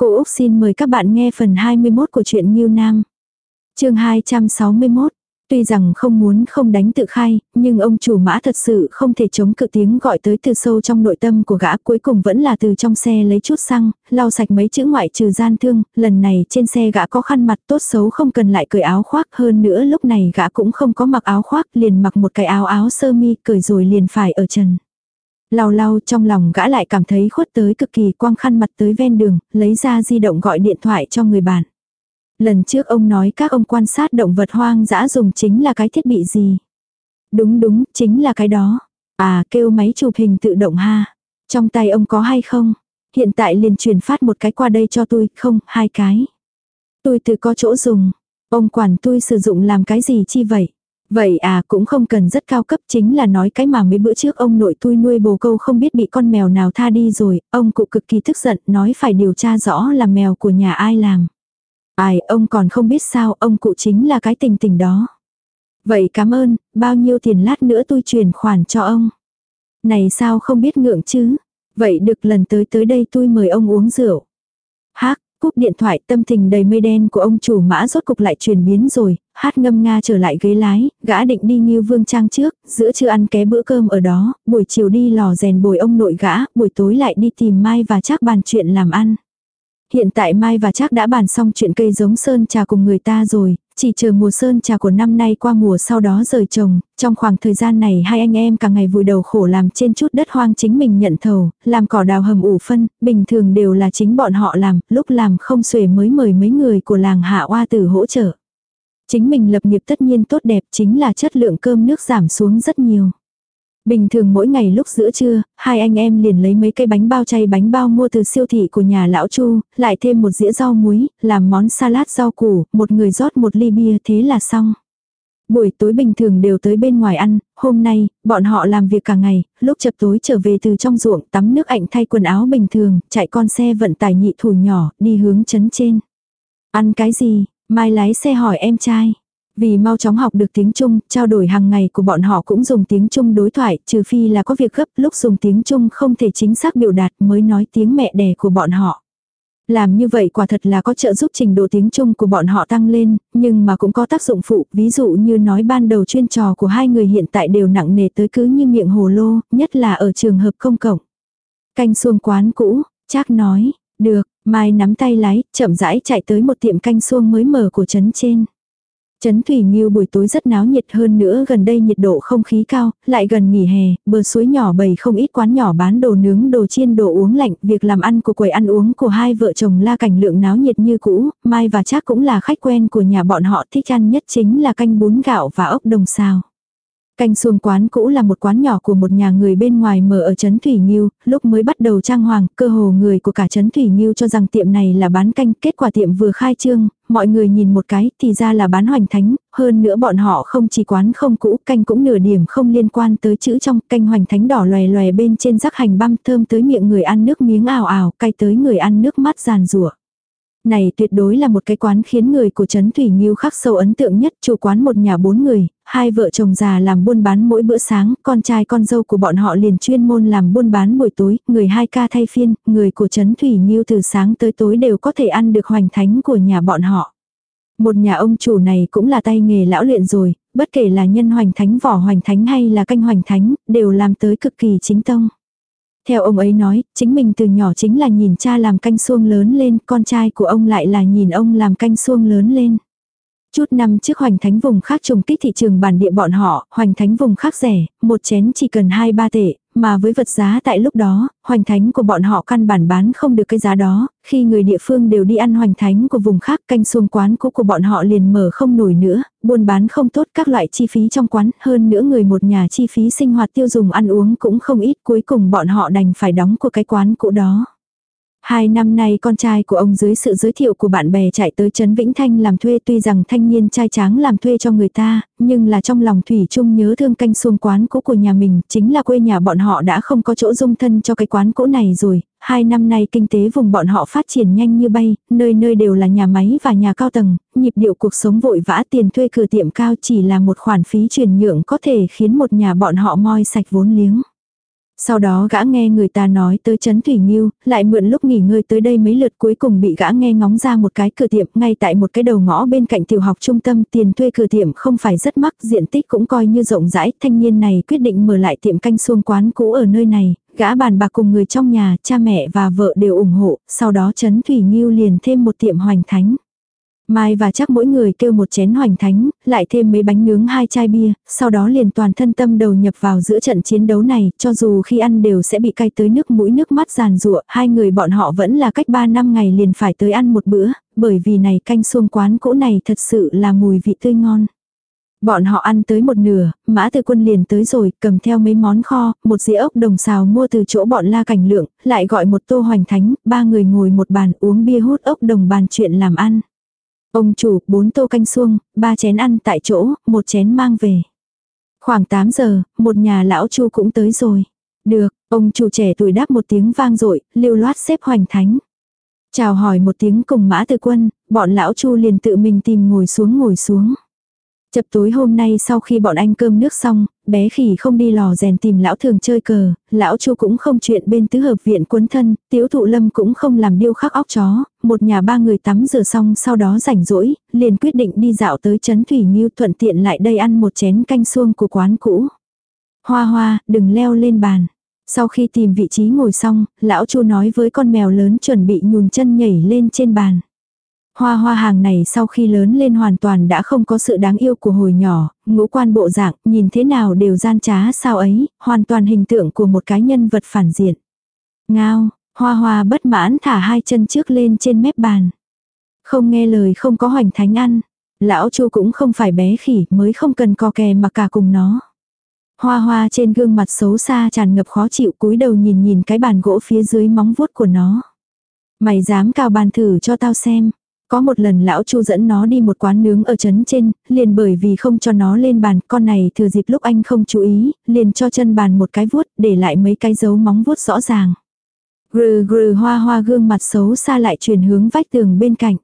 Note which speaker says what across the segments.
Speaker 1: Cô Úc xin mời các bạn nghe phần 21 của truyện Nhiêu Nam. chương 261. Tuy rằng không muốn không đánh tự khai, nhưng ông chủ mã thật sự không thể chống cự tiếng gọi tới từ sâu trong nội tâm của gã cuối cùng vẫn là từ trong xe lấy chút xăng, lau sạch mấy chữ ngoại trừ gian thương, lần này trên xe gã có khăn mặt tốt xấu không cần lại cởi áo khoác hơn nữa lúc này gã cũng không có mặc áo khoác liền mặc một cái áo áo sơ mi cởi rồi liền phải ở trần. Lau lau trong lòng gã lại cảm thấy khuất tới cực kỳ quang khăn mặt tới ven đường, lấy ra di động gọi điện thoại cho người bạn. Lần trước ông nói các ông quan sát động vật hoang dã dùng chính là cái thiết bị gì? Đúng đúng, chính là cái đó. À, kêu máy chụp hình tự động ha. Trong tay ông có hay không? Hiện tại liền truyền phát một cái qua đây cho tôi, không, hai cái. Tôi tự có chỗ dùng. Ông quản tôi sử dụng làm cái gì chi vậy? Vậy à cũng không cần rất cao cấp chính là nói cái mà mấy bữa trước ông nội tôi nuôi bồ câu không biết bị con mèo nào tha đi rồi, ông cụ cực kỳ tức giận nói phải điều tra rõ là mèo của nhà ai làm. Ai ông còn không biết sao ông cụ chính là cái tình tình đó. Vậy cảm ơn, bao nhiêu tiền lát nữa tôi chuyển khoản cho ông. Này sao không biết ngượng chứ? Vậy được lần tới tới đây tôi mời ông uống rượu. Hác, cúp điện thoại tâm tình đầy mây đen của ông chủ mã rốt cục lại chuyển biến rồi, hát ngâm nga trở lại ghế lái, gã định đi như vương trang trước, giữa trưa ăn ké bữa cơm ở đó, buổi chiều đi lò rèn bồi ông nội gã, buổi tối lại đi tìm Mai và chắc bàn chuyện làm ăn. Hiện tại Mai và chắc đã bàn xong chuyện cây giống sơn trà cùng người ta rồi, chỉ chờ mùa sơn trà của năm nay qua mùa sau đó rời trồng, trong khoảng thời gian này hai anh em cả ngày vùi đầu khổ làm trên chút đất hoang chính mình nhận thầu, làm cỏ đào hầm ủ phân, bình thường đều là chính bọn họ làm, lúc làm không xuể mới mời mấy người của làng hạ oa tử hỗ trợ. Chính mình lập nghiệp tất nhiên tốt đẹp chính là chất lượng cơm nước giảm xuống rất nhiều. Bình thường mỗi ngày lúc giữa trưa, hai anh em liền lấy mấy cây bánh bao chay bánh bao mua từ siêu thị của nhà lão Chu, lại thêm một dĩa rau muối, làm món salad rau củ, một người rót một ly bia thế là xong. Buổi tối bình thường đều tới bên ngoài ăn, hôm nay, bọn họ làm việc cả ngày, lúc chập tối trở về từ trong ruộng tắm nước ảnh thay quần áo bình thường, chạy con xe vận tải nhị thủ nhỏ, đi hướng chấn trên. Ăn cái gì? Mai lái xe hỏi em trai. Vì mau chóng học được tiếng Trung, trao đổi hàng ngày của bọn họ cũng dùng tiếng Trung đối thoại, trừ phi là có việc gấp lúc dùng tiếng Trung không thể chính xác biểu đạt mới nói tiếng mẹ đẻ của bọn họ. Làm như vậy quả thật là có trợ giúp trình độ tiếng Trung của bọn họ tăng lên, nhưng mà cũng có tác dụng phụ, ví dụ như nói ban đầu chuyên trò của hai người hiện tại đều nặng nề tới cứ như miệng hồ lô, nhất là ở trường hợp công cộng. Canh xuông quán cũ, chắc nói, được, Mai nắm tay lái, chậm rãi chạy tới một tiệm canh xuông mới mở của trấn trên. Trấn Thủy Nghiêu buổi tối rất náo nhiệt hơn nữa gần đây nhiệt độ không khí cao, lại gần nghỉ hè, bờ suối nhỏ bầy không ít quán nhỏ bán đồ nướng đồ chiên đồ uống lạnh, việc làm ăn của quầy ăn uống của hai vợ chồng la cảnh lượng náo nhiệt như cũ, Mai và chắc cũng là khách quen của nhà bọn họ thích ăn nhất chính là canh bún gạo và ốc đồng xào. Canh xuông quán cũ là một quán nhỏ của một nhà người bên ngoài mở ở Trấn Thủy Nhiêu, lúc mới bắt đầu trang hoàng, cơ hồ người của cả Trấn Thủy Nhiêu cho rằng tiệm này là bán canh, kết quả tiệm vừa khai trương, mọi người nhìn một cái thì ra là bán hoành thánh, hơn nữa bọn họ không chỉ quán không cũ, canh cũng nửa điểm không liên quan tới chữ trong, canh hoành thánh đỏ lòe lòe bên trên rắc hành băm thơm tới miệng người ăn nước miếng ảo ảo, cay tới người ăn nước mắt giàn rủa này tuyệt đối là một cái quán khiến người của Trấn Thủy nhiêu khắc sâu ấn tượng nhất, chủ quán một nhà bốn người, hai vợ chồng già làm buôn bán mỗi bữa sáng, con trai con dâu của bọn họ liền chuyên môn làm buôn bán buổi tối, người hai ca thay phiên, người của Trấn Thủy nhiêu từ sáng tới tối đều có thể ăn được hoành thánh của nhà bọn họ. Một nhà ông chủ này cũng là tay nghề lão luyện rồi, bất kể là nhân hoành thánh vỏ hoành thánh hay là canh hoành thánh, đều làm tới cực kỳ chính tông. Theo ông ấy nói, chính mình từ nhỏ chính là nhìn cha làm canh xuông lớn lên, con trai của ông lại là nhìn ông làm canh xuông lớn lên. Chút năm trước hoành thánh vùng khác trùng kích thị trường bản địa bọn họ, hoành thánh vùng khác rẻ, một chén chỉ cần 2-3 tệ, mà với vật giá tại lúc đó, hoành thánh của bọn họ căn bản bán không được cái giá đó, khi người địa phương đều đi ăn hoành thánh của vùng khác canh xuông quán cũ của bọn họ liền mở không nổi nữa, buôn bán không tốt các loại chi phí trong quán, hơn nữa người một nhà chi phí sinh hoạt tiêu dùng ăn uống cũng không ít cuối cùng bọn họ đành phải đóng của cái quán cũ đó. Hai năm nay con trai của ông dưới sự giới thiệu của bạn bè chạy tới Trấn Vĩnh Thanh làm thuê tuy rằng thanh niên trai tráng làm thuê cho người ta, nhưng là trong lòng Thủy Trung nhớ thương canh xuông quán cũ của nhà mình, chính là quê nhà bọn họ đã không có chỗ dung thân cho cái quán cũ này rồi. Hai năm nay kinh tế vùng bọn họ phát triển nhanh như bay, nơi nơi đều là nhà máy và nhà cao tầng, nhịp điệu cuộc sống vội vã tiền thuê cửa tiệm cao chỉ là một khoản phí chuyển nhượng có thể khiến một nhà bọn họ moi sạch vốn liếng. Sau đó gã nghe người ta nói tới Trấn Thủy Nghiêu, lại mượn lúc nghỉ ngơi tới đây mấy lượt cuối cùng bị gã nghe ngóng ra một cái cửa tiệm ngay tại một cái đầu ngõ bên cạnh tiểu học trung tâm tiền thuê cửa tiệm không phải rất mắc diện tích cũng coi như rộng rãi. Thanh niên này quyết định mở lại tiệm canh xuông quán cũ ở nơi này, gã bàn bạc cùng người trong nhà, cha mẹ và vợ đều ủng hộ, sau đó Trấn Thủy Nghiêu liền thêm một tiệm hoành thánh. Mai và chắc mỗi người kêu một chén hoành thánh, lại thêm mấy bánh nướng hai chai bia, sau đó liền toàn thân tâm đầu nhập vào giữa trận chiến đấu này, cho dù khi ăn đều sẽ bị cay tới nước mũi nước mắt giàn rụa, hai người bọn họ vẫn là cách ba năm ngày liền phải tới ăn một bữa, bởi vì này canh xuông quán cũ này thật sự là mùi vị tươi ngon. Bọn họ ăn tới một nửa, mã từ quân liền tới rồi, cầm theo mấy món kho, một dĩa ốc đồng xào mua từ chỗ bọn la cảnh lượng, lại gọi một tô hoành thánh, ba người ngồi một bàn uống bia hút ốc đồng bàn chuyện làm ăn. Ông chủ, bốn tô canh xuông, ba chén ăn tại chỗ, một chén mang về. Khoảng 8 giờ, một nhà lão chu cũng tới rồi. Được, ông chủ trẻ tuổi đáp một tiếng vang dội lưu loát xếp hoành thánh. Chào hỏi một tiếng cùng mã từ quân, bọn lão chu liền tự mình tìm ngồi xuống ngồi xuống. Chập tối hôm nay sau khi bọn anh cơm nước xong, bé khỉ không đi lò rèn tìm lão thường chơi cờ, lão chu cũng không chuyện bên tứ hợp viện cuốn thân, tiểu thụ lâm cũng không làm điêu khắc óc chó, một nhà ba người tắm rửa xong sau đó rảnh rỗi, liền quyết định đi dạo tới chấn Thủy như thuận tiện lại đây ăn một chén canh xuông của quán cũ. Hoa hoa, đừng leo lên bàn. Sau khi tìm vị trí ngồi xong, lão chu nói với con mèo lớn chuẩn bị nhùn chân nhảy lên trên bàn. Hoa hoa hàng này sau khi lớn lên hoàn toàn đã không có sự đáng yêu của hồi nhỏ, ngũ quan bộ dạng, nhìn thế nào đều gian trá sao ấy, hoàn toàn hình tượng của một cái nhân vật phản diện. Ngao, hoa hoa bất mãn thả hai chân trước lên trên mép bàn. Không nghe lời không có hoành thánh ăn. Lão chu cũng không phải bé khỉ mới không cần co kè mà cả cùng nó. Hoa hoa trên gương mặt xấu xa tràn ngập khó chịu cúi đầu nhìn nhìn cái bàn gỗ phía dưới móng vuốt của nó. Mày dám cào bàn thử cho tao xem. Có một lần lão Chu dẫn nó đi một quán nướng ở trấn trên, liền bởi vì không cho nó lên bàn, con này thừa dịp lúc anh không chú ý, liền cho chân bàn một cái vuốt, để lại mấy cái dấu móng vuốt rõ ràng. Grừ grừ hoa hoa gương mặt xấu xa lại chuyển hướng vách tường bên cạnh.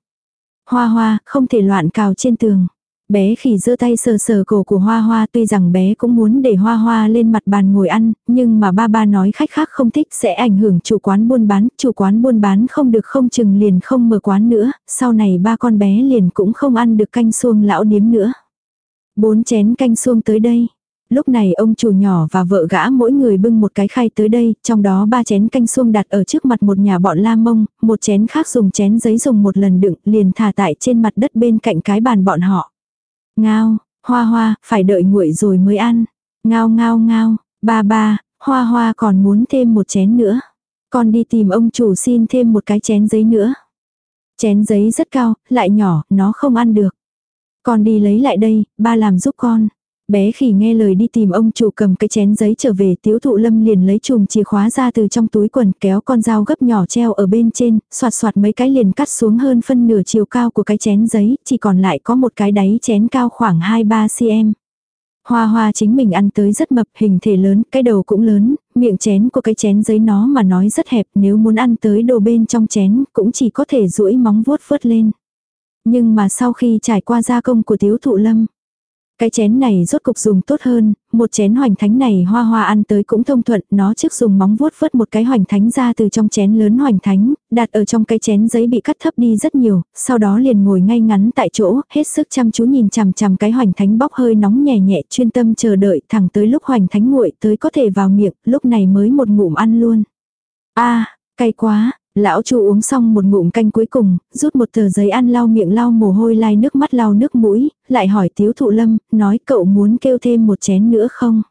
Speaker 1: Hoa hoa, không thể loạn cào trên tường. Bé khỉ giơ tay sờ sờ cổ của Hoa Hoa tuy rằng bé cũng muốn để Hoa Hoa lên mặt bàn ngồi ăn, nhưng mà ba ba nói khách khác không thích sẽ ảnh hưởng chủ quán buôn bán, chủ quán buôn bán không được không chừng liền không mở quán nữa, sau này ba con bé liền cũng không ăn được canh xuông lão điếm nữa. Bốn chén canh xuông tới đây. Lúc này ông chủ nhỏ và vợ gã mỗi người bưng một cái khay tới đây, trong đó ba chén canh xuông đặt ở trước mặt một nhà bọn la mông, một chén khác dùng chén giấy dùng một lần đựng liền thả tại trên mặt đất bên cạnh cái bàn bọn họ. Ngao, hoa hoa, phải đợi nguội rồi mới ăn. Ngao ngao ngao, ba ba, hoa hoa còn muốn thêm một chén nữa. Con đi tìm ông chủ xin thêm một cái chén giấy nữa. Chén giấy rất cao, lại nhỏ, nó không ăn được. Con đi lấy lại đây, ba làm giúp con. Bé khỉ nghe lời đi tìm ông chủ cầm cái chén giấy trở về tiếu thụ lâm liền lấy chùm chìa khóa ra từ trong túi quần kéo con dao gấp nhỏ treo ở bên trên, soạt soạt mấy cái liền cắt xuống hơn phân nửa chiều cao của cái chén giấy, chỉ còn lại có một cái đáy chén cao khoảng 2-3 cm. Hoa hoa chính mình ăn tới rất mập, hình thể lớn, cái đầu cũng lớn, miệng chén của cái chén giấy nó mà nói rất hẹp, nếu muốn ăn tới đồ bên trong chén, cũng chỉ có thể duỗi móng vuốt vớt lên. Nhưng mà sau khi trải qua gia công của tiếu thụ lâm, cái chén này rốt cục dùng tốt hơn, một chén hoành thánh này hoa hoa ăn tới cũng thông thuận, nó trước dùng móng vuốt vớt một cái hoành thánh ra từ trong chén lớn hoành thánh, đặt ở trong cái chén giấy bị cắt thấp đi rất nhiều, sau đó liền ngồi ngay ngắn tại chỗ, hết sức chăm chú nhìn chằm chằm cái hoành thánh bóc hơi nóng nhẹ nhẹ, chuyên tâm chờ đợi thẳng tới lúc hoành thánh nguội tới có thể vào miệng, lúc này mới một ngụm ăn luôn. a cay quá, Lão chu uống xong một ngụm canh cuối cùng, rút một tờ giấy ăn lau miệng lau mồ hôi lai nước mắt lau nước mũi, lại hỏi tiếu thụ lâm, nói cậu muốn kêu thêm một chén nữa không?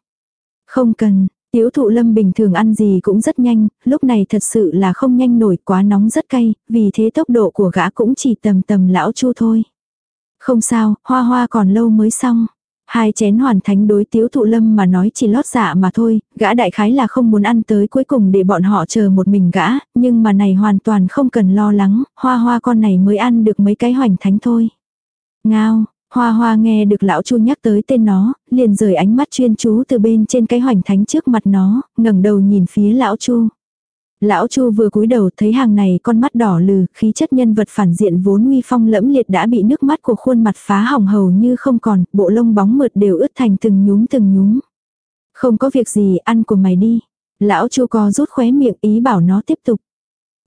Speaker 1: Không cần, tiếu thụ lâm bình thường ăn gì cũng rất nhanh, lúc này thật sự là không nhanh nổi quá nóng rất cay, vì thế tốc độ của gã cũng chỉ tầm tầm lão chu thôi. Không sao, hoa hoa còn lâu mới xong. Hai chén hoàn thánh đối tiếu thụ lâm mà nói chỉ lót dạ mà thôi, gã đại khái là không muốn ăn tới cuối cùng để bọn họ chờ một mình gã, nhưng mà này hoàn toàn không cần lo lắng, hoa hoa con này mới ăn được mấy cái hoành thánh thôi. Ngao, hoa hoa nghe được lão chu nhắc tới tên nó, liền rời ánh mắt chuyên chú từ bên trên cái hoành thánh trước mặt nó, ngẩng đầu nhìn phía lão chu. Lão Chu vừa cúi đầu thấy hàng này con mắt đỏ lừ, khí chất nhân vật phản diện vốn uy phong lẫm liệt đã bị nước mắt của khuôn mặt phá hỏng hầu như không còn, bộ lông bóng mượt đều ướt thành từng nhúm từng nhúm. Không có việc gì, ăn của mày đi. Lão Chu co rút khóe miệng ý bảo nó tiếp tục.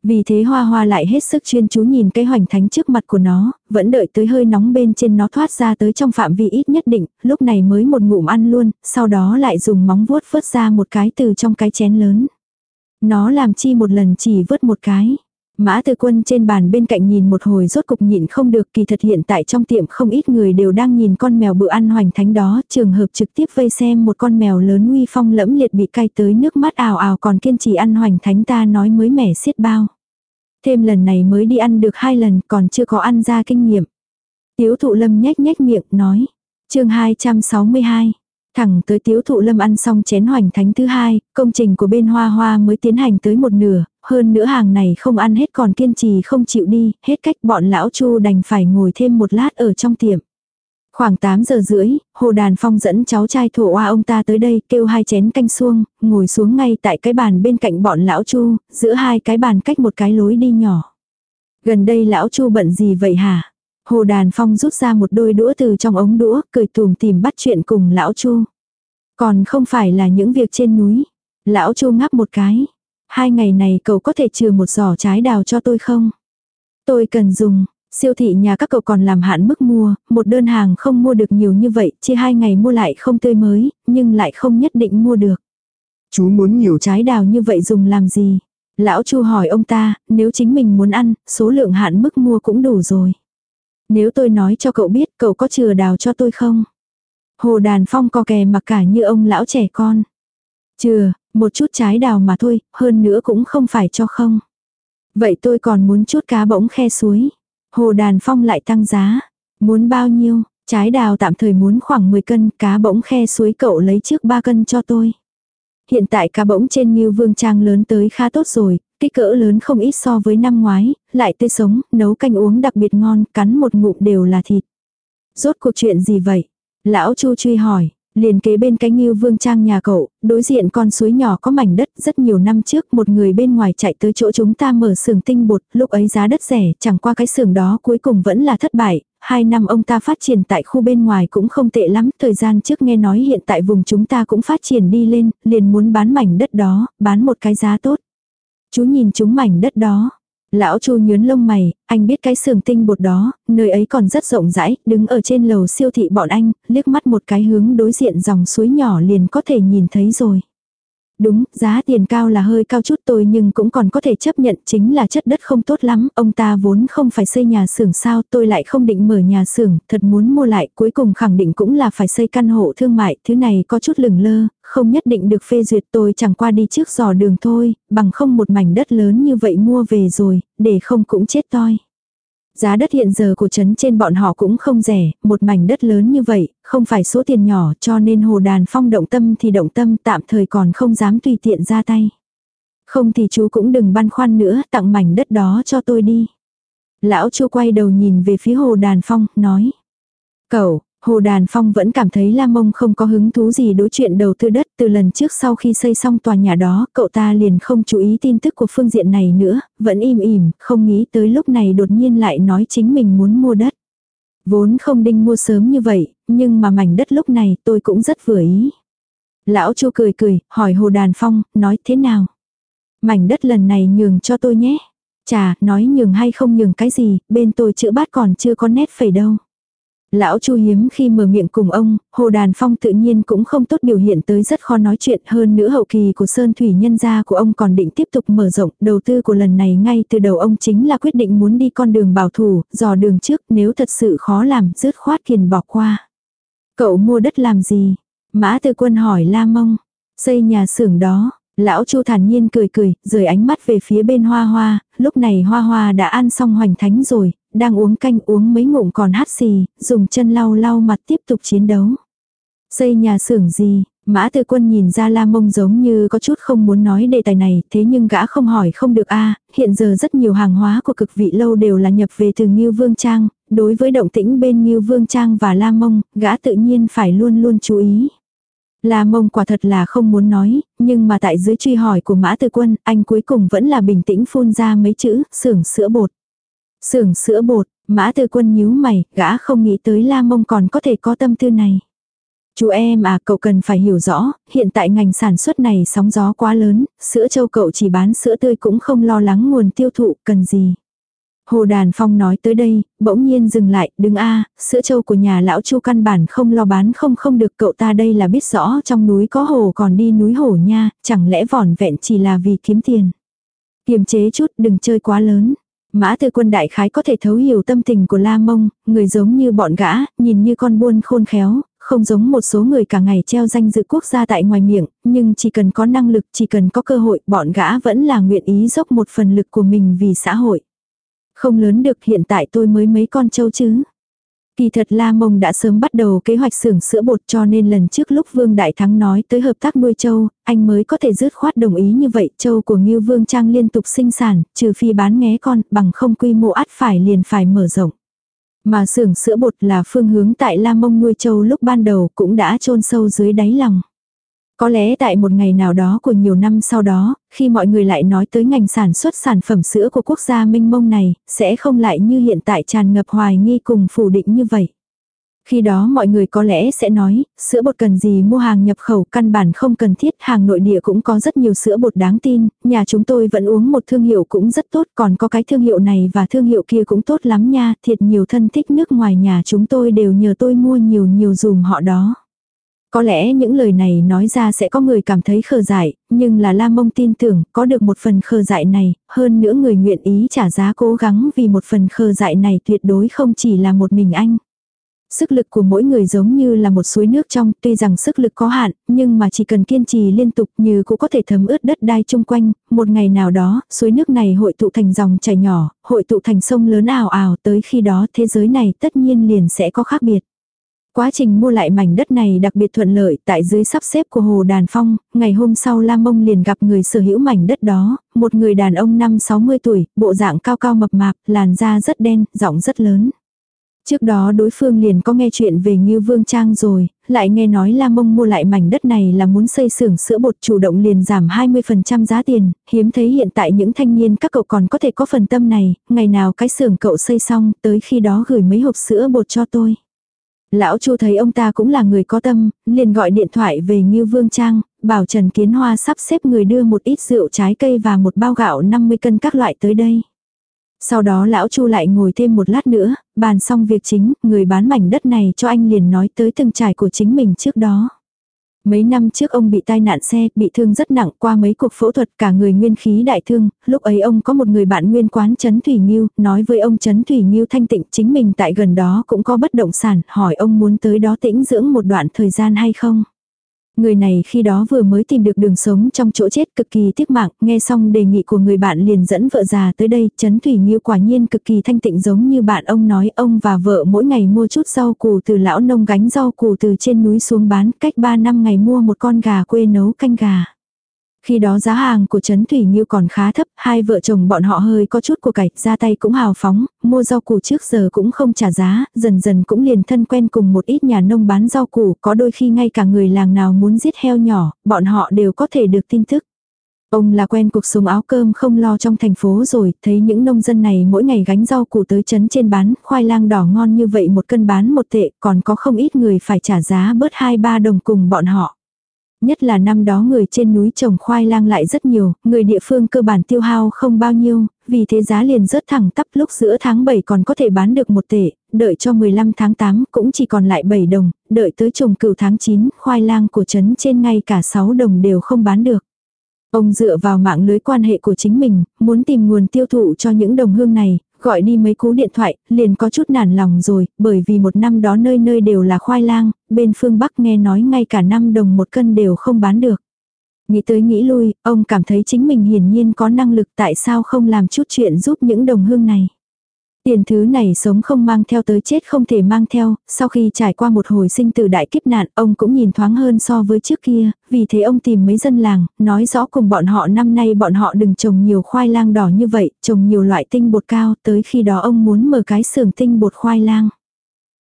Speaker 1: Vì thế hoa hoa lại hết sức chuyên chú nhìn cái hoành thánh trước mặt của nó, vẫn đợi tới hơi nóng bên trên nó thoát ra tới trong phạm vi ít nhất định, lúc này mới một ngụm ăn luôn, sau đó lại dùng móng vuốt vớt ra một cái từ trong cái chén lớn. Nó làm chi một lần chỉ vớt một cái. Mã tư quân trên bàn bên cạnh nhìn một hồi rốt cục nhịn không được kỳ thật hiện tại trong tiệm không ít người đều đang nhìn con mèo bự ăn hoành thánh đó, trường hợp trực tiếp vây xem một con mèo lớn uy phong lẫm liệt bị cay tới nước mắt ào ào còn kiên trì ăn hoành thánh ta nói mới mẻ xiết bao. Thêm lần này mới đi ăn được hai lần còn chưa có ăn ra kinh nghiệm. Tiếu thụ lâm nhếch nhếch miệng nói. chương 262. Thẳng tới tiếu thụ lâm ăn xong chén hoành thánh thứ hai, công trình của bên hoa hoa mới tiến hành tới một nửa, hơn nữa hàng này không ăn hết còn kiên trì không chịu đi, hết cách bọn lão chu đành phải ngồi thêm một lát ở trong tiệm. Khoảng 8 giờ rưỡi, Hồ Đàn Phong dẫn cháu trai thổ oa ông ta tới đây kêu hai chén canh xuông, ngồi xuống ngay tại cái bàn bên cạnh bọn lão Chu, giữa hai cái bàn cách một cái lối đi nhỏ. Gần đây lão Chu bận gì vậy hả? Hồ Đàn Phong rút ra một đôi đũa từ trong ống đũa, cười tùm tìm bắt chuyện cùng lão Chu. Còn không phải là những việc trên núi. Lão Chu ngắp một cái. Hai ngày này cậu có thể trừ một giỏ trái đào cho tôi không? Tôi cần dùng, Siêu thị nhà các cậu còn làm hạn mức mua, một đơn hàng không mua được nhiều như vậy, chia hai ngày mua lại không tươi mới, nhưng lại không nhất định mua được. Chú muốn nhiều trái đào như vậy dùng làm gì? Lão Chu hỏi ông ta, nếu chính mình muốn ăn, số lượng hạn mức mua cũng đủ rồi. Nếu tôi nói cho cậu biết, cậu có chừa đào cho tôi không? Hồ Đàn Phong co kè mặc cả như ông lão trẻ con. Chừa, một chút trái đào mà thôi, hơn nữa cũng không phải cho không. Vậy tôi còn muốn chút cá bỗng khe suối. Hồ Đàn Phong lại tăng giá. Muốn bao nhiêu? Trái đào tạm thời muốn khoảng 10 cân, cá bỗng khe suối cậu lấy trước 3 cân cho tôi. Hiện tại cá bỗng trên Nhiêu Vương Trang lớn tới khá tốt rồi, kích cỡ lớn không ít so với năm ngoái, lại tươi sống, nấu canh uống đặc biệt ngon, cắn một ngụm đều là thịt. Rốt cuộc chuyện gì vậy? Lão Chu truy hỏi, Liền kế bên cái nghiêu vương trang nhà cậu, đối diện con suối nhỏ có mảnh đất rất nhiều năm trước một người bên ngoài chạy tới chỗ chúng ta mở xưởng tinh bột, lúc ấy giá đất rẻ, chẳng qua cái xưởng đó cuối cùng vẫn là thất bại, hai năm ông ta phát triển tại khu bên ngoài cũng không tệ lắm, thời gian trước nghe nói hiện tại vùng chúng ta cũng phát triển đi lên, liền muốn bán mảnh đất đó, bán một cái giá tốt. Chú nhìn chúng mảnh đất đó, Lão Chu nhớn lông mày, anh biết cái xưởng tinh bột đó, nơi ấy còn rất rộng rãi, đứng ở trên lầu siêu thị bọn anh, liếc mắt một cái hướng đối diện dòng suối nhỏ liền có thể nhìn thấy rồi. Đúng, giá tiền cao là hơi cao chút tôi nhưng cũng còn có thể chấp nhận chính là chất đất không tốt lắm, ông ta vốn không phải xây nhà xưởng sao, tôi lại không định mở nhà xưởng, thật muốn mua lại, cuối cùng khẳng định cũng là phải xây căn hộ thương mại, thứ này có chút lừng lơ, không nhất định được phê duyệt tôi chẳng qua đi trước dò đường thôi, bằng không một mảnh đất lớn như vậy mua về rồi, để không cũng chết toi. Giá đất hiện giờ của trấn trên bọn họ cũng không rẻ, một mảnh đất lớn như vậy, không phải số tiền nhỏ cho nên hồ đàn phong động tâm thì động tâm tạm thời còn không dám tùy tiện ra tay. Không thì chú cũng đừng băn khoăn nữa, tặng mảnh đất đó cho tôi đi. Lão chu quay đầu nhìn về phía hồ đàn phong, nói. Cậu, Hồ Đàn Phong vẫn cảm thấy Lam Mông không có hứng thú gì đối chuyện đầu tư đất từ lần trước sau khi xây xong tòa nhà đó, cậu ta liền không chú ý tin tức của phương diện này nữa, vẫn im ỉm, không nghĩ tới lúc này đột nhiên lại nói chính mình muốn mua đất. Vốn không định mua sớm như vậy, nhưng mà mảnh đất lúc này tôi cũng rất vừa ý. Lão Chu cười cười, hỏi Hồ Đàn Phong, nói thế nào? Mảnh đất lần này nhường cho tôi nhé. Chà, nói nhường hay không nhường cái gì, bên tôi chữ bát còn chưa có nét phẩy đâu. Lão Chu hiếm khi mở miệng cùng ông, Hồ Đàn Phong tự nhiên cũng không tốt biểu hiện tới rất khó nói chuyện hơn nữa hậu kỳ của Sơn Thủy nhân gia của ông còn định tiếp tục mở rộng, đầu tư của lần này ngay từ đầu ông chính là quyết định muốn đi con đường bảo thủ, dò đường trước nếu thật sự khó làm, dứt khoát kiền bỏ qua. Cậu mua đất làm gì? Mã Tư Quân hỏi La Mông. Xây nhà xưởng đó, Lão Chu thản nhiên cười cười, rời ánh mắt về phía bên hoa hoa, lúc này hoa hoa đã ăn xong hoành thánh rồi, đang uống canh uống mấy ngụm còn hát xì, dùng chân lau lau mặt tiếp tục chiến đấu. Xây nhà xưởng gì, Mã Tư Quân nhìn ra La Mông giống như có chút không muốn nói đề tài này, thế nhưng gã không hỏi không được a hiện giờ rất nhiều hàng hóa của cực vị lâu đều là nhập về từ Ngưu Vương Trang, đối với động tĩnh bên Ngưu Vương Trang và La Mông, gã tự nhiên phải luôn luôn chú ý. La Mông quả thật là không muốn nói, nhưng mà tại dưới truy hỏi của Mã Tư Quân, anh cuối cùng vẫn là bình tĩnh phun ra mấy chữ, xưởng sữa bột. Sưởng sữa bột, mã tư quân nhíu mày, gã không nghĩ tới la mông còn có thể có tâm tư này. Chú em à, cậu cần phải hiểu rõ, hiện tại ngành sản xuất này sóng gió quá lớn, sữa châu cậu chỉ bán sữa tươi cũng không lo lắng nguồn tiêu thụ, cần gì. Hồ Đàn Phong nói tới đây, bỗng nhiên dừng lại, đứng a, sữa châu của nhà lão Chu căn bản không lo bán không không được cậu ta đây là biết rõ trong núi có hồ còn đi núi hổ nha, chẳng lẽ vỏn vẹn chỉ là vì kiếm tiền. Kiềm chế chút đừng chơi quá lớn. Mã Tư Quân đại khái có thể thấu hiểu tâm tình của La Mông, người giống như bọn gã, nhìn như con buôn khôn khéo, không giống một số người cả ngày treo danh dự quốc gia tại ngoài miệng, nhưng chỉ cần có năng lực, chỉ cần có cơ hội, bọn gã vẫn là nguyện ý dốc một phần lực của mình vì xã hội. Không lớn được hiện tại tôi mới mấy con trâu chứ. Kỳ thật La Mông đã sớm bắt đầu kế hoạch xưởng sữa bột cho nên lần trước lúc Vương Đại Thắng nói tới hợp tác nuôi châu, anh mới có thể dứt khoát đồng ý như vậy. Châu của Ngưu Vương Trang liên tục sinh sản, trừ phi bán nghé con, bằng không quy mô át phải liền phải mở rộng. Mà xưởng sữa bột là phương hướng tại La Mông nuôi châu lúc ban đầu cũng đã chôn sâu dưới đáy lòng. Có lẽ tại một ngày nào đó của nhiều năm sau đó, khi mọi người lại nói tới ngành sản xuất sản phẩm sữa của quốc gia minh mông này, sẽ không lại như hiện tại tràn ngập hoài nghi cùng phủ định như vậy. Khi đó mọi người có lẽ sẽ nói, sữa bột cần gì mua hàng nhập khẩu căn bản không cần thiết, hàng nội địa cũng có rất nhiều sữa bột đáng tin, nhà chúng tôi vẫn uống một thương hiệu cũng rất tốt, còn có cái thương hiệu này và thương hiệu kia cũng tốt lắm nha, thiệt nhiều thân thích nước ngoài nhà chúng tôi đều nhờ tôi mua nhiều nhiều dùm họ đó. Có lẽ những lời này nói ra sẽ có người cảm thấy khờ dại, nhưng là Lam Mông tin tưởng có được một phần khờ dại này, hơn nữa người nguyện ý trả giá cố gắng vì một phần khờ dại này tuyệt đối không chỉ là một mình anh. Sức lực của mỗi người giống như là một suối nước trong, tuy rằng sức lực có hạn, nhưng mà chỉ cần kiên trì liên tục như cũng có thể thấm ướt đất đai chung quanh, một ngày nào đó, suối nước này hội tụ thành dòng chảy nhỏ, hội tụ thành sông lớn ảo ảo, tới khi đó thế giới này tất nhiên liền sẽ có khác biệt. Quá trình mua lại mảnh đất này đặc biệt thuận lợi tại dưới sắp xếp của Hồ Đàn Phong, ngày hôm sau Lam Mông liền gặp người sở hữu mảnh đất đó, một người đàn ông năm 60 tuổi, bộ dạng cao cao mập mạp, làn da rất đen, giọng rất lớn. Trước đó đối phương liền có nghe chuyện về Ngưu Vương Trang rồi, lại nghe nói Lam Mông mua lại mảnh đất này là muốn xây xưởng sữa bột chủ động liền giảm 20% giá tiền, hiếm thấy hiện tại những thanh niên các cậu còn có thể có phần tâm này, ngày nào cái xưởng cậu xây xong, tới khi đó gửi mấy hộp sữa bột cho tôi. Lão Chu thấy ông ta cũng là người có tâm, liền gọi điện thoại về Ngưu Vương Trang, bảo Trần Kiến Hoa sắp xếp người đưa một ít rượu trái cây và một bao gạo 50 cân các loại tới đây. Sau đó lão Chu lại ngồi thêm một lát nữa, bàn xong việc chính, người bán mảnh đất này cho anh liền nói tới từng trải của chính mình trước đó. Mấy năm trước ông bị tai nạn xe, bị thương rất nặng qua mấy cuộc phẫu thuật cả người nguyên khí đại thương, lúc ấy ông có một người bạn nguyên quán Trấn Thủy nhiêu nói với ông Trấn Thủy nhiêu thanh tịnh chính mình tại gần đó cũng có bất động sản, hỏi ông muốn tới đó tĩnh dưỡng một đoạn thời gian hay không. Người này khi đó vừa mới tìm được đường sống trong chỗ chết cực kỳ tiếc mạng, nghe xong đề nghị của người bạn liền dẫn vợ già tới đây, Trấn Thủy như quả nhiên cực kỳ thanh tịnh giống như bạn ông nói, ông và vợ mỗi ngày mua chút rau củ từ lão nông gánh rau củ từ trên núi xuống bán, cách 3 năm ngày mua một con gà quê nấu canh gà. Khi đó giá hàng của Trấn Thủy Nhiêu còn khá thấp, hai vợ chồng bọn họ hơi có chút của cải, ra tay cũng hào phóng, mua rau củ trước giờ cũng không trả giá, dần dần cũng liền thân quen cùng một ít nhà nông bán rau củ, có đôi khi ngay cả người làng nào muốn giết heo nhỏ, bọn họ đều có thể được tin tức. Ông là quen cuộc sống áo cơm không lo trong thành phố rồi, thấy những nông dân này mỗi ngày gánh rau củ tới chấn trên bán, khoai lang đỏ ngon như vậy một cân bán một tệ, còn có không ít người phải trả giá bớt 2-3 đồng cùng bọn họ. Nhất là năm đó người trên núi trồng khoai lang lại rất nhiều, người địa phương cơ bản tiêu hao không bao nhiêu, vì thế giá liền rớt thẳng tắp lúc giữa tháng 7 còn có thể bán được một tệ, đợi cho 15 tháng 8 cũng chỉ còn lại 7 đồng, đợi tới trồng cửu tháng 9, khoai lang của trấn trên ngay cả 6 đồng đều không bán được. Ông dựa vào mạng lưới quan hệ của chính mình, muốn tìm nguồn tiêu thụ cho những đồng hương này, gọi đi mấy cú điện thoại, liền có chút nản lòng rồi, bởi vì một năm đó nơi nơi đều là khoai lang, bên phương Bắc nghe nói ngay cả 5 đồng một cân đều không bán được. Nghĩ tới nghĩ lui, ông cảm thấy chính mình hiển nhiên có năng lực tại sao không làm chút chuyện giúp những đồng hương này. Tiền thứ này sống không mang theo tới chết không thể mang theo, sau khi trải qua một hồi sinh tử đại kiếp nạn, ông cũng nhìn thoáng hơn so với trước kia, vì thế ông tìm mấy dân làng, nói rõ cùng bọn họ năm nay bọn họ đừng trồng nhiều khoai lang đỏ như vậy, trồng nhiều loại tinh bột cao, tới khi đó ông muốn mở cái xưởng tinh bột khoai lang.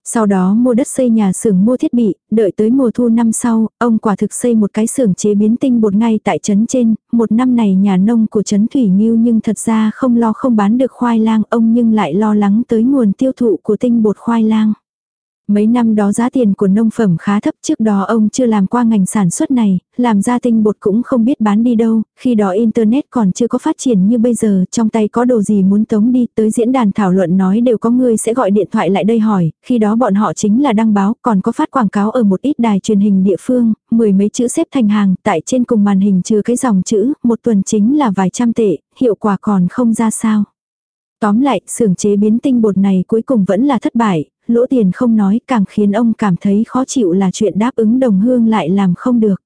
Speaker 1: Sau đó mua đất xây nhà xưởng mua thiết bị, đợi tới mùa thu năm sau, ông quả thực xây một cái xưởng chế biến tinh bột ngay tại trấn trên, một năm này nhà nông của trấn Thủy Nghiêu nhưng thật ra không lo không bán được khoai lang, ông nhưng lại lo lắng tới nguồn tiêu thụ của tinh bột khoai lang. Mấy năm đó giá tiền của nông phẩm khá thấp trước đó ông chưa làm qua ngành sản xuất này, làm ra tinh bột cũng không biết bán đi đâu, khi đó Internet còn chưa có phát triển như bây giờ, trong tay có đồ gì muốn tống đi tới diễn đàn thảo luận nói đều có người sẽ gọi điện thoại lại đây hỏi, khi đó bọn họ chính là đăng báo, còn có phát quảng cáo ở một ít đài truyền hình địa phương, mười mấy chữ xếp thành hàng, tại trên cùng màn hình chứa cái dòng chữ, một tuần chính là vài trăm tệ, hiệu quả còn không ra sao. Tóm lại, xưởng chế biến tinh bột này cuối cùng vẫn là thất bại, lỗ tiền không nói càng khiến ông cảm thấy khó chịu là chuyện đáp ứng đồng hương lại làm không được.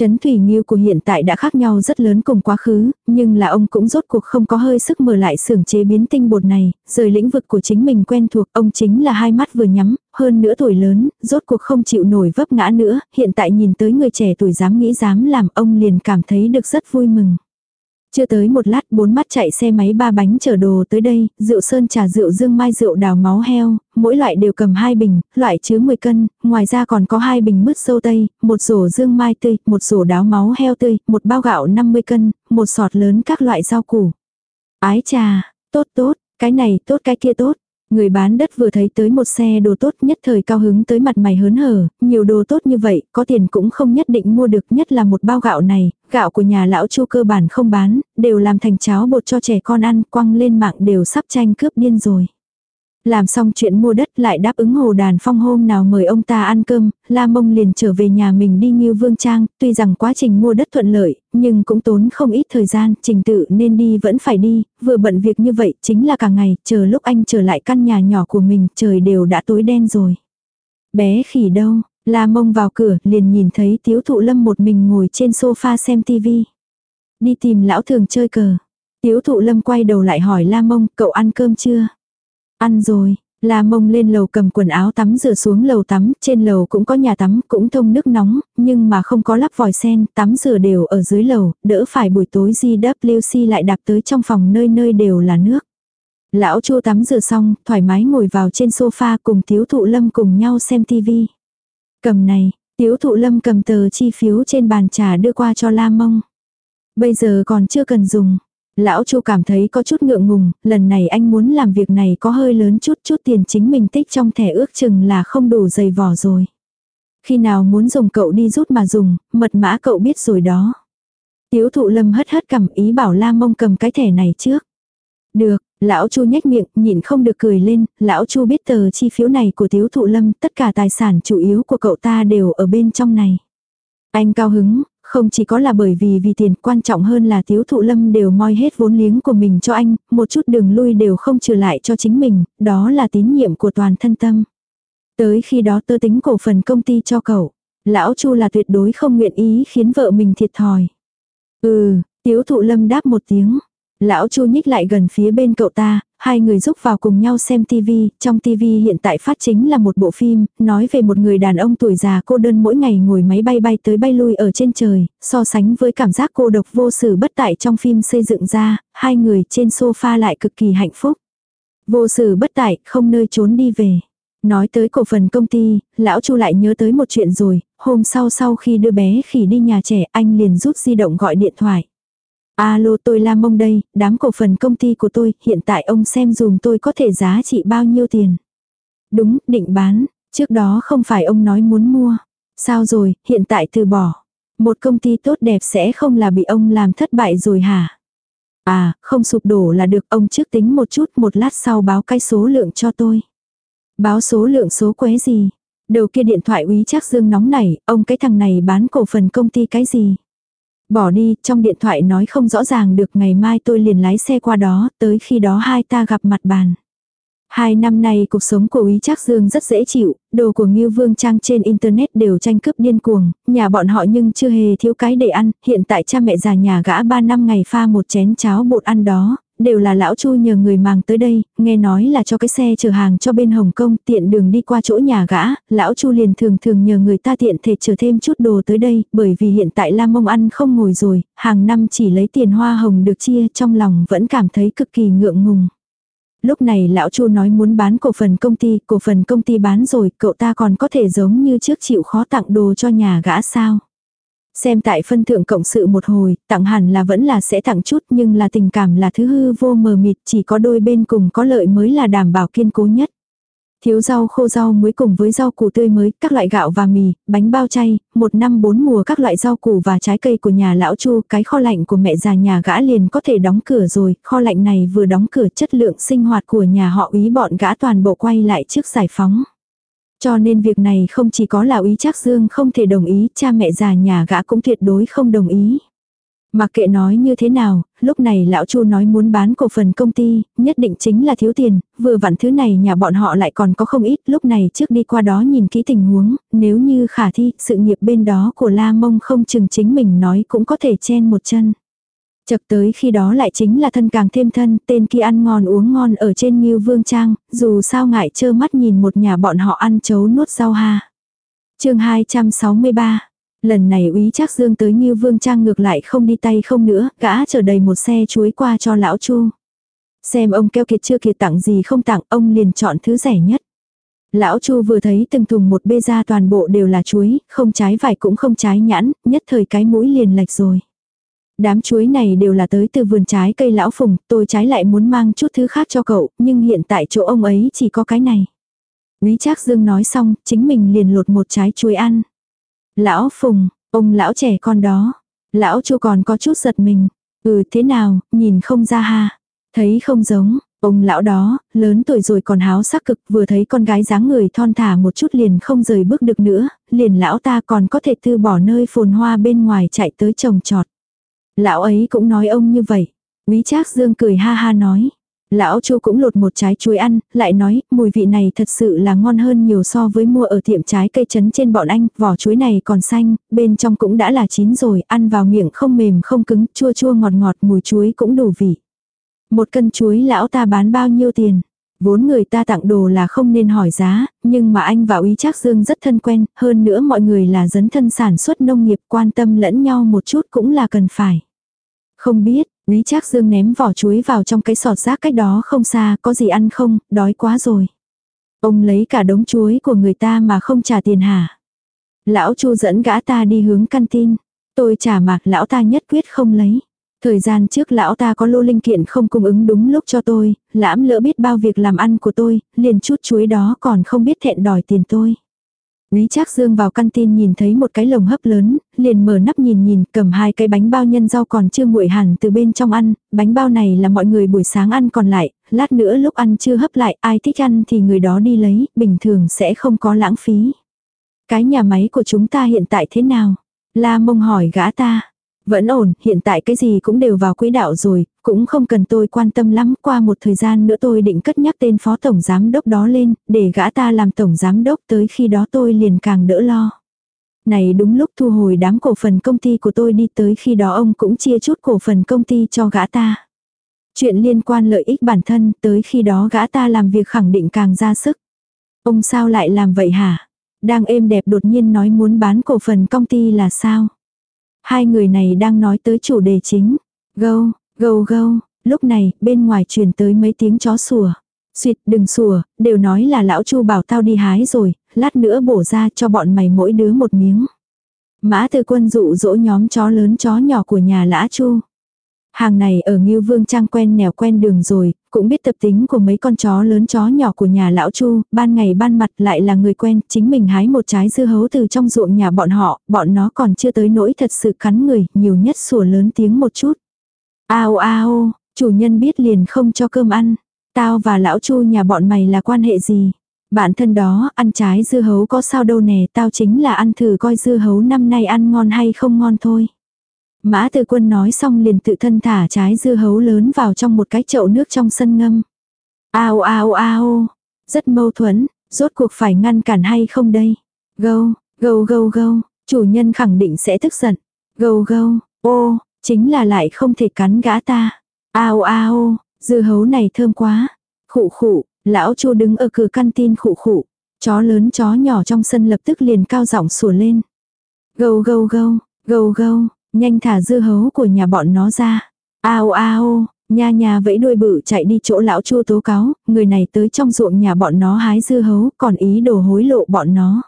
Speaker 1: Chấn Thủy Nghiêu của hiện tại đã khác nhau rất lớn cùng quá khứ, nhưng là ông cũng rốt cuộc không có hơi sức mở lại xưởng chế biến tinh bột này, rời lĩnh vực của chính mình quen thuộc, ông chính là hai mắt vừa nhắm, hơn nữa tuổi lớn, rốt cuộc không chịu nổi vấp ngã nữa, hiện tại nhìn tới người trẻ tuổi dám nghĩ dám làm ông liền cảm thấy được rất vui mừng. Chưa tới một lát bốn mắt chạy xe máy ba bánh chở đồ tới đây, rượu sơn trà rượu dương mai rượu đào máu heo, mỗi loại đều cầm hai bình, loại chứa 10 cân, ngoài ra còn có hai bình mứt dâu tây, một rổ dương mai tươi, một rổ đáo máu heo tươi, một bao gạo 50 cân, một sọt lớn các loại rau củ. Ái trà, tốt tốt, cái này tốt cái kia tốt. Người bán đất vừa thấy tới một xe đồ tốt nhất thời cao hứng tới mặt mày hớn hở, nhiều đồ tốt như vậy, có tiền cũng không nhất định mua được nhất là một bao gạo này, gạo của nhà lão chu cơ bản không bán, đều làm thành cháo bột cho trẻ con ăn, quăng lên mạng đều sắp tranh cướp điên rồi. Làm xong chuyện mua đất lại đáp ứng hồ đàn phong hôm nào mời ông ta ăn cơm, La Mông liền trở về nhà mình đi như Vương Trang, tuy rằng quá trình mua đất thuận lợi, nhưng cũng tốn không ít thời gian, trình tự nên đi vẫn phải đi, vừa bận việc như vậy chính là cả ngày, chờ lúc anh trở lại căn nhà nhỏ của mình, trời đều đã tối đen rồi. Bé khỉ đâu, La Mông vào cửa liền nhìn thấy Tiếu Thụ Lâm một mình ngồi trên sofa xem tivi. Đi tìm lão thường chơi cờ. Tiếu Thụ Lâm quay đầu lại hỏi La Mông, cậu ăn cơm chưa? Ăn rồi, La mông lên lầu cầm quần áo tắm rửa xuống lầu tắm, trên lầu cũng có nhà tắm, cũng thông nước nóng, nhưng mà không có lắp vòi sen, tắm rửa đều ở dưới lầu, đỡ phải buổi tối GWC lại đạp tới trong phòng nơi nơi đều là nước. Lão chua tắm rửa xong, thoải mái ngồi vào trên sofa cùng thiếu thụ lâm cùng nhau xem tivi. Cầm này, tiếu thụ lâm cầm tờ chi phiếu trên bàn trà đưa qua cho la mông. Bây giờ còn chưa cần dùng, Lão Chu cảm thấy có chút ngượng ngùng, lần này anh muốn làm việc này có hơi lớn chút chút tiền chính mình tích trong thẻ ước chừng là không đủ dày vỏ rồi. Khi nào muốn dùng cậu đi rút mà dùng, mật mã cậu biết rồi đó. Tiếu thụ lâm hất hất cầm ý bảo la mông cầm cái thẻ này trước. Được, lão chu nhếch miệng, nhìn không được cười lên, lão chu biết tờ chi phiếu này của tiếu thụ lâm, tất cả tài sản chủ yếu của cậu ta đều ở bên trong này. Anh cao hứng, không chỉ có là bởi vì vì tiền quan trọng hơn là thiếu thụ lâm đều moi hết vốn liếng của mình cho anh, một chút đường lui đều không trừ lại cho chính mình, đó là tín nhiệm của toàn thân tâm. Tới khi đó tơ tính cổ phần công ty cho cậu, lão chu là tuyệt đối không nguyện ý khiến vợ mình thiệt thòi. Ừ, tiếu thụ lâm đáp một tiếng. Lão chu nhích lại gần phía bên cậu ta, Hai người giúp vào cùng nhau xem TV, trong TV hiện tại phát chính là một bộ phim, nói về một người đàn ông tuổi già cô đơn mỗi ngày ngồi máy bay bay tới bay lui ở trên trời, so sánh với cảm giác cô độc vô sự bất tại trong phim xây dựng ra, hai người trên sofa lại cực kỳ hạnh phúc. Vô sự bất tại, không nơi trốn đi về. Nói tới cổ phần công ty, lão Chu lại nhớ tới một chuyện rồi, hôm sau sau khi đưa bé khỉ đi nhà trẻ anh liền rút di động gọi điện thoại. Alo tôi là Mông đây, đám cổ phần công ty của tôi, hiện tại ông xem dùm tôi có thể giá trị bao nhiêu tiền. Đúng, định bán, trước đó không phải ông nói muốn mua. Sao rồi, hiện tại từ bỏ. Một công ty tốt đẹp sẽ không là bị ông làm thất bại rồi hả? À, không sụp đổ là được ông trước tính một chút một lát sau báo cái số lượng cho tôi. Báo số lượng số quế gì? Đầu kia điện thoại úy chắc dương nóng nảy, ông cái thằng này bán cổ phần công ty cái gì? Bỏ đi, trong điện thoại nói không rõ ràng được ngày mai tôi liền lái xe qua đó, tới khi đó hai ta gặp mặt bàn. Hai năm nay cuộc sống của Ý Trác Dương rất dễ chịu, đồ của Ngưu Vương Trang trên Internet đều tranh cướp điên cuồng, nhà bọn họ nhưng chưa hề thiếu cái để ăn, hiện tại cha mẹ già nhà gã ba năm ngày pha một chén cháo bột ăn đó, đều là lão Chu nhờ người mang tới đây, nghe nói là cho cái xe chở hàng cho bên Hồng Kông tiện đường đi qua chỗ nhà gã, lão Chu liền thường thường nhờ người ta tiện thể chở thêm chút đồ tới đây, bởi vì hiện tại Lam Mông ăn không ngồi rồi, hàng năm chỉ lấy tiền hoa hồng được chia trong lòng vẫn cảm thấy cực kỳ ngượng ngùng. Lúc này lão Chu nói muốn bán cổ phần công ty, cổ phần công ty bán rồi, cậu ta còn có thể giống như trước chịu khó tặng đồ cho nhà gã sao. Xem tại phân thượng cộng sự một hồi, tặng hẳn là vẫn là sẽ tặng chút nhưng là tình cảm là thứ hư vô mờ mịt chỉ có đôi bên cùng có lợi mới là đảm bảo kiên cố nhất. Thiếu rau khô rau muối cùng với rau củ tươi mới, các loại gạo và mì, bánh bao chay, một năm bốn mùa các loại rau củ và trái cây của nhà lão Chu, cái kho lạnh của mẹ già nhà gã liền có thể đóng cửa rồi, kho lạnh này vừa đóng cửa chất lượng sinh hoạt của nhà họ ý bọn gã toàn bộ quay lại trước giải phóng. Cho nên việc này không chỉ có là ý Trác Dương không thể đồng ý, cha mẹ già nhà gã cũng tuyệt đối không đồng ý. Mặc kệ nói như thế nào, lúc này lão Chu nói muốn bán cổ phần công ty, nhất định chính là thiếu tiền, vừa vặn thứ này nhà bọn họ lại còn có không ít, lúc này trước đi qua đó nhìn kỹ tình huống, nếu như khả thi, sự nghiệp bên đó của La Mông không chừng chính mình nói cũng có thể chen một chân. Chật tới khi đó lại chính là thân càng thêm thân, tên kia ăn ngon uống ngon ở trên Ngưu Vương Trang, dù sao ngại trơ mắt nhìn một nhà bọn họ ăn chấu nuốt rau ha. chương 263 Lần này úy chắc dương tới như vương trang ngược lại không đi tay không nữa, gã chở đầy một xe chuối qua cho lão chu. Xem ông keo kiệt chưa kiệt tặng gì không tặng, ông liền chọn thứ rẻ nhất. Lão Chu vừa thấy từng thùng một bê ra toàn bộ đều là chuối, không trái vải cũng không trái nhãn, nhất thời cái mũi liền lệch rồi. Đám chuối này đều là tới từ vườn trái cây lão phùng, tôi trái lại muốn mang chút thứ khác cho cậu, nhưng hiện tại chỗ ông ấy chỉ có cái này. Quý Trác Dương nói xong, chính mình liền lột một trái chuối ăn. Lão Phùng, ông lão trẻ con đó. Lão Chu còn có chút giật mình. Ừ thế nào, nhìn không ra ha. Thấy không giống, ông lão đó, lớn tuổi rồi còn háo sắc cực vừa thấy con gái dáng người thon thả một chút liền không rời bước được nữa, liền lão ta còn có thể từ bỏ nơi phồn hoa bên ngoài chạy tới trồng trọt. Lão ấy cũng nói ông như vậy. Quý Trác Dương cười ha ha nói. Lão Chu cũng lột một trái chuối ăn, lại nói, mùi vị này thật sự là ngon hơn nhiều so với mua ở tiệm trái cây trấn trên bọn anh, vỏ chuối này còn xanh, bên trong cũng đã là chín rồi, ăn vào miệng không mềm không cứng, chua chua ngọt ngọt, mùi chuối cũng đủ vị. Một cân chuối lão ta bán bao nhiêu tiền? Vốn người ta tặng đồ là không nên hỏi giá, nhưng mà anh và Úy Trác Dương rất thân quen, hơn nữa mọi người là dấn thân sản xuất nông nghiệp quan tâm lẫn nhau một chút cũng là cần phải. Không biết, Lý Trác Dương ném vỏ chuối vào trong cái sọt rác cách đó không xa, có gì ăn không, đói quá rồi. Ông lấy cả đống chuối của người ta mà không trả tiền hả? Lão Chu dẫn gã ta đi hướng căn tin. Tôi trả mạc lão ta nhất quyết không lấy. Thời gian trước lão ta có lô linh kiện không cung ứng đúng lúc cho tôi, lãm lỡ biết bao việc làm ăn của tôi, liền chút chuối đó còn không biết thẹn đòi tiền tôi. Lý Trác Dương vào căn tin nhìn thấy một cái lồng hấp lớn, liền mở nắp nhìn nhìn, cầm hai cái bánh bao nhân rau còn chưa nguội hẳn từ bên trong ăn, bánh bao này là mọi người buổi sáng ăn còn lại, lát nữa lúc ăn chưa hấp lại, ai thích ăn thì người đó đi lấy, bình thường sẽ không có lãng phí. Cái nhà máy của chúng ta hiện tại thế nào? La mông hỏi gã ta. Vẫn ổn, hiện tại cái gì cũng đều vào quỹ đạo rồi, cũng không cần tôi quan tâm lắm. Qua một thời gian nữa tôi định cất nhắc tên phó tổng giám đốc đó lên, để gã ta làm tổng giám đốc tới khi đó tôi liền càng đỡ lo. Này đúng lúc thu hồi đám cổ phần công ty của tôi đi tới khi đó ông cũng chia chút cổ phần công ty cho gã ta. Chuyện liên quan lợi ích bản thân tới khi đó gã ta làm việc khẳng định càng ra sức. Ông sao lại làm vậy hả? Đang êm đẹp đột nhiên nói muốn bán cổ phần công ty là sao? Hai người này đang nói tới chủ đề chính. Gâu, gâu gâu, lúc này bên ngoài truyền tới mấy tiếng chó sủa. Xuyệt đừng sủa, đều nói là lão chu bảo tao đi hái rồi, lát nữa bổ ra cho bọn mày mỗi đứa một miếng. Mã từ quân dụ dỗ nhóm chó lớn chó nhỏ của nhà lã chu. Hàng này ở Ngưu Vương Trang quen nẻo quen đường rồi, cũng biết tập tính của mấy con chó lớn chó nhỏ của nhà lão Chu, ban ngày ban mặt lại là người quen, chính mình hái một trái dưa hấu từ trong ruộng nhà bọn họ, bọn nó còn chưa tới nỗi thật sự cắn người, nhiều nhất sủa lớn tiếng một chút. Ao ao, chủ nhân biết liền không cho cơm ăn. Tao và lão Chu nhà bọn mày là quan hệ gì? Bản thân đó, ăn trái dưa hấu có sao đâu nè, tao chính là ăn thử coi dưa hấu năm nay ăn ngon hay không ngon thôi. Mã Tư Quân nói xong liền tự thân thả trái dưa hấu lớn vào trong một cái chậu nước trong sân ngâm. Ao ao ao, rất mâu thuẫn, rốt cuộc phải ngăn cản hay không đây? Gâu, gâu gâu gâu, chủ nhân khẳng định sẽ tức giận. Gâu gâu, ô, chính là lại không thể cắn gã ta. Ao ao, dưa hấu này thơm quá. Khụ khụ, lão chu đứng ở cửa căn tin khụ khụ. Chó lớn chó nhỏ trong sân lập tức liền cao giọng sủa lên. Gâu gâu gâu, gâu gâu, Nhanh thả dưa hấu của nhà bọn nó ra. Ao ao, nha nha vẫy đuôi bự chạy đi chỗ lão chua tố cáo, người này tới trong ruộng nhà bọn nó hái dưa hấu, còn ý đồ hối lộ bọn nó.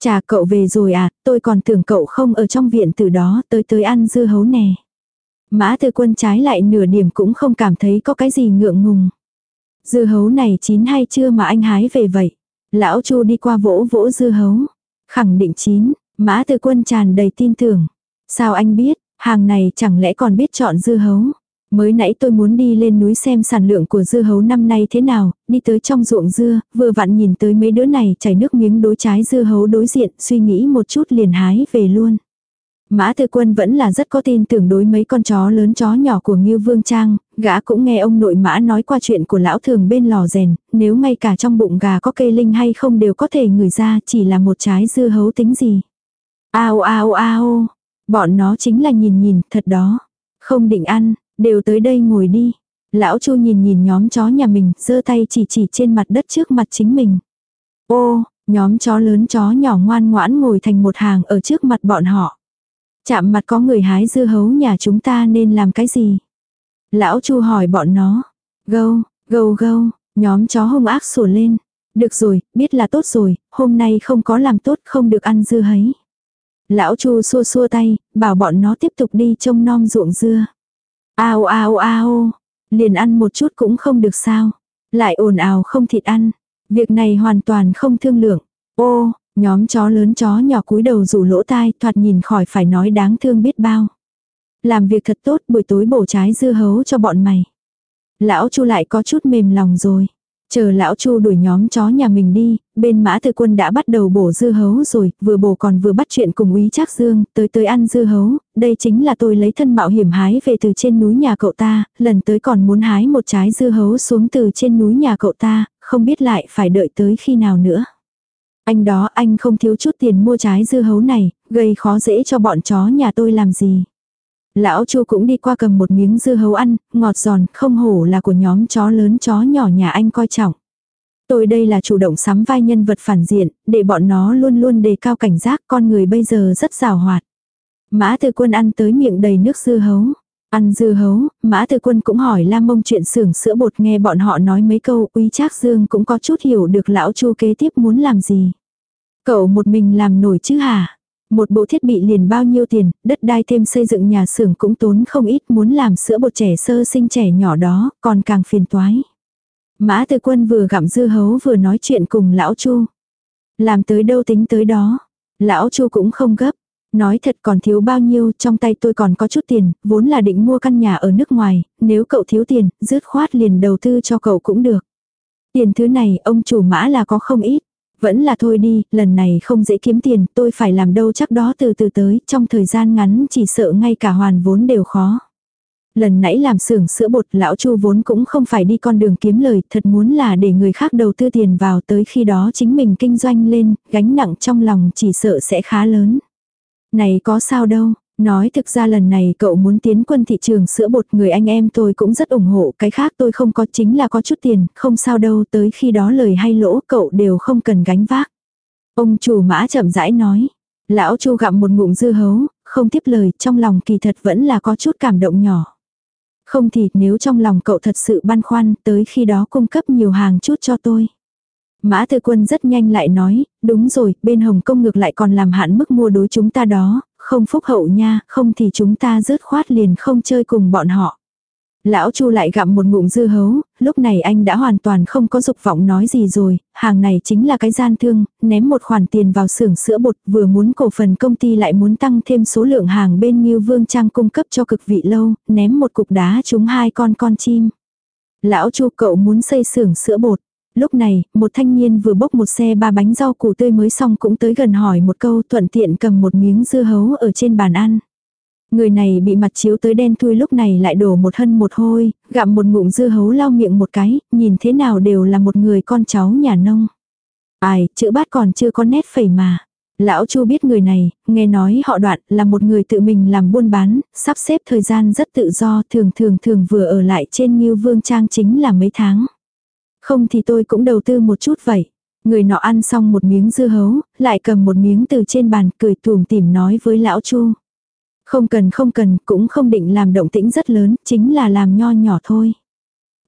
Speaker 1: Chà cậu về rồi à, tôi còn tưởng cậu không ở trong viện từ đó tới tới ăn dưa hấu nè. Mã Tư quân trái lại nửa điểm cũng không cảm thấy có cái gì ngượng ngùng. Dưa hấu này chín hay chưa mà anh hái về vậy? Lão Chu đi qua vỗ vỗ dưa hấu. Khẳng định chín, mã Tư quân tràn đầy tin tưởng. Sao anh biết, hàng này chẳng lẽ còn biết chọn dưa hấu? Mới nãy tôi muốn đi lên núi xem sản lượng của dưa hấu năm nay thế nào, đi tới trong ruộng dưa, vừa vặn nhìn tới mấy đứa này chảy nước miếng đối trái dưa hấu đối diện, suy nghĩ một chút liền hái về luôn. Mã Tư Quân vẫn là rất có tin tưởng đối mấy con chó lớn chó nhỏ của Ngưu Vương Trang, gã cũng nghe ông nội mã nói qua chuyện của lão thường bên lò rèn, nếu ngay cả trong bụng gà có cây linh hay không đều có thể ngửi ra chỉ là một trái dưa hấu tính gì. Ao ao ao, bọn nó chính là nhìn nhìn, thật đó. Không định ăn, đều tới đây ngồi đi. Lão Chu nhìn nhìn nhóm chó nhà mình, giơ tay chỉ chỉ trên mặt đất trước mặt chính mình. Ô, nhóm chó lớn chó nhỏ ngoan ngoãn ngồi thành một hàng ở trước mặt bọn họ. Chạm mặt có người hái dưa hấu nhà chúng ta nên làm cái gì? Lão Chu hỏi bọn nó. Gâu, gâu gâu, nhóm chó hung ác sủa lên. Được rồi, biết là tốt rồi, hôm nay không có làm tốt không được ăn dưa hấy. Lão Chu xua xua tay, bảo bọn nó tiếp tục đi trông nom ruộng dưa. Ao ao ao, liền ăn một chút cũng không được sao. Lại ồn ào không thịt ăn. Việc này hoàn toàn không thương lượng. Ô, Nhóm chó lớn chó nhỏ cúi đầu rủ lỗ tai thoạt nhìn khỏi phải nói đáng thương biết bao. Làm việc thật tốt buổi tối bổ trái dưa hấu cho bọn mày. Lão Chu lại có chút mềm lòng rồi. Chờ lão Chu đuổi nhóm chó nhà mình đi, bên mã thư quân đã bắt đầu bổ dưa hấu rồi, vừa bổ còn vừa bắt chuyện cùng úy trác dương, tới tới ăn dưa hấu, đây chính là tôi lấy thân mạo hiểm hái về từ trên núi nhà cậu ta, lần tới còn muốn hái một trái dưa hấu xuống từ trên núi nhà cậu ta, không biết lại phải đợi tới khi nào nữa. Anh đó anh không thiếu chút tiền mua trái dưa hấu này, gây khó dễ cho bọn chó nhà tôi làm gì. Lão Chu cũng đi qua cầm một miếng dưa hấu ăn, ngọt giòn, không hổ là của nhóm chó lớn chó nhỏ nhà anh coi trọng. Tôi đây là chủ động sắm vai nhân vật phản diện, để bọn nó luôn luôn đề cao cảnh giác con người bây giờ rất rào hoạt. Mã Tư quân ăn tới miệng đầy nước dưa hấu. Ăn dưa hấu, Mã Tư Quân cũng hỏi Lam Mông chuyện xưởng sữa bột nghe bọn họ nói mấy câu, Úy Trác Dương cũng có chút hiểu được lão Chu kế tiếp muốn làm gì. Cậu một mình làm nổi chứ hả? Một bộ thiết bị liền bao nhiêu tiền, đất đai thêm xây dựng nhà xưởng cũng tốn không ít muốn làm sữa bột trẻ sơ sinh trẻ nhỏ đó, còn càng phiền toái. Mã tư Quân vừa gặm dưa hấu vừa nói chuyện cùng lão Chu. Làm tới đâu tính tới đó. Lão Chu cũng không gấp, Nói thật còn thiếu bao nhiêu, trong tay tôi còn có chút tiền, vốn là định mua căn nhà ở nước ngoài, nếu cậu thiếu tiền, dứt khoát liền đầu tư cho cậu cũng được. Tiền thứ này, ông chủ mã là có không ít. Vẫn là thôi đi, lần này không dễ kiếm tiền, tôi phải làm đâu chắc đó từ từ tới, trong thời gian ngắn chỉ sợ ngay cả hoàn vốn đều khó. Lần nãy làm xưởng sữa bột lão chu vốn cũng không phải đi con đường kiếm lời, thật muốn là để người khác đầu tư tiền vào tới khi đó chính mình kinh doanh lên, gánh nặng trong lòng chỉ sợ sẽ khá lớn. Này có sao đâu, nói thực ra lần này cậu muốn tiến quân thị trường sữa bột người anh em tôi cũng rất ủng hộ, cái khác tôi không có chính là có chút tiền, không sao đâu, tới khi đó lời hay lỗ cậu đều không cần gánh vác. Ông chủ mã chậm rãi nói, lão chu gặm một ngụm dư hấu, không tiếp lời, trong lòng kỳ thật vẫn là có chút cảm động nhỏ. Không thì nếu trong lòng cậu thật sự băn khoăn, tới khi đó cung cấp nhiều hàng chút cho tôi. Mã Tư Quân rất nhanh lại nói, đúng rồi, bên Hồng Kông ngược lại còn làm hạn mức mua đối chúng ta đó, không phúc hậu nha, không thì chúng ta rớt khoát liền không chơi cùng bọn họ. Lão Chu lại gặm một ngụm dưa hấu, lúc này anh đã hoàn toàn không có dục vọng nói gì rồi, hàng này chính là cái gian thương, ném một khoản tiền vào xưởng sữa bột, vừa muốn cổ phần công ty lại muốn tăng thêm số lượng hàng bên như Vương Trang cung cấp cho cực vị lâu, ném một cục đá trúng hai con con chim. Lão Chu cậu muốn xây xưởng sữa bột. Lúc này, một thanh niên vừa bốc một xe ba bánh rau củ tươi mới xong cũng tới gần hỏi một câu thuận tiện cầm một miếng dưa hấu ở trên bàn ăn. Người này bị mặt chiếu tới đen thui lúc này lại đổ một hân một hôi, gặm một ngụm dưa hấu lau miệng một cái, nhìn thế nào đều là một người con cháu nhà nông. Ai, chữ bát còn chưa có nét phẩy mà. Lão Chu biết người này, nghe nói họ đoạn là một người tự mình làm buôn bán, sắp xếp thời gian rất tự do, thường thường thường vừa ở lại trên như Vương Trang chính là mấy tháng. Không thì tôi cũng đầu tư một chút vậy. Người nọ ăn xong một miếng dưa hấu, lại cầm một miếng từ trên bàn cười tùm tìm nói với lão Chu. Không cần không cần, cũng không định làm động tĩnh rất lớn, chính là làm nho nhỏ thôi.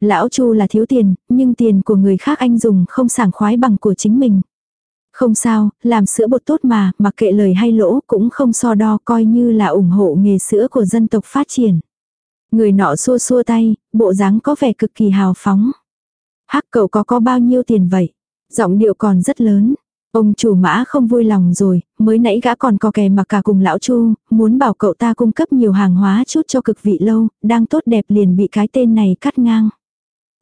Speaker 1: Lão Chu là thiếu tiền, nhưng tiền của người khác anh dùng không sảng khoái bằng của chính mình. Không sao, làm sữa bột tốt mà, mặc kệ lời hay lỗ cũng không so đo coi như là ủng hộ nghề sữa của dân tộc phát triển. Người nọ xua xua tay, bộ dáng có vẻ cực kỳ hào phóng. Hắc cậu có có bao nhiêu tiền vậy? Giọng điệu còn rất lớn. Ông chủ mã không vui lòng rồi, mới nãy gã còn có kè mà cả cùng lão chu, muốn bảo cậu ta cung cấp nhiều hàng hóa chút cho cực vị lâu, đang tốt đẹp liền bị cái tên này cắt ngang.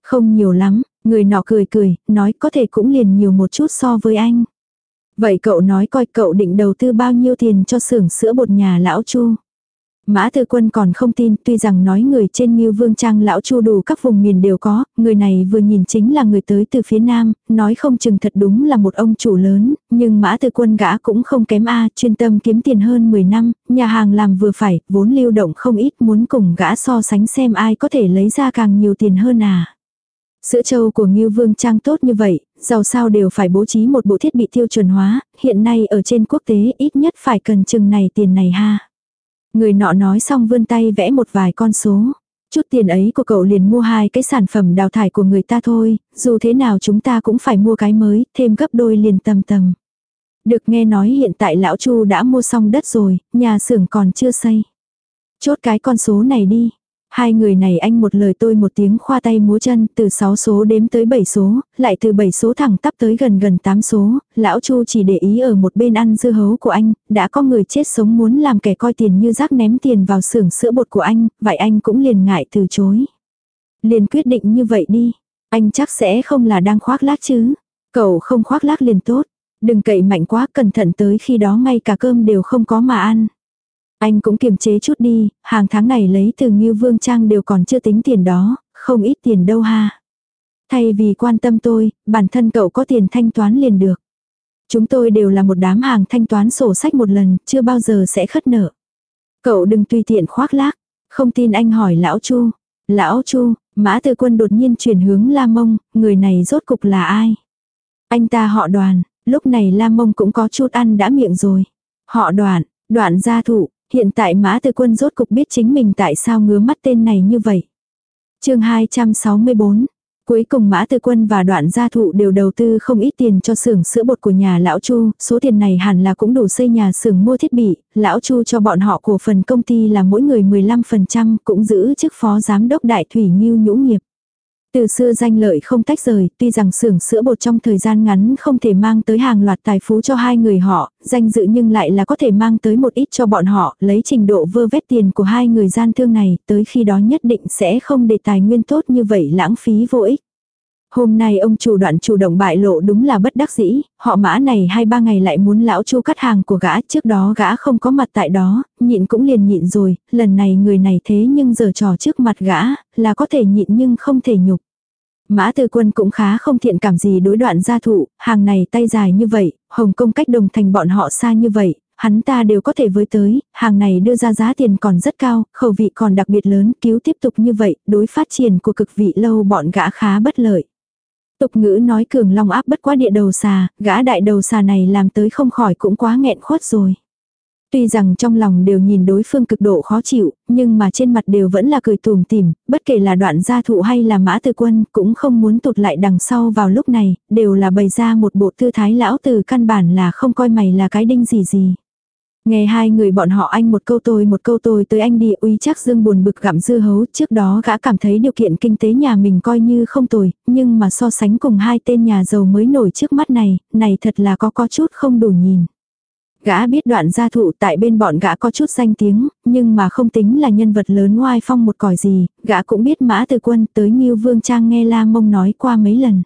Speaker 1: Không nhiều lắm, người nọ cười cười, nói có thể cũng liền nhiều một chút so với anh. Vậy cậu nói coi cậu định đầu tư bao nhiêu tiền cho xưởng sữa bột nhà lão chu. Mã Tư Quân còn không tin, tuy rằng nói người trên Ngưu Vương Trang lão chu đủ các vùng miền đều có, người này vừa nhìn chính là người tới từ phía Nam, nói không chừng thật đúng là một ông chủ lớn, nhưng Mã Tư Quân gã cũng không kém a, chuyên tâm kiếm tiền hơn 10 năm, nhà hàng làm vừa phải, vốn lưu động không ít, muốn cùng gã so sánh xem ai có thể lấy ra càng nhiều tiền hơn à. Sữa trâu của Ngưu Vương Trang tốt như vậy, giàu sao đều phải bố trí một bộ thiết bị tiêu chuẩn hóa, hiện nay ở trên quốc tế ít nhất phải cần chừng này tiền này ha. Người nọ nói xong vươn tay vẽ một vài con số. Chút tiền ấy của cậu liền mua hai cái sản phẩm đào thải của người ta thôi, dù thế nào chúng ta cũng phải mua cái mới, thêm gấp đôi liền tầm tầm. Được nghe nói hiện tại lão Chu đã mua xong đất rồi, nhà xưởng còn chưa xây. Chốt cái con số này đi. Hai người này anh một lời tôi một tiếng khoa tay múa chân, từ 6 số đếm tới 7 số, lại từ 7 số thẳng tắp tới gần gần 8 số, lão Chu chỉ để ý ở một bên ăn dưa hấu của anh, đã có người chết sống muốn làm kẻ coi tiền như rác ném tiền vào xưởng sữa bột của anh, vậy anh cũng liền ngại từ chối. Liền quyết định như vậy đi, anh chắc sẽ không là đang khoác lác chứ. Cậu không khoác lác liền tốt, đừng cậy mạnh quá cẩn thận tới khi đó ngay cả cơm đều không có mà ăn. Anh cũng kiềm chế chút đi, hàng tháng này lấy từ Ngưu Vương Trang đều còn chưa tính tiền đó, không ít tiền đâu ha. Thay vì quan tâm tôi, bản thân cậu có tiền thanh toán liền được. Chúng tôi đều là một đám hàng thanh toán sổ sách một lần, chưa bao giờ sẽ khất nợ. Cậu đừng tùy tiện khoác lác. Không tin anh hỏi lão Chu. Lão Chu, mã tư quân đột nhiên chuyển hướng La Mông, người này rốt cục là ai? Anh ta họ đoàn, lúc này La Mông cũng có chút ăn đã miệng rồi. Họ đoàn đoạn gia thụ, hiện tại mã tư quân rốt cục biết chính mình tại sao ngứa mắt tên này như vậy. chương 264 Cuối cùng Mã Tư Quân và đoạn gia thụ đều đầu tư không ít tiền cho xưởng sữa bột của nhà Lão Chu, số tiền này hẳn là cũng đủ xây nhà xưởng mua thiết bị, Lão Chu cho bọn họ cổ phần công ty là mỗi người 15% cũng giữ chức phó giám đốc đại thủy nghiêu nhũ nghiệp. Từ xưa danh lợi không tách rời, tuy rằng xưởng sữa bột trong thời gian ngắn không thể mang tới hàng loạt tài phú cho hai người họ, danh dự nhưng lại là có thể mang tới một ít cho bọn họ, lấy trình độ vơ vét tiền của hai người gian thương này, tới khi đó nhất định sẽ không để tài nguyên tốt như vậy lãng phí vô ích. Hôm nay ông chủ đoạn chủ động bại lộ đúng là bất đắc dĩ, họ mã này hai ba ngày lại muốn lão chu cắt hàng của gã, trước đó gã không có mặt tại đó, nhịn cũng liền nhịn rồi, lần này người này thế nhưng giờ trò trước mặt gã, là có thể nhịn nhưng không thể nhục. Mã Tư Quân cũng khá không thiện cảm gì đối đoạn gia thụ, hàng này tay dài như vậy, Hồng Kông cách đồng thành bọn họ xa như vậy, hắn ta đều có thể với tới, hàng này đưa ra giá tiền còn rất cao, khẩu vị còn đặc biệt lớn, cứu tiếp tục như vậy, đối phát triển của cực vị lâu bọn gã khá bất lợi. Tục ngữ nói cường long áp bất quá địa đầu xà, gã đại đầu xà này làm tới không khỏi cũng quá nghẹn khuất rồi. Tuy rằng trong lòng đều nhìn đối phương cực độ khó chịu, nhưng mà trên mặt đều vẫn là cười tùm tìm, bất kể là đoạn gia thụ hay là mã tư quân cũng không muốn tụt lại đằng sau vào lúc này, đều là bày ra một bộ tư thái lão từ căn bản là không coi mày là cái đinh gì gì. Nghe hai người bọn họ anh một câu tôi một câu tôi tới anh đi uy chắc dương buồn bực gặm dư hấu trước đó gã cảm thấy điều kiện kinh tế nhà mình coi như không tồi, nhưng mà so sánh cùng hai tên nhà giàu mới nổi trước mắt này, này thật là có có chút không đủ nhìn. Gã biết đoạn gia thụ tại bên bọn gã có chút danh tiếng, nhưng mà không tính là nhân vật lớn ngoài phong một còi gì, gã cũng biết mã từ quân tới như Vương Trang nghe La Mông nói qua mấy lần.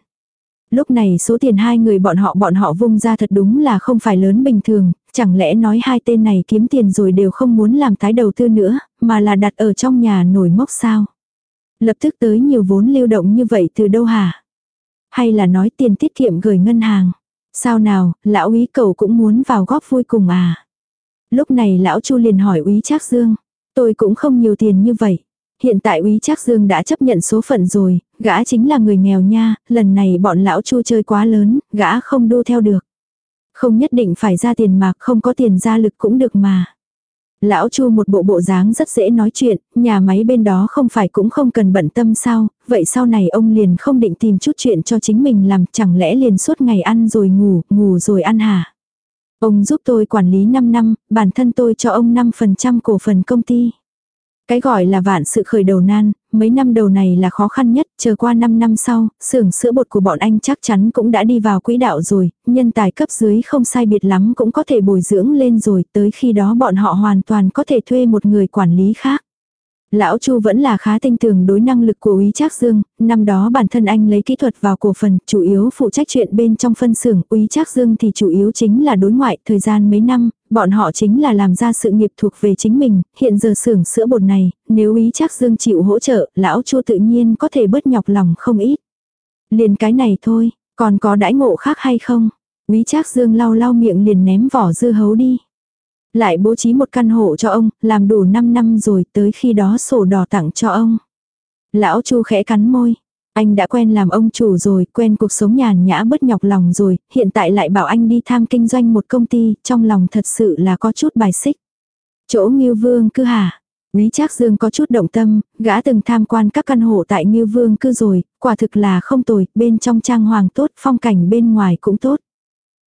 Speaker 1: Lúc này số tiền hai người bọn họ bọn họ vung ra thật đúng là không phải lớn bình thường, chẳng lẽ nói hai tên này kiếm tiền rồi đều không muốn làm tái đầu tư nữa, mà là đặt ở trong nhà nổi mốc sao. Lập tức tới nhiều vốn lưu động như vậy từ đâu hả? Hay là nói tiền tiết kiệm gửi ngân hàng? Sao nào, lão úy cầu cũng muốn vào góp vui cùng à? Lúc này lão Chu liền hỏi úy Trác Dương, tôi cũng không nhiều tiền như vậy. Hiện tại úy Trác Dương đã chấp nhận số phận rồi, gã chính là người nghèo nha, lần này bọn lão Chu chơi quá lớn, gã không đu theo được. Không nhất định phải ra tiền mà không có tiền ra lực cũng được mà. Lão Chu một bộ bộ dáng rất dễ nói chuyện, nhà máy bên đó không phải cũng không cần bận tâm sao, vậy sau này ông liền không định tìm chút chuyện cho chính mình làm, chẳng lẽ liền suốt ngày ăn rồi ngủ, ngủ rồi ăn hả? Ông giúp tôi quản lý 5 năm, bản thân tôi cho ông 5% cổ phần công ty. Cái gọi là vạn sự khởi đầu nan, mấy năm đầu này là khó khăn nhất, chờ qua 5 năm sau, xưởng sữa bột của bọn anh chắc chắn cũng đã đi vào quỹ đạo rồi, nhân tài cấp dưới không sai biệt lắm cũng có thể bồi dưỡng lên rồi, tới khi đó bọn họ hoàn toàn có thể thuê một người quản lý khác. Lão Chu vẫn là khá tinh tường đối năng lực của Úy Trác Dương, năm đó bản thân anh lấy kỹ thuật vào cổ phần, chủ yếu phụ trách chuyện bên trong phân xưởng, Úy Trác Dương thì chủ yếu chính là đối ngoại, thời gian mấy năm, bọn họ chính là làm ra sự nghiệp thuộc về chính mình, hiện giờ xưởng sữa bột này, nếu Úy Trác Dương chịu hỗ trợ, lão Chu tự nhiên có thể bớt nhọc lòng không ít. Liền cái này thôi, còn có đãi ngộ khác hay không? Úy Trác Dương lau lau miệng liền ném vỏ dưa hấu đi. Lại bố trí một căn hộ cho ông, làm đủ 5 năm rồi tới khi đó sổ đỏ tặng cho ông. Lão Chu khẽ cắn môi. Anh đã quen làm ông chủ rồi, quen cuộc sống nhàn nhã bất nhọc lòng rồi, hiện tại lại bảo anh đi tham kinh doanh một công ty, trong lòng thật sự là có chút bài xích. Chỗ Ngưu Vương cư hả? Lý Trác Dương có chút động tâm, gã từng tham quan các căn hộ tại Ngưu Vương cư rồi, quả thực là không tồi, bên trong trang hoàng tốt, phong cảnh bên ngoài cũng tốt.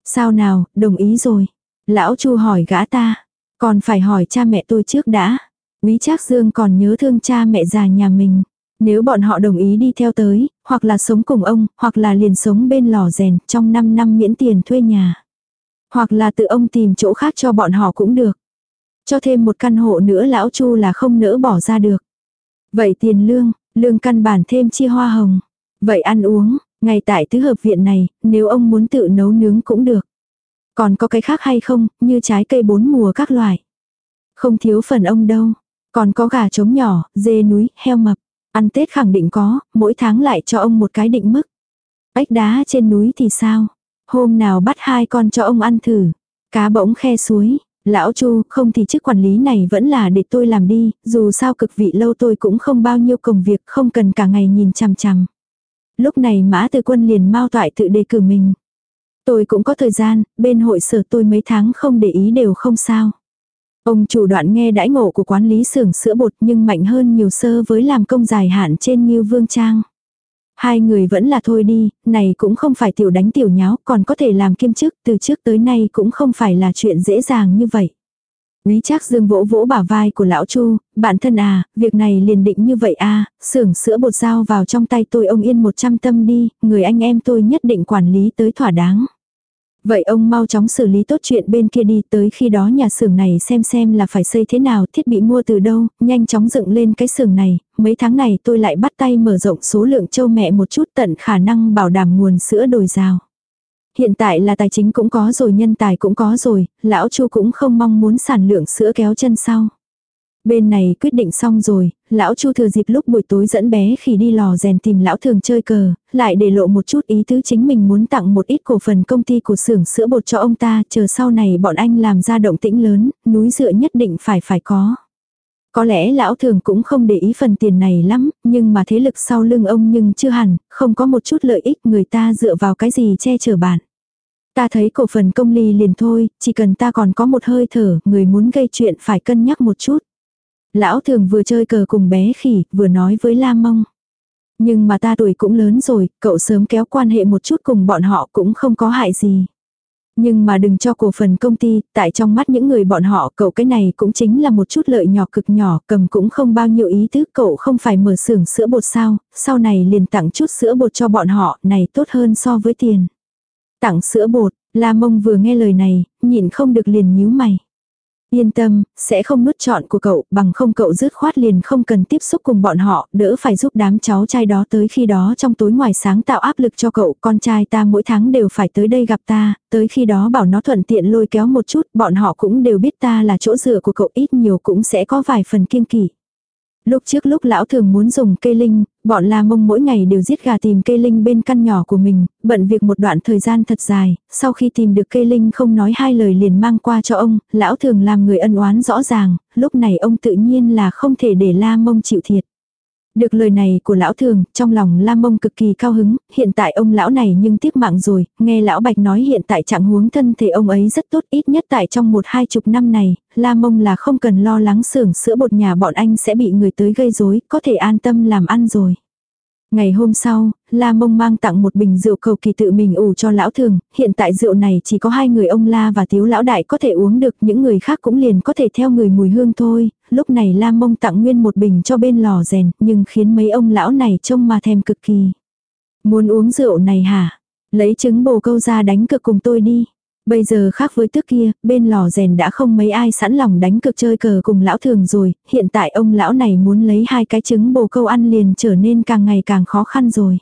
Speaker 1: Sao nào, đồng ý rồi. Lão Chu hỏi gã ta, còn phải hỏi cha mẹ tôi trước đã. Quý Trác Dương còn nhớ thương cha mẹ già nhà mình. Nếu bọn họ đồng ý đi theo tới, hoặc là sống cùng ông, hoặc là liền sống bên lò rèn trong 5 năm miễn tiền thuê nhà. Hoặc là tự ông tìm chỗ khác cho bọn họ cũng được. Cho thêm một căn hộ nữa lão Chu là không nỡ bỏ ra được. Vậy tiền lương, lương căn bản thêm chia hoa hồng. Vậy ăn uống, ngay tại tứ hợp viện này, nếu ông muốn tự nấu nướng cũng được. Còn có cái khác hay không, như trái cây bốn mùa các loại. Không thiếu phần ông đâu. Còn có gà trống nhỏ, dê núi, heo mập. Ăn Tết khẳng định có, mỗi tháng lại cho ông một cái định mức. Ếch đá trên núi thì sao? Hôm nào bắt hai con cho ông ăn thử. Cá bỗng khe suối. Lão Chu, không thì chức quản lý này vẫn là để tôi làm đi, dù sao cực vị lâu tôi cũng không bao nhiêu công việc, không cần cả ngày nhìn chằm chằm. Lúc này Mã Từ Quân liền mau toại tự đề cử mình. Tôi cũng có thời gian, bên hội sở tôi mấy tháng không để ý đều không sao. Ông chủ đoạn nghe đãi ngộ của quán lý xưởng sữa bột nhưng mạnh hơn nhiều sơ với làm công dài hạn trên như vương trang. Hai người vẫn là thôi đi, này cũng không phải tiểu đánh tiểu nháo, còn có thể làm kiêm chức, từ trước tới nay cũng không phải là chuyện dễ dàng như vậy. Quý Trác Dương vỗ vỗ bả vai của lão Chu, bản thân à, việc này liền định như vậy à, xưởng sữa bột dao vào trong tay tôi ông yên một trăm tâm đi, người anh em tôi nhất định quản lý tới thỏa đáng. Vậy ông mau chóng xử lý tốt chuyện bên kia đi tới khi đó nhà xưởng này xem xem là phải xây thế nào, thiết bị mua từ đâu, nhanh chóng dựng lên cái xưởng này, mấy tháng này tôi lại bắt tay mở rộng số lượng châu mẹ một chút tận khả năng bảo đảm nguồn sữa đồi rào. Hiện tại là tài chính cũng có rồi nhân tài cũng có rồi, lão chu cũng không mong muốn sản lượng sữa kéo chân sau. Bên này quyết định xong rồi, lão Chu thừa dịp lúc buổi tối dẫn bé khi đi lò rèn tìm lão thường chơi cờ, lại để lộ một chút ý tứ chính mình muốn tặng một ít cổ phần công ty của xưởng sữa bột cho ông ta, chờ sau này bọn anh làm ra động tĩnh lớn, núi dựa nhất định phải phải có. Có lẽ lão thường cũng không để ý phần tiền này lắm, nhưng mà thế lực sau lưng ông nhưng chưa hẳn, không có một chút lợi ích người ta dựa vào cái gì che chở bạn. Ta thấy cổ phần công ly liền thôi, chỉ cần ta còn có một hơi thở, người muốn gây chuyện phải cân nhắc một chút. Lão thường vừa chơi cờ cùng bé khỉ, vừa nói với La Mông. Nhưng mà ta tuổi cũng lớn rồi, cậu sớm kéo quan hệ một chút cùng bọn họ cũng không có hại gì. Nhưng mà đừng cho cổ phần công ty, tại trong mắt những người bọn họ cậu cái này cũng chính là một chút lợi nhỏ cực nhỏ, cầm cũng không bao nhiêu ý tứ cậu không phải mở xưởng sữa bột sao, sau này liền tặng chút sữa bột cho bọn họ, này tốt hơn so với tiền. Tặng sữa bột, La Mông vừa nghe lời này, nhịn không được liền nhíu mày. Yên tâm, sẽ không nuốt chọn của cậu, bằng không cậu dứt khoát liền không cần tiếp xúc cùng bọn họ, đỡ phải giúp đám cháu trai đó tới khi đó trong tối ngoài sáng tạo áp lực cho cậu, con trai ta mỗi tháng đều phải tới đây gặp ta, tới khi đó bảo nó thuận tiện lôi kéo một chút, bọn họ cũng đều biết ta là chỗ dựa của cậu ít nhiều cũng sẽ có vài phần kiên kỵ. Lúc trước lúc lão thường muốn dùng cây linh, bọn la mông mỗi ngày đều giết gà tìm cây linh bên căn nhỏ của mình, bận việc một đoạn thời gian thật dài, sau khi tìm được cây linh không nói hai lời liền mang qua cho ông, lão thường làm người ân oán rõ ràng, lúc này ông tự nhiên là không thể để la mông chịu thiệt. Được lời này của lão thường, trong lòng Lam Mông cực kỳ cao hứng, hiện tại ông lão này nhưng tiếc mạng rồi, nghe lão Bạch nói hiện tại trạng huống thân thể ông ấy rất tốt ít nhất tại trong một hai chục năm này, Lam Mông là không cần lo lắng xưởng sữa bột nhà bọn anh sẽ bị người tới gây rối, có thể an tâm làm ăn rồi. Ngày hôm sau, La Mông mang tặng một bình rượu cầu kỳ tự mình ủ cho lão thường, hiện tại rượu này chỉ có hai người ông La và Tiếu lão đại có thể uống được, những người khác cũng liền có thể theo người mùi hương thôi, lúc này Lam Mông tặng nguyên một bình cho bên lò rèn, nhưng khiến mấy ông lão này trông mà thèm cực kỳ. Muốn uống rượu này hả? Lấy trứng bồ câu ra đánh cực cùng tôi đi. Bây giờ khác với trước kia, bên lò rèn đã không mấy ai sẵn lòng đánh cực chơi cờ cùng lão thường rồi, hiện tại ông lão này muốn lấy hai cái trứng bồ câu ăn liền trở nên càng ngày càng khó khăn rồi.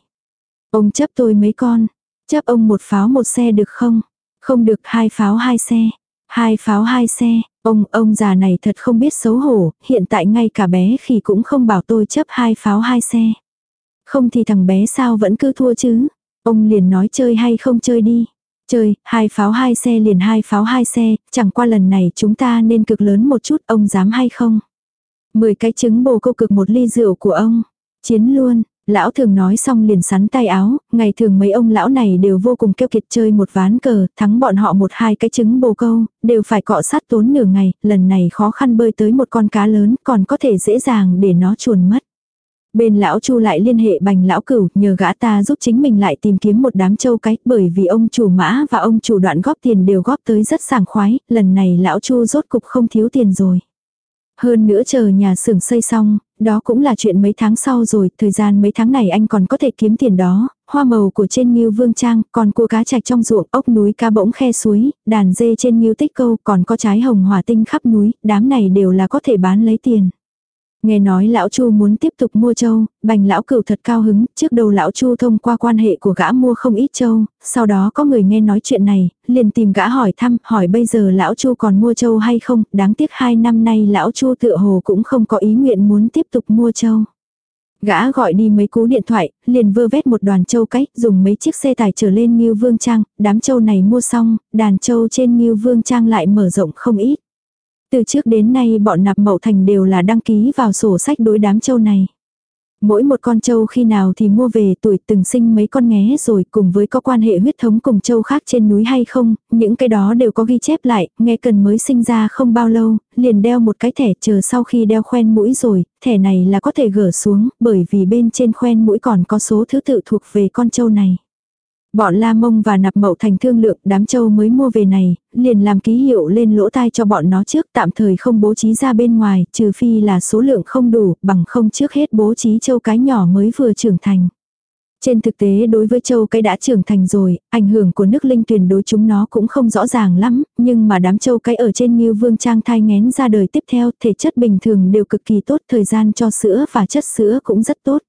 Speaker 1: Ông chấp tôi mấy con, chấp ông một pháo một xe được không? Không được hai pháo hai xe, hai pháo hai xe, ông, ông già này thật không biết xấu hổ, hiện tại ngay cả bé khỉ cũng không bảo tôi chấp hai pháo hai xe. Không thì thằng bé sao vẫn cứ thua chứ? Ông liền nói chơi hay không chơi đi. Chơi, hai pháo hai xe liền hai pháo hai xe, chẳng qua lần này chúng ta nên cực lớn một chút, ông dám hay không? Mười cái trứng bồ câu cực một ly rượu của ông. Chiến luôn, lão thường nói xong liền sắn tay áo, ngày thường mấy ông lão này đều vô cùng keo kiệt chơi một ván cờ, thắng bọn họ một hai cái trứng bồ câu, đều phải cọ sát tốn nửa ngày, lần này khó khăn bơi tới một con cá lớn, còn có thể dễ dàng để nó chuồn mất. Bên lão Chu lại liên hệ bành lão cửu nhờ gã ta giúp chính mình lại tìm kiếm một đám châu cái bởi vì ông chủ mã và ông chủ đoạn góp tiền đều góp tới rất sảng khoái, lần này lão Chu rốt cục không thiếu tiền rồi. Hơn nữa chờ nhà xưởng xây xong, đó cũng là chuyện mấy tháng sau rồi, thời gian mấy tháng này anh còn có thể kiếm tiền đó, hoa màu của trên Nghiêu Vương Trang, còn cua cá chạch trong ruộng, ốc núi cá bỗng khe suối, đàn dê trên Nghiêu Tích Câu, còn có trái hồng hỏa tinh khắp núi, đám này đều là có thể bán lấy tiền. Nghe nói lão Chu muốn tiếp tục mua châu, bành lão cửu thật cao hứng, trước đầu lão Chu thông qua quan hệ của gã mua không ít châu, sau đó có người nghe nói chuyện này, liền tìm gã hỏi thăm, hỏi bây giờ lão Chu còn mua châu hay không, đáng tiếc hai năm nay lão Chu tựa hồ cũng không có ý nguyện muốn tiếp tục mua châu. Gã gọi đi mấy cú điện thoại, liền vơ vét một đoàn châu cách, dùng mấy chiếc xe tải trở lên như Vương Trang, đám châu này mua xong, đàn châu trên như Vương Trang lại mở rộng không ít. Từ trước đến nay bọn nạp mậu thành đều là đăng ký vào sổ sách đối đám châu này. Mỗi một con châu khi nào thì mua về tuổi từng sinh mấy con nghé rồi cùng với có quan hệ huyết thống cùng châu khác trên núi hay không, những cái đó đều có ghi chép lại, nghe cần mới sinh ra không bao lâu, liền đeo một cái thẻ chờ sau khi đeo khoen mũi rồi, thẻ này là có thể gỡ xuống bởi vì bên trên khoen mũi còn có số thứ tự thuộc về con châu này. Bọn La Mông và Nạp Mậu thành thương lượng đám châu mới mua về này, liền làm ký hiệu lên lỗ tai cho bọn nó trước tạm thời không bố trí ra bên ngoài, trừ phi là số lượng không đủ, bằng không trước hết bố trí châu cái nhỏ mới vừa trưởng thành. Trên thực tế đối với châu cái đã trưởng thành rồi, ảnh hưởng của nước linh tuyển đối chúng nó cũng không rõ ràng lắm, nhưng mà đám châu cái ở trên như vương trang thai ngén ra đời tiếp theo, thể chất bình thường đều cực kỳ tốt, thời gian cho sữa và chất sữa cũng rất tốt.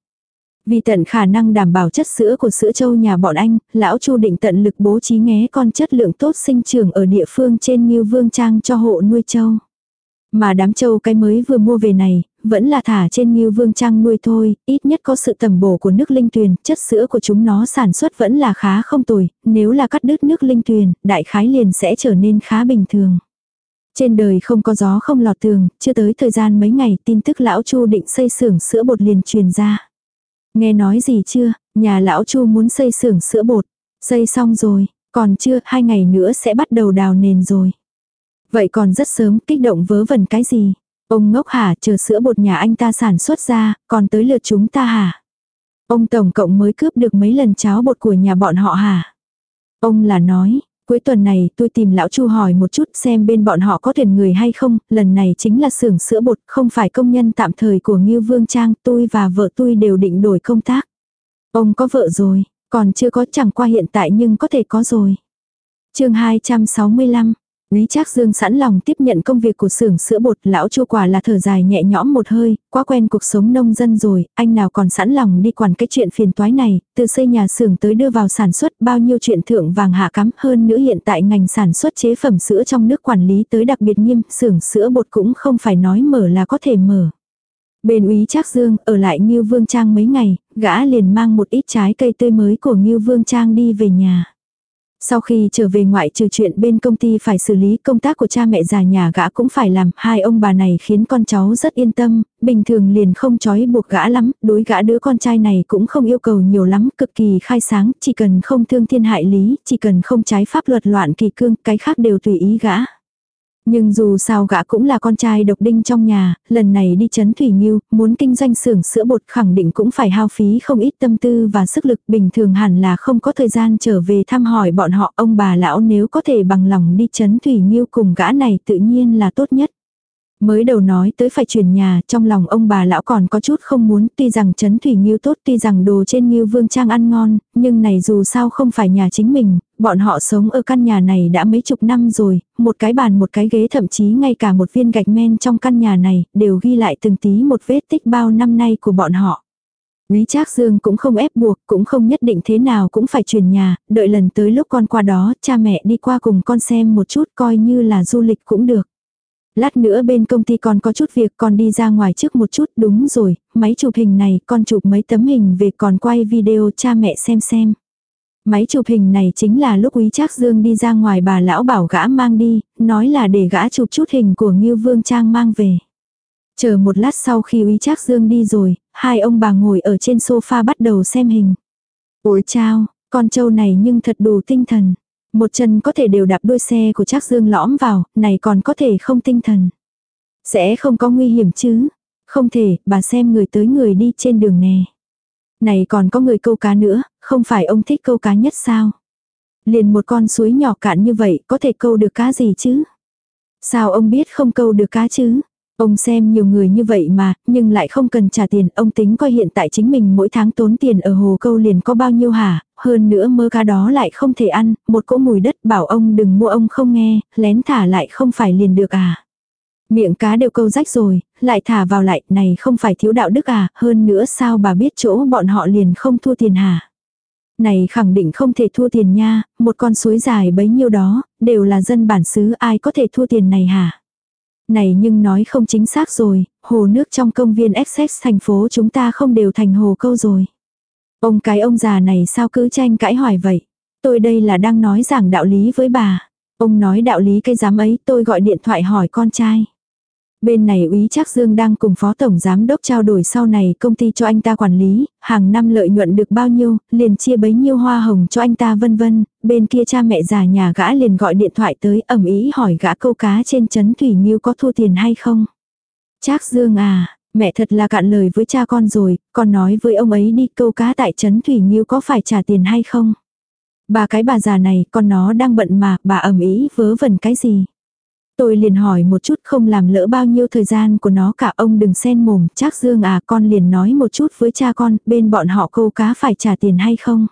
Speaker 1: Vì tận khả năng đảm bảo chất sữa của sữa châu nhà bọn anh, lão Chu định tận lực bố trí nghé con chất lượng tốt sinh trưởng ở địa phương trên như vương trang cho hộ nuôi châu. Mà đám châu cái mới vừa mua về này, vẫn là thả trên như vương trang nuôi thôi, ít nhất có sự tầm bổ của nước linh tuyền, chất sữa của chúng nó sản xuất vẫn là khá không tồi, nếu là cắt đứt nước linh tuyền, đại khái liền sẽ trở nên khá bình thường. Trên đời không có gió không lọt tường, chưa tới thời gian mấy ngày tin tức lão Chu định xây xưởng sữa bột liền truyền ra. Nghe nói gì chưa, nhà lão Chu muốn xây xưởng sữa bột. Xây xong rồi, còn chưa, hai ngày nữa sẽ bắt đầu đào nền rồi. Vậy còn rất sớm, kích động vớ vẩn cái gì? Ông ngốc hả, chờ sữa bột nhà anh ta sản xuất ra, còn tới lượt chúng ta hả? Ông tổng cộng mới cướp được mấy lần cháo bột của nhà bọn họ hả? Ông là nói, Cuối tuần này tôi tìm lão Chu hỏi một chút xem bên bọn họ có tuyển người hay không, lần này chính là xưởng sữa bột, không phải công nhân tạm thời của Ngưu Vương Trang, tôi và vợ tôi đều định đổi công tác. Ông có vợ rồi, còn chưa có chẳng qua hiện tại nhưng có thể có rồi. chương 265, Lý Trác Dương sẵn lòng tiếp nhận công việc của xưởng sữa bột, lão Chu quả là thở dài nhẹ nhõm một hơi, quá quen cuộc sống nông dân rồi, anh nào còn sẵn lòng đi quản cái chuyện phiền toái này, từ xây nhà xưởng tới đưa vào sản xuất bao nhiêu chuyện thượng vàng hạ cắm hơn nữa hiện tại ngành sản xuất chế phẩm sữa trong nước quản lý tới đặc biệt nghiêm, xưởng sữa bột cũng không phải nói mở là có thể mở. Bên úy Trác Dương ở lại Ngưu Vương Trang mấy ngày, gã liền mang một ít trái cây tươi mới của Ngưu Vương Trang đi về nhà. Sau khi trở về ngoại trừ chuyện bên công ty phải xử lý công tác của cha mẹ già nhà gã cũng phải làm, hai ông bà này khiến con cháu rất yên tâm, bình thường liền không chói buộc gã lắm, đối gã đứa con trai này cũng không yêu cầu nhiều lắm, cực kỳ khai sáng, chỉ cần không thương thiên hại lý, chỉ cần không trái pháp luật loạn kỳ cương, cái khác đều tùy ý gã. Nhưng dù sao gã cũng là con trai độc đinh trong nhà, lần này đi chấn Thủy nhiêu muốn kinh doanh xưởng sữa bột khẳng định cũng phải hao phí không ít tâm tư và sức lực bình thường hẳn là không có thời gian trở về thăm hỏi bọn họ ông bà lão nếu có thể bằng lòng đi chấn Thủy nhiêu cùng gã này tự nhiên là tốt nhất. Mới đầu nói tới phải chuyển nhà, trong lòng ông bà lão còn có chút không muốn, tuy rằng chấn thủy nghiêu tốt, tuy rằng đồ trên nghiêu vương trang ăn ngon, nhưng này dù sao không phải nhà chính mình, bọn họ sống ở căn nhà này đã mấy chục năm rồi, một cái bàn một cái ghế thậm chí ngay cả một viên gạch men trong căn nhà này, đều ghi lại từng tí một vết tích bao năm nay của bọn họ. Quý Trác Dương cũng không ép buộc, cũng không nhất định thế nào cũng phải chuyển nhà, đợi lần tới lúc con qua đó, cha mẹ đi qua cùng con xem một chút coi như là du lịch cũng được. Lát nữa bên công ty con có chút việc con đi ra ngoài trước một chút, đúng rồi, máy chụp hình này con chụp mấy tấm hình về còn quay video cha mẹ xem xem. Máy chụp hình này chính là lúc Quý Trác Dương đi ra ngoài bà lão bảo gã mang đi, nói là để gã chụp chút hình của Ngưu Vương Trang mang về. Chờ một lát sau khi Quý Trác Dương đi rồi, hai ông bà ngồi ở trên sofa bắt đầu xem hình. Ôi chao, con trâu này nhưng thật đủ tinh thần. Một chân có thể đều đạp đuôi xe của Trác Dương lõm vào, này còn có thể không tinh thần. Sẽ không có nguy hiểm chứ. Không thể, bà xem người tới người đi trên đường nè. Này còn có người câu cá nữa, không phải ông thích câu cá nhất sao? Liền một con suối nhỏ cạn như vậy có thể câu được cá gì chứ? Sao ông biết không câu được cá chứ? Ông xem nhiều người như vậy mà, nhưng lại không cần trả tiền, ông tính coi hiện tại chính mình mỗi tháng tốn tiền ở hồ câu liền có bao nhiêu hả, hơn nữa mơ cá đó lại không thể ăn, một cỗ mùi đất bảo ông đừng mua ông không nghe, lén thả lại không phải liền được à. Miệng cá đều câu rách rồi, lại thả vào lại, này không phải thiếu đạo đức à, hơn nữa sao bà biết chỗ bọn họ liền không thua tiền hả. Này khẳng định không thể thua tiền nha, một con suối dài bấy nhiêu đó, đều là dân bản xứ ai có thể thua tiền này hả. Này nhưng nói không chính xác rồi, hồ nước trong công viên Essex thành phố chúng ta không đều thành hồ câu rồi. Ông cái ông già này sao cứ tranh cãi hỏi vậy? Tôi đây là đang nói giảng đạo lý với bà. Ông nói đạo lý cái giám ấy tôi gọi điện thoại hỏi con trai. Bên này úy Trác Dương đang cùng phó tổng giám đốc trao đổi sau này công ty cho anh ta quản lý, hàng năm lợi nhuận được bao nhiêu, liền chia bấy nhiêu hoa hồng cho anh ta vân vân, bên kia cha mẹ già nhà gã liền gọi điện thoại tới ẩm ý hỏi gã câu cá trên chấn Thủy Nghiêu có thua tiền hay không. Trác Dương à, mẹ thật là cạn lời với cha con rồi, con nói với ông ấy đi câu cá tại chấn Thủy Nghiêu có phải trả tiền hay không. Bà cái bà già này, con nó đang bận mà, bà ẩm ý vớ vẩn cái gì. Tôi liền hỏi một chút không làm lỡ bao nhiêu thời gian của nó cả ông đừng xen mồm, chắc Dương à con liền nói một chút với cha con, bên bọn họ câu cá phải trả tiền hay không.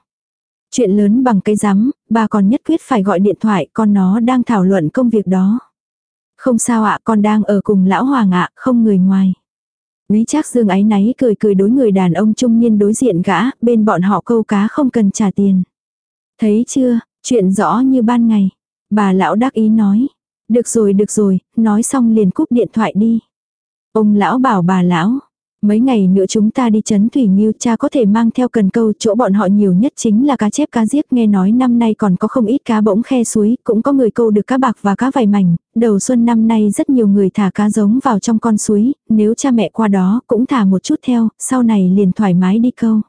Speaker 1: Chuyện lớn bằng cái rắm, bà còn nhất quyết phải gọi điện thoại, con nó đang thảo luận công việc đó. Không sao ạ, con đang ở cùng lão hoàng ạ, không người ngoài. Quý chắc Dương ấy náy cười cười đối người đàn ông trung niên đối diện gã, bên bọn họ câu cá không cần trả tiền. Thấy chưa, chuyện rõ như ban ngày. Bà lão đắc ý nói, được rồi được rồi, nói xong liền cúp điện thoại đi. Ông lão bảo bà lão, mấy ngày nữa chúng ta đi chấn thủy nghiêu cha có thể mang theo cần câu chỗ bọn họ nhiều nhất chính là cá chép cá giết nghe nói năm nay còn có không ít cá bỗng khe suối, cũng có người câu được cá bạc và cá vài mảnh, đầu xuân năm nay rất nhiều người thả cá giống vào trong con suối, nếu cha mẹ qua đó cũng thả một chút theo, sau này liền thoải mái đi câu.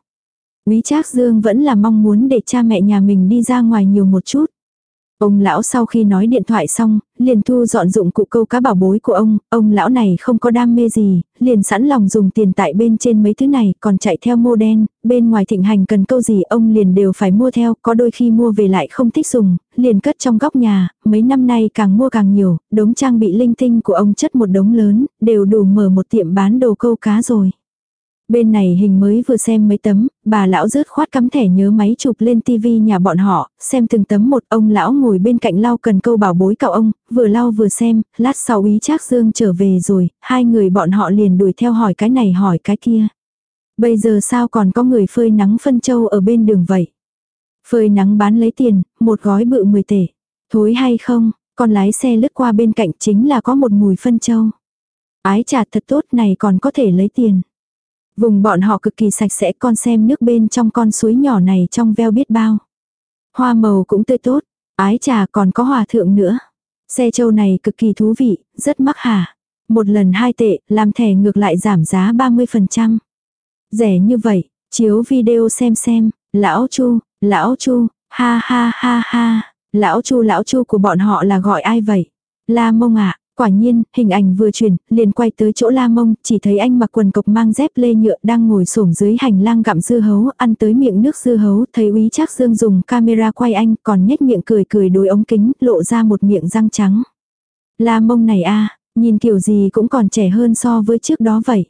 Speaker 1: Quý Trác Dương vẫn là mong muốn để cha mẹ nhà mình đi ra ngoài nhiều một chút. Ông lão sau khi nói điện thoại xong, liền thu dọn dụng cụ câu cá bảo bối của ông, ông lão này không có đam mê gì, liền sẵn lòng dùng tiền tại bên trên mấy thứ này, còn chạy theo mô đen, bên ngoài thịnh hành cần câu gì ông liền đều phải mua theo, có đôi khi mua về lại không thích dùng, liền cất trong góc nhà, mấy năm nay càng mua càng nhiều, đống trang bị linh tinh của ông chất một đống lớn, đều đủ mở một tiệm bán đồ câu cá rồi. Bên này hình mới vừa xem mấy tấm, bà lão rớt khoát cắm thẻ nhớ máy chụp lên tivi nhà bọn họ, xem từng tấm một ông lão ngồi bên cạnh lau cần câu bảo bối cậu ông, vừa lau vừa xem, lát sau ý Trác Dương trở về rồi, hai người bọn họ liền đuổi theo hỏi cái này hỏi cái kia. Bây giờ sao còn có người phơi nắng phân châu ở bên đường vậy? Phơi nắng bán lấy tiền, một gói bự 10 tể. Thối hay không, còn lái xe lướt qua bên cạnh chính là có một mùi phân châu. Ái trà thật tốt này còn có thể lấy tiền. Vùng bọn họ cực kỳ sạch sẽ con xem nước bên trong con suối nhỏ này trong veo biết bao. Hoa màu cũng tươi tốt, ái trà còn có hòa thượng nữa. Xe châu này cực kỳ thú vị, rất mắc hả. Một lần hai tệ, làm thẻ ngược lại giảm giá 30%. Rẻ như vậy, chiếu video xem xem, lão chu, lão chu, ha ha ha ha, lão chu lão chu của bọn họ là gọi ai vậy? La mông ạ, Quả nhiên, hình ảnh vừa chuyển, liền quay tới chỗ la mông, chỉ thấy anh mặc quần cộc mang dép lê nhựa đang ngồi xổm dưới hành lang gặm dưa hấu, ăn tới miệng nước dưa hấu, thấy úy chắc dương dùng camera quay anh, còn nhếch miệng cười cười đối ống kính, lộ ra một miệng răng trắng. La mông này a Nhìn kiểu gì cũng còn trẻ hơn so với trước đó vậy.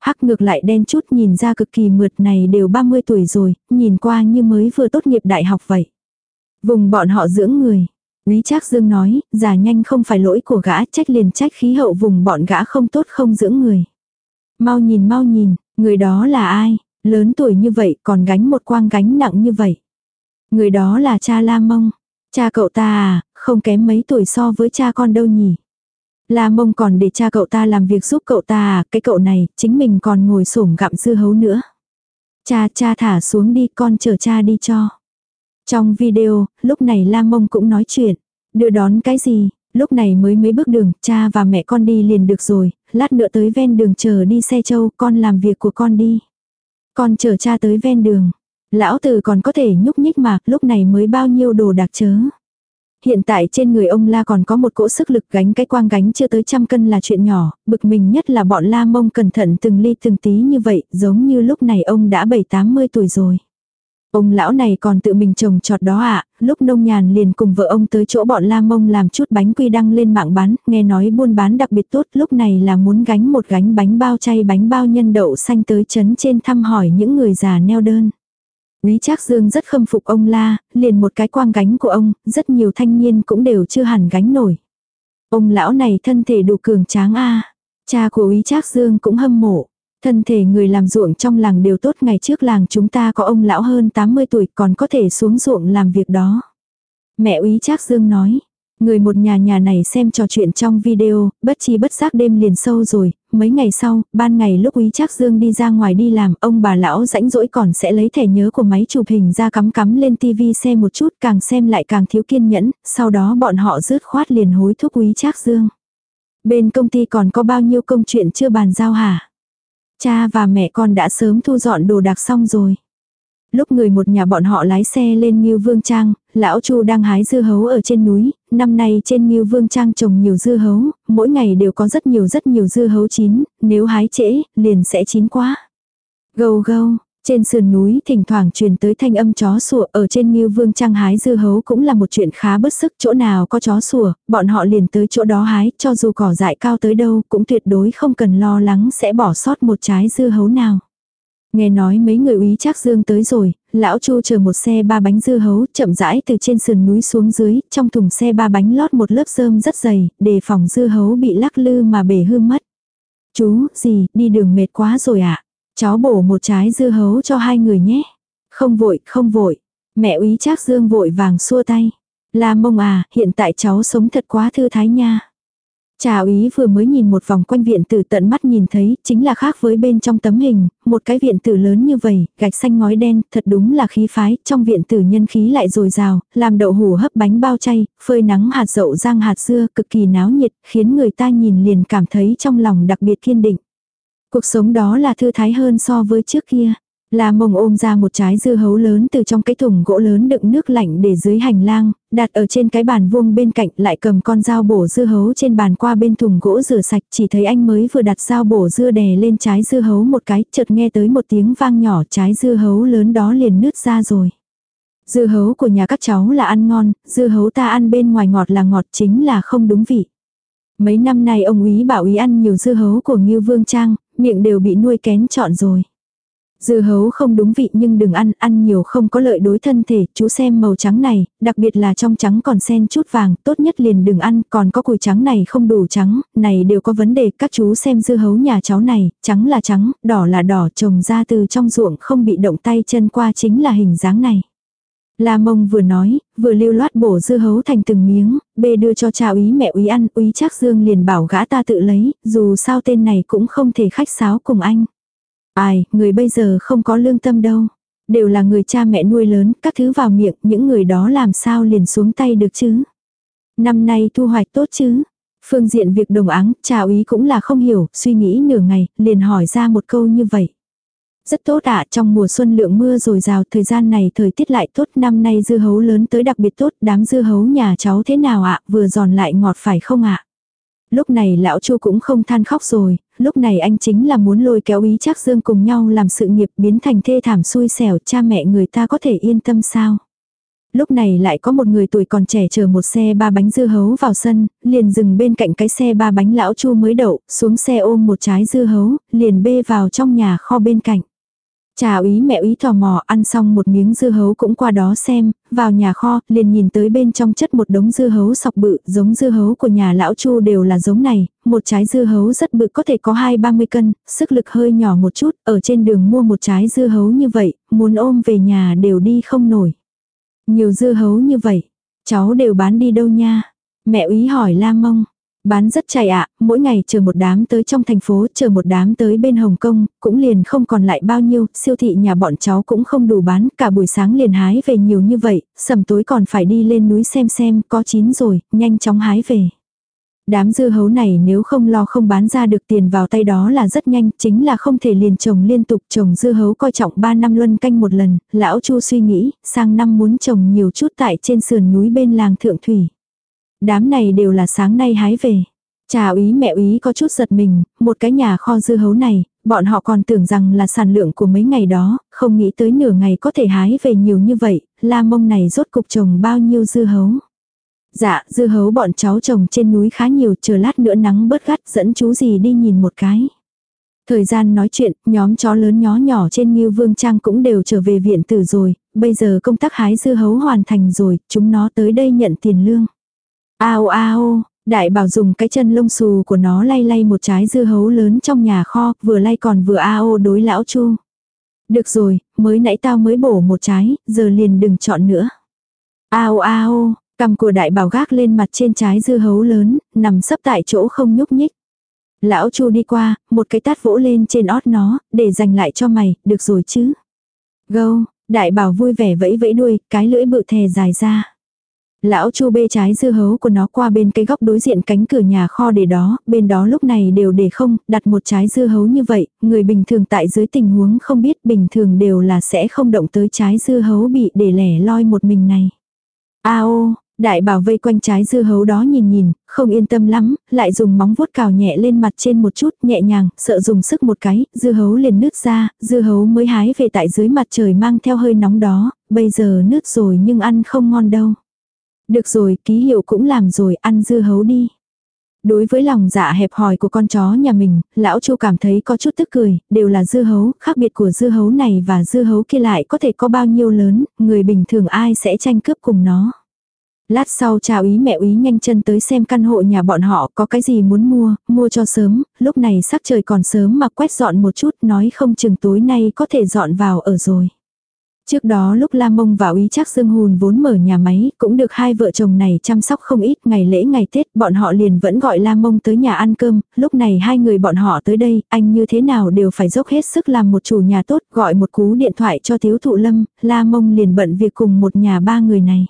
Speaker 1: Hắc ngược lại đen chút nhìn ra cực kỳ mượt này đều 30 tuổi rồi, nhìn qua như mới vừa tốt nghiệp đại học vậy. Vùng bọn họ dưỡng người. Quý Trác Dương nói, già nhanh không phải lỗi của gã, trách liền trách khí hậu vùng bọn gã không tốt không dưỡng người. Mau nhìn mau nhìn, người đó là ai, lớn tuổi như vậy còn gánh một quang gánh nặng như vậy. Người đó là cha La Mông. Cha cậu ta à, không kém mấy tuổi so với cha con đâu nhỉ. La Mông còn để cha cậu ta làm việc giúp cậu ta à, cái cậu này, chính mình còn ngồi sổm gặm dưa hấu nữa. Cha cha thả xuống đi con chờ cha đi cho. Trong video, lúc này La Mông cũng nói chuyện. Đưa đón cái gì, lúc này mới mấy bước đường, cha và mẹ con đi liền được rồi, lát nữa tới ven đường chờ đi xe châu, con làm việc của con đi. Con chờ cha tới ven đường. Lão tử còn có thể nhúc nhích mà, lúc này mới bao nhiêu đồ đặc chớ. Hiện tại trên người ông La còn có một cỗ sức lực gánh cái quang gánh chưa tới trăm cân là chuyện nhỏ, bực mình nhất là bọn La mông cẩn thận từng ly từng tí như vậy, giống như lúc này ông đã bảy tám mươi tuổi rồi. Ông lão này còn tự mình trồng trọt đó ạ, lúc nông nhàn liền cùng vợ ông tới chỗ bọn La Mông làm chút bánh quy đăng lên mạng bán, nghe nói buôn bán đặc biệt tốt, lúc này là muốn gánh một gánh bánh bao chay bánh bao nhân đậu xanh tới chấn trên thăm hỏi những người già neo đơn. Quý Trác Dương rất khâm phục ông La, liền một cái quang gánh của ông, rất nhiều thanh niên cũng đều chưa hẳn gánh nổi. Ông lão này thân thể đủ cường tráng a. Cha của Quý Trác Dương cũng hâm mộ. Thân thể người làm ruộng trong làng đều tốt ngày trước làng chúng ta có ông lão hơn 80 tuổi còn có thể xuống ruộng làm việc đó. Mẹ úy Trác Dương nói, người một nhà nhà này xem trò chuyện trong video, bất chi bất giác đêm liền sâu rồi, mấy ngày sau, ban ngày lúc úy Trác Dương đi ra ngoài đi làm, ông bà lão rãnh rỗi còn sẽ lấy thẻ nhớ của máy chụp hình ra cắm cắm lên tivi xem một chút, càng xem lại càng thiếu kiên nhẫn, sau đó bọn họ rứt khoát liền hối thúc úy Trác Dương. Bên công ty còn có bao nhiêu công chuyện chưa bàn giao hả? Cha và mẹ con đã sớm thu dọn đồ đạc xong rồi. Lúc người một nhà bọn họ lái xe lên Ngưu Vương Trang, lão Chu đang hái dưa hấu ở trên núi, năm nay trên Ngưu Vương Trang trồng nhiều dưa hấu, mỗi ngày đều có rất nhiều rất nhiều dưa hấu chín, nếu hái trễ, liền sẽ chín quá. Gâu gâu, trên sườn núi thỉnh thoảng truyền tới thanh âm chó sủa ở trên Ngưu Vương Trang hái dưa hấu cũng là một chuyện khá bất sức chỗ nào có chó sủa, bọn họ liền tới chỗ đó hái cho dù cỏ dại cao tới đâu cũng tuyệt đối không cần lo lắng sẽ bỏ sót một trái dưa hấu nào. Nghe nói mấy người úy chắc dương tới rồi, lão chu chờ một xe ba bánh dưa hấu chậm rãi từ trên sườn núi xuống dưới, trong thùng xe ba bánh lót một lớp rơm rất dày, đề phòng dưa hấu bị lắc lư mà bể hư mất. Chú, gì, đi đường mệt quá rồi ạ. À? Cháu bổ một trái dưa hấu cho hai người nhé. Không vội, không vội. Mẹ úy Trác Dương vội vàng xua tay. La mông à, hiện tại cháu sống thật quá thư thái nha. Trà úy vừa mới nhìn một vòng quanh viện tử tận mắt nhìn thấy, chính là khác với bên trong tấm hình, một cái viện tử lớn như vậy, gạch xanh ngói đen, thật đúng là khí phái, trong viện tử nhân khí lại dồi dào, làm đậu hủ hấp bánh bao chay, phơi nắng hạt dậu rang hạt dưa, cực kỳ náo nhiệt, khiến người ta nhìn liền cảm thấy trong lòng đặc biệt kiên định. Cuộc sống đó là thư thái hơn so với trước kia. La mông ôm ra một trái dưa hấu lớn từ trong cái thùng gỗ lớn đựng nước lạnh để dưới hành lang, đặt ở trên cái bàn vuông bên cạnh lại cầm con dao bổ dưa hấu trên bàn qua bên thùng gỗ rửa sạch chỉ thấy anh mới vừa đặt dao bổ dưa đè lên trái dưa hấu một cái chợt nghe tới một tiếng vang nhỏ trái dưa hấu lớn đó liền nứt ra rồi. Dưa hấu của nhà các cháu là ăn ngon, dưa hấu ta ăn bên ngoài ngọt là ngọt chính là không đúng vị. Mấy năm nay ông úy bảo ý ăn nhiều dưa hấu của Ngưu Vương Trang, miệng đều bị nuôi kén chọn rồi. Dưa hấu không đúng vị nhưng đừng ăn, ăn nhiều không có lợi đối thân thể, chú xem màu trắng này, đặc biệt là trong trắng còn xen chút vàng, tốt nhất liền đừng ăn, còn có cùi trắng này không đủ trắng, này đều có vấn đề, các chú xem dưa hấu nhà cháu này, trắng là trắng, đỏ là đỏ, trồng ra từ trong ruộng không bị động tay chân qua chính là hình dáng này. La mông vừa nói, vừa lưu loát bổ dưa hấu thành từng miếng, bê đưa cho cha úy mẹ úy ăn, úy chắc dương liền bảo gã ta tự lấy, dù sao tên này cũng không thể khách sáo cùng anh. Ai, người bây giờ không có lương tâm đâu. Đều là người cha mẹ nuôi lớn, các thứ vào miệng, những người đó làm sao liền xuống tay được chứ. Năm nay thu hoạch tốt chứ. Phương diện việc đồng áng, cha úy cũng là không hiểu, suy nghĩ nửa ngày, liền hỏi ra một câu như vậy. Rất tốt ạ, trong mùa xuân lượng mưa rồi rào, thời gian này thời tiết lại tốt, năm nay dưa hấu lớn tới đặc biệt tốt, đám dưa hấu nhà cháu thế nào ạ, vừa giòn lại ngọt phải không ạ? Lúc này lão Chu cũng không than khóc rồi, lúc này anh chính là muốn lôi kéo ý chắc dương cùng nhau làm sự nghiệp biến thành thê thảm xui xẻo, cha mẹ người ta có thể yên tâm sao? Lúc này lại có một người tuổi còn trẻ chờ một xe ba bánh dưa hấu vào sân, liền dừng bên cạnh cái xe ba bánh lão chu mới đậu, xuống xe ôm một trái dưa hấu, liền bê vào trong nhà kho bên cạnh. Chào úy mẹ úy tò mò ăn xong một miếng dưa hấu cũng qua đó xem, vào nhà kho, liền nhìn tới bên trong chất một đống dưa hấu sọc bự, giống dưa hấu của nhà lão chu đều là giống này, một trái dưa hấu rất bự có thể có hai ba mươi cân, sức lực hơi nhỏ một chút, ở trên đường mua một trái dưa hấu như vậy, muốn ôm về nhà đều đi không nổi. Nhiều dưa hấu như vậy, cháu đều bán đi đâu nha? Mẹ úy hỏi la mông. Bán rất chạy ạ, mỗi ngày chờ một đám tới trong thành phố, chờ một đám tới bên Hồng Kông, cũng liền không còn lại bao nhiêu, siêu thị nhà bọn cháu cũng không đủ bán, cả buổi sáng liền hái về nhiều như vậy, sầm tối còn phải đi lên núi xem xem, có chín rồi, nhanh chóng hái về. Đám dưa hấu này nếu không lo không bán ra được tiền vào tay đó là rất nhanh, chính là không thể liền trồng liên tục trồng dưa hấu coi trọng 3 năm luân canh một lần, lão Chu suy nghĩ, sang năm muốn trồng nhiều chút tại trên sườn núi bên làng Thượng Thủy. Đám này đều là sáng nay hái về. trà úy mẹ úy có chút giật mình, một cái nhà kho dưa hấu này, bọn họ còn tưởng rằng là sản lượng của mấy ngày đó, không nghĩ tới nửa ngày có thể hái về nhiều như vậy, la mông này rốt cục trồng bao nhiêu dưa hấu. Dạ, dưa hấu bọn cháu trồng trên núi khá nhiều, chờ lát nữa nắng bớt gắt dẫn chú gì đi nhìn một cái. Thời gian nói chuyện, nhóm chó lớn nhó nhỏ trên Ngưu Vương Trang cũng đều trở về viện tử rồi, bây giờ công tác hái dưa hấu hoàn thành rồi, chúng nó tới đây nhận tiền lương. Ao ao, đại bảo dùng cái chân lông xù của nó lay lay một trái dưa hấu lớn trong nhà kho, vừa lay còn vừa ao đối lão chu. Được rồi, mới nãy tao mới bổ một trái, giờ liền đừng chọn nữa. Ao ao, cầm của đại bảo gác lên mặt trên trái dưa hấu lớn, nằm sấp tại chỗ không nhúc nhích. Lão chu đi qua, một cái tát vỗ lên trên ót nó, để dành lại cho mày, được rồi chứ. Gâu, đại bảo vui vẻ vẫy vẫy đuôi, cái lưỡi bự thè dài ra. Lão Chu bê trái dưa hấu của nó qua bên cái góc đối diện cánh cửa nhà kho để đó, bên đó lúc này đều để không, đặt một trái dưa hấu như vậy, người bình thường tại dưới tình huống không biết bình thường đều là sẽ không động tới trái dưa hấu bị để lẻ loi một mình này. A ô, đại bảo vây quanh trái dưa hấu đó nhìn nhìn, không yên tâm lắm, lại dùng móng vuốt cào nhẹ lên mặt trên một chút, nhẹ nhàng, sợ dùng sức một cái, dưa hấu liền nứt ra, dưa hấu mới hái về tại dưới mặt trời mang theo hơi nóng đó, bây giờ nứt rồi nhưng ăn không ngon đâu. Được rồi, ký hiệu cũng làm rồi, ăn dưa hấu đi. Đối với lòng dạ hẹp hòi của con chó nhà mình, lão Chu cảm thấy có chút tức cười, đều là dưa hấu, khác biệt của dưa hấu này và dưa hấu kia lại có thể có bao nhiêu lớn, người bình thường ai sẽ tranh cướp cùng nó. Lát sau chào ý mẹ úy nhanh chân tới xem căn hộ nhà bọn họ có cái gì muốn mua, mua cho sớm, lúc này sắc trời còn sớm mà quét dọn một chút nói không chừng tối nay có thể dọn vào ở rồi. Trước đó lúc La Mông và Úy Trác Dương Hùn vốn mở nhà máy, cũng được hai vợ chồng này chăm sóc không ít, ngày lễ ngày Tết, bọn họ liền vẫn gọi La Mông tới nhà ăn cơm, lúc này hai người bọn họ tới đây, anh như thế nào đều phải dốc hết sức làm một chủ nhà tốt, gọi một cú điện thoại cho thiếu Thụ Lâm, La Mông liền bận việc cùng một nhà ba người này.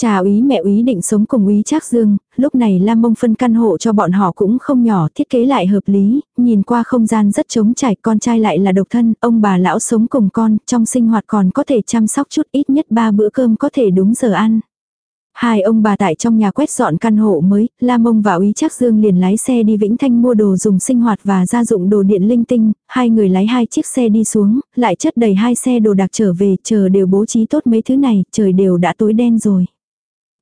Speaker 1: Chào úy mẹ úy định sống cùng úy Trác Dương, lúc này Lam Mông phân căn hộ cho bọn họ cũng không nhỏ, thiết kế lại hợp lý, nhìn qua không gian rất trống trải, con trai lại là độc thân, ông bà lão sống cùng con, trong sinh hoạt còn có thể chăm sóc chút ít nhất ba bữa cơm có thể đúng giờ ăn. Hai ông bà tại trong nhà quét dọn căn hộ mới, Lam Mông và Úy Trác Dương liền lái xe đi Vĩnh Thanh mua đồ dùng sinh hoạt và gia dụng đồ điện linh tinh, hai người lái hai chiếc xe đi xuống, lại chất đầy hai xe đồ đặc trở về, chờ đều bố trí tốt mấy thứ này, trời đều đã tối đen rồi.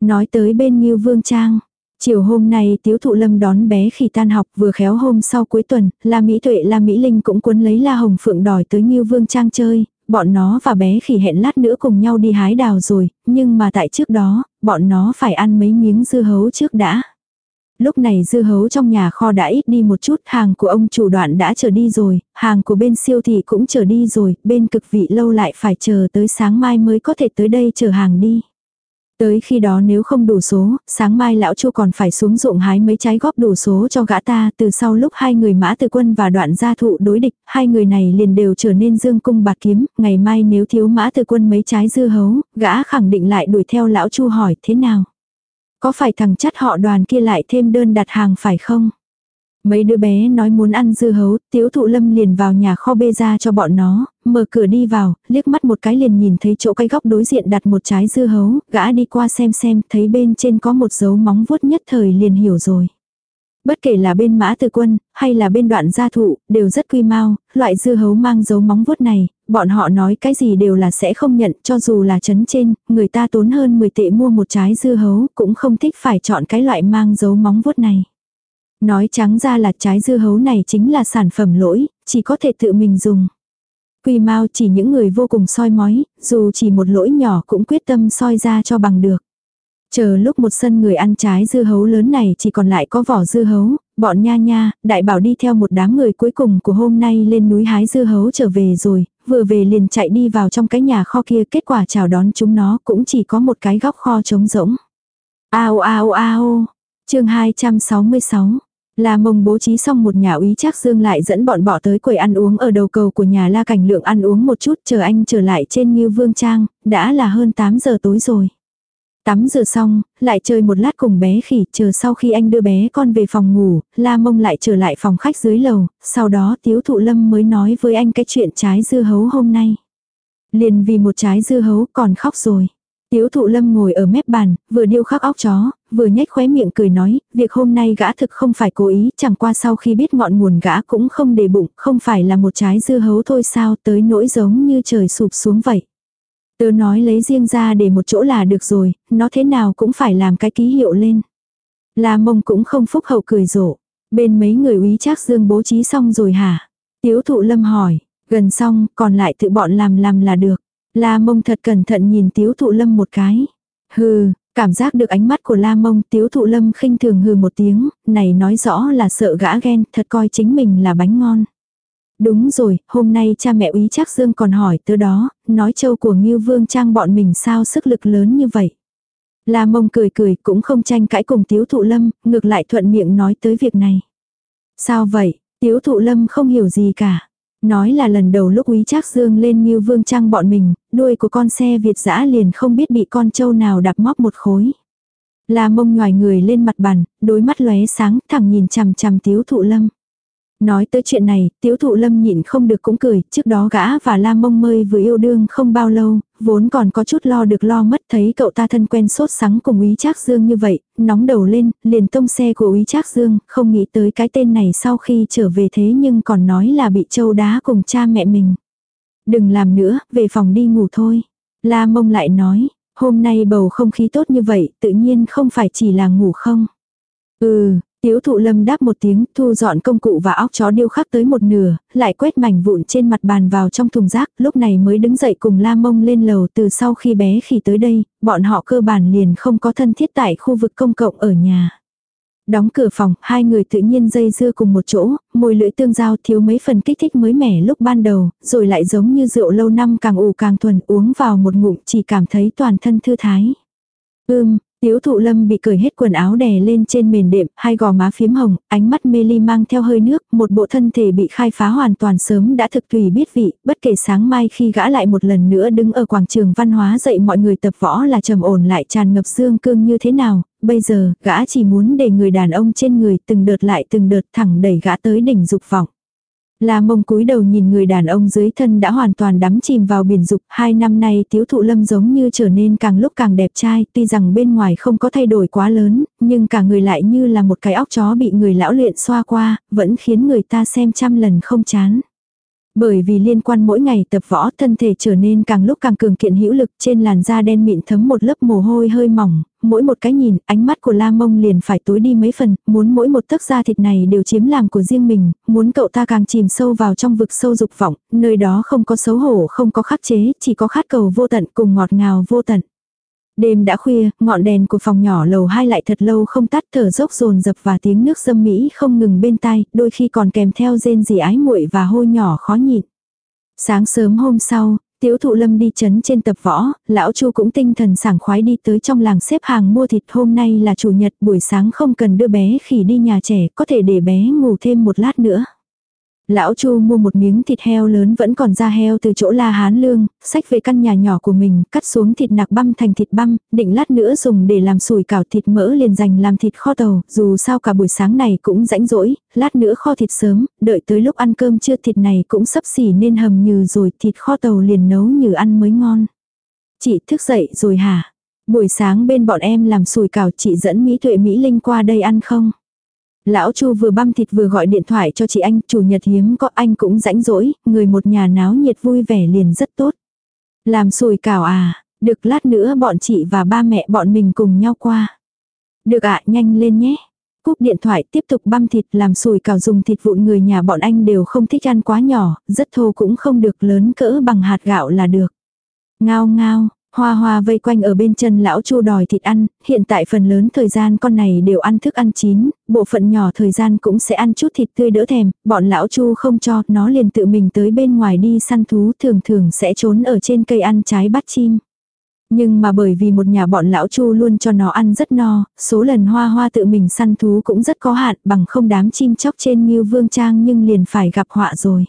Speaker 1: Nói tới bên Ngưu Vương Trang. Chiều hôm nay Tiếu Thụ Lâm đón bé khi tan học vừa khéo hôm sau cuối tuần, La Mỹ Tuệ La Mỹ Linh cũng cuốn lấy La Hồng Phượng đòi tới Ngưu Vương Trang chơi, bọn nó và bé khỉ hẹn lát nữa cùng nhau đi hái đào rồi, nhưng mà tại trước đó, bọn nó phải ăn mấy miếng dưa hấu trước đã. Lúc này dưa hấu trong nhà kho đã ít đi một chút, hàng của ông chủ đoạn đã trở đi rồi, hàng của bên siêu thị cũng trở đi rồi, bên cực vị lâu lại phải chờ tới sáng mai mới có thể tới đây chờ hàng đi. Tới khi đó nếu không đủ số, sáng mai lão chu còn phải xuống ruộng hái mấy trái góp đủ số cho gã ta, từ sau lúc hai người mã từ quân và đoạn gia thụ đối địch, hai người này liền đều trở nên dương cung bạc kiếm, ngày mai nếu thiếu mã từ quân mấy trái dư hấu, gã khẳng định lại đuổi theo lão chu hỏi thế nào. Có phải thằng chắt họ đoàn kia lại thêm đơn đặt hàng phải không? Mấy đứa bé nói muốn ăn dưa hấu, tiếu thụ lâm liền vào nhà kho bê ra cho bọn nó, mở cửa đi vào, liếc mắt một cái liền nhìn thấy chỗ cái góc đối diện đặt một trái dưa hấu, gã đi qua xem xem, thấy bên trên có một dấu móng vuốt nhất thời liền hiểu rồi. Bất kể là bên mã từ quân, hay là bên đoạn gia thụ, đều rất quy mau, loại dưa hấu mang dấu móng vuốt này, bọn họ nói cái gì đều là sẽ không nhận, cho dù là chấn trên, người ta tốn hơn 10 tệ mua một trái dưa hấu, cũng không thích phải chọn cái loại mang dấu móng vuốt này. Nói trắng ra là trái dưa hấu này chính là sản phẩm lỗi, chỉ có thể tự mình dùng. Quy mau chỉ những người vô cùng soi mói, dù chỉ một lỗi nhỏ cũng quyết tâm soi ra cho bằng được. Chờ lúc một sân người ăn trái dưa hấu lớn này chỉ còn lại có vỏ dưa hấu, bọn nha nha, đại bảo đi theo một đám người cuối cùng của hôm nay lên núi hái dưa hấu trở về rồi, vừa về liền chạy đi vào trong cái nhà kho kia kết quả chào đón chúng nó cũng chỉ có một cái góc kho trống rỗng. Ao ao ao, chương 266, La mông bố trí xong một nhà úy chắc dương lại dẫn bọn bỏ tới quầy ăn uống ở đầu cầu của nhà la cảnh lượng ăn uống một chút chờ anh trở lại trên như vương trang, đã là hơn 8 giờ tối rồi. Tắm rửa xong, lại chơi một lát cùng bé khỉ, chờ sau khi anh đưa bé con về phòng ngủ, la mông lại trở lại phòng khách dưới lầu, sau đó tiếu thụ lâm mới nói với anh cái chuyện trái dưa hấu hôm nay. Liền vì một trái dưa hấu còn khóc rồi. Tiếu thụ lâm ngồi ở mép bàn, vừa điêu khắc óc chó, vừa nhếch khóe miệng cười nói, việc hôm nay gã thực không phải cố ý, chẳng qua sau khi biết ngọn nguồn gã cũng không để bụng, không phải là một trái dưa hấu thôi sao, tới nỗi giống như trời sụp xuống vậy. Tớ nói lấy riêng ra để một chỗ là được rồi, nó thế nào cũng phải làm cái ký hiệu lên. La mông cũng không phúc hậu cười rộ. Bên mấy người úy trác dương bố trí xong rồi hả? Tiếu thụ lâm hỏi, gần xong, còn lại tự bọn làm làm là được. La mông thật cẩn thận nhìn tiếu thụ lâm một cái. Hừ, cảm giác được ánh mắt của la mông tiếu thụ lâm khinh thường hừ một tiếng, này nói rõ là sợ gã ghen, thật coi chính mình là bánh ngon. Đúng rồi, hôm nay cha mẹ úy chắc dương còn hỏi tớ đó, nói châu của Ngưu Vương Trang bọn mình sao sức lực lớn như vậy. La mông cười cười cũng không tranh cãi cùng tiếu thụ lâm, ngược lại thuận miệng nói tới việc này. Sao vậy, tiếu thụ lâm không hiểu gì cả. Nói là lần đầu lúc úy trác dương lên như vương trang bọn mình, đuôi của con xe Việt dã liền không biết bị con trâu nào đạp móc một khối. là mông nhòi người lên mặt bàn, đôi mắt lóe sáng thẳng nhìn chằm chằm tiếu thụ lâm. Nói tới chuyện này, tiếu thụ lâm nhịn không được cũng cười, trước đó gã và la mông mơi vừa yêu đương không bao lâu, vốn còn có chút lo được lo mất thấy cậu ta thân quen sốt sắng cùng úy trác dương như vậy, nóng đầu lên, liền tông xe của úy trác dương, không nghĩ tới cái tên này sau khi trở về thế nhưng còn nói là bị châu đá cùng cha mẹ mình. Đừng làm nữa, về phòng đi ngủ thôi. La mông lại nói, hôm nay bầu không khí tốt như vậy, tự nhiên không phải chỉ là ngủ không. Ừ, Tiếu thụ lâm đáp một tiếng, thu dọn công cụ và óc chó điêu khắc tới một nửa, lại quét mảnh vụn trên mặt bàn vào trong thùng rác, lúc này mới đứng dậy cùng la mông lên lầu từ sau khi bé khỉ tới đây, bọn họ cơ bản liền không có thân thiết tại khu vực công cộng ở nhà. Đóng cửa phòng, hai người tự nhiên dây dưa cùng một chỗ, môi lưỡi tương giao thiếu mấy phần kích thích mới mẻ lúc ban đầu, rồi lại giống như rượu lâu năm càng ủ càng thuần uống vào một ngụm chỉ cảm thấy toàn thân thư thái. Ưm, Tiếu thụ lâm bị cởi hết quần áo đè lên trên mền đệm, hai gò má phím hồng, ánh mắt mê ly mang theo hơi nước, một bộ thân thể bị khai phá hoàn toàn sớm đã thực tùy biết vị, bất kể sáng mai khi gã lại một lần nữa đứng ở quảng trường văn hóa dạy mọi người tập võ là trầm ổn lại tràn ngập dương cương như thế nào, bây giờ, gã chỉ muốn để người đàn ông trên người từng đợt lại từng đợt thẳng đẩy gã tới đỉnh dục vọng. La mông cúi đầu nhìn người đàn ông dưới thân đã hoàn toàn đắm chìm vào biển dục, hai năm nay tiếu thụ lâm giống như trở nên càng lúc càng đẹp trai, tuy rằng bên ngoài không có thay đổi quá lớn, nhưng cả người lại như là một cái óc chó bị người lão luyện xoa qua, vẫn khiến người ta xem trăm lần không chán. Bởi vì liên quan mỗi ngày tập võ thân thể trở nên càng lúc càng cường kiện hữu lực trên làn da đen mịn thấm một lớp mồ hôi hơi mỏng, mỗi một cái nhìn ánh mắt của la mông liền phải tối đi mấy phần, muốn mỗi một tấc da thịt này đều chiếm làm của riêng mình, muốn cậu ta càng chìm sâu vào trong vực sâu dục vọng, nơi đó không có xấu hổ không có khắc chế, chỉ có khát cầu vô tận cùng ngọt ngào vô tận. Đêm đã khuya, ngọn đèn của phòng nhỏ lầu hai lại thật lâu không tắt thở dốc rồn dập và tiếng nước dâm mỹ không ngừng bên tai, đôi khi còn kèm theo rên rỉ ái muội và hôi nhỏ khó nhịn. Sáng sớm hôm sau, Tiếu thụ lâm đi chấn trên tập võ, lão chu cũng tinh thần sảng khoái đi tới trong làng xếp hàng mua thịt hôm nay là chủ nhật buổi sáng không cần đưa bé khỉ đi nhà trẻ có thể để bé ngủ thêm một lát nữa. Lão Chu mua một miếng thịt heo lớn vẫn còn da heo từ chỗ La Hán Lương, xách về căn nhà nhỏ của mình, cắt xuống thịt nạc băm thành thịt băm, định lát nữa dùng để làm sủi cảo thịt mỡ liền dành làm thịt kho tàu, dù sao cả buổi sáng này cũng rãnh rỗi, lát nữa kho thịt sớm, đợi tới lúc ăn cơm trưa thịt này cũng sắp xỉ nên hầm nhừ rồi thịt kho tàu liền nấu như ăn mới ngon. Chị thức dậy rồi hả? Buổi sáng bên bọn em làm sủi cảo chị dẫn Mỹ Tuệ Mỹ Linh qua đây ăn không? Lão Chu vừa băm thịt vừa gọi điện thoại cho chị anh, chủ nhật hiếm có anh cũng rãnh rỗi, người một nhà náo nhiệt vui vẻ liền rất tốt. Làm sùi cảo à, được lát nữa bọn chị và ba mẹ bọn mình cùng nhau qua. Được ạ, nhanh lên nhé. Cúp điện thoại tiếp tục băm thịt làm sùi cảo dùng thịt vụn người nhà bọn anh đều không thích ăn quá nhỏ, rất thô cũng không được lớn cỡ bằng hạt gạo là được. Ngao ngao, Hoa hoa vây quanh ở bên chân lão chu đòi thịt ăn, hiện tại phần lớn thời gian con này đều ăn thức ăn chín, bộ phận nhỏ thời gian cũng sẽ ăn chút thịt tươi đỡ thèm, bọn lão chu không cho, nó liền tự mình tới bên ngoài đi săn thú thường thường sẽ trốn ở trên cây ăn trái bắt chim. Nhưng mà bởi vì một nhà bọn lão chu luôn cho nó ăn rất no, số lần hoa hoa tự mình săn thú cũng rất có hạn bằng không đám chim chóc trên như vương trang nhưng liền phải gặp họa rồi.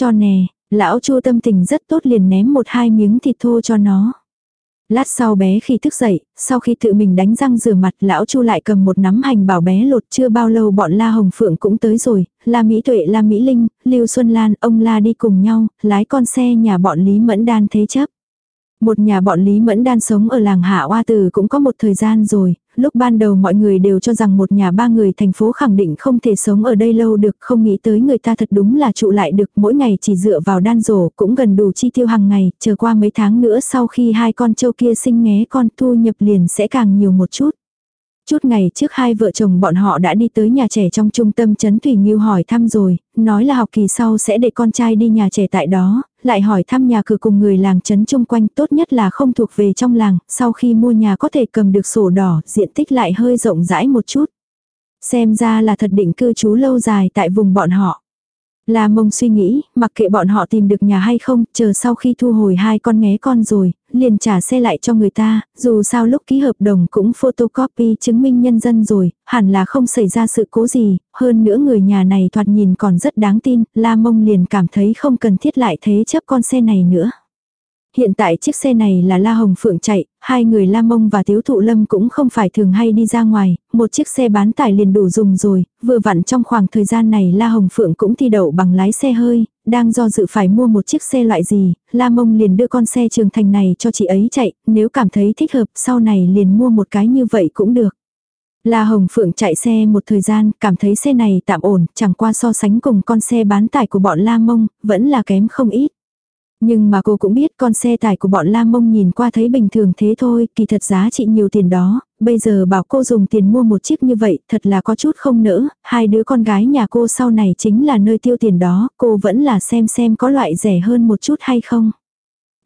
Speaker 1: Cho nè, lão chu tâm tình rất tốt liền ném một hai miếng thịt thô cho nó. Lát sau bé khi thức dậy, sau khi tự mình đánh răng rửa mặt lão chu lại cầm một nắm hành bảo bé lột chưa bao lâu bọn La Hồng Phượng cũng tới rồi, La Mỹ Tuệ La Mỹ Linh, Lưu Xuân Lan, ông La đi cùng nhau, lái con xe nhà bọn Lý Mẫn Đan thế chấp. Một nhà bọn Lý Mẫn Đan sống ở làng Hạ Oa Từ cũng có một thời gian rồi, lúc ban đầu mọi người đều cho rằng một nhà ba người thành phố khẳng định không thể sống ở đây lâu được, không nghĩ tới người ta thật đúng là trụ lại được, mỗi ngày chỉ dựa vào đan rổ cũng gần đủ chi tiêu hàng ngày, chờ qua mấy tháng nữa sau khi hai con trâu kia sinh nghé con thu nhập liền sẽ càng nhiều một chút. Chút ngày trước hai vợ chồng bọn họ đã đi tới nhà trẻ trong trung tâm Trấn Thủy Nghiêu hỏi thăm rồi, nói là học kỳ sau sẽ để con trai đi nhà trẻ tại đó, lại hỏi thăm nhà cửa cùng người làng Trấn chung quanh tốt nhất là không thuộc về trong làng, sau khi mua nhà có thể cầm được sổ đỏ, diện tích lại hơi rộng rãi một chút. Xem ra là thật định cư trú lâu dài tại vùng bọn họ. La mông suy nghĩ, mặc kệ bọn họ tìm được nhà hay không, chờ sau khi thu hồi hai con nghé con rồi, liền trả xe lại cho người ta, dù sao lúc ký hợp đồng cũng photocopy chứng minh nhân dân rồi, hẳn là không xảy ra sự cố gì, hơn nữa người nhà này thoạt nhìn còn rất đáng tin, La mông liền cảm thấy không cần thiết lại thế chấp con xe này nữa. Hiện tại chiếc xe này là La Hồng Phượng chạy, hai người La Mông và Tiếu Thụ Lâm cũng không phải thường hay đi ra ngoài, một chiếc xe bán tải liền đủ dùng rồi, vừa vặn trong khoảng thời gian này La Hồng Phượng cũng thi đậu bằng lái xe hơi, đang do dự phải mua một chiếc xe loại gì, La Mông liền đưa con xe trường thành này cho chị ấy chạy, nếu cảm thấy thích hợp sau này liền mua một cái như vậy cũng được. La Hồng Phượng chạy xe một thời gian, cảm thấy xe này tạm ổn, chẳng qua so sánh cùng con xe bán tải của bọn La Mông, vẫn là kém không ít. Nhưng mà cô cũng biết con xe tải của bọn Lam Mông nhìn qua thấy bình thường thế thôi, kỳ thật giá trị nhiều tiền đó, bây giờ bảo cô dùng tiền mua một chiếc như vậy, thật là có chút không nỡ, hai đứa con gái nhà cô sau này chính là nơi tiêu tiền đó, cô vẫn là xem xem có loại rẻ hơn một chút hay không.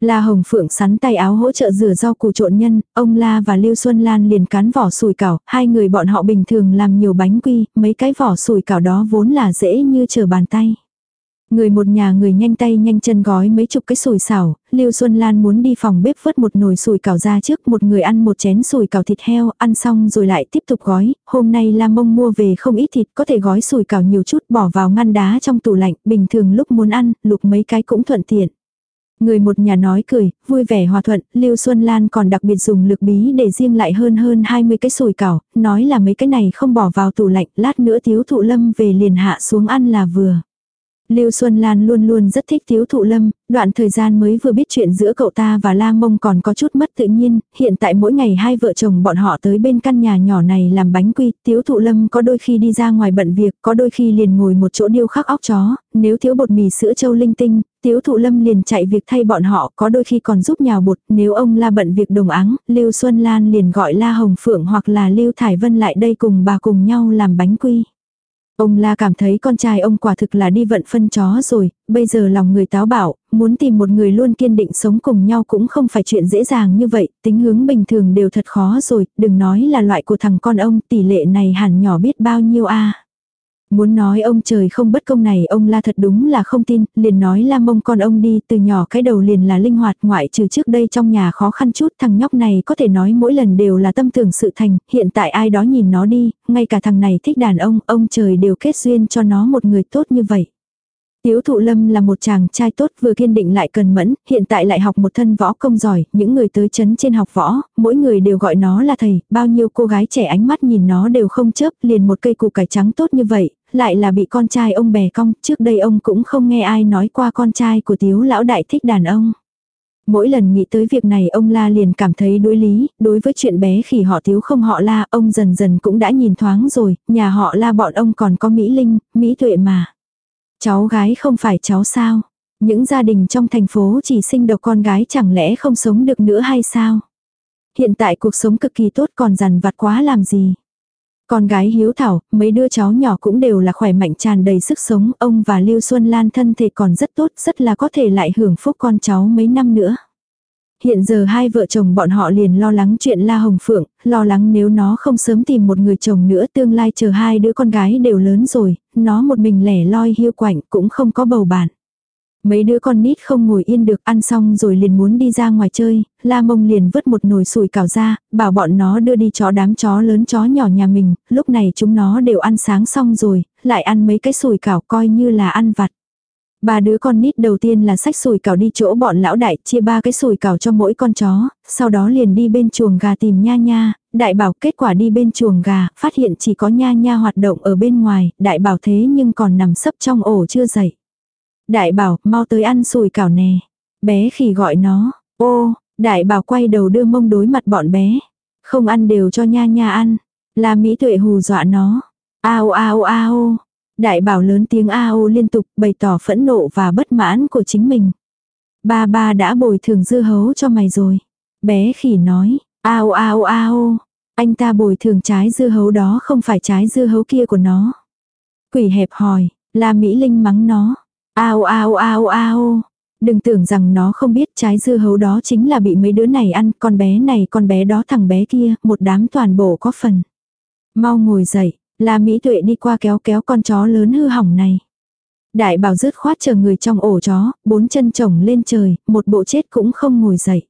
Speaker 1: La Hồng Phượng sắn tay áo hỗ trợ rửa rau củ trộn nhân, ông La và Lưu Xuân Lan liền cán vỏ sùi cảo, hai người bọn họ bình thường làm nhiều bánh quy, mấy cái vỏ sùi cảo đó vốn là dễ như trở bàn tay. Người một nhà người nhanh tay nhanh chân gói mấy chục cái sủi xảo, Lưu Xuân Lan muốn đi phòng bếp vớt một nồi sủi cảo ra trước, một người ăn một chén sủi cảo thịt heo, ăn xong rồi lại tiếp tục gói, hôm nay Lam Mông mua về không ít thịt, có thể gói sủi cảo nhiều chút bỏ vào ngăn đá trong tủ lạnh, bình thường lúc muốn ăn, lục mấy cái cũng thuận tiện. Người một nhà nói cười, vui vẻ hòa thuận, Lưu Xuân Lan còn đặc biệt dùng lực bí để riêng lại hơn hơn 20 cái sủi cảo, nói là mấy cái này không bỏ vào tủ lạnh, lát nữa thiếu thụ lâm về liền hạ xuống ăn là vừa. Lưu Xuân Lan luôn luôn rất thích Tiếu Thụ Lâm, đoạn thời gian mới vừa biết chuyện giữa cậu ta và La Mông còn có chút mất tự nhiên, hiện tại mỗi ngày hai vợ chồng bọn họ tới bên căn nhà nhỏ này làm bánh quy, Tiếu Thụ Lâm có đôi khi đi ra ngoài bận việc, có đôi khi liền ngồi một chỗ điêu khắc óc chó, nếu thiếu bột mì sữa châu linh tinh, Tiếu Thụ Lâm liền chạy việc thay bọn họ, có đôi khi còn giúp nhào bột, nếu ông La bận việc đồng áng, Lưu Xuân Lan liền gọi La Hồng Phượng hoặc là Lưu Thải Vân lại đây cùng bà cùng nhau làm bánh quy. Ông la cảm thấy con trai ông quả thực là đi vận phân chó rồi, bây giờ lòng người táo bảo, muốn tìm một người luôn kiên định sống cùng nhau cũng không phải chuyện dễ dàng như vậy, tính hướng bình thường đều thật khó rồi, đừng nói là loại của thằng con ông, tỷ lệ này hẳn nhỏ biết bao nhiêu a. Muốn nói ông trời không bất công này ông la thật đúng là không tin, liền nói la mông con ông đi từ nhỏ cái đầu liền là linh hoạt ngoại trừ trước đây trong nhà khó khăn chút thằng nhóc này có thể nói mỗi lần đều là tâm tưởng sự thành, hiện tại ai đó nhìn nó đi, ngay cả thằng này thích đàn ông, ông trời đều kết duyên cho nó một người tốt như vậy. Tiếu thụ lâm là một chàng trai tốt vừa kiên định lại cần mẫn, hiện tại lại học một thân võ công giỏi, những người tới chấn trên học võ, mỗi người đều gọi nó là thầy, bao nhiêu cô gái trẻ ánh mắt nhìn nó đều không chớp, liền một cây củ cải trắng tốt như vậy, lại là bị con trai ông bè cong, trước đây ông cũng không nghe ai nói qua con trai của tiếu lão đại thích đàn ông. Mỗi lần nghĩ tới việc này ông La liền cảm thấy đối lý, đối với chuyện bé khỉ họ thiếu không họ La, ông dần dần cũng đã nhìn thoáng rồi, nhà họ La bọn ông còn có Mỹ Linh, Mỹ Tuệ mà. Cháu gái không phải cháu sao? Những gia đình trong thành phố chỉ sinh độc con gái chẳng lẽ không sống được nữa hay sao? Hiện tại cuộc sống cực kỳ tốt còn dằn vặt quá làm gì? Con gái hiếu thảo, mấy đứa cháu nhỏ cũng đều là khỏe mạnh tràn đầy sức sống, ông và Lưu Xuân Lan thân thể còn rất tốt, rất là có thể lại hưởng phúc con cháu mấy năm nữa. Hiện giờ hai vợ chồng bọn họ liền lo lắng chuyện La Hồng Phượng, lo lắng nếu nó không sớm tìm một người chồng nữa tương lai chờ hai đứa con gái đều lớn rồi, nó một mình lẻ loi hiu quạnh cũng không có bầu bạn. Mấy đứa con nít không ngồi yên được ăn xong rồi liền muốn đi ra ngoài chơi, la mông liền vứt một nồi sủi cảo ra, bảo bọn nó đưa đi chó đám chó lớn chó nhỏ nhà mình, lúc này chúng nó đều ăn sáng xong rồi, lại ăn mấy cái sủi cảo coi như là ăn vặt. Ba đứa con nít đầu tiên là sách sủi cảo đi chỗ bọn lão đại, chia ba cái sủi cảo cho mỗi con chó, sau đó liền đi bên chuồng gà tìm nha nha, đại bảo kết quả đi bên chuồng gà, phát hiện chỉ có nha nha hoạt động ở bên ngoài, đại bảo thế nhưng còn nằm sấp trong ổ chưa dậy. Đại bảo, mau tới ăn sùi cảo nè. Bé khỉ gọi nó. Ô, đại bảo quay đầu đưa mông đối mặt bọn bé. Không ăn đều cho nha nha ăn. Là Mỹ tuệ hù dọa nó. Ao ao ao. Đại bảo lớn tiếng ao liên tục bày tỏ phẫn nộ và bất mãn của chính mình. Ba ba đã bồi thường dư hấu cho mày rồi. Bé khỉ nói. Ao ao ao. Anh ta bồi thường trái dư hấu đó không phải trái dư hấu kia của nó. Quỷ hẹp hỏi. Là Mỹ Linh mắng nó. Ao ao ao ao. Đừng tưởng rằng nó không biết trái dưa hấu đó chính là bị mấy đứa này ăn, con bé này con bé đó thằng bé kia, một đám toàn bộ có phần. Mau ngồi dậy, là Mỹ Tuệ đi qua kéo kéo con chó lớn hư hỏng này. Đại bảo rớt khoát chờ người trong ổ chó, bốn chân chồng lên trời, một bộ chết cũng không ngồi dậy.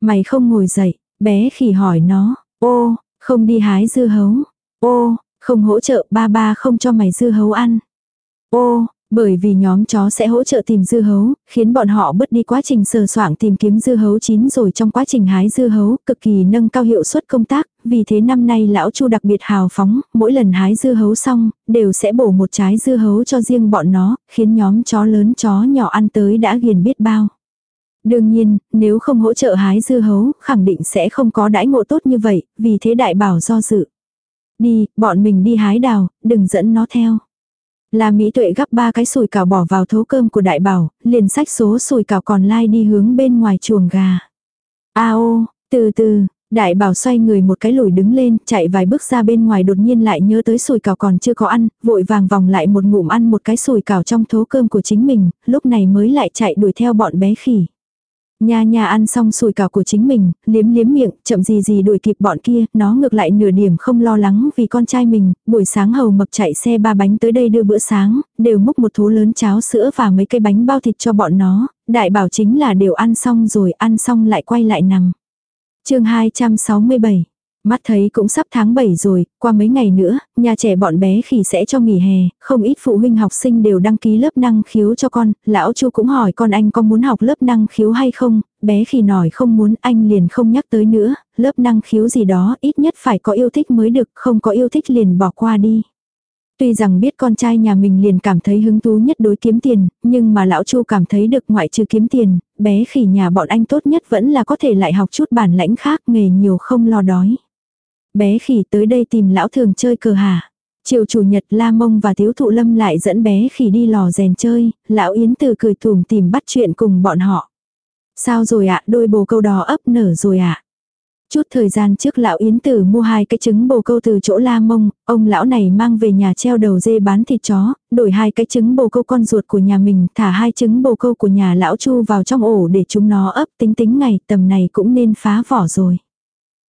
Speaker 1: Mày không ngồi dậy, bé khỉ hỏi nó, ô, không đi hái dưa hấu, ô, không hỗ trợ ba ba không cho mày dưa hấu ăn. Ô, bởi vì nhóm chó sẽ hỗ trợ tìm dưa hấu, khiến bọn họ bớt đi quá trình sờ soạng tìm kiếm dưa hấu chín rồi trong quá trình hái dưa hấu, cực kỳ nâng cao hiệu suất công tác, vì thế năm nay lão Chu đặc biệt hào phóng, mỗi lần hái dưa hấu xong, đều sẽ bổ một trái dưa hấu cho riêng bọn nó, khiến nhóm chó lớn chó nhỏ ăn tới đã ghiền biết bao. Đương nhiên, nếu không hỗ trợ hái dưa hấu, khẳng định sẽ không có đãi ngộ tốt như vậy, vì thế đại bảo do dự. Đi, bọn mình đi hái đào, đừng dẫn nó theo. La Mỹ Tuệ gắp ba cái sùi cảo bỏ vào thố cơm của đại bảo, liền sách số sùi cảo còn lai đi hướng bên ngoài chuồng gà. A ô, từ từ, đại bảo xoay người một cái lùi đứng lên, chạy vài bước ra bên ngoài đột nhiên lại nhớ tới sùi cảo còn chưa có ăn, vội vàng vòng lại một ngụm ăn một cái sùi cảo trong thố cơm của chính mình, lúc này mới lại chạy đuổi theo bọn bé khỉ. Nha nha ăn xong sùi cảo của chính mình, liếm liếm miệng, chậm gì gì đuổi kịp bọn kia, nó ngược lại nửa điểm không lo lắng vì con trai mình, buổi sáng hầu mập chạy xe ba bánh tới đây đưa bữa sáng, đều múc một thố lớn cháo sữa và mấy cây bánh bao thịt cho bọn nó, đại bảo chính là đều ăn xong rồi, ăn xong lại quay lại nằm. chương 267 Mắt thấy cũng sắp tháng 7 rồi, qua mấy ngày nữa, nhà trẻ bọn bé khỉ sẽ cho nghỉ hè, không ít phụ huynh học sinh đều đăng ký lớp năng khiếu cho con, lão chu cũng hỏi con anh có muốn học lớp năng khiếu hay không, bé khỉ nói không muốn anh liền không nhắc tới nữa, lớp năng khiếu gì đó ít nhất phải có yêu thích mới được, không có yêu thích liền bỏ qua đi. Tuy rằng biết con trai nhà mình liền cảm thấy hứng thú nhất đối kiếm tiền, nhưng mà lão Chu cảm thấy được ngoại trừ kiếm tiền, bé khỉ nhà bọn anh tốt nhất vẫn là có thể lại học chút bản lãnh khác nghề nhiều không lo đói bé khỉ tới đây tìm lão thường chơi cờ hả. Chiều chủ nhật La Mông và Tiếu Thụ Lâm lại dẫn bé khỉ đi lò rèn chơi, lão Yến từ cười thùm tìm bắt chuyện cùng bọn họ. Sao rồi ạ, đôi bồ câu đó ấp nở rồi ạ. Chút thời gian trước lão Yến Tử mua hai cái trứng bồ câu từ chỗ La Mông, ông lão này mang về nhà treo đầu dê bán thịt chó, đổi hai cái trứng bồ câu con ruột của nhà mình, thả hai trứng bồ câu của nhà lão Chu vào trong ổ để chúng nó ấp tính tính ngày tầm này cũng nên phá vỏ rồi.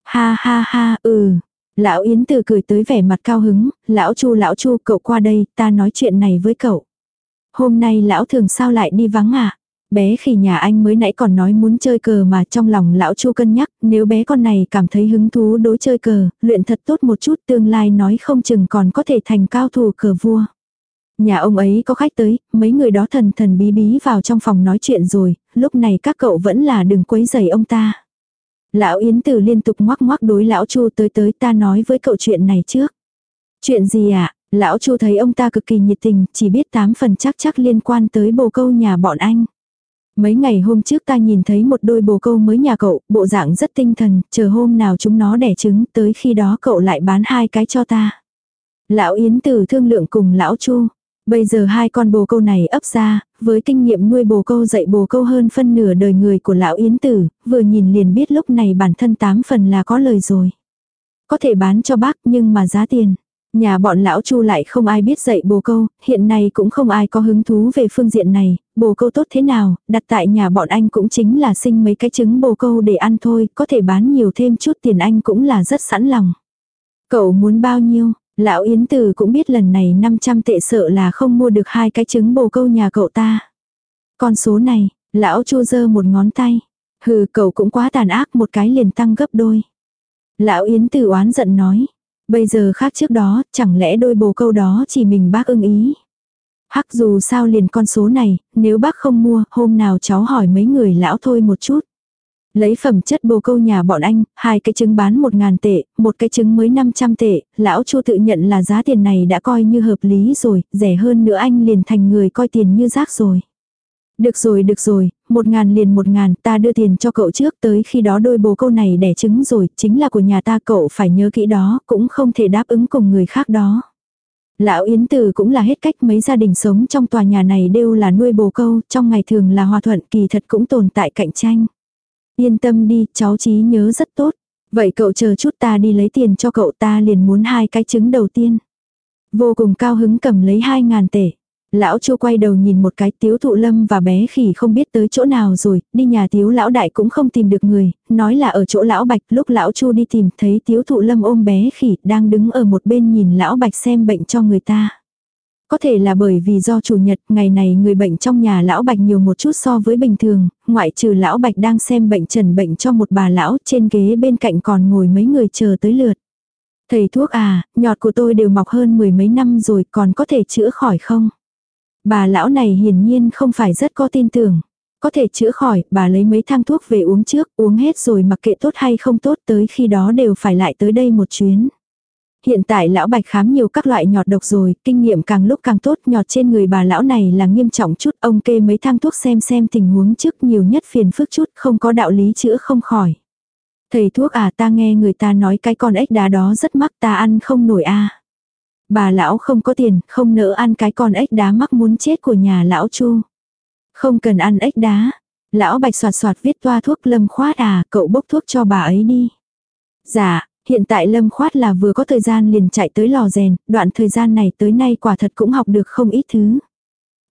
Speaker 1: Ha ha ha, ừ. Lão Yến từ cười tới vẻ mặt cao hứng, lão Chu lão Chu cậu qua đây, ta nói chuyện này với cậu. Hôm nay lão thường sao lại đi vắng à? Bé khỉ nhà anh mới nãy còn nói muốn chơi cờ mà trong lòng lão Chu cân nhắc, nếu bé con này cảm thấy hứng thú đối chơi cờ, luyện thật tốt một chút tương lai nói không chừng còn có thể thành cao thủ cờ vua. Nhà ông ấy có khách tới, mấy người đó thần thần bí bí vào trong phòng nói chuyện rồi, lúc này các cậu vẫn là đừng quấy rầy ông ta. Lão Yến Tử liên tục ngoắc ngoắc đối lão Chu tới tới ta nói với cậu chuyện này trước. Chuyện gì ạ? À? Lão Chu thấy ông ta cực kỳ nhiệt tình, chỉ biết tám phần chắc chắc liên quan tới bồ câu nhà bọn anh. Mấy ngày hôm trước ta nhìn thấy một đôi bồ câu mới nhà cậu, bộ dạng rất tinh thần, chờ hôm nào chúng nó đẻ trứng, tới khi đó cậu lại bán hai cái cho ta. Lão Yến Tử thương lượng cùng lão Chu. Bây giờ hai con bồ câu này ấp ra, với kinh nghiệm nuôi bồ câu dạy bồ câu hơn phân nửa đời người của lão Yến Tử, vừa nhìn liền biết lúc này bản thân tám phần là có lời rồi. Có thể bán cho bác nhưng mà giá tiền. Nhà bọn lão Chu lại không ai biết dạy bồ câu, hiện nay cũng không ai có hứng thú về phương diện này, bồ câu tốt thế nào, đặt tại nhà bọn anh cũng chính là sinh mấy cái trứng bồ câu để ăn thôi, có thể bán nhiều thêm chút tiền anh cũng là rất sẵn lòng. Cậu muốn bao nhiêu? Lão Yến Từ cũng biết lần này 500 tệ sợ là không mua được hai cái trứng bồ câu nhà cậu ta. Con số này, lão Chu giơ một ngón tay. Hừ cậu cũng quá tàn ác một cái liền tăng gấp đôi. Lão Yến Từ oán giận nói. Bây giờ khác trước đó, chẳng lẽ đôi bồ câu đó chỉ mình bác ưng ý. Hắc dù sao liền con số này, nếu bác không mua, hôm nào cháu hỏi mấy người lão thôi một chút. Lấy phẩm chất bồ câu nhà bọn anh, hai cái trứng bán một ngàn tệ, một cái trứng mới 500 tệ, lão chu tự nhận là giá tiền này đã coi như hợp lý rồi, rẻ hơn nữa anh liền thành người coi tiền như rác rồi. Được rồi được rồi, một ngàn liền một ngàn, ta đưa tiền cho cậu trước tới khi đó đôi bồ câu này đẻ trứng rồi, chính là của nhà ta cậu phải nhớ kỹ đó, cũng không thể đáp ứng cùng người khác đó. Lão Yến Tử cũng là hết cách mấy gia đình sống trong tòa nhà này đều là nuôi bồ câu, trong ngày thường là hòa thuận kỳ thật cũng tồn tại cạnh tranh. Yên tâm đi, cháu trí nhớ rất tốt. Vậy cậu chờ chút ta đi lấy tiền cho cậu ta liền muốn hai cái trứng đầu tiên. Vô cùng cao hứng cầm lấy hai ngàn tể. Lão Chu quay đầu nhìn một cái tiếu thụ lâm và bé khỉ không biết tới chỗ nào rồi, đi nhà tiếu lão đại cũng không tìm được người, nói là ở chỗ lão bạch, lúc lão Chu đi tìm thấy tiếu thụ lâm ôm bé khỉ đang đứng ở một bên nhìn lão bạch xem bệnh cho người ta. Có thể là bởi vì do chủ nhật, ngày này người bệnh trong nhà lão bạch nhiều một chút so với bình thường, ngoại trừ lão bạch đang xem bệnh trần bệnh cho một bà lão, trên ghế bên cạnh còn ngồi mấy người chờ tới lượt. Thầy thuốc à, nhọt của tôi đều mọc hơn mười mấy năm rồi còn có thể chữa khỏi không? Bà lão này hiển nhiên không phải rất có tin tưởng. Có thể chữa khỏi, bà lấy mấy thang thuốc về uống trước, uống hết rồi mặc kệ tốt hay không tốt tới khi đó đều phải lại tới đây một chuyến. Hiện tại lão bạch khám nhiều các loại nhọt độc rồi, kinh nghiệm càng lúc càng tốt, nhọt trên người bà lão này là nghiêm trọng chút, ông kê mấy thang thuốc xem xem tình huống trước nhiều nhất phiền phức chút, không có đạo lý chữa không khỏi. Thầy thuốc à ta nghe người ta nói cái con ếch đá đó rất mắc ta ăn không nổi a à. Bà lão không có tiền, không nỡ ăn cái con ếch đá mắc muốn chết của nhà lão chu. Không cần ăn ếch đá. Lão bạch soạt soạt viết toa thuốc lâm khoát à, cậu bốc thuốc cho bà ấy đi. Dạ, hiện tại lâm khoát là vừa có thời gian liền chạy tới lò rèn, đoạn thời gian này tới nay quả thật cũng học được không ít thứ.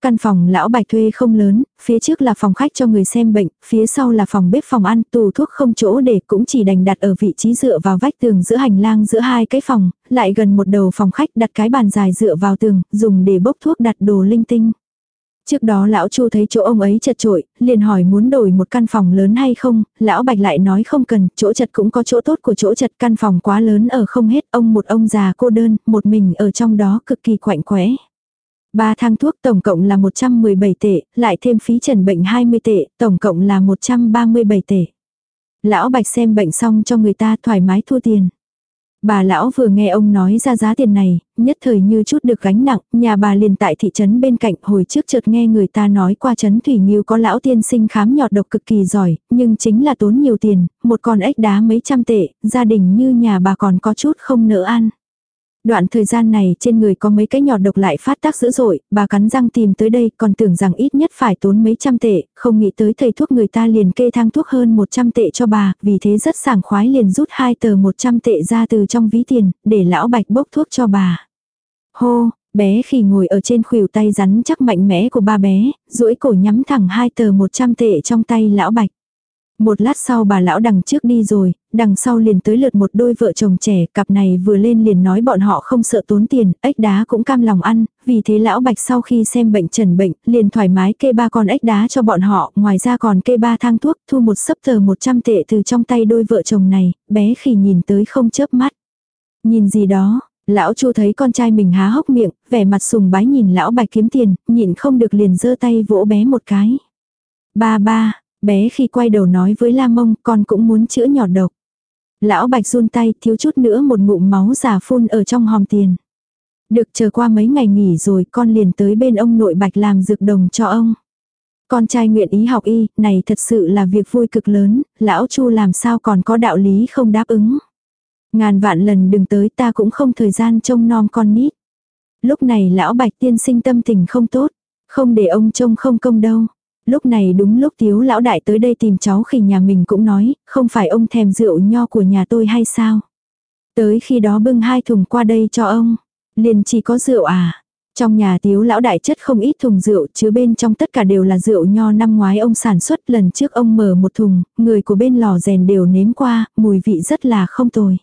Speaker 1: Căn phòng lão bạch thuê không lớn, phía trước là phòng khách cho người xem bệnh, phía sau là phòng bếp phòng ăn, tủ thuốc không chỗ để cũng chỉ đành đặt ở vị trí dựa vào vách tường giữa hành lang giữa hai cái phòng, lại gần một đầu phòng khách đặt cái bàn dài dựa vào tường, dùng để bốc thuốc đặt đồ linh tinh. Trước đó lão Chu thấy chỗ ông ấy chật trội, liền hỏi muốn đổi một căn phòng lớn hay không, lão Bạch lại nói không cần, chỗ chật cũng có chỗ tốt của chỗ chật căn phòng quá lớn ở không hết, ông một ông già cô đơn, một mình ở trong đó cực kỳ quạnh quẽ. Ba thang thuốc tổng cộng là 117 tệ, lại thêm phí trần bệnh 20 tệ, tổng cộng là 137 tệ. Lão Bạch xem bệnh xong cho người ta thoải mái thua tiền. Bà lão vừa nghe ông nói ra giá tiền này, nhất thời như chút được gánh nặng, nhà bà liền tại thị trấn bên cạnh hồi trước chợt nghe người ta nói qua trấn Thủy Nghiêu có lão tiên sinh khám nhọt độc cực kỳ giỏi, nhưng chính là tốn nhiều tiền, một con ếch đá mấy trăm tệ, gia đình như nhà bà còn có chút không nỡ ăn. Đoạn thời gian này trên người có mấy cái nhọt độc lại phát tác dữ dội, bà cắn răng tìm tới đây còn tưởng rằng ít nhất phải tốn mấy trăm tệ, không nghĩ tới thầy thuốc người ta liền kê thang thuốc hơn 100 tệ cho bà, vì thế rất sảng khoái liền rút hai tờ 100 tệ ra từ trong ví tiền, để lão bạch bốc thuốc cho bà. Hô, bé khi ngồi ở trên khuỷu tay rắn chắc mạnh mẽ của ba bé, duỗi cổ nhắm thẳng hai tờ 100 tệ trong tay lão bạch. Một lát sau bà lão đằng trước đi rồi, đằng sau liền tới lượt một đôi vợ chồng trẻ, cặp này vừa lên liền nói bọn họ không sợ tốn tiền, ếch đá cũng cam lòng ăn, vì thế lão bạch sau khi xem bệnh trần bệnh, liền thoải mái kê ba con ếch đá cho bọn họ, ngoài ra còn kê ba thang thuốc, thu một sấp tờ 100 tệ từ trong tay đôi vợ chồng này, bé khi nhìn tới không chớp mắt. Nhìn gì đó, lão chu thấy con trai mình há hốc miệng, vẻ mặt sùng bái nhìn lão bạch kiếm tiền, nhìn không được liền giơ tay vỗ bé một cái. Ba ba, bé khi quay đầu nói với La Mông con cũng muốn chữa nhỏ độc. Lão Bạch run tay thiếu chút nữa một ngụm máu giả phun ở trong hòm tiền. Được chờ qua mấy ngày nghỉ rồi con liền tới bên ông nội Bạch làm dược đồng cho ông. Con trai nguyện ý học y, này thật sự là việc vui cực lớn, lão Chu làm sao còn có đạo lý không đáp ứng. Ngàn vạn lần đừng tới ta cũng không thời gian trông nom con nít. Lúc này lão bạch tiên sinh tâm tình không tốt, không để ông trông không công đâu. Lúc này đúng lúc tiếu lão đại tới đây tìm cháu khi nhà mình cũng nói, không phải ông thèm rượu nho của nhà tôi hay sao. Tới khi đó bưng hai thùng qua đây cho ông, liền chỉ có rượu à. Trong nhà tiếu lão đại chất không ít thùng rượu chứa bên trong tất cả đều là rượu nho năm ngoái ông sản xuất lần trước ông mở một thùng, người của bên lò rèn đều nếm qua, mùi vị rất là không tồi.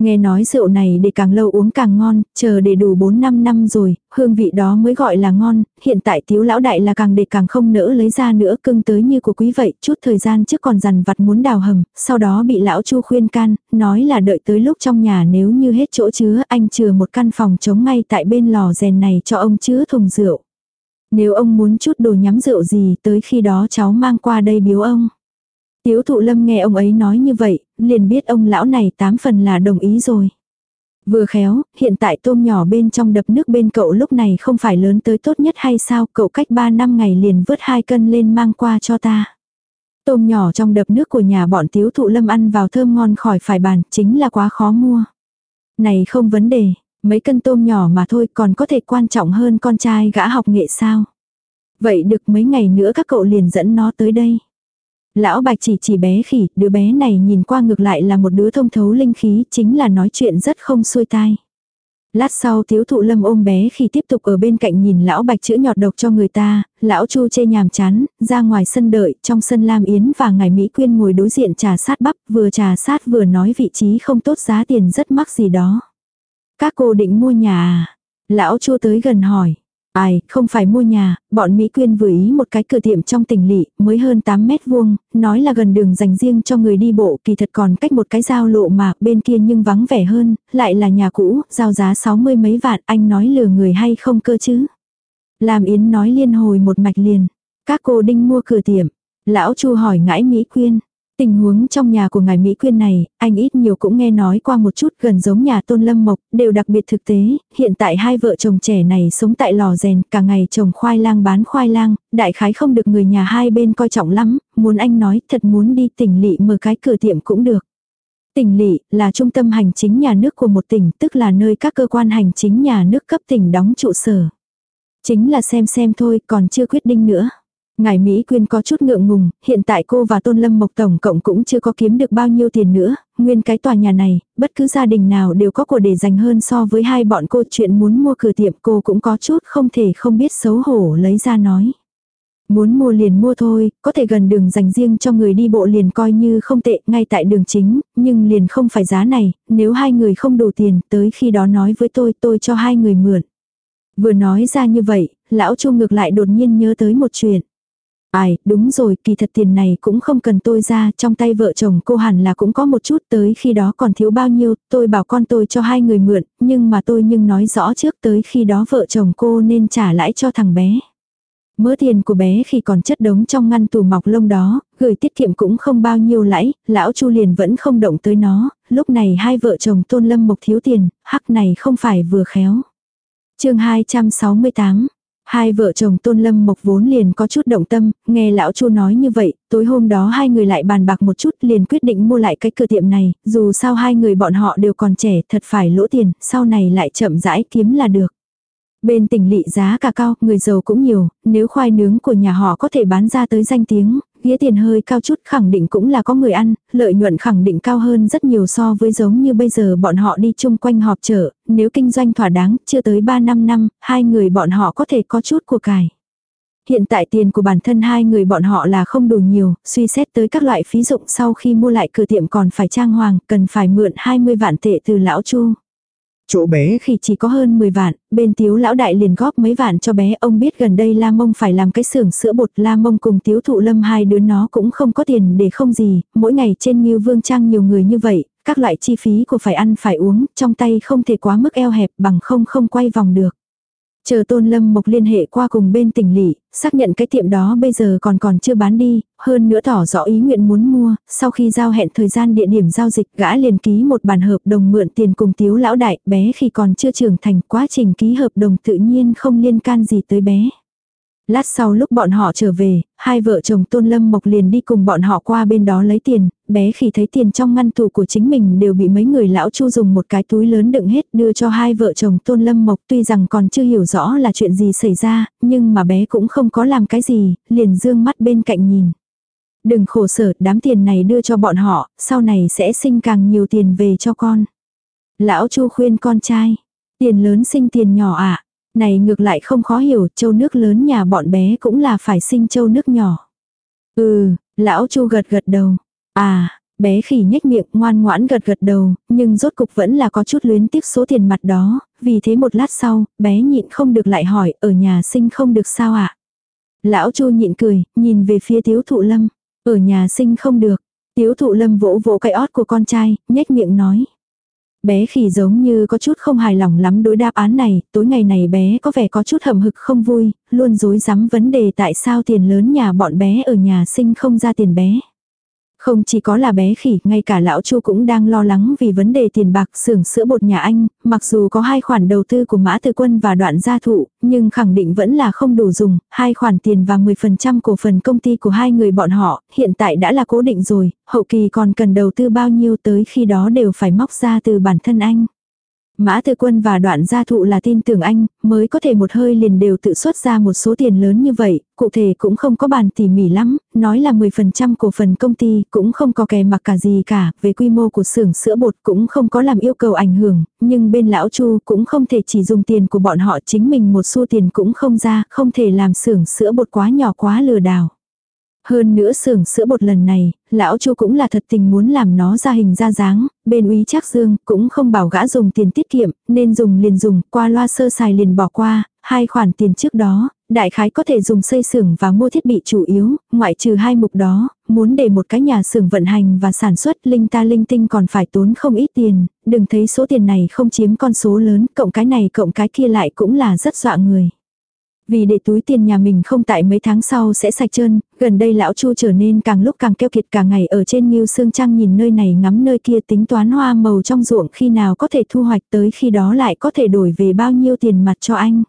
Speaker 1: Nghe nói rượu này để càng lâu uống càng ngon, chờ để đủ 4-5 năm rồi, hương vị đó mới gọi là ngon, hiện tại tiếu lão đại là càng để càng không nỡ lấy ra nữa cưng tới như của quý vậy, chút thời gian trước còn dằn vặt muốn đào hầm, sau đó bị lão chu khuyên can, nói là đợi tới lúc trong nhà nếu như hết chỗ chứa anh chừa một căn phòng trống ngay tại bên lò rèn này cho ông chứa thùng rượu. Nếu ông muốn chút đồ nhắm rượu gì tới khi đó cháu mang qua đây biếu ông. Tiếu thụ lâm nghe ông ấy nói như vậy, liền biết ông lão này tám phần là đồng ý rồi. Vừa khéo, hiện tại tôm nhỏ bên trong đập nước bên cậu lúc này không phải lớn tới tốt nhất hay sao, cậu cách 3 năm ngày liền vớt hai cân lên mang qua cho ta. Tôm nhỏ trong đập nước của nhà bọn tiếu thụ lâm ăn vào thơm ngon khỏi phải bàn, chính là quá khó mua. Này không vấn đề, mấy cân tôm nhỏ mà thôi còn có thể quan trọng hơn con trai gã học nghệ sao. Vậy được mấy ngày nữa các cậu liền dẫn nó tới đây. Lão Bạch chỉ chỉ bé khỉ, đứa bé này nhìn qua ngược lại là một đứa thông thấu linh khí, chính là nói chuyện rất không xuôi tai. Lát sau thiếu thụ lâm ôm bé khi tiếp tục ở bên cạnh nhìn lão bạch chữa nhọt độc cho người ta, lão chu chê nhàm chán, ra ngoài sân đợi, trong sân Lam Yến và ngài Mỹ Quyên ngồi đối diện trà sát bắp, vừa trà sát vừa nói vị trí không tốt giá tiền rất mắc gì đó. Các cô định mua nhà à? Lão chu tới gần hỏi, Ai, không phải mua nhà, bọn Mỹ Quyên vừa ý một cái cửa tiệm trong tỉnh lỵ, mới hơn 8 mét vuông, nói là gần đường dành riêng cho người đi bộ, kỳ thật còn cách một cái giao lộ mà, bên kia nhưng vắng vẻ hơn, lại là nhà cũ, giao giá 60 mấy vạn, anh nói lừa người hay không cơ chứ. Làm Yến nói liên hồi một mạch liền, các cô đinh mua cửa tiệm, lão Chu hỏi ngãi Mỹ Quyên. Tình huống trong nhà của ngài Mỹ Quyên này, anh ít nhiều cũng nghe nói qua một chút gần giống nhà Tôn Lâm Mộc, đều đặc biệt thực tế, hiện tại hai vợ chồng trẻ này sống tại lò rèn, cả ngày trồng khoai lang bán khoai lang, đại khái không được người nhà hai bên coi trọng lắm, muốn anh nói thật muốn đi tỉnh lỵ mở cái cửa tiệm cũng được. Tỉnh lỵ là trung tâm hành chính nhà nước của một tỉnh, tức là nơi các cơ quan hành chính nhà nước cấp tỉnh đóng trụ sở. Chính là xem xem thôi, còn chưa quyết định nữa. Ngài Mỹ Quyên có chút ngượng ngùng, hiện tại cô và Tôn Lâm Mộc Tổng cộng cũng chưa có kiếm được bao nhiêu tiền nữa, nguyên cái tòa nhà này, bất cứ gia đình nào đều có của để dành hơn so với hai bọn cô chuyện muốn mua cửa tiệm cô cũng có chút không thể không biết xấu hổ lấy ra nói. Muốn mua liền mua thôi, có thể gần đường dành riêng cho người đi bộ liền coi như không tệ ngay tại đường chính, nhưng liền không phải giá này, nếu hai người không đủ tiền tới khi đó nói với tôi tôi cho hai người mượn. Vừa nói ra như vậy, lão Chu ngược lại đột nhiên nhớ tới một chuyện. Ai, đúng rồi, kỳ thật tiền này cũng không cần tôi ra, trong tay vợ chồng cô hẳn là cũng có một chút tới khi đó còn thiếu bao nhiêu, tôi bảo con tôi cho hai người mượn, nhưng mà tôi nhưng nói rõ trước tới khi đó vợ chồng cô nên trả lãi cho thằng bé. Mớ tiền của bé khi còn chất đống trong ngăn tủ mọc lông đó, gửi tiết kiệm cũng không bao nhiêu lãi, lão Chu liền vẫn không động tới nó, lúc này hai vợ chồng Tôn Lâm Mộc thiếu tiền, hắc này không phải vừa khéo. chương 268 Hai vợ chồng Tôn Lâm Mộc vốn liền có chút động tâm, nghe lão Chu nói như vậy, tối hôm đó hai người lại bàn bạc một chút liền quyết định mua lại cái cửa tiệm này, dù sao hai người bọn họ đều còn trẻ, thật phải lỗ tiền, sau này lại chậm rãi kiếm là được. Bên tỉnh lỵ giá cả cao, người giàu cũng nhiều, nếu khoai nướng của nhà họ có thể bán ra tới danh tiếng, ghía tiền hơi cao chút khẳng định cũng là có người ăn, lợi nhuận khẳng định cao hơn rất nhiều so với giống như bây giờ bọn họ đi chung quanh họp chợ, nếu kinh doanh thỏa đáng, chưa tới 3 năm năm, hai người bọn họ có thể có chút của cải. Hiện tại tiền của bản thân hai người bọn họ là không đủ nhiều, suy xét tới các loại phí dụng sau khi mua lại cửa tiệm còn phải trang hoàng, cần phải mượn 20 vạn tệ từ lão Chu. Chỗ bé khi chỉ có hơn 10 vạn, bên tiếu lão đại liền góp mấy vạn cho bé. Ông biết gần đây La Mông phải làm cái xưởng sữa bột. La Mông cùng tiếu thụ lâm hai đứa nó cũng không có tiền để không gì, mỗi ngày trên như vương trang nhiều người như vậy, các loại chi phí của phải ăn phải uống, trong tay không thể quá mức eo hẹp bằng không không quay vòng được. Chờ Tôn Lâm Mộc liên hệ qua cùng bên tỉnh lỵ, xác nhận cái tiệm đó bây giờ còn còn chưa bán đi, hơn nữa tỏ rõ ý nguyện muốn mua, sau khi giao hẹn thời gian địa điểm giao dịch gã liền ký một bản hợp đồng mượn tiền cùng tiếu lão đại, bé khi còn chưa trưởng thành quá trình ký hợp đồng tự nhiên không liên can gì tới bé. Lát sau lúc bọn họ trở về, hai vợ chồng Tôn Lâm Mộc liền đi cùng bọn họ qua bên đó lấy tiền, bé khi thấy tiền trong ngăn tủ của chính mình đều bị mấy người lão chu dùng một cái túi lớn đựng hết đưa cho hai vợ chồng Tôn Lâm Mộc tuy rằng còn chưa hiểu rõ là chuyện gì xảy ra, nhưng mà bé cũng không có làm cái gì, liền dương mắt bên cạnh nhìn. Đừng khổ sở, đám tiền này đưa cho bọn họ, sau này sẽ sinh càng nhiều tiền về cho con. Lão chu khuyên con trai, tiền lớn sinh tiền nhỏ ạ. À? Này ngược lại không khó hiểu, châu nước lớn nhà bọn bé cũng là phải sinh châu nước nhỏ. Ừ, lão chu gật gật đầu. À, bé khỉ nhếch miệng ngoan ngoãn gật gật đầu, nhưng rốt cục vẫn là có chút luyến tiếc số tiền mặt đó, vì thế một lát sau, bé nhịn không được lại hỏi, ở nhà sinh không được sao ạ? À? Lão chu nhịn cười, nhìn về phía tiếu thụ lâm, ở nhà sinh không được. Tiếu thụ lâm vỗ vỗ cái ót của con trai, nhếch miệng nói. Bé khỉ giống như có chút không hài lòng lắm đối đáp án này, tối ngày này bé có vẻ có chút hầm hực không vui, luôn dối rắm vấn đề tại sao tiền lớn nhà bọn bé ở nhà sinh không ra tiền bé. Không chỉ có là bé khỉ, ngay cả lão Chu cũng đang lo lắng vì vấn đề tiền bạc xưởng sữa bột nhà anh, mặc dù có hai khoản đầu tư của Mã tư Quân và đoạn gia thụ, nhưng khẳng định vẫn là không đủ dùng, hai khoản tiền và 10% cổ phần công ty của hai người bọn họ, hiện tại đã là cố định rồi, hậu kỳ còn cần đầu tư bao nhiêu tới khi đó đều phải móc ra từ bản thân anh. Mã Tư Quân và đoạn gia thụ là tin tưởng anh, mới có thể một hơi liền đều tự xuất ra một số tiền lớn như vậy, cụ thể cũng không có bàn tỉ mỉ lắm, nói là 10% cổ phần công ty cũng không có kè mặc cả gì cả, về quy mô của xưởng sữa bột cũng không có làm yêu cầu ảnh hưởng, nhưng bên lão Chu cũng không thể chỉ dùng tiền của bọn họ chính mình một xu tiền cũng không ra, không thể làm xưởng sữa bột quá nhỏ quá lừa đảo. Hơn nữa xưởng sữa bột lần này, lão chu cũng là thật tình muốn làm nó ra hình ra dáng, bên úy chắc dương cũng không bảo gã dùng tiền tiết kiệm, nên dùng liền dùng, qua loa sơ xài liền bỏ qua, hai khoản tiền trước đó, đại khái có thể dùng xây xưởng và mua thiết bị chủ yếu, ngoại trừ hai mục đó, muốn để một cái nhà xưởng vận hành và sản xuất linh ta linh tinh còn phải tốn không ít tiền, đừng thấy số tiền này không chiếm con số lớn, cộng cái này cộng cái kia lại cũng là rất dọa người. Vì để túi tiền nhà mình không tại mấy tháng sau sẽ sạch trơn, gần đây lão Chu trở nên càng lúc càng keo kiệt cả ngày ở trên nghiêu Sương Trăng nhìn nơi này ngắm nơi kia tính toán hoa màu trong ruộng khi nào có thể thu hoạch tới khi đó lại có thể đổi về bao nhiêu tiền mặt cho anh.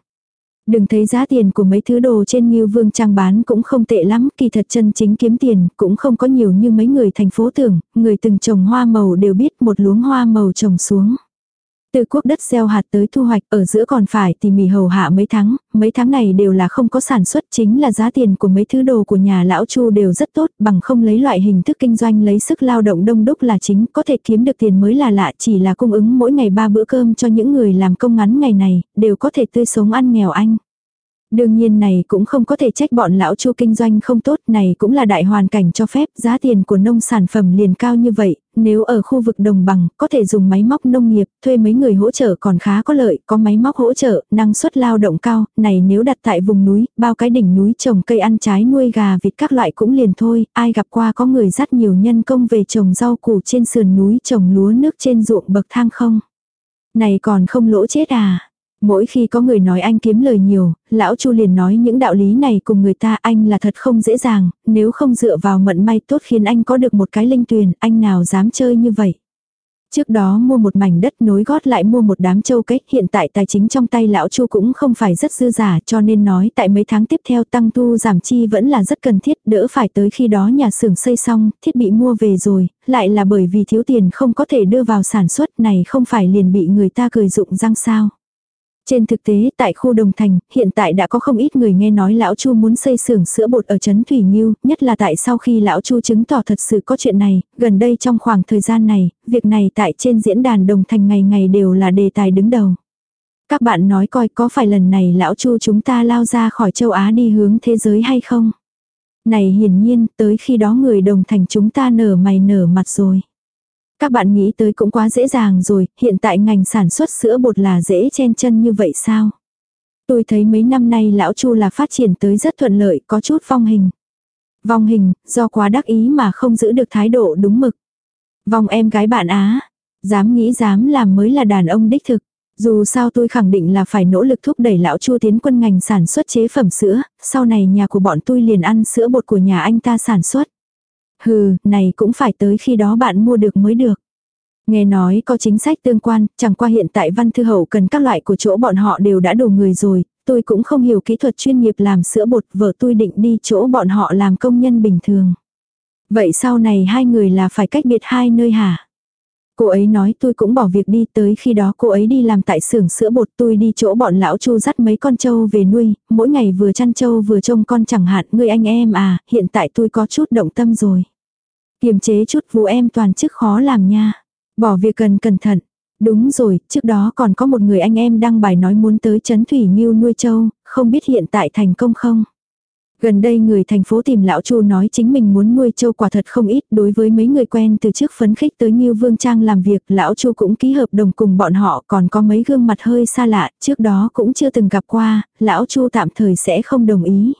Speaker 1: Đừng thấy giá tiền của mấy thứ đồ trên nghiêu Vương Trang bán cũng không tệ lắm, kỳ thật chân chính kiếm tiền cũng không có nhiều như mấy người thành phố tưởng, người từng trồng hoa màu đều biết một luống hoa màu trồng xuống. Từ quốc đất gieo hạt tới thu hoạch ở giữa còn phải tỉ mỉ hầu hạ mấy tháng, mấy tháng này đều là không có sản xuất chính là giá tiền của mấy thứ đồ của nhà lão chu đều rất tốt bằng không lấy loại hình thức kinh doanh lấy sức lao động đông đúc là chính có thể kiếm được tiền mới là lạ chỉ là cung ứng mỗi ngày ba bữa cơm cho những người làm công ngắn ngày này đều có thể tươi sống ăn nghèo anh. Đương nhiên này cũng không có thể trách bọn lão chu kinh doanh không tốt, này cũng là đại hoàn cảnh cho phép, giá tiền của nông sản phẩm liền cao như vậy, nếu ở khu vực đồng bằng, có thể dùng máy móc nông nghiệp, thuê mấy người hỗ trợ còn khá có lợi, có máy móc hỗ trợ, năng suất lao động cao, này nếu đặt tại vùng núi, bao cái đỉnh núi trồng cây ăn trái nuôi gà vịt các loại cũng liền thôi, ai gặp qua có người dắt nhiều nhân công về trồng rau củ trên sườn núi trồng lúa nước trên ruộng bậc thang không? Này còn không lỗ chết à? Mỗi khi có người nói anh kiếm lời nhiều, lão Chu liền nói những đạo lý này cùng người ta anh là thật không dễ dàng, nếu không dựa vào mận may tốt khiến anh có được một cái linh tuyền, anh nào dám chơi như vậy. Trước đó mua một mảnh đất nối gót lại mua một đám châu cách, hiện tại tài chính trong tay lão Chu cũng không phải rất dư giả cho nên nói tại mấy tháng tiếp theo tăng tu giảm chi vẫn là rất cần thiết, đỡ phải tới khi đó nhà xưởng xây xong, thiết bị mua về rồi, lại là bởi vì thiếu tiền không có thể đưa vào sản xuất này không phải liền bị người ta cười dụng răng sao. Trên thực tế, tại khu Đồng Thành, hiện tại đã có không ít người nghe nói lão Chu muốn xây xưởng sữa bột ở trấn Thủy Nhiêu, nhất là tại sau khi lão Chu chứng tỏ thật sự có chuyện này, gần đây trong khoảng thời gian này, việc này tại trên diễn đàn Đồng Thành ngày ngày đều là đề tài đứng đầu. Các bạn nói coi có phải lần này lão Chu chúng ta lao ra khỏi châu Á đi hướng thế giới hay không? Này hiển nhiên, tới khi đó người Đồng Thành chúng ta nở mày nở mặt rồi. Các bạn nghĩ tới cũng quá dễ dàng rồi, hiện tại ngành sản xuất sữa bột là dễ chen chân như vậy sao? Tôi thấy mấy năm nay lão Chu là phát triển tới rất thuận lợi, có chút vong hình. Vong hình, do quá đắc ý mà không giữ được thái độ đúng mực. Vong em gái bạn Á, dám nghĩ dám làm mới là đàn ông đích thực. Dù sao tôi khẳng định là phải nỗ lực thúc đẩy lão Chu tiến quân ngành sản xuất chế phẩm sữa, sau này nhà của bọn tôi liền ăn sữa bột của nhà anh ta sản xuất. Hừ, này cũng phải tới khi đó bạn mua được mới được. Nghe nói có chính sách tương quan, chẳng qua hiện tại văn thư hậu cần các loại của chỗ bọn họ đều đã đủ người rồi, tôi cũng không hiểu kỹ thuật chuyên nghiệp làm sữa bột, vợ tôi định đi chỗ bọn họ làm công nhân bình thường. Vậy sau này hai người là phải cách biệt hai nơi hả? Cô ấy nói tôi cũng bỏ việc đi tới khi đó cô ấy đi làm tại xưởng sữa bột tôi đi chỗ bọn lão chu dắt mấy con trâu về nuôi, mỗi ngày vừa chăn trâu vừa trông con chẳng hạn người anh em à, hiện tại tôi có chút động tâm rồi. Kiềm chế chút vụ em toàn chức khó làm nha. Bỏ việc cần cẩn thận. Đúng rồi, trước đó còn có một người anh em đăng bài nói muốn tới Trấn Thủy Nghiêu nuôi châu không biết hiện tại thành công không? Gần đây người thành phố tìm lão Chu nói chính mình muốn nuôi châu quả thật không ít, đối với mấy người quen từ trước phấn khích tới Ngưu Vương Trang làm việc, lão Chu cũng ký hợp đồng cùng bọn họ, còn có mấy gương mặt hơi xa lạ, trước đó cũng chưa từng gặp qua, lão Chu tạm thời sẽ không đồng ý.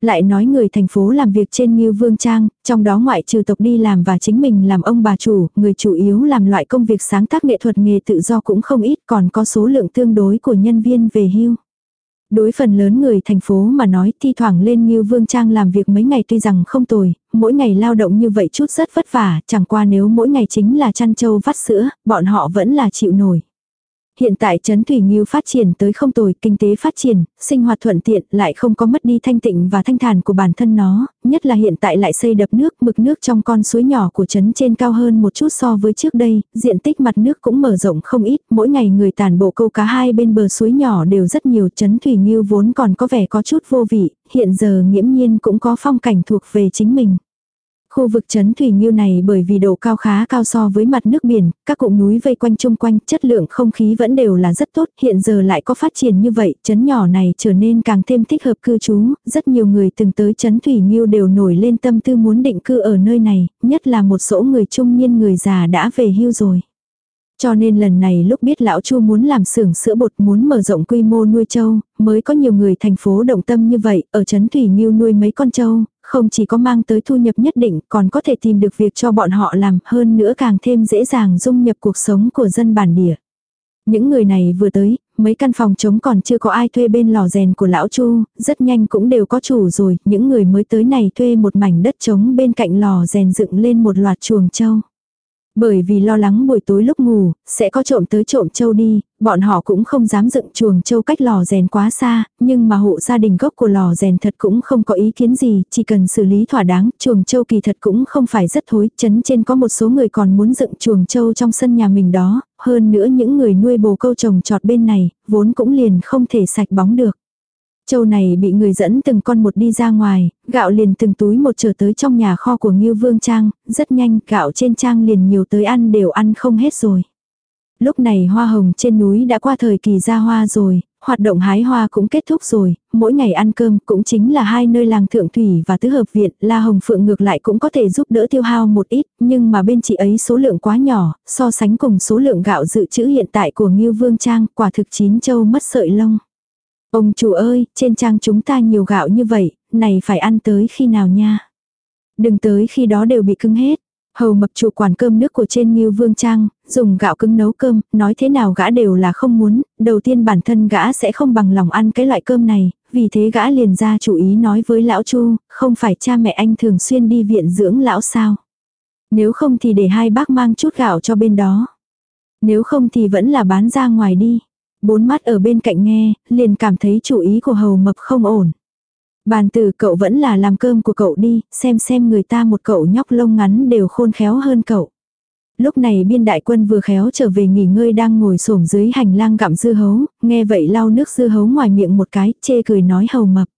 Speaker 1: Lại nói người thành phố làm việc trên Ngưu Vương Trang, trong đó ngoại trừ tộc đi làm và chính mình làm ông bà chủ, người chủ yếu làm loại công việc sáng tác nghệ thuật nghề tự do cũng không ít, còn có số lượng tương đối của nhân viên về hưu. Đối phần lớn người thành phố mà nói thi thoảng lên như vương trang làm việc mấy ngày tuy rằng không tồi, mỗi ngày lao động như vậy chút rất vất vả, chẳng qua nếu mỗi ngày chính là chăn trâu vắt sữa, bọn họ vẫn là chịu nổi. Hiện tại Trấn Thủy Nghiêu phát triển tới không tồi, kinh tế phát triển, sinh hoạt thuận tiện, lại không có mất đi thanh tịnh và thanh thản của bản thân nó, nhất là hiện tại lại xây đập nước, mực nước trong con suối nhỏ của trấn trên cao hơn một chút so với trước đây, diện tích mặt nước cũng mở rộng không ít, mỗi ngày người tàn bộ câu cá hai bên bờ suối nhỏ đều rất nhiều, Trấn Thủy Nghiêu vốn còn có vẻ có chút vô vị, hiện giờ nghiễm nhiên cũng có phong cảnh thuộc về chính mình. Khu vực trấn Thủy Nghiêu này bởi vì độ cao khá cao so với mặt nước biển, các cụm núi vây quanh chung quanh, chất lượng không khí vẫn đều là rất tốt, hiện giờ lại có phát triển như vậy, trấn nhỏ này trở nên càng thêm thích hợp cư trú, rất nhiều người từng tới trấn Thủy Nghiêu đều nổi lên tâm tư muốn định cư ở nơi này, nhất là một số người trung niên người già đã về hưu rồi. Cho nên lần này lúc biết lão Chu muốn làm xưởng sữa bột muốn mở rộng quy mô nuôi trâu, mới có nhiều người thành phố động tâm như vậy, ở Trấn Thủy Nhiêu nuôi mấy con trâu, không chỉ có mang tới thu nhập nhất định, còn có thể tìm được việc cho bọn họ làm, hơn nữa càng thêm dễ dàng dung nhập cuộc sống của dân bản địa. Những người này vừa tới, mấy căn phòng trống còn chưa có ai thuê bên lò rèn của lão Chu, rất nhanh cũng đều có chủ rồi, những người mới tới này thuê một mảnh đất trống bên cạnh lò rèn dựng lên một loạt chuồng trâu. Bởi vì lo lắng buổi tối lúc ngủ, sẽ có trộm tới trộm châu đi, bọn họ cũng không dám dựng chuồng châu cách lò rèn quá xa, nhưng mà hộ gia đình gốc của lò rèn thật cũng không có ý kiến gì, chỉ cần xử lý thỏa đáng, chuồng châu kỳ thật cũng không phải rất thối, chấn trên có một số người còn muốn dựng chuồng châu trong sân nhà mình đó, hơn nữa những người nuôi bồ câu trồng trọt bên này, vốn cũng liền không thể sạch bóng được. Châu này bị người dẫn từng con một đi ra ngoài, gạo liền từng túi một trở tới trong nhà kho của Ngưu Vương Trang, rất nhanh gạo trên trang liền nhiều tới ăn đều ăn không hết rồi. Lúc này hoa hồng trên núi đã qua thời kỳ ra hoa rồi, hoạt động hái hoa cũng kết thúc rồi, mỗi ngày ăn cơm cũng chính là hai nơi làng thượng thủy và tứ hợp viện, La Hồng Phượng ngược lại cũng có thể giúp đỡ tiêu hao một ít, nhưng mà bên chị ấy số lượng quá nhỏ, so sánh cùng số lượng gạo dự trữ hiện tại của Ngưu Vương Trang, quả thực chín châu mất sợi lông. Ông chủ ơi, trên trang chúng ta nhiều gạo như vậy, này phải ăn tới khi nào nha. Đừng tới khi đó đều bị cứng hết. Hầu mập chủ quản cơm nước của trên Nghiêu Vương Trang, dùng gạo cứng nấu cơm, nói thế nào gã đều là không muốn, đầu tiên bản thân gã sẽ không bằng lòng ăn cái loại cơm này, vì thế gã liền ra chủ ý nói với lão Chu, không phải cha mẹ anh thường xuyên đi viện dưỡng lão sao. Nếu không thì để hai bác mang chút gạo cho bên đó. Nếu không thì vẫn là bán ra ngoài đi. Bốn mắt ở bên cạnh nghe, liền cảm thấy chủ ý của hầu mập không ổn. Bàn tử cậu vẫn là làm cơm của cậu đi, xem xem người ta một cậu nhóc lông ngắn đều khôn khéo hơn cậu. Lúc này biên đại quân vừa khéo trở về nghỉ ngơi đang ngồi xổm dưới hành lang gặm dư hấu, nghe vậy lau nước dư hấu ngoài miệng một cái, chê cười nói hầu mập.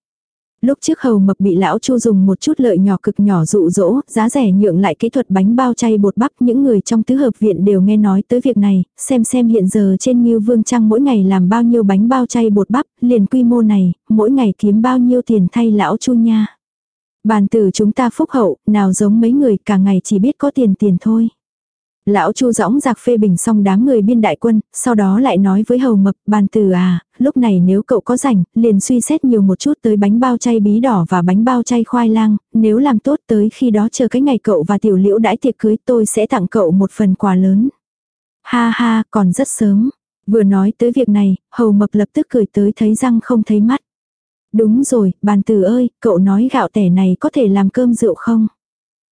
Speaker 1: Lúc trước hầu mập bị lão chu dùng một chút lợi nhỏ cực nhỏ dụ dỗ, giá rẻ nhượng lại kỹ thuật bánh bao chay bột bắp. Những người trong tứ hợp viện đều nghe nói tới việc này, xem xem hiện giờ trên Ngưu Vương Trăng mỗi ngày làm bao nhiêu bánh bao chay bột bắp, liền quy mô này, mỗi ngày kiếm bao nhiêu tiền thay lão chu nha. Bàn tử chúng ta phúc hậu, nào giống mấy người cả ngày chỉ biết có tiền tiền thôi. Lão Chu dõng giặc phê bình xong đám người biên đại quân, sau đó lại nói với hầu mập, bàn từ à, lúc này nếu cậu có rảnh, liền suy xét nhiều một chút tới bánh bao chay bí đỏ và bánh bao chay khoai lang, nếu làm tốt tới khi đó chờ cái ngày cậu và tiểu liễu đãi tiệc cưới tôi sẽ tặng cậu một phần quà lớn. Ha ha, còn rất sớm. Vừa nói tới việc này, hầu mập lập tức cười tới thấy răng không thấy mắt. Đúng rồi, bàn từ ơi, cậu nói gạo tẻ này có thể làm cơm rượu không?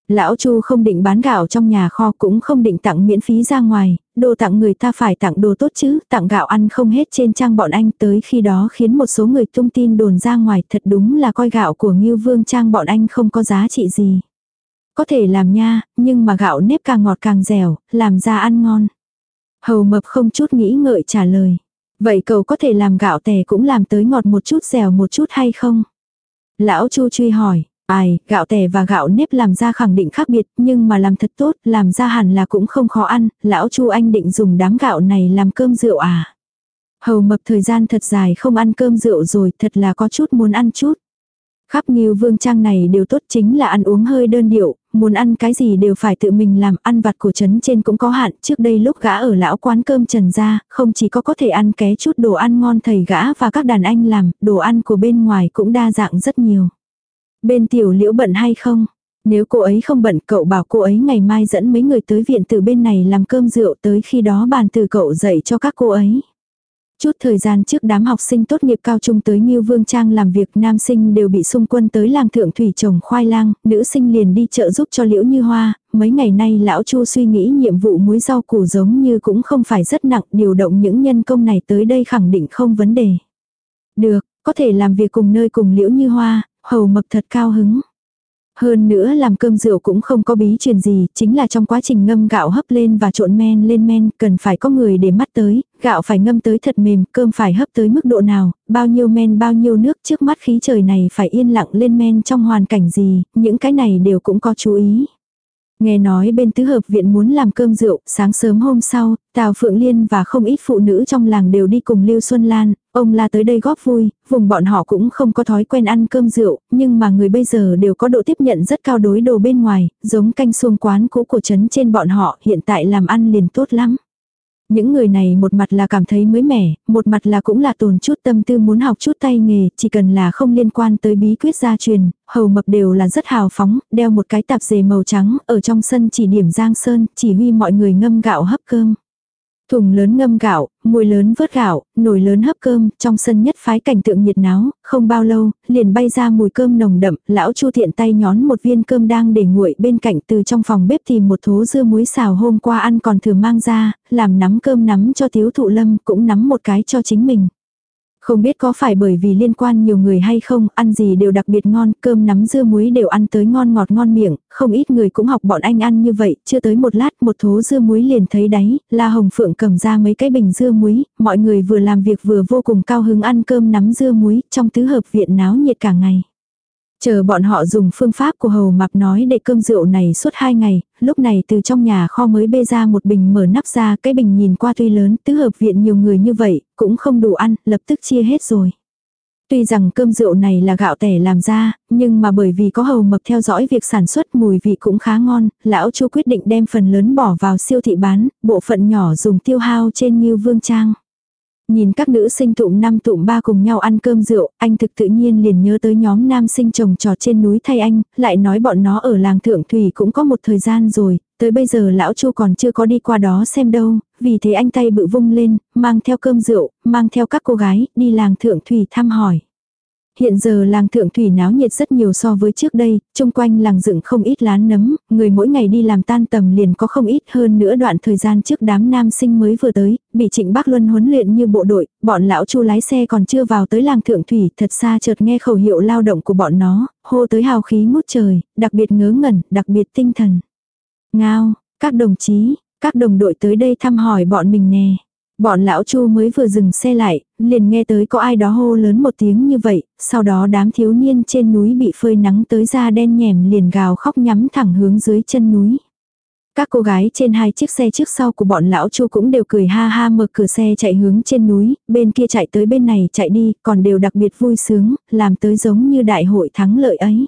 Speaker 1: Lão Chu không định bán gạo trong nhà kho cũng không định tặng miễn phí ra ngoài, đồ tặng người ta phải tặng đồ tốt chứ, tặng gạo ăn không hết trên trang bọn anh tới khi đó khiến một số người tung tin đồn ra ngoài thật đúng là coi gạo của Ngưu Vương trang bọn anh không có giá trị gì. Có thể làm nha, nhưng mà gạo nếp càng ngọt càng dẻo, làm ra ăn ngon. Hầu mập không chút nghĩ ngợi trả lời. Vậy cậu có thể làm gạo tẻ cũng làm tới ngọt một chút dẻo một chút hay không? Lão Chu truy hỏi, ai, gạo tẻ và gạo nếp làm ra khẳng định khác biệt, nhưng mà làm thật tốt, làm ra hẳn là cũng không khó ăn, lão Chu anh định dùng đám gạo này làm cơm rượu à? Hầu mập thời gian thật dài không ăn cơm rượu rồi, thật là có chút muốn ăn chút. Khắp Nghiêu Vương Trang này đều tốt chính là ăn uống hơi đơn điệu, muốn ăn cái gì đều phải tự mình làm, ăn vặt của trấn trên cũng có hạn, trước đây lúc gã ở lão quán cơm trần ra, không chỉ có có thể ăn ké chút đồ ăn ngon thầy gã và các đàn anh làm, đồ ăn của bên ngoài cũng đa dạng rất nhiều. Bên tiểu liễu bận hay không? Nếu cô ấy không bận cậu bảo cô ấy ngày mai dẫn mấy người tới viện từ bên này làm cơm rượu tới khi đó bàn từ cậu dạy cho các cô ấy. Chút thời gian trước đám học sinh tốt nghiệp cao trung tới Nhiêu Vương Trang làm việc nam sinh đều bị xung quân tới làng thượng thủy trồng khoai lang, nữ sinh liền đi chợ giúp cho Liễu Như Hoa, mấy ngày nay lão Chu suy nghĩ nhiệm vụ muối rau củ giống như cũng không phải rất nặng, điều động những nhân công này tới đây khẳng định không vấn đề. Được, có thể làm việc cùng nơi cùng Liễu Như Hoa, hầu mập thật cao hứng. Hơn nữa làm cơm rượu cũng không có bí truyền gì, chính là trong quá trình ngâm gạo hấp lên và trộn men lên men, cần phải có người để mắt tới, gạo phải ngâm tới thật mềm, cơm phải hấp tới mức độ nào, bao nhiêu men bao nhiêu nước trước mắt khí trời này phải yên lặng lên men trong hoàn cảnh gì, những cái này đều cũng có chú ý. Nghe nói bên tứ hợp viện muốn làm cơm rượu, sáng sớm hôm sau, Tào Phượng Liên và không ít phụ nữ trong làng đều đi cùng Lưu Xuân Lan, ông la tới đây góp vui, vùng bọn họ cũng không có thói quen ăn cơm rượu, nhưng mà người bây giờ đều có độ tiếp nhận rất cao đối đồ bên ngoài, giống canh xuông quán cũ của trấn trên bọn họ, hiện tại làm ăn liền tốt lắm. Những người này một mặt là cảm thấy mới mẻ, một mặt là cũng là tồn chút tâm tư muốn học chút tay nghề, chỉ cần là không liên quan tới bí quyết gia truyền, hầu mập đều là rất hào phóng, đeo một cái tạp dề màu trắng, ở trong sân chỉ điểm giang sơn, chỉ huy mọi người ngâm gạo hấp cơm. Thùng lớn ngâm gạo, muôi lớn vớt gạo, nồi lớn hấp cơm, trong sân nhất phái cảnh tượng nhiệt náo, không bao lâu, liền bay ra mùi cơm nồng đậm, lão Chu tiện tay nhón một viên cơm đang để nguội bên cạnh từ trong phòng bếp tìm một thố dưa muối xào hôm qua ăn còn thừa mang ra, làm nắm cơm nắm cho thiếu thụ lâm, cũng nắm một cái cho chính mình. Không biết có phải bởi vì liên quan nhiều người hay không, ăn gì đều đặc biệt ngon, cơm nắm dưa muối đều ăn tới ngon ngọt ngon miệng, không ít người cũng học bọn anh ăn như vậy, chưa tới một lát một thố dưa muối liền thấy đáy, La Hồng Phượng cầm ra mấy cái bình dưa muối, mọi người vừa làm việc vừa vô cùng cao hứng ăn cơm nắm dưa muối, trong tứ hợp viện náo nhiệt cả ngày. Chờ bọn họ dùng phương pháp của hầu mạp nói để cơm rượu này suốt hai ngày, lúc này từ trong nhà kho mới bê ra một bình mở nắp ra, cái bình nhìn qua tuy lớn, tứ hợp viện nhiều người như vậy, cũng không đủ ăn, lập tức chia hết rồi. Tuy rằng cơm rượu này là gạo tẻ làm ra, nhưng mà bởi vì có hầu mập theo dõi việc sản xuất mùi vị cũng khá ngon, lão chu quyết định đem phần lớn bỏ vào siêu thị bán, bộ phận nhỏ dùng tiêu hao trên như vương trang. Nhìn các nữ sinh tụm năm tụm ba cùng nhau ăn cơm rượu, anh thực tự nhiên liền nhớ tới nhóm nam sinh trồng trọt trên núi thay anh, lại nói bọn nó ở làng Thượng Thủy cũng có một thời gian rồi, tới bây giờ lão chu còn chưa có đi qua đó xem đâu, vì thế anh tay bự vung lên, mang theo cơm rượu, mang theo các cô gái, đi làng Thượng Thủy thăm hỏi. Hiện giờ làng thượng thủy náo nhiệt rất nhiều so với trước đây, chung quanh làng dựng không ít lán nấm, người mỗi ngày đi làm tan tầm liền có không ít hơn nữa đoạn thời gian trước đám nam sinh mới vừa tới, bị trịnh Bắc Luân huấn luyện như bộ đội, bọn lão chu lái xe còn chưa vào tới làng thượng thủy, thật xa chợt nghe khẩu hiệu lao động của bọn nó, hô tới hào khí ngút trời, đặc biệt ngớ ngẩn, đặc biệt tinh thần. Ngao, các đồng chí, các đồng đội tới đây thăm hỏi bọn mình nè. Bọn lão chu mới vừa dừng xe lại, liền nghe tới có ai đó hô lớn một tiếng như vậy, sau đó đám thiếu niên trên núi bị phơi nắng tới da đen nhèm liền gào khóc nhắm thẳng hướng dưới chân núi. Các cô gái trên hai chiếc xe trước sau của bọn lão chu cũng đều cười ha ha mở cửa xe chạy hướng trên núi, bên kia chạy tới bên này chạy đi, còn đều đặc biệt vui sướng, làm tới giống như đại hội thắng lợi ấy.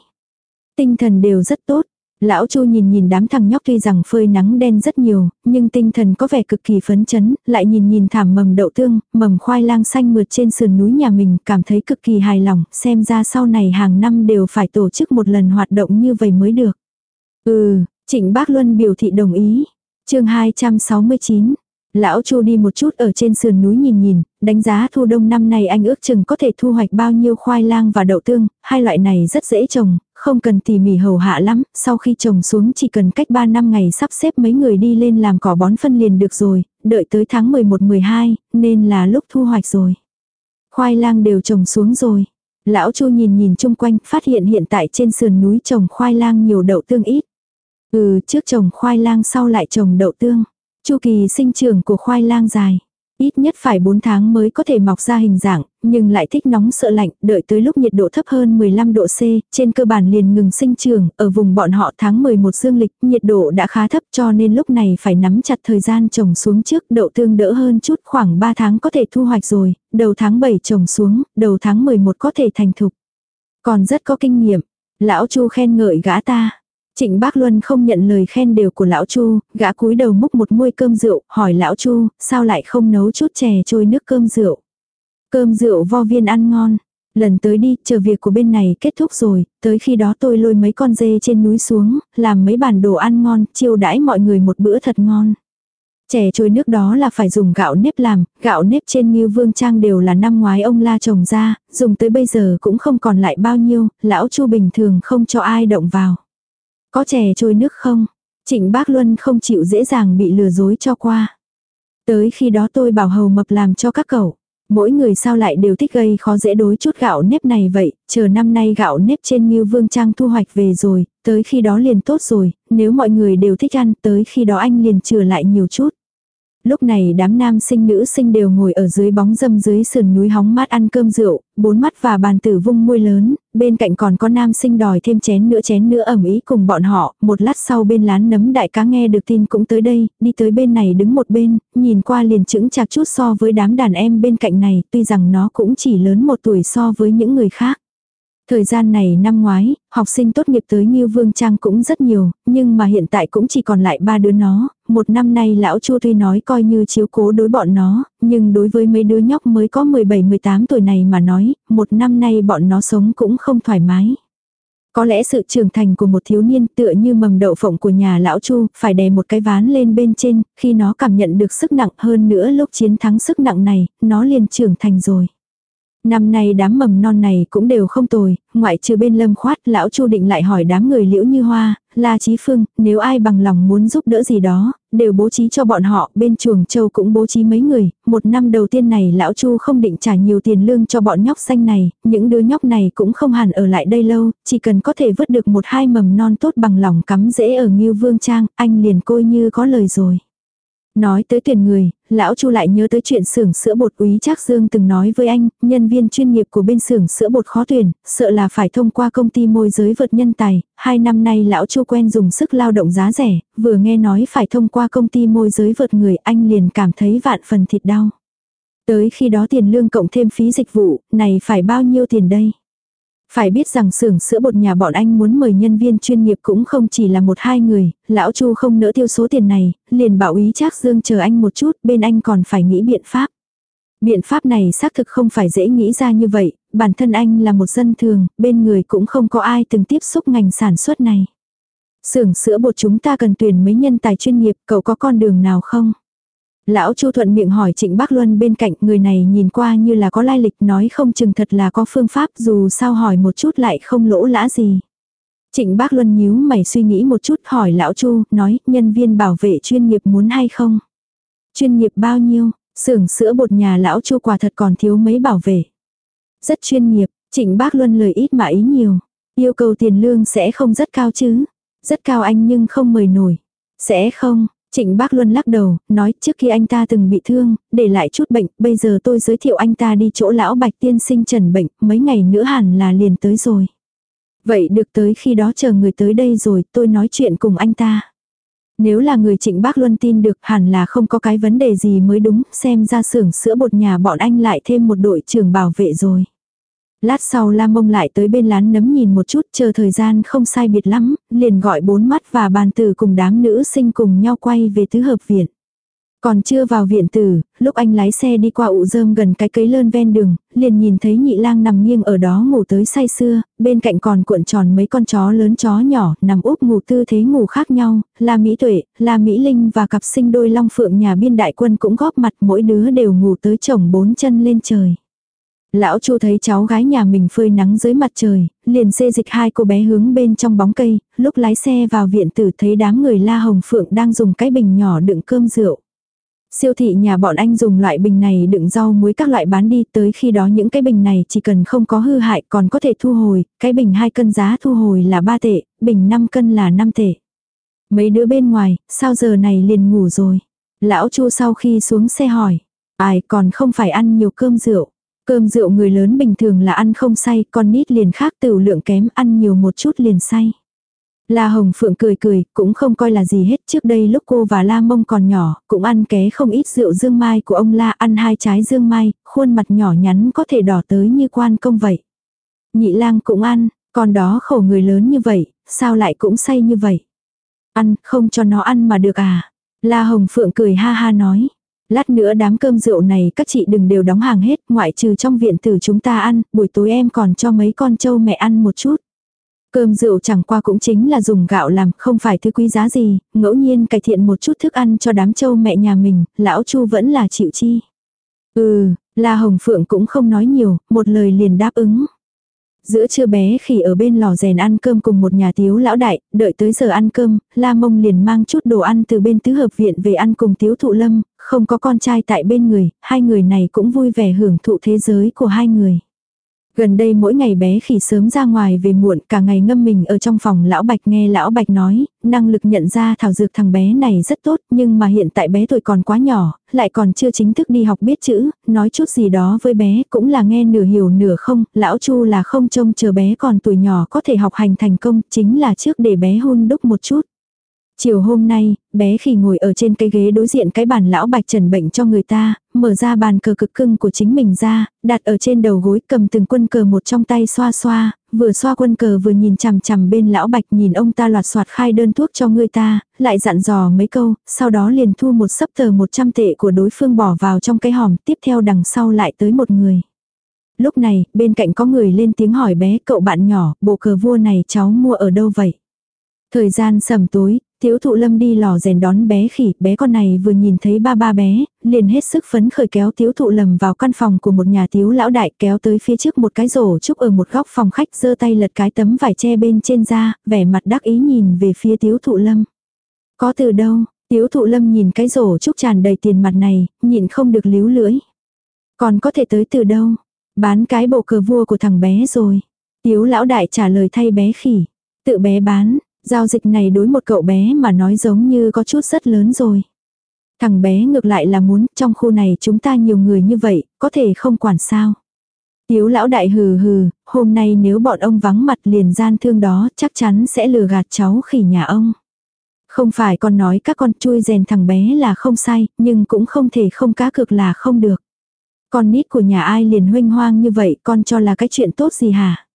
Speaker 1: Tinh thần đều rất tốt, Lão Chu nhìn nhìn đám thằng nhóc tuy rằng phơi nắng đen rất nhiều, nhưng tinh thần có vẻ cực kỳ phấn chấn, lại nhìn nhìn thảm mầm đậu tương, mầm khoai lang xanh mượt trên sườn núi nhà mình, cảm thấy cực kỳ hài lòng, xem ra sau này hàng năm đều phải tổ chức một lần hoạt động như vậy mới được. Ừ, Trịnh Bác Luân biểu thị đồng ý. chương 269, Lão Chu đi một chút ở trên sườn núi nhìn nhìn, đánh giá thu đông năm nay anh ước chừng có thể thu hoạch bao nhiêu khoai lang và đậu tương, hai loại này rất dễ trồng, không cần tỉ mỉ hầu hạ lắm, sau khi trồng xuống chỉ cần cách 3 năm ngày sắp xếp mấy người đi lên làm cỏ bón phân liền được rồi, đợi tới tháng 11-12, nên là lúc thu hoạch rồi. Khoai lang đều trồng xuống rồi. Lão Chu nhìn nhìn chung quanh, phát hiện hiện tại trên sườn núi trồng khoai lang nhiều đậu tương ít. Ừ, trước trồng khoai lang sau lại trồng đậu tương. Chu kỳ sinh trưởng của khoai lang dài. Ít nhất phải 4 tháng mới có thể mọc ra hình dạng, nhưng lại thích nóng sợ lạnh, đợi tới lúc nhiệt độ thấp hơn 15 độ C, trên cơ bản liền ngừng sinh trưởng, ở vùng bọn họ tháng 11 dương lịch, nhiệt độ đã khá thấp cho nên lúc này phải nắm chặt thời gian trồng xuống trước, đậu tương đỡ hơn chút khoảng 3 tháng có thể thu hoạch rồi, đầu tháng 7 trồng xuống, đầu tháng 11 có thể thành thục. Còn rất có kinh nghiệm, lão Chu khen ngợi gã ta. Trịnh Bác Luân không nhận lời khen đều của lão Chu, gã cúi đầu múc một muôi cơm rượu, hỏi lão Chu, sao lại không nấu chút chè trôi nước cơm rượu. Cơm rượu vo viên ăn ngon. Lần tới đi, chờ việc của bên này kết thúc rồi, tới khi đó tôi lôi mấy con dê trên núi xuống, làm mấy bàn đồ ăn ngon, chiêu đãi mọi người một bữa thật ngon. Chè trôi nước đó là phải dùng gạo nếp làm, gạo nếp trên như vương trang đều là năm ngoái ông la trồng ra, dùng tới bây giờ cũng không còn lại bao nhiêu, lão chu bình thường không cho ai động vào. Có chè trôi nước không? Trịnh bác Luân không chịu dễ dàng bị lừa dối cho qua. Tới khi đó tôi bảo hầu mập làm cho các cậu. Mỗi người sao lại đều thích gây khó dễ đối chút gạo nếp này vậy, chờ năm nay gạo nếp trên như vương trang thu hoạch về rồi, tới khi đó liền tốt rồi, nếu mọi người đều thích ăn tới khi đó anh liền chừa lại nhiều chút. Lúc này đám nam sinh nữ sinh đều ngồi ở dưới bóng dâm dưới sườn núi hóng mát ăn cơm rượu, bốn mắt và bàn tử vung môi lớn, bên cạnh còn có nam sinh đòi thêm chén nữa chén nữa ẩm ý cùng bọn họ, một lát sau bên lán nấm đại cá nghe được tin cũng tới đây, đi tới bên này đứng một bên, nhìn qua liền chững chạc chút so với đám đàn em bên cạnh này, tuy rằng nó cũng chỉ lớn một tuổi so với những người khác. Thời gian này năm ngoái, học sinh tốt nghiệp tới Ngưu Vương Trang cũng rất nhiều, nhưng mà hiện tại cũng chỉ còn lại ba đứa nó, một năm nay lão Chu tuy nói coi như chiếu cố đối bọn nó, nhưng đối với mấy đứa nhóc mới có 17-18 tuổi này mà nói, một năm nay bọn nó sống cũng không thoải mái. Có lẽ sự trưởng thành của một thiếu niên tựa như mầm đậu phộng của nhà lão Chu, phải đè một cái ván lên bên trên, khi nó cảm nhận được sức nặng hơn nữa lúc chiến thắng sức nặng này, nó liền trưởng thành rồi. Năm nay đám mầm non này cũng đều không tồi, ngoại trừ bên lâm khoát, lão Chu định lại hỏi đám người liễu như hoa, la trí phương, nếu ai bằng lòng muốn giúp đỡ gì đó, đều bố trí cho bọn họ, bên chuồng châu cũng bố trí mấy người, một năm đầu tiên này lão Chu không định trả nhiều tiền lương cho bọn nhóc xanh này, những đứa nhóc này cũng không hẳn ở lại đây lâu, chỉ cần có thể vứt được một hai mầm non tốt bằng lòng cắm dễ ở Ngưu Vương Trang, anh liền coi như có lời rồi. Nói tới tuyển người, lão Chu lại nhớ tới chuyện xưởng sữa bột úy Trác Dương từng nói với anh, nhân viên chuyên nghiệp của bên xưởng sữa bột khó tuyển, sợ là phải thông qua công ty môi giới vượt nhân tài. Hai năm nay lão Chu quen dùng sức lao động giá rẻ, vừa nghe nói phải thông qua công ty môi giới vượt người anh liền cảm thấy vạn phần thịt đau. Tới khi đó tiền lương cộng thêm phí dịch vụ, này phải bao nhiêu tiền đây? Phải biết rằng xưởng sữa bột nhà bọn anh muốn mời nhân viên chuyên nghiệp cũng không chỉ là một hai người, lão Chu không nỡ tiêu số tiền này, liền bảo ý Trác Dương chờ anh một chút, bên anh còn phải nghĩ biện pháp. Biện pháp này xác thực không phải dễ nghĩ ra như vậy, bản thân anh là một dân thường, bên người cũng không có ai từng tiếp xúc ngành sản xuất này. Xưởng sữa bột chúng ta cần tuyển mấy nhân tài chuyên nghiệp, cậu có con đường nào không? Lão Chu thuận miệng hỏi Trịnh Bác Luân bên cạnh người này nhìn qua như là có lai lịch nói không chừng thật là có phương pháp dù sao hỏi một chút lại không lỗ lã gì. Trịnh Bác Luân nhíu mày suy nghĩ một chút hỏi Lão Chu nói nhân viên bảo vệ chuyên nghiệp muốn hay không. Chuyên nghiệp bao nhiêu, xưởng sữa bột nhà Lão Chu quả thật còn thiếu mấy bảo vệ. Rất chuyên nghiệp, Trịnh Bác Luân lời ít mà ý nhiều. Yêu cầu tiền lương sẽ không rất cao chứ. Rất cao anh nhưng không mời nổi. Sẽ không, Trịnh Bác Luân lắc đầu, nói trước khi anh ta từng bị thương, để lại chút bệnh, bây giờ tôi giới thiệu anh ta đi chỗ lão bạch tiên sinh trần bệnh, mấy ngày nữa hẳn là liền tới rồi. Vậy được tới khi đó chờ người tới đây rồi, tôi nói chuyện cùng anh ta. Nếu là người trịnh bác Luân tin được hẳn là không có cái vấn đề gì mới đúng, xem ra xưởng sữa bột nhà bọn anh lại thêm một đội trưởng bảo vệ rồi. Lát sau Lam Mông lại tới bên lán nấm nhìn một chút chờ thời gian không sai biệt lắm, liền gọi bốn mắt và bàn tử cùng đám nữ sinh cùng nhau quay về tứ hợp viện. Còn chưa vào viện tử, lúc anh lái xe đi qua ụ rơm gần cái cấy lơn ven đường, liền nhìn thấy nhị lang nằm nghiêng ở đó ngủ tới say sưa, bên cạnh còn cuộn tròn mấy con chó lớn chó nhỏ nằm úp ngủ tư thế ngủ khác nhau, là Mỹ Tuệ, là Mỹ Linh và cặp sinh đôi long phượng nhà biên đại quân cũng góp mặt mỗi đứa đều ngủ tới chồng bốn chân lên trời. Lão Chu thấy cháu gái nhà mình phơi nắng dưới mặt trời, liền xê dịch hai cô bé hướng bên trong bóng cây, lúc lái xe vào viện tử thấy đám người La Hồng Phượng đang dùng cái bình nhỏ đựng cơm rượu. Siêu thị nhà bọn anh dùng loại bình này đựng rau muối các loại bán đi tới khi đó những cái bình này chỉ cần không có hư hại còn có thể thu hồi, cái bình 2 cân giá thu hồi là 3 tệ, bình 5 cân là 5 tệ. Mấy đứa bên ngoài, sao giờ này liền ngủ rồi? Lão Chu sau khi xuống xe hỏi, ai còn không phải ăn nhiều cơm rượu. Cơm rượu người lớn bình thường là ăn không say, con nít liền khác tiểu lượng kém ăn nhiều một chút liền say. La Hồng Phượng cười cười, cũng không coi là gì hết. Trước đây lúc cô và La Mông còn nhỏ, cũng ăn ké không ít rượu dương mai của ông La ăn hai trái dương mai, khuôn mặt nhỏ nhắn có thể đỏ tới như quan công vậy. Nhị lang cũng ăn, còn đó khổ người lớn như vậy, sao lại cũng say như vậy. Ăn, không cho nó ăn mà được à. La Hồng Phượng cười ha ha nói. Lát nữa đám cơm rượu này các chị đừng đều đóng hàng hết, ngoại trừ trong viện tử chúng ta ăn, buổi tối em còn cho mấy con trâu mẹ ăn một chút. Cơm rượu chẳng qua cũng chính là dùng gạo làm, không phải thứ quý giá gì, ngẫu nhiên cải thiện một chút thức ăn cho đám trâu mẹ nhà mình, lão Chu vẫn là chịu chi. Ừ, La Hồng Phượng cũng không nói nhiều, một lời liền đáp ứng. Giữa trưa bé khỉ ở bên lò rèn ăn cơm cùng một nhà tiếu lão đại, đợi tới giờ ăn cơm, La Mông liền mang chút đồ ăn từ bên tứ hợp viện về ăn cùng tiếu thụ lâm, không có con trai tại bên người, hai người này cũng vui vẻ hưởng thụ thế giới của hai người. Gần đây mỗi ngày bé khỉ sớm ra ngoài về muộn cả ngày ngâm mình ở trong phòng lão bạch nghe lão bạch nói, năng lực nhận ra thảo dược thằng bé này rất tốt nhưng mà hiện tại bé tuổi còn quá nhỏ, lại còn chưa chính thức đi học biết chữ, nói chút gì đó với bé cũng là nghe nửa hiểu nửa không, lão chu là không trông chờ bé còn tuổi nhỏ có thể học hành thành công, chính là trước để bé hôn đúc một chút. Chiều hôm nay, bé khỉ ngồi ở trên cái ghế đối diện cái bàn lão bạch trần bệnh cho người ta, mở ra bàn cờ cực cưng của chính mình ra, đặt ở trên đầu gối cầm từng quân cờ một trong tay xoa xoa, vừa xoa quân cờ vừa nhìn chằm chằm bên lão bạch nhìn ông ta loạt soạt khai đơn thuốc cho người ta, lại dặn dò mấy câu, sau đó liền thu một sấp tờ 100 tệ của đối phương bỏ vào trong cái hòm, tiếp theo đằng sau lại tới một người. Lúc này, bên cạnh có người lên tiếng hỏi bé cậu bạn nhỏ, bộ cờ vua này cháu mua ở đâu vậy? Thời gian sầm tối, Tiếu thụ lâm đi lò rèn đón bé khỉ, bé con này vừa nhìn thấy ba ba bé, liền hết sức phấn khởi kéo tiếu thụ lầm vào căn phòng của một nhà tiếu lão đại kéo tới phía trước một cái rổ trúc ở một góc phòng khách giơ tay lật cái tấm vải che bên trên ra, vẻ mặt đắc ý nhìn về phía tiếu thụ lâm. Có từ đâu, tiếu thụ lâm nhìn cái rổ trúc tràn đầy tiền mặt này, nhìn không được líu lưỡi. Còn có thể tới từ đâu, bán cái bộ cờ vua của thằng bé rồi. Tiếu lão đại trả lời thay bé khỉ, tự bé bán, Giao dịch này đối một cậu bé mà nói giống như có chút rất lớn rồi. Thằng bé ngược lại là muốn trong khu này chúng ta nhiều người như vậy, có thể không quản sao. Tiếu lão đại hừ hừ, hôm nay nếu bọn ông vắng mặt liền gian thương đó chắc chắn sẽ lừa gạt cháu khỉ nhà ông. Không phải con nói các con chui rèn thằng bé là không sai, nhưng cũng không thể không cá cược là không được. Con nít của nhà ai liền huynh hoang như vậy con cho là cái chuyện tốt gì hả?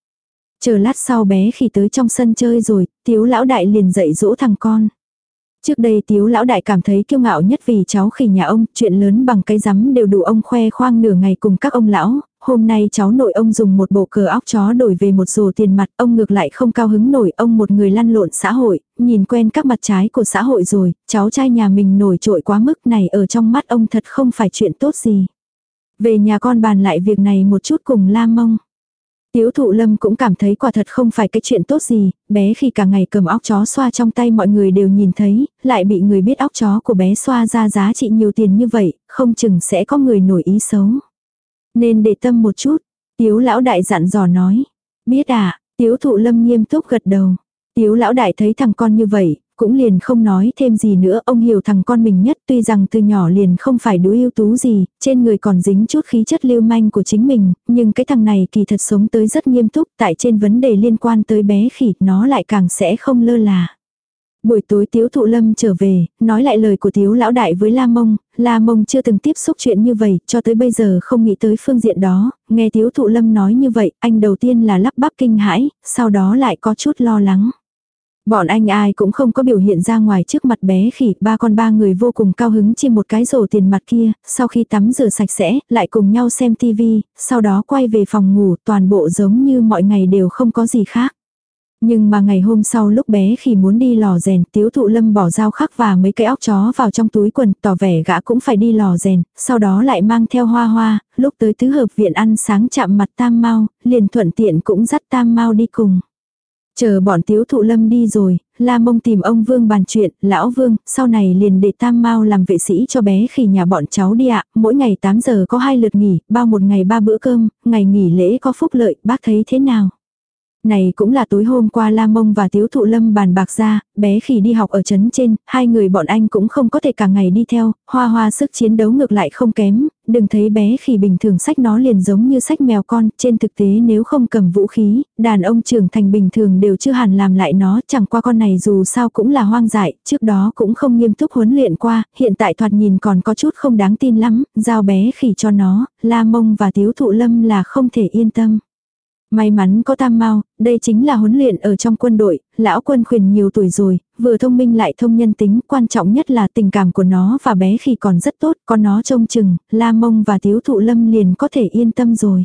Speaker 1: Chờ lát sau bé khi tới trong sân chơi rồi, tiếu lão đại liền dạy dỗ thằng con. Trước đây tiếu lão đại cảm thấy kiêu ngạo nhất vì cháu khỉ nhà ông, chuyện lớn bằng cái rắm đều đủ ông khoe khoang nửa ngày cùng các ông lão, hôm nay cháu nội ông dùng một bộ cờ óc chó đổi về một rổ tiền mặt, ông ngược lại không cao hứng nổi, ông một người lăn lộn xã hội, nhìn quen các mặt trái của xã hội rồi, cháu trai nhà mình nổi trội quá mức này ở trong mắt ông thật không phải chuyện tốt gì. Về nhà con bàn lại việc này một chút cùng la mông. Tiếu thụ lâm cũng cảm thấy quả thật không phải cái chuyện tốt gì, bé khi cả ngày cầm óc chó xoa trong tay mọi người đều nhìn thấy, lại bị người biết óc chó của bé xoa ra giá trị nhiều tiền như vậy, không chừng sẽ có người nổi ý xấu. Nên để tâm một chút, tiếu lão đại dặn dò nói. Biết à, tiếu thụ lâm nghiêm túc gật đầu. Tiếu lão đại thấy thằng con như vậy, cũng liền không nói thêm gì nữa, ông hiểu thằng con mình nhất tuy rằng từ nhỏ liền không phải đứa ưu tú gì, trên người còn dính chút khí chất lưu manh của chính mình, nhưng cái thằng này kỳ thật sống tới rất nghiêm túc, tại trên vấn đề liên quan tới bé khỉ, nó lại càng sẽ không lơ là. Buổi tối Tiếu Thụ Lâm trở về, nói lại lời của Tiếu Lão Đại với La Mông, La Mông chưa từng tiếp xúc chuyện như vậy, cho tới bây giờ không nghĩ tới phương diện đó, nghe Tiếu Thụ Lâm nói như vậy, anh đầu tiên là lắp bắp kinh hãi, sau đó lại có chút lo lắng. Bọn anh ai cũng không có biểu hiện ra ngoài trước mặt bé khỉ, ba con ba người vô cùng cao hứng chi một cái rổ tiền mặt kia, sau khi tắm rửa sạch sẽ, lại cùng nhau xem tivi, sau đó quay về phòng ngủ, toàn bộ giống như mọi ngày đều không có gì khác. Nhưng mà ngày hôm sau lúc bé khi muốn đi lò rèn, tiếu thụ lâm bỏ dao khắc và mấy cái óc chó vào trong túi quần, tỏ vẻ gã cũng phải đi lò rèn, sau đó lại mang theo hoa hoa, lúc tới tứ hợp viện ăn sáng chạm mặt Tam Mau, liền thuận tiện cũng dắt Tam Mau đi cùng. Chờ bọn tiếu thụ lâm đi rồi, La Mông tìm ông Vương bàn chuyện, lão Vương, sau này liền để Tam mau làm vệ sĩ cho bé khi nhà bọn cháu đi ạ, mỗi ngày 8 giờ có hai lượt nghỉ, bao một ngày ba bữa cơm, ngày nghỉ lễ có phúc lợi, bác thấy thế nào? Này cũng là tối hôm qua La Mông và Tiếu Thụ Lâm bàn bạc ra, bé khi đi học ở trấn trên, hai người bọn anh cũng không có thể cả ngày đi theo, hoa hoa sức chiến đấu ngược lại không kém, đừng thấy bé khi bình thường sách nó liền giống như sách mèo con, trên thực tế nếu không cầm vũ khí, đàn ông trưởng thành bình thường đều chưa hẳn làm lại nó, chẳng qua con này dù sao cũng là hoang dại, trước đó cũng không nghiêm túc huấn luyện qua, hiện tại thoạt nhìn còn có chút không đáng tin lắm, giao bé khỉ cho nó, La Mông và Tiếu Thụ Lâm là không thể yên tâm. May mắn có tam mau, đây chính là huấn luyện ở trong quân đội, lão quân khuyển nhiều tuổi rồi, vừa thông minh lại thông nhân tính, quan trọng nhất là tình cảm của nó và bé khi còn rất tốt, có nó trông chừng, la mông và tiếu thụ lâm liền có thể yên tâm rồi.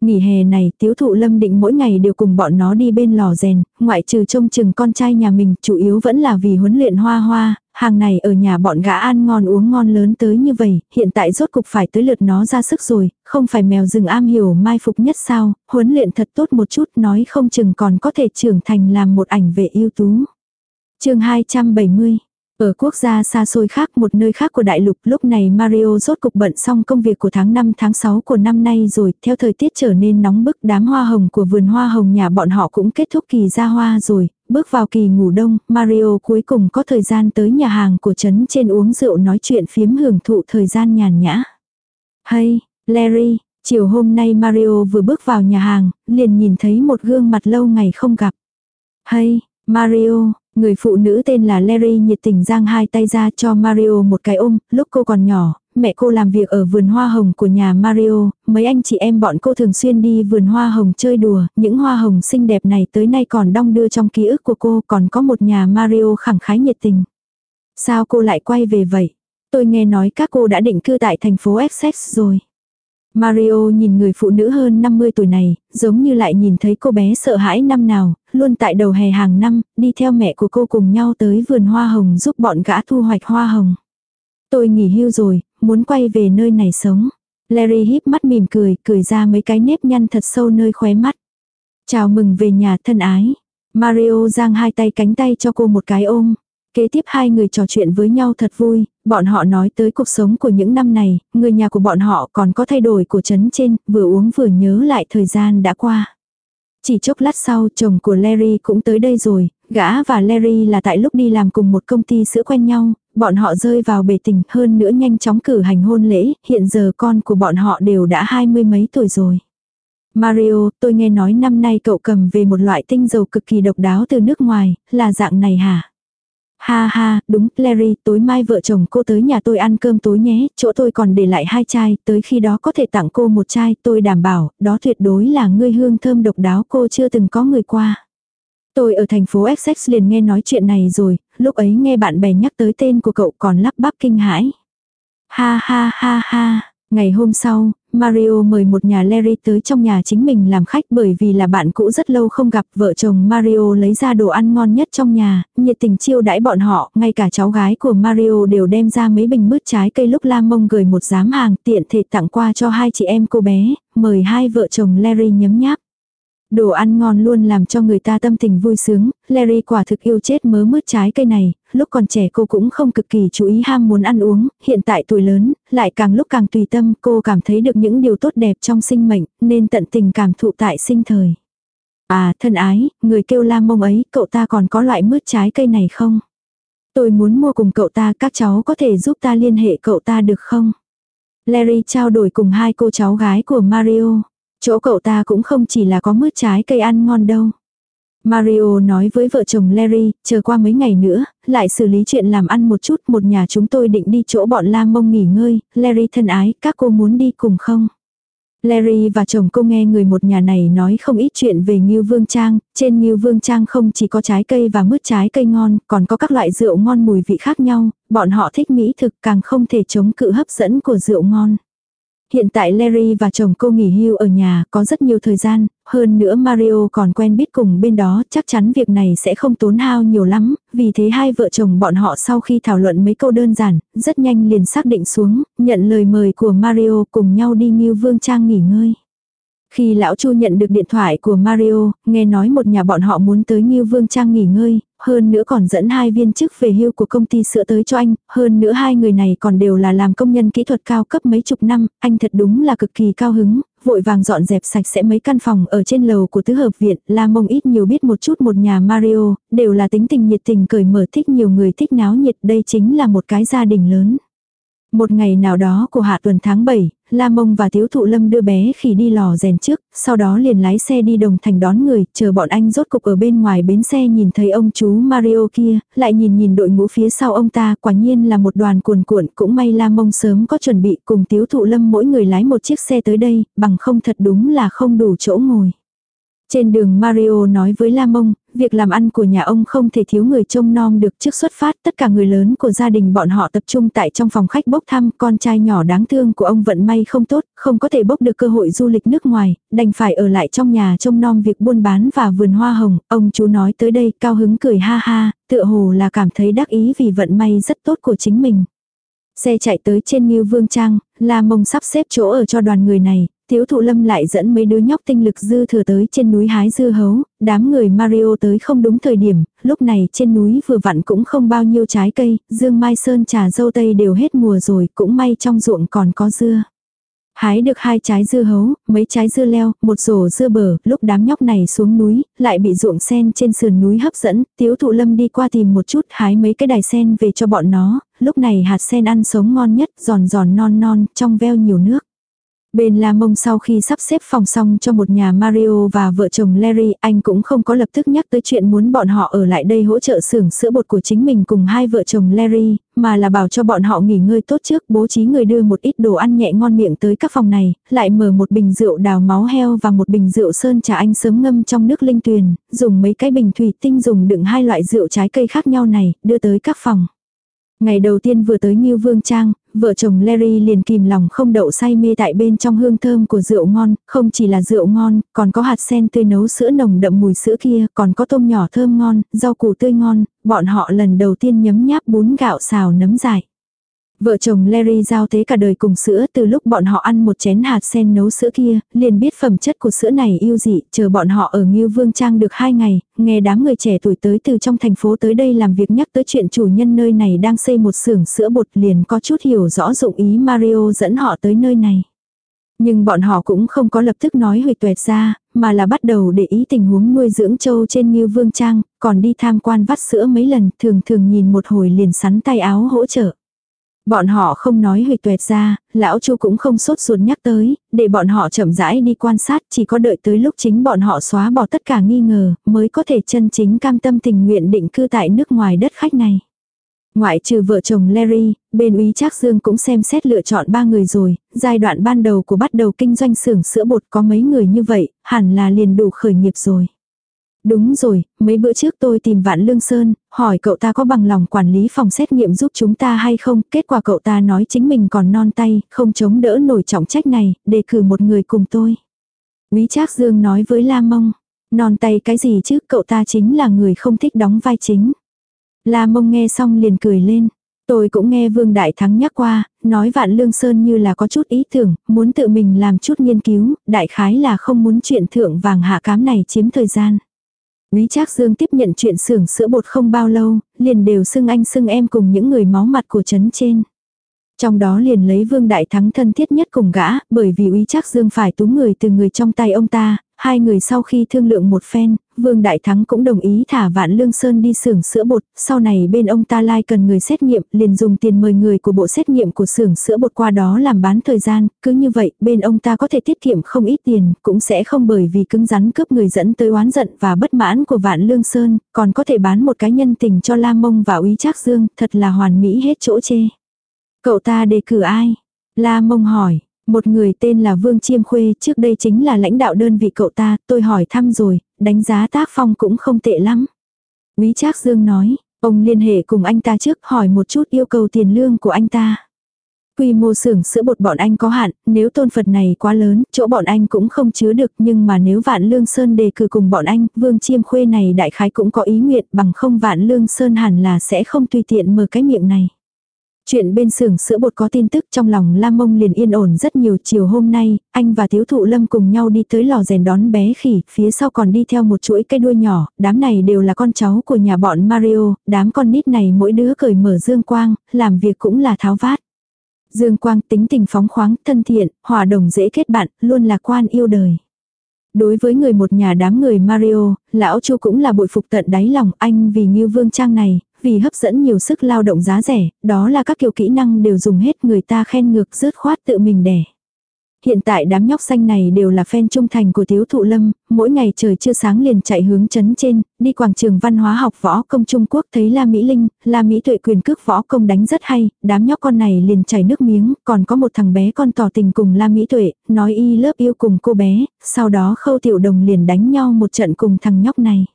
Speaker 1: Nghỉ hè này, tiếu thụ lâm định mỗi ngày đều cùng bọn nó đi bên lò rèn, ngoại trừ trông chừng con trai nhà mình, chủ yếu vẫn là vì huấn luyện hoa hoa, hàng này ở nhà bọn gã ăn ngon uống ngon lớn tới như vậy, hiện tại rốt cục phải tới lượt nó ra sức rồi, không phải mèo rừng am hiểu mai phục nhất sao, huấn luyện thật tốt một chút nói không chừng còn có thể trưởng thành làm một ảnh vệ ưu tú. chương 270 ở quốc gia xa xôi khác một nơi khác của đại lục lúc này Mario rốt cục bận xong công việc của tháng 5 tháng 6 của năm nay rồi, theo thời tiết trở nên nóng bức đám hoa hồng của vườn hoa hồng nhà bọn họ cũng kết thúc kỳ ra hoa rồi, bước vào kỳ ngủ đông, Mario cuối cùng có thời gian tới nhà hàng của trấn trên uống rượu nói chuyện phiếm hưởng thụ thời gian nhàn nhã. Hay, Larry, chiều hôm nay Mario vừa bước vào nhà hàng, liền nhìn thấy một gương mặt lâu ngày không gặp. Hay, Mario, Người phụ nữ tên là Larry nhiệt tình giang hai tay ra cho Mario một cái ôm, lúc cô còn nhỏ, mẹ cô làm việc ở vườn hoa hồng của nhà Mario, mấy anh chị em bọn cô thường xuyên đi vườn hoa hồng chơi đùa, những hoa hồng xinh đẹp này tới nay còn đong đưa trong ký ức của cô, còn có một nhà Mario khẳng khái nhiệt tình. Sao cô lại quay về vậy? Tôi nghe nói các cô đã định cư tại thành phố Essex rồi. Mario nhìn người phụ nữ hơn 50 tuổi này, giống như lại nhìn thấy cô bé sợ hãi năm nào, luôn tại đầu hè hàng năm, đi theo mẹ của cô cùng nhau tới vườn hoa hồng giúp bọn gã thu hoạch hoa hồng. Tôi nghỉ hưu rồi, muốn quay về nơi này sống. Larry híp mắt mỉm cười, cười ra mấy cái nếp nhăn thật sâu nơi khóe mắt. Chào mừng về nhà thân ái. Mario giang hai tay cánh tay cho cô một cái ôm. Kế tiếp hai người trò chuyện với nhau thật vui, bọn họ nói tới cuộc sống của những năm này, người nhà của bọn họ còn có thay đổi của trấn trên, vừa uống vừa nhớ lại thời gian đã qua. Chỉ chốc lát sau chồng của Larry cũng tới đây rồi, gã và Larry là tại lúc đi làm cùng một công ty sữa quen nhau, bọn họ rơi vào bể tình hơn nữa nhanh chóng cử hành hôn lễ, hiện giờ con của bọn họ đều đã hai mươi mấy tuổi rồi. Mario, tôi nghe nói năm nay cậu cầm về một loại tinh dầu cực kỳ độc đáo từ nước ngoài, là dạng này hả? Ha ha, đúng, Larry, tối mai vợ chồng cô tới nhà tôi ăn cơm tối nhé, chỗ tôi còn để lại hai chai, tới khi đó có thể tặng cô một chai, tôi đảm bảo, đó tuyệt đối là ngươi hương thơm độc đáo cô chưa từng có người qua. Tôi ở thành phố Essex liền nghe nói chuyện này rồi, lúc ấy nghe bạn bè nhắc tới tên của cậu còn lắp bắp kinh hãi. Ha ha ha ha, ngày hôm sau, Mario mời một nhà Larry tới trong nhà chính mình làm khách bởi vì là bạn cũ rất lâu không gặp vợ chồng Mario lấy ra đồ ăn ngon nhất trong nhà, nhiệt tình chiêu đãi bọn họ, ngay cả cháu gái của Mario đều đem ra mấy bình mứt trái cây lúc la mông gửi một giám hàng tiện thể tặng qua cho hai chị em cô bé, mời hai vợ chồng Larry nhấm nháp. Đồ ăn ngon luôn làm cho người ta tâm tình vui sướng, Larry quả thực yêu chết mớ mứt trái cây này, lúc còn trẻ cô cũng không cực kỳ chú ý ham muốn ăn uống, hiện tại tuổi lớn, lại càng lúc càng tùy tâm cô cảm thấy được những điều tốt đẹp trong sinh mệnh, nên tận tình cảm thụ tại sinh thời. À, thân ái, người kêu la mông ấy, cậu ta còn có loại mứt trái cây này không? Tôi muốn mua cùng cậu ta, các cháu có thể giúp ta liên hệ cậu ta được không? Larry trao đổi cùng hai cô cháu gái của Mario. Chỗ cậu ta cũng không chỉ là có mứt trái cây ăn ngon đâu. Mario nói với vợ chồng Larry, chờ qua mấy ngày nữa, lại xử lý chuyện làm ăn một chút, một nhà chúng tôi định đi chỗ bọn la mông nghỉ ngơi, Larry thân ái, các cô muốn đi cùng không? Larry và chồng cô nghe người một nhà này nói không ít chuyện về Ngưu Vương Trang, trên Ngưu Vương Trang không chỉ có trái cây và mứt trái cây ngon, còn có các loại rượu ngon mùi vị khác nhau, bọn họ thích mỹ thực càng không thể chống cự hấp dẫn của rượu ngon. Hiện tại Larry và chồng cô nghỉ hưu ở nhà, có rất nhiều thời gian, hơn nữa Mario còn quen biết cùng bên đó, chắc chắn việc này sẽ không tốn hao nhiều lắm, vì thế hai vợ chồng bọn họ sau khi thảo luận mấy câu đơn giản, rất nhanh liền xác định xuống, nhận lời mời của Mario cùng nhau đi Ngưu Vương Trang nghỉ ngơi. Khi lão Chu nhận được điện thoại của Mario, nghe nói một nhà bọn họ muốn tới Ngưu Vương Trang nghỉ ngơi, hơn nữa còn dẫn hai viên chức về hưu của công ty sữa tới cho anh, hơn nữa hai người này còn đều là làm công nhân kỹ thuật cao cấp mấy chục năm, anh thật đúng là cực kỳ cao hứng, vội vàng dọn dẹp sạch sẽ mấy căn phòng ở trên lầu của tứ hợp viện, La Mông ít nhiều biết một chút một nhà Mario, đều là tính tình nhiệt tình cởi mở thích nhiều người thích náo nhiệt, đây chính là một cái gia đình lớn. Một ngày nào đó của hạ tuần tháng 7, La Mông và Tiếu Thụ Lâm đưa bé khỉ đi lò rèn trước, sau đó liền lái xe đi đồng thành đón người, chờ bọn anh rốt cục ở bên ngoài bến xe nhìn thấy ông chú Mario kia, lại nhìn nhìn đội ngũ phía sau ông ta, quả nhiên là một đoàn cuồn cuộn, cũng may La Mông sớm có chuẩn bị cùng Tiếu Thụ Lâm mỗi người lái một chiếc xe tới đây, bằng không thật đúng là không đủ chỗ ngồi. Trên đường Mario nói với La Mông, việc làm ăn của nhà ông không thể thiếu người trông nom được trước xuất phát. Tất cả người lớn của gia đình bọn họ tập trung tại trong phòng khách bốc thăm. Con trai nhỏ đáng thương của ông vận may không tốt, không có thể bốc được cơ hội du lịch nước ngoài, đành phải ở lại trong nhà trông nom việc buôn bán và vườn hoa hồng. Ông chú nói tới đây cao hứng cười ha ha, tựa hồ là cảm thấy đắc ý vì vận may rất tốt của chính mình. Xe chạy tới trên Ngưu Vương Trang, La Mông sắp xếp chỗ ở cho đoàn người này, Tiếu thụ lâm lại dẫn mấy đứa nhóc tinh lực dư thừa tới trên núi hái dưa hấu, đám người Mario tới không đúng thời điểm, lúc này trên núi vừa vặn cũng không bao nhiêu trái cây, dương mai sơn trà dâu tây đều hết mùa rồi, cũng may trong ruộng còn có dưa. Hái được hai trái dưa hấu, mấy trái dưa leo, một rổ dưa bờ, lúc đám nhóc này xuống núi, lại bị ruộng sen trên sườn núi hấp dẫn, tiếu thụ lâm đi qua tìm một chút hái mấy cái đài sen về cho bọn nó, lúc này hạt sen ăn sống ngon nhất, giòn giòn non non, trong veo nhiều nước. Bên La Mông sau khi sắp xếp phòng xong cho một nhà Mario và vợ chồng Larry, anh cũng không có lập tức nhắc tới chuyện muốn bọn họ ở lại đây hỗ trợ xưởng sữa bột của chính mình cùng hai vợ chồng Larry, mà là bảo cho bọn họ nghỉ ngơi tốt trước, bố trí người đưa một ít đồ ăn nhẹ ngon miệng tới các phòng này, lại mở một bình rượu đào máu heo và một bình rượu sơn trà anh sớm ngâm trong nước linh tuyền, dùng mấy cái bình thủy tinh dùng đựng hai loại rượu trái cây khác nhau này, đưa tới các phòng. Ngày đầu tiên vừa tới Ngưu Vương Trang, vợ chồng Larry liền kìm lòng không đậu say mê tại bên trong hương thơm của rượu ngon, không chỉ là rượu ngon, còn có hạt sen tươi nấu sữa nồng đậm mùi sữa kia, còn có tôm nhỏ thơm ngon, rau củ tươi ngon, bọn họ lần đầu tiên nhấm nháp bún gạo xào nấm dài. Vợ chồng Larry giao tế cả đời cùng sữa từ lúc bọn họ ăn một chén hạt sen nấu sữa kia, liền biết phẩm chất của sữa này yêu dị, chờ bọn họ ở Ngưu Vương Trang được hai ngày, nghe đám người trẻ tuổi tới từ trong thành phố tới đây làm việc nhắc tới chuyện chủ nhân nơi này đang xây một xưởng sữa bột liền có chút hiểu rõ dụng ý Mario dẫn họ tới nơi này. Nhưng bọn họ cũng không có lập tức nói huyệt tuệt ra, mà là bắt đầu để ý tình huống nuôi dưỡng châu trên Ngưu Vương Trang, còn đi tham quan vắt sữa mấy lần, thường thường nhìn một hồi liền sắn tay áo hỗ trợ. Bọn họ không nói huyệt tuệt ra, lão chu cũng không sốt ruột nhắc tới, để bọn họ chậm rãi đi quan sát chỉ có đợi tới lúc chính bọn họ xóa bỏ tất cả nghi ngờ, mới có thể chân chính cam tâm tình nguyện định cư tại nước ngoài đất khách này. Ngoại trừ vợ chồng Larry, bên úy Trác Dương cũng xem xét lựa chọn ba người rồi, giai đoạn ban đầu của bắt đầu kinh doanh xưởng sữa bột có mấy người như vậy, hẳn là liền đủ khởi nghiệp rồi. Đúng rồi, mấy bữa trước tôi tìm Vạn Lương Sơn, hỏi cậu ta có bằng lòng quản lý phòng xét nghiệm giúp chúng ta hay không, kết quả cậu ta nói chính mình còn non tay, không chống đỡ nổi trọng trách này, đề cử một người cùng tôi. Quý Trác Dương nói với La Mông, non tay cái gì chứ, cậu ta chính là người không thích đóng vai chính. La Mông nghe xong liền cười lên. Tôi cũng nghe Vương Đại Thắng nhắc qua, nói Vạn Lương Sơn như là có chút ý tưởng, muốn tự mình làm chút nghiên cứu, đại khái là không muốn chuyện thượng vàng hạ cám này chiếm thời gian. Quý Trác Dương tiếp nhận chuyện xưởng sữa bột không bao lâu, liền đều xưng anh xưng em cùng những người máu mặt của trấn trên. Trong đó liền lấy Vương Đại Thắng thân thiết nhất cùng gã, bởi vì Úy Trác Dương phải tú người từ người trong tay ông ta, hai người sau khi thương lượng một phen, Vương Đại Thắng cũng đồng ý thả Vạn Lương Sơn đi xưởng sữa bột, sau này bên ông ta lai cần người xét nghiệm, liền dùng tiền mời người của bộ xét nghiệm của xưởng sữa bột qua đó làm bán thời gian, cứ như vậy, bên ông ta có thể tiết kiệm không ít tiền, cũng sẽ không bởi vì cứng rắn cướp người dẫn tới oán giận và bất mãn của Vạn Lương Sơn, còn có thể bán một cái nhân tình cho Lam Mông và Úy Trác Dương, thật là hoàn mỹ hết chỗ chê. Cậu ta đề cử ai? La Mông hỏi, một người tên là Vương Chiêm Khuê, trước đây chính là lãnh đạo đơn vị cậu ta, tôi hỏi thăm rồi, đánh giá tác phong cũng không tệ lắm. Quý Trác Dương nói, ông liên hệ cùng anh ta trước hỏi một chút yêu cầu tiền lương của anh ta. Quy mô xưởng sữa bột bọn anh có hạn, nếu tôn Phật này quá lớn, chỗ bọn anh cũng không chứa được, nhưng mà nếu Vạn Lương Sơn đề cử cùng bọn anh, Vương Chiêm Khuê này đại khái cũng có ý nguyện bằng không Vạn Lương Sơn hẳn là sẽ không tùy tiện mở cái miệng này. Chuyện bên xưởng sữa bột có tin tức trong lòng Lam Mông liền yên ổn rất nhiều chiều hôm nay, anh và Tiếu Thụ Lâm cùng nhau đi tới lò rèn đón bé khỉ, phía sau còn đi theo một chuỗi cây đuôi nhỏ, đám này đều là con cháu của nhà bọn Mario, đám con nít này mỗi đứa cởi mở dương quang, làm việc cũng là tháo vát. Dương Quang tính tình phóng khoáng, thân thiện, hòa đồng dễ kết bạn, luôn là quan yêu đời. Đối với người một nhà đám người Mario, lão Chu cũng là bội phục tận đáy lòng anh vì như vương trang này, vì hấp dẫn nhiều sức lao động giá rẻ, đó là các kiểu kỹ năng đều dùng hết người ta khen ngược rớt khoát tự mình đẻ. Hiện tại đám nhóc xanh này đều là fan trung thành của Tiếu Thụ Lâm, mỗi ngày trời chưa sáng liền chạy hướng chấn trên, đi quảng trường văn hóa học võ công Trung Quốc thấy La Mỹ Linh, La Mỹ Tuệ quyền cước võ công đánh rất hay, đám nhóc con này liền chảy nước miếng, còn có một thằng bé con tỏ tình cùng La Mỹ Tuệ, nói y lớp yêu cùng cô bé, sau đó khâu tiểu đồng liền đánh nhau một trận cùng thằng nhóc này.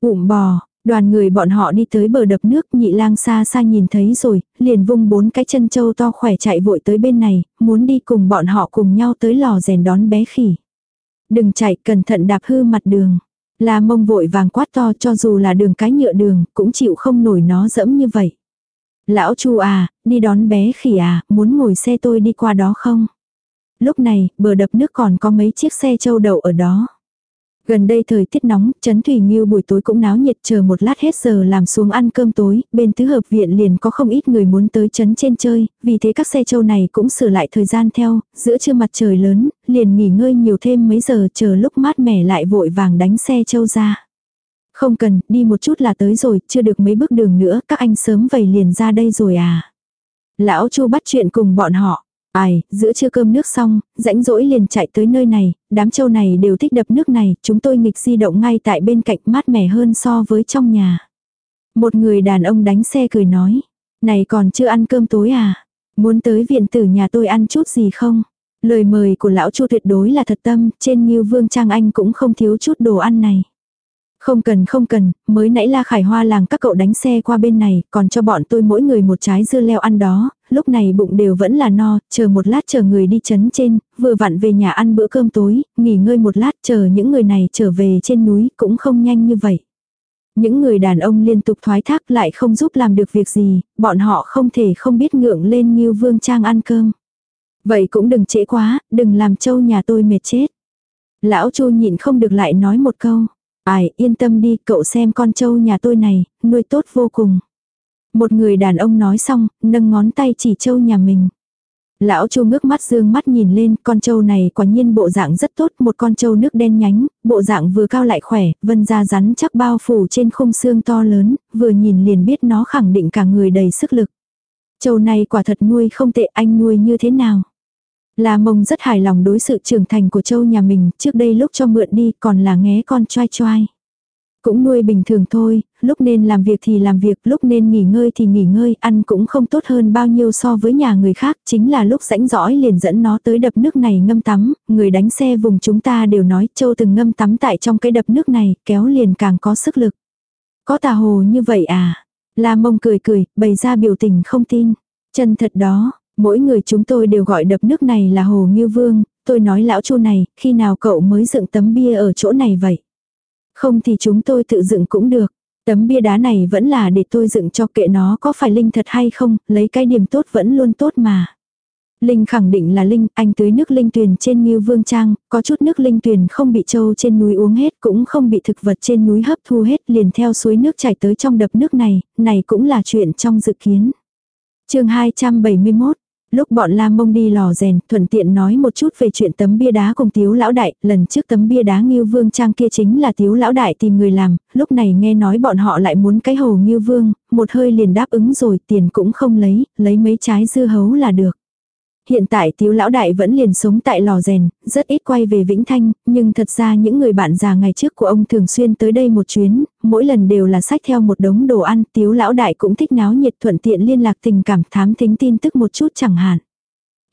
Speaker 1: Ụm bò, Đoàn người bọn họ đi tới bờ đập nước, nhị lang xa xa nhìn thấy rồi, liền vung bốn cái chân trâu to khỏe chạy vội tới bên này, muốn đi cùng bọn họ cùng nhau tới lò rèn đón bé khỉ. Đừng chạy, cẩn thận đạp hư mặt đường. La mông vội vàng quát to cho dù là đường cái nhựa đường, cũng chịu không nổi nó dẫm như vậy. Lão chu à, đi đón bé khỉ à, muốn ngồi xe tôi đi qua đó không? Lúc này, bờ đập nước còn có mấy chiếc xe trâu đậu ở đó. Gần đây thời tiết nóng, Trấn Thủy Nghiêu buổi tối cũng náo nhiệt chờ một lát hết giờ làm xuống ăn cơm tối, bên tứ hợp viện liền có không ít người muốn tới Trấn trên chơi, vì thế các xe châu này cũng sửa lại thời gian theo, giữa trưa mặt trời lớn, liền nghỉ ngơi nhiều thêm mấy giờ chờ lúc mát mẻ lại vội vàng đánh xe châu ra. Không cần, đi một chút là tới rồi, chưa được mấy bước đường nữa, các anh sớm vầy liền ra đây rồi à. Lão Chu bắt chuyện cùng bọn họ. Ai, giữa trưa cơm nước xong, rãnh rỗi liền chạy tới nơi này, đám châu này đều thích đập nước này, chúng tôi nghịch di động ngay tại bên cạnh mát mẻ hơn so với trong nhà. Một người đàn ông đánh xe cười nói, này còn chưa ăn cơm tối à? Muốn tới viện tử nhà tôi ăn chút gì không? Lời mời của lão chu tuyệt đối là thật tâm, trên như vương trang anh cũng không thiếu chút đồ ăn này. Không cần không cần, mới nãy La Khải Hoa làng các cậu đánh xe qua bên này, còn cho bọn tôi mỗi người một trái dưa leo ăn đó, lúc này bụng đều vẫn là no, chờ một lát chờ người đi chấn trên, vừa vặn về nhà ăn bữa cơm tối, nghỉ ngơi một lát chờ những người này trở về trên núi cũng không nhanh như vậy. Những người đàn ông liên tục thoái thác lại không giúp làm được việc gì, bọn họ không thể không biết ngượng lên như vương trang ăn cơm. Vậy cũng đừng trễ quá, đừng làm châu nhà tôi mệt chết. Lão chu nhịn không được lại nói một câu. Ai, yên tâm đi, cậu xem con trâu nhà tôi này, nuôi tốt vô cùng. Một người đàn ông nói xong, nâng ngón tay chỉ trâu nhà mình. Lão Chu ngước mắt dương mắt nhìn lên, con trâu này quả nhiên bộ dạng rất tốt, một con trâu nước đen nhánh, bộ dạng vừa cao lại khỏe, vân da rắn chắc bao phủ trên khung xương to lớn, vừa nhìn liền biết nó khẳng định cả người đầy sức lực. Trâu này quả thật nuôi không tệ, anh nuôi như thế nào? La mông rất hài lòng đối sự trưởng thành của trâu nhà mình, trước đây lúc cho mượn đi còn là nghé con choai choai. Cũng nuôi bình thường thôi, lúc nên làm việc thì làm việc, lúc nên nghỉ ngơi thì nghỉ ngơi, ăn cũng không tốt hơn bao nhiêu so với nhà người khác, chính là lúc rãnh rõi liền dẫn nó tới đập nước này ngâm tắm, người đánh xe vùng chúng ta đều nói châu từng ngâm tắm tại trong cái đập nước này, kéo liền càng có sức lực. Có tà hồ như vậy à? La mông cười cười, bày ra biểu tình không tin. Chân thật đó, Mỗi người chúng tôi đều gọi đập nước này là Hồ như Vương, tôi nói lão chu này, khi nào cậu mới dựng tấm bia ở chỗ này vậy? Không thì chúng tôi tự dựng cũng được. Tấm bia đá này vẫn là để tôi dựng cho kệ nó có phải linh thật hay không, lấy cái điểm tốt vẫn luôn tốt mà. Linh khẳng định là Linh, anh tưới nước linh tuyền trên Ngưu Vương Trang, có chút nước linh tuyền không bị trâu trên núi uống hết cũng không bị thực vật trên núi hấp thu hết liền theo suối nước chảy tới trong đập nước này, này cũng là chuyện trong dự kiến. chương 271 Lúc bọn Lam Mông đi lò rèn, thuận tiện nói một chút về chuyện tấm bia đá cùng Tiếu Lão Đại, lần trước tấm bia đá Ngưu Vương Trang kia chính là Tiếu Lão Đại tìm người làm, lúc này nghe nói bọn họ lại muốn cái hồ Ngưu Vương, một hơi liền đáp ứng rồi, tiền cũng không lấy, lấy mấy trái dưa hấu là được. Hiện tại tiếu lão đại vẫn liền sống tại lò rèn, rất ít quay về Vĩnh Thanh, nhưng thật ra những người bạn già ngày trước của ông thường xuyên tới đây một chuyến, mỗi lần đều là sách theo một đống đồ ăn, tiếu lão đại cũng thích náo nhiệt thuận tiện liên lạc tình cảm thám thính tin tức một chút chẳng hạn.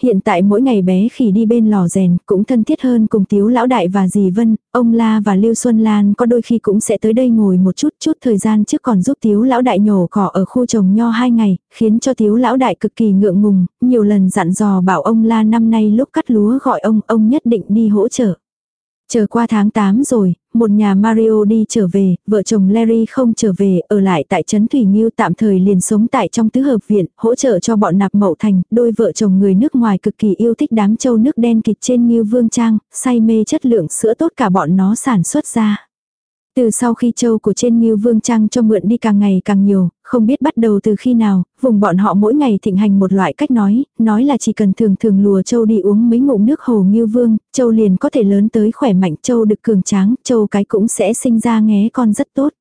Speaker 1: Hiện tại mỗi ngày bé khỉ đi bên lò rèn cũng thân thiết hơn cùng Tiếu Lão Đại và dì Vân, ông La và Lưu Xuân Lan có đôi khi cũng sẽ tới đây ngồi một chút chút thời gian trước còn giúp Tiếu Lão Đại nhổ cỏ ở khu trồng nho hai ngày, khiến cho Tiếu Lão Đại cực kỳ ngượng ngùng, nhiều lần dặn dò bảo ông La năm nay lúc cắt lúa gọi ông, ông nhất định đi hỗ trợ. Chờ qua tháng 8 rồi, một nhà Mario đi trở về, vợ chồng Larry không trở về, ở lại tại Trấn Thủy Nghiêu tạm thời liền sống tại trong tứ hợp viện, hỗ trợ cho bọn nạp mậu thành, đôi vợ chồng người nước ngoài cực kỳ yêu thích đám châu nước đen kịt trên Nghiêu Vương Trang, say mê chất lượng sữa tốt cả bọn nó sản xuất ra. Từ sau khi châu của trên Ngưu Vương Trang cho mượn đi càng ngày càng nhiều, không biết bắt đầu từ khi nào, vùng bọn họ mỗi ngày thịnh hành một loại cách nói, nói là chỉ cần thường thường lùa châu đi uống mấy ngụm nước hồ Ngưu Vương, châu liền có thể lớn tới khỏe mạnh, châu được cường tráng, châu cái cũng sẽ sinh ra nghé con rất tốt.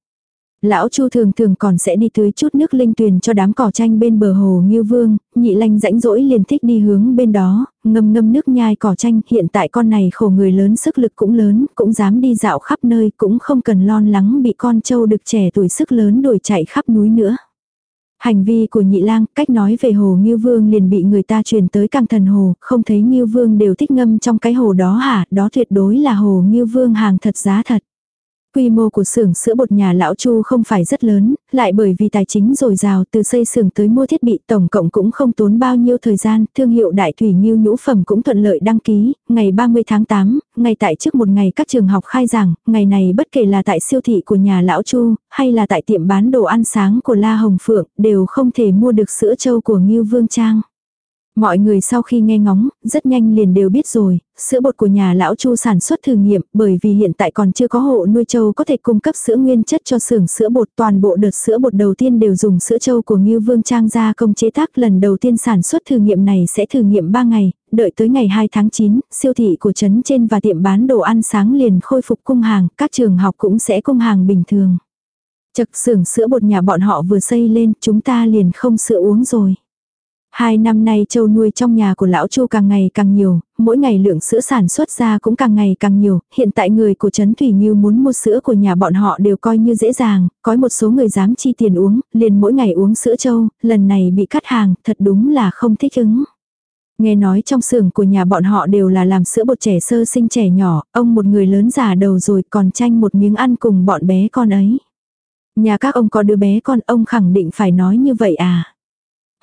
Speaker 1: Lão Chu thường thường còn sẽ đi tưới chút nước linh tuyền cho đám cỏ tranh bên bờ hồ Ngưu Vương, nhị lanh rãnh rỗi liền thích đi hướng bên đó, ngâm ngâm nước nhai cỏ tranh. Hiện tại con này khổ người lớn sức lực cũng lớn, cũng dám đi dạo khắp nơi, cũng không cần lo lắng bị con trâu được trẻ tuổi sức lớn đuổi chạy khắp núi nữa. Hành vi của nhị lang, cách nói về hồ Ngưu Vương liền bị người ta truyền tới càng thần hồ, không thấy Ngưu Vương đều thích ngâm trong cái hồ đó hả, đó tuyệt đối là hồ Ngưu Vương hàng thật giá thật. Quy mô của xưởng sữa bột nhà lão Chu không phải rất lớn, lại bởi vì tài chính dồi dào từ xây xưởng tới mua thiết bị tổng cộng cũng không tốn bao nhiêu thời gian, thương hiệu đại thủy như nhũ phẩm cũng thuận lợi đăng ký, ngày 30 tháng 8, ngày tại trước một ngày các trường học khai giảng, ngày này bất kể là tại siêu thị của nhà lão Chu, hay là tại tiệm bán đồ ăn sáng của La Hồng Phượng, đều không thể mua được sữa trâu của Ngưu Vương Trang. Mọi người sau khi nghe ngóng, rất nhanh liền đều biết rồi, sữa bột của nhà lão Chu sản xuất thử nghiệm, bởi vì hiện tại còn chưa có hộ nuôi trâu có thể cung cấp sữa nguyên chất cho xưởng sữa bột. Toàn bộ đợt sữa bột đầu tiên đều dùng sữa trâu của Ngưu Vương Trang gia công chế tác lần đầu tiên sản xuất thử nghiệm này sẽ thử nghiệm 3 ngày, đợi tới ngày 2 tháng 9, siêu thị của trấn trên và tiệm bán đồ ăn sáng liền khôi phục cung hàng, các trường học cũng sẽ cung hàng bình thường. Chật xưởng sữa bột nhà bọn họ vừa xây lên, chúng ta liền không sữa uống rồi. Hai năm nay châu nuôi trong nhà của lão Chu càng ngày càng nhiều, mỗi ngày lượng sữa sản xuất ra cũng càng ngày càng nhiều, hiện tại người của Trấn Thủy như muốn mua sữa của nhà bọn họ đều coi như dễ dàng, có một số người dám chi tiền uống, liền mỗi ngày uống sữa châu, lần này bị cắt hàng, thật đúng là không thích ứng. Nghe nói trong xưởng của nhà bọn họ đều là làm sữa bột trẻ sơ sinh trẻ nhỏ, ông một người lớn già đầu rồi còn tranh một miếng ăn cùng bọn bé con ấy. Nhà các ông có đứa bé con ông khẳng định phải nói như vậy à.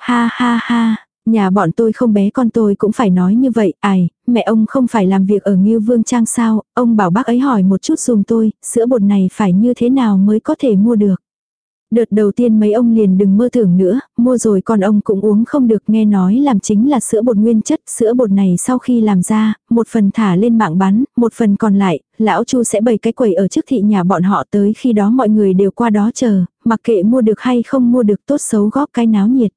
Speaker 1: Ha ha ha, nhà bọn tôi không bé con tôi cũng phải nói như vậy, ai, mẹ ông không phải làm việc ở Ngưu Vương Trang sao, ông bảo bác ấy hỏi một chút dùm tôi, sữa bột này phải như thế nào mới có thể mua được. Đợt đầu tiên mấy ông liền đừng mơ tưởng nữa, mua rồi còn ông cũng uống không được nghe nói làm chính là sữa bột nguyên chất, sữa bột này sau khi làm ra, một phần thả lên mạng bán, một phần còn lại, lão Chu sẽ bày cái quầy ở trước thị nhà bọn họ tới khi đó mọi người đều qua đó chờ, mặc kệ mua được hay không mua được tốt xấu góp cái náo nhiệt.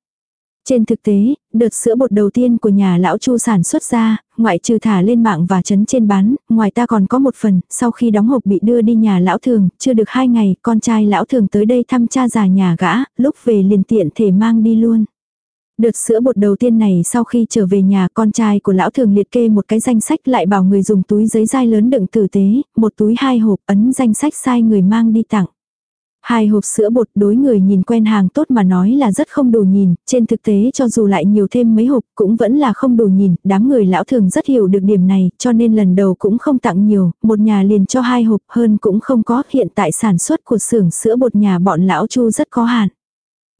Speaker 1: Trên thực tế, đợt sữa bột đầu tiên của nhà lão Chu sản xuất ra, ngoại trừ thả lên mạng và chấn trên bán, ngoài ta còn có một phần, sau khi đóng hộp bị đưa đi nhà lão thường, chưa được hai ngày, con trai lão thường tới đây thăm cha già nhà gã, lúc về liền tiện thể mang đi luôn. Đợt sữa bột đầu tiên này sau khi trở về nhà con trai của lão thường liệt kê một cái danh sách lại bảo người dùng túi giấy dai lớn đựng tử tế, một túi hai hộp ấn danh sách sai người mang đi tặng. Hai hộp sữa bột đối người nhìn quen hàng tốt mà nói là rất không đủ nhìn, trên thực tế cho dù lại nhiều thêm mấy hộp cũng vẫn là không đủ nhìn, đám người lão thường rất hiểu được điểm này, cho nên lần đầu cũng không tặng nhiều, một nhà liền cho hai hộp hơn cũng không có, hiện tại sản xuất của xưởng sữa bột nhà bọn lão chu rất có hạn.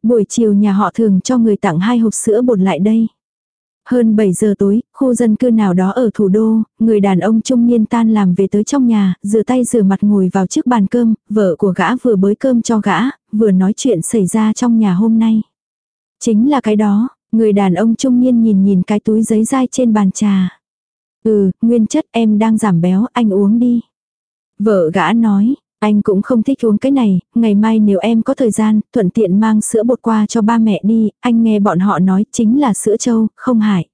Speaker 1: Buổi chiều nhà họ thường cho người tặng hai hộp sữa bột lại đây. Hơn 7 giờ tối, khu dân cư nào đó ở thủ đô, người đàn ông trung niên tan làm về tới trong nhà, rửa tay rửa mặt ngồi vào trước bàn cơm, vợ của gã vừa bới cơm cho gã, vừa nói chuyện xảy ra trong nhà hôm nay. Chính là cái đó, người đàn ông trung niên nhìn nhìn cái túi giấy dai trên bàn trà. Ừ, nguyên chất em đang giảm béo, anh uống đi. Vợ gã nói, anh cũng không thích uống cái này, ngày mai nếu em có thời gian, thuận tiện mang sữa bột qua cho ba mẹ đi, anh nghe bọn họ nói chính là sữa trâu, không hại.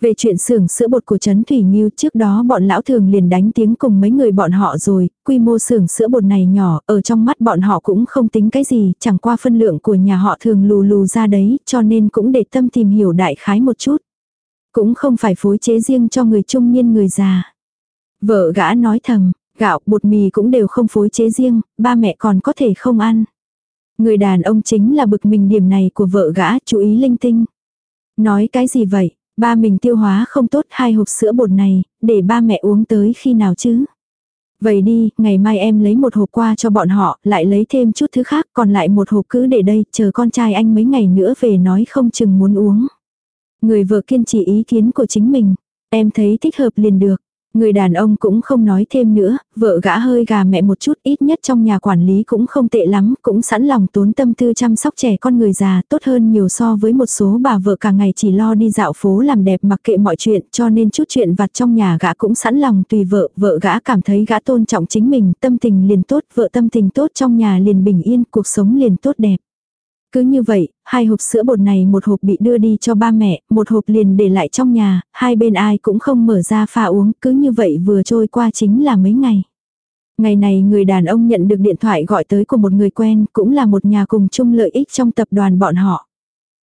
Speaker 1: Về chuyện xưởng sữa bột của Trấn Thủy Nghiêu trước đó bọn lão thường liền đánh tiếng cùng mấy người bọn họ rồi, quy mô xưởng sữa bột này nhỏ, ở trong mắt bọn họ cũng không tính cái gì, chẳng qua phân lượng của nhà họ thường lù lù ra đấy, cho nên cũng để tâm tìm hiểu đại khái một chút. Cũng không phải phối chế riêng cho người trung niên người già. Vợ gã nói thầm, Gạo, bột mì cũng đều không phối chế riêng, ba mẹ còn có thể không ăn. Người đàn ông chính là bực mình điểm này của vợ gã, chú ý linh tinh. Nói cái gì vậy? Ba mình tiêu hóa không tốt hai hộp sữa bột này, để ba mẹ uống tới khi nào chứ? Vậy đi, ngày mai em lấy một hộp qua cho bọn họ, lại lấy thêm chút thứ khác, còn lại một hộp cứ để đây, chờ con trai anh mấy ngày nữa về nói không chừng muốn uống. Người vợ kiên trì ý kiến của chính mình, em thấy thích hợp liền được. Người đàn ông cũng không nói thêm nữa, vợ gã hơi gà mẹ một chút ít nhất trong nhà quản lý cũng không tệ lắm, cũng sẵn lòng tốn tâm tư chăm sóc trẻ con người già tốt hơn nhiều so với một số bà vợ cả ngày chỉ lo đi dạo phố làm đẹp mặc kệ mọi chuyện cho nên chút chuyện vặt trong nhà gã cũng sẵn lòng tùy vợ, vợ gã cảm thấy gã tôn trọng chính mình, tâm tình liền tốt, vợ tâm tình tốt trong nhà liền bình yên, cuộc sống liền tốt đẹp. Cứ như vậy, hai hộp sữa bột này một hộp bị đưa đi cho ba mẹ, một hộp liền để lại trong nhà, hai bên ai cũng không mở ra pha uống, cứ như vậy vừa trôi qua chính là mấy ngày. Ngày này người đàn ông nhận được điện thoại gọi tới của một người quen, cũng là một nhà cùng chung lợi ích trong tập đoàn bọn họ.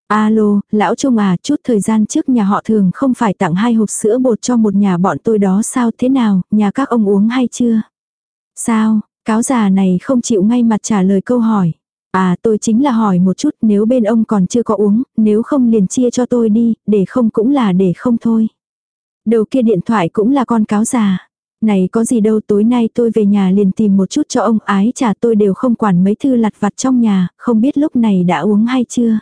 Speaker 1: Alo, lão Trung à, chút thời gian trước nhà họ thường không phải tặng hai hộp sữa bột cho một nhà bọn tôi đó sao thế nào, nhà các ông uống hay chưa? Sao, cáo già này không chịu ngay mặt trả lời câu hỏi. À tôi chính là hỏi một chút nếu bên ông còn chưa có uống, nếu không liền chia cho tôi đi, để không cũng là để không thôi. Đầu kia điện thoại cũng là con cáo già. Này có gì đâu tối nay tôi về nhà liền tìm một chút cho ông ái trà tôi đều không quản mấy thư lặt vặt trong nhà, không biết lúc này đã uống hay chưa.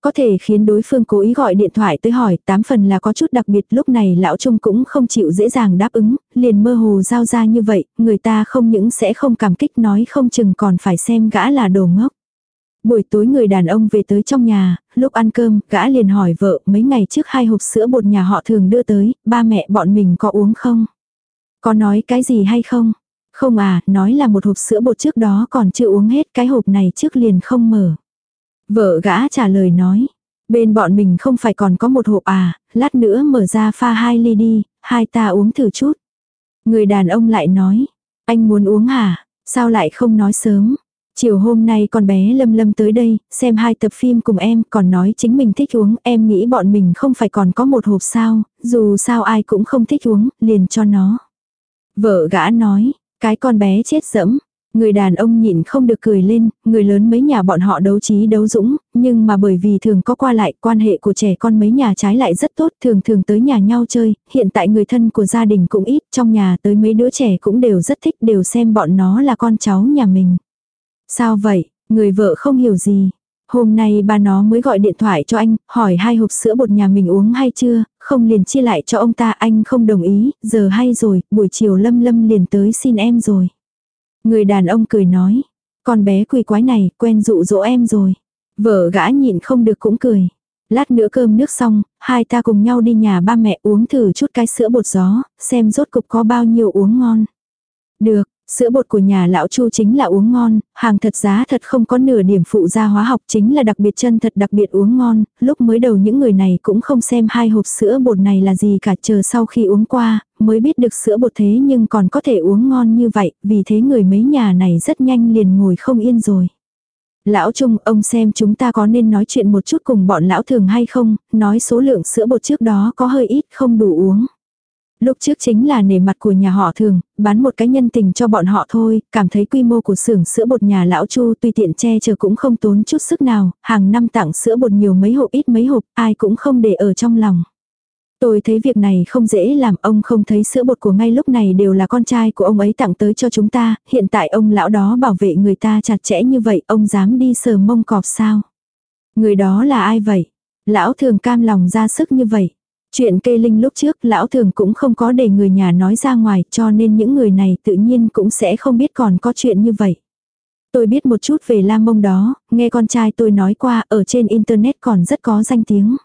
Speaker 1: Có thể khiến đối phương cố ý gọi điện thoại tới hỏi, tám phần là có chút đặc biệt lúc này lão Trung cũng không chịu dễ dàng đáp ứng, liền mơ hồ giao ra như vậy, người ta không những sẽ không cảm kích nói không chừng còn phải xem gã là đồ ngốc. Buổi tối người đàn ông về tới trong nhà, lúc ăn cơm, gã liền hỏi vợ mấy ngày trước hai hộp sữa bột nhà họ thường đưa tới, ba mẹ bọn mình có uống không? Có nói cái gì hay không? Không à, nói là một hộp sữa bột trước đó còn chưa uống hết cái hộp này trước liền không mở. Vợ gã trả lời nói, bên bọn mình không phải còn có một hộp à, lát nữa mở ra pha hai ly đi, hai ta uống thử chút. Người đàn ông lại nói, anh muốn uống hả, sao lại không nói sớm. Chiều hôm nay con bé Lâm Lâm tới đây, xem hai tập phim cùng em, còn nói chính mình thích uống, em nghĩ bọn mình không phải còn có một hộp sao, dù sao ai cũng không thích uống, liền cho nó. Vợ gã nói, cái con bé chết dẫm, Người đàn ông nhịn không được cười lên, người lớn mấy nhà bọn họ đấu trí đấu dũng, nhưng mà bởi vì thường có qua lại quan hệ của trẻ con mấy nhà trái lại rất tốt, thường thường tới nhà nhau chơi, hiện tại người thân của gia đình cũng ít, trong nhà tới mấy đứa trẻ cũng đều rất thích, đều xem bọn nó là con cháu nhà mình. Sao vậy, người vợ không hiểu gì. Hôm nay ba nó mới gọi điện thoại cho anh, hỏi hai hộp sữa bột nhà mình uống hay chưa, không liền chia lại cho ông ta anh không đồng ý, giờ hay rồi, buổi chiều lâm lâm liền tới xin em rồi. Người đàn ông cười nói, con bé quỷ quái này quen dụ dỗ em rồi. Vợ gã nhịn không được cũng cười. Lát nữa cơm nước xong, hai ta cùng nhau đi nhà ba mẹ uống thử chút cái sữa bột gió, xem rốt cục có bao nhiêu uống ngon. Được, Sữa bột của nhà lão Chu chính là uống ngon, hàng thật giá thật không có nửa điểm phụ gia hóa học chính là đặc biệt chân thật đặc biệt uống ngon, lúc mới đầu những người này cũng không xem hai hộp sữa bột này là gì cả chờ sau khi uống qua, mới biết được sữa bột thế nhưng còn có thể uống ngon như vậy, vì thế người mấy nhà này rất nhanh liền ngồi không yên rồi. Lão Trung, ông xem chúng ta có nên nói chuyện một chút cùng bọn lão thường hay không, nói số lượng sữa bột trước đó có hơi ít không đủ uống. Lúc trước chính là nề mặt của nhà họ thường, bán một cái nhân tình cho bọn họ thôi, cảm thấy quy mô của xưởng sữa bột nhà lão Chu tuy tiện che chở cũng không tốn chút sức nào, hàng năm tặng sữa bột nhiều mấy hộp ít mấy hộp, ai cũng không để ở trong lòng. Tôi thấy việc này không dễ làm, ông không thấy sữa bột của ngay lúc này đều là con trai của ông ấy tặng tới cho chúng ta, hiện tại ông lão đó bảo vệ người ta chặt chẽ như vậy, ông dám đi sờ mông cọp sao? Người đó là ai vậy? Lão thường cam lòng ra sức như vậy. Chuyện kê linh lúc trước lão thường cũng không có để người nhà nói ra ngoài cho nên những người này tự nhiên cũng sẽ không biết còn có chuyện như vậy. Tôi biết một chút về Lam Mông đó, nghe con trai tôi nói qua ở trên internet còn rất có danh tiếng.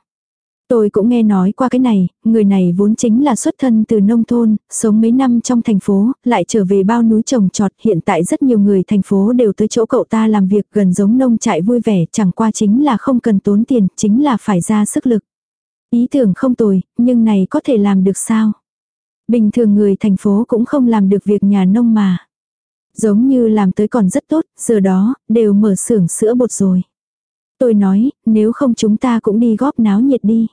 Speaker 1: Tôi cũng nghe nói qua cái này, người này vốn chính là xuất thân từ nông thôn, sống mấy năm trong thành phố, lại trở về bao núi trồng trọt. Hiện tại rất nhiều người thành phố đều tới chỗ cậu ta làm việc gần giống nông trại vui vẻ, chẳng qua chính là không cần tốn tiền, chính là phải ra sức lực. Ý tưởng không tồi, nhưng này có thể làm được sao? Bình thường người thành phố cũng không làm được việc nhà nông mà. Giống như làm tới còn rất tốt, giờ đó, đều mở xưởng sữa bột rồi. Tôi nói, nếu không chúng ta cũng đi góp náo nhiệt đi.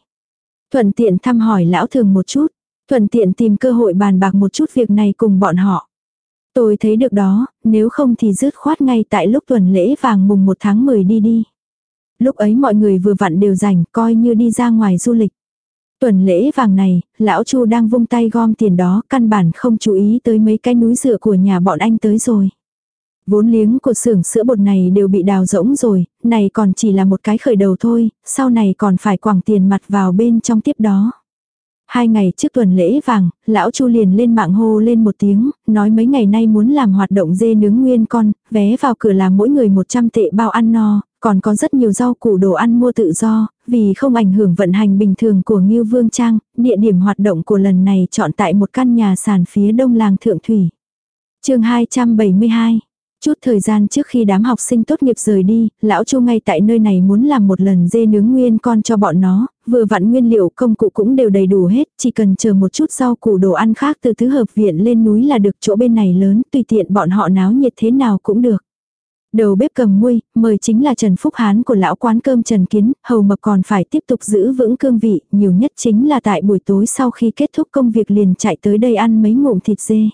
Speaker 1: Thuận tiện thăm hỏi lão thường một chút. Thuận tiện tìm cơ hội bàn bạc một chút việc này cùng bọn họ. Tôi thấy được đó, nếu không thì dứt khoát ngay tại lúc tuần lễ vàng mùng 1 tháng 10 đi đi. Lúc ấy mọi người vừa vặn đều rảnh, coi như đi ra ngoài du lịch. Tuần lễ vàng này, lão Chu đang vung tay gom tiền đó, căn bản không chú ý tới mấy cái núi dựa của nhà bọn anh tới rồi. Vốn liếng của xưởng sữa bột này đều bị đào rỗng rồi, này còn chỉ là một cái khởi đầu thôi, sau này còn phải quảng tiền mặt vào bên trong tiếp đó. Hai ngày trước tuần lễ vàng, lão Chu liền lên mạng hô lên một tiếng, nói mấy ngày nay muốn làm hoạt động dê nướng nguyên con, vé vào cửa là mỗi người 100 tệ bao ăn no, còn có rất nhiều rau củ đồ ăn mua tự do, vì không ảnh hưởng vận hành bình thường của Ngưu Vương Trang, địa điểm hoạt động của lần này chọn tại một căn nhà sàn phía đông làng Thượng Thủy. chương 272 Chút thời gian trước khi đám học sinh tốt nghiệp rời đi, lão Chu ngay tại nơi này muốn làm một lần dê nướng nguyên con cho bọn nó, vừa vặn nguyên liệu công cụ cũng đều đầy đủ hết, chỉ cần chờ một chút rau củ đồ ăn khác từ thứ hợp viện lên núi là được chỗ bên này lớn, tùy tiện bọn họ náo nhiệt thế nào cũng được. Đầu bếp cầm muôi, mời chính là Trần Phúc Hán của lão quán cơm Trần Kiến, hầu mập còn phải tiếp tục giữ vững cương vị, nhiều nhất chính là tại buổi tối sau khi kết thúc công việc liền chạy tới đây ăn mấy ngụm thịt dê.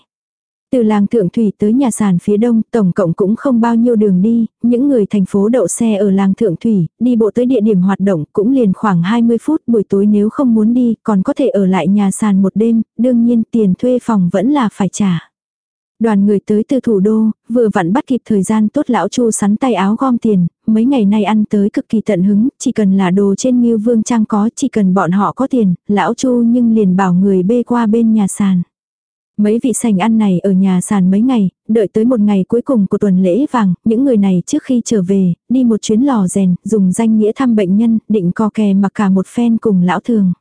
Speaker 1: Từ làng Thượng Thủy tới nhà sàn phía đông, tổng cộng cũng không bao nhiêu đường đi, những người thành phố đậu xe ở làng Thượng Thủy, đi bộ tới địa điểm hoạt động cũng liền khoảng 20 phút buổi tối nếu không muốn đi, còn có thể ở lại nhà sàn một đêm, đương nhiên tiền thuê phòng vẫn là phải trả. Đoàn người tới từ thủ đô, vừa vặn bắt kịp thời gian tốt lão chu sắn tay áo gom tiền, mấy ngày nay ăn tới cực kỳ tận hứng, chỉ cần là đồ trên Ngưu Vương Trang có, chỉ cần bọn họ có tiền, lão chu nhưng liền bảo người bê qua bên nhà sàn. Mấy vị sành ăn này ở nhà sàn mấy ngày, đợi tới một ngày cuối cùng của tuần lễ vàng, những người này trước khi trở về, đi một chuyến lò rèn, dùng danh nghĩa thăm bệnh nhân, định co kè mặc cả một phen cùng lão thường.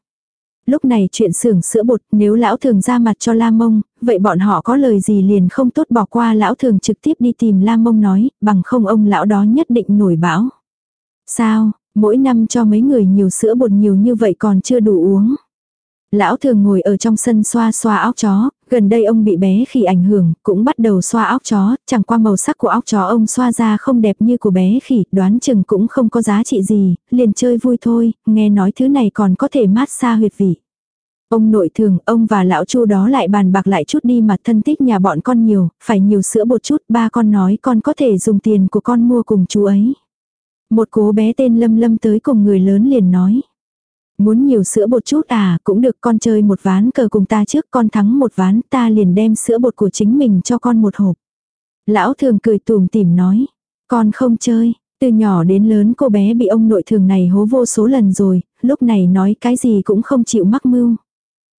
Speaker 1: Lúc này chuyện xưởng sữa bột, nếu lão thường ra mặt cho La Mông, vậy bọn họ có lời gì liền không tốt bỏ qua lão thường trực tiếp đi tìm La Mông nói, bằng không ông lão đó nhất định nổi bão. Sao, mỗi năm cho mấy người nhiều sữa bột nhiều như vậy còn chưa đủ uống. Lão thường ngồi ở trong sân xoa xoa óc chó, gần đây ông bị bé khi ảnh hưởng, cũng bắt đầu xoa óc chó, chẳng qua màu sắc của óc chó ông xoa ra không đẹp như của bé khỉ, đoán chừng cũng không có giá trị gì, liền chơi vui thôi, nghe nói thứ này còn có thể mát xa huyệt vị. Ông nội thường, ông và lão chu đó lại bàn bạc lại chút đi mà thân thích nhà bọn con nhiều, phải nhiều sữa bột chút, ba con nói con có thể dùng tiền của con mua cùng chú ấy. Một cố bé tên Lâm Lâm tới cùng người lớn liền nói. Muốn nhiều sữa bột chút à, cũng được con chơi một ván cờ cùng ta trước con thắng một ván ta liền đem sữa bột của chính mình cho con một hộp. Lão thường cười tùm tìm nói, con không chơi, từ nhỏ đến lớn cô bé bị ông nội thường này hố vô số lần rồi, lúc này nói cái gì cũng không chịu mắc mưu.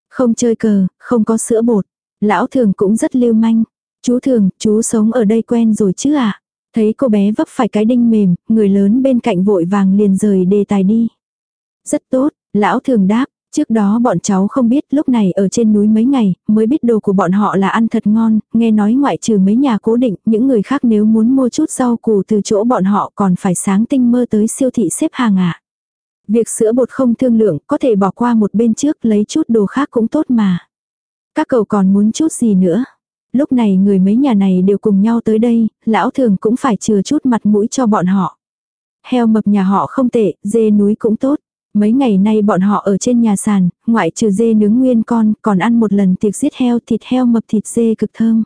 Speaker 1: Không chơi cờ, không có sữa bột. Lão thường cũng rất lưu manh. Chú thường, chú sống ở đây quen rồi chứ ạ. À? Thấy cô bé vấp phải cái đinh mềm, người lớn bên cạnh vội vàng liền rời đề tài đi. Rất tốt, lão thường đáp, Trước đó bọn cháu không biết lúc này ở trên núi mấy ngày, mới biết đồ của bọn họ là ăn thật ngon, nghe nói ngoại trừ mấy nhà cố định, những người khác nếu muốn mua chút rau củ từ chỗ bọn họ còn phải sáng tinh mơ tới siêu thị xếp hàng ạ. À. Việc sữa bột không thương lượng, có thể bỏ qua một bên trước lấy chút đồ khác cũng tốt mà. Các cậu còn muốn chút gì nữa? Lúc này người mấy nhà này đều cùng nhau tới đây, lão thường cũng phải chừa chút mặt mũi cho bọn họ. Heo mập nhà họ không tệ, dê núi cũng tốt. Mấy ngày nay bọn họ ở trên nhà sàn, ngoại trừ dê nướng nguyên con, còn ăn một lần tiệc giết heo thịt heo mập thịt dê cực thơm.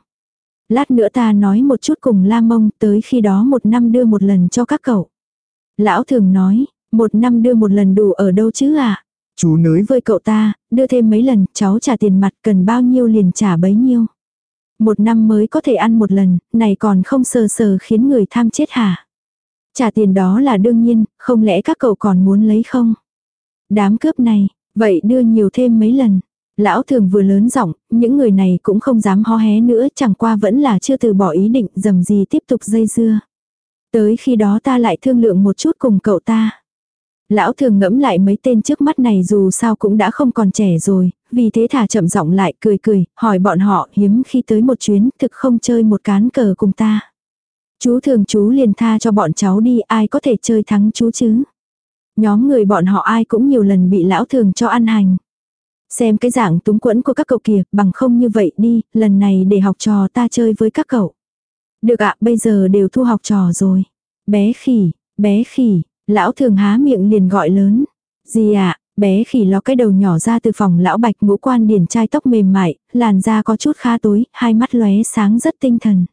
Speaker 1: Lát nữa ta nói một chút cùng la mông tới khi đó một năm đưa một lần cho các cậu. Lão thường nói, một năm đưa một lần đủ ở đâu chứ à?
Speaker 2: Chú nới
Speaker 1: với cậu ta, đưa thêm mấy lần, cháu trả tiền mặt cần bao nhiêu liền trả bấy nhiêu. Một năm mới có thể ăn một lần, này còn không sờ sờ khiến người tham chết hả? Trả tiền đó là đương nhiên, không lẽ các cậu còn muốn lấy không? Đám cướp này, vậy đưa nhiều thêm mấy lần. Lão thường vừa lớn giọng, những người này cũng không dám ho hé nữa, chẳng qua vẫn là chưa từ bỏ ý định dầm gì tiếp tục dây dưa. Tới khi đó ta lại thương lượng một chút cùng cậu ta. Lão thường ngẫm lại mấy tên trước mắt này dù sao cũng đã không còn trẻ rồi, vì thế thả chậm giọng lại cười cười, hỏi bọn họ hiếm khi tới một chuyến thực không chơi một cán cờ cùng ta. Chú thường chú liền tha cho bọn cháu đi ai có thể chơi thắng chú chứ. Nhóm người bọn họ ai cũng nhiều lần bị lão thường cho ăn hành. Xem cái dạng túng quẫn của các cậu kìa, bằng không như vậy đi, lần này để học trò ta chơi với các cậu. Được ạ, bây giờ đều thu học trò rồi. Bé khỉ, bé khỉ, lão thường há miệng liền gọi lớn. Gì ạ, bé khỉ ló cái đầu nhỏ ra từ phòng lão bạch ngũ quan điển trai tóc mềm mại, làn da có chút khá tối, hai mắt lóe sáng rất tinh thần.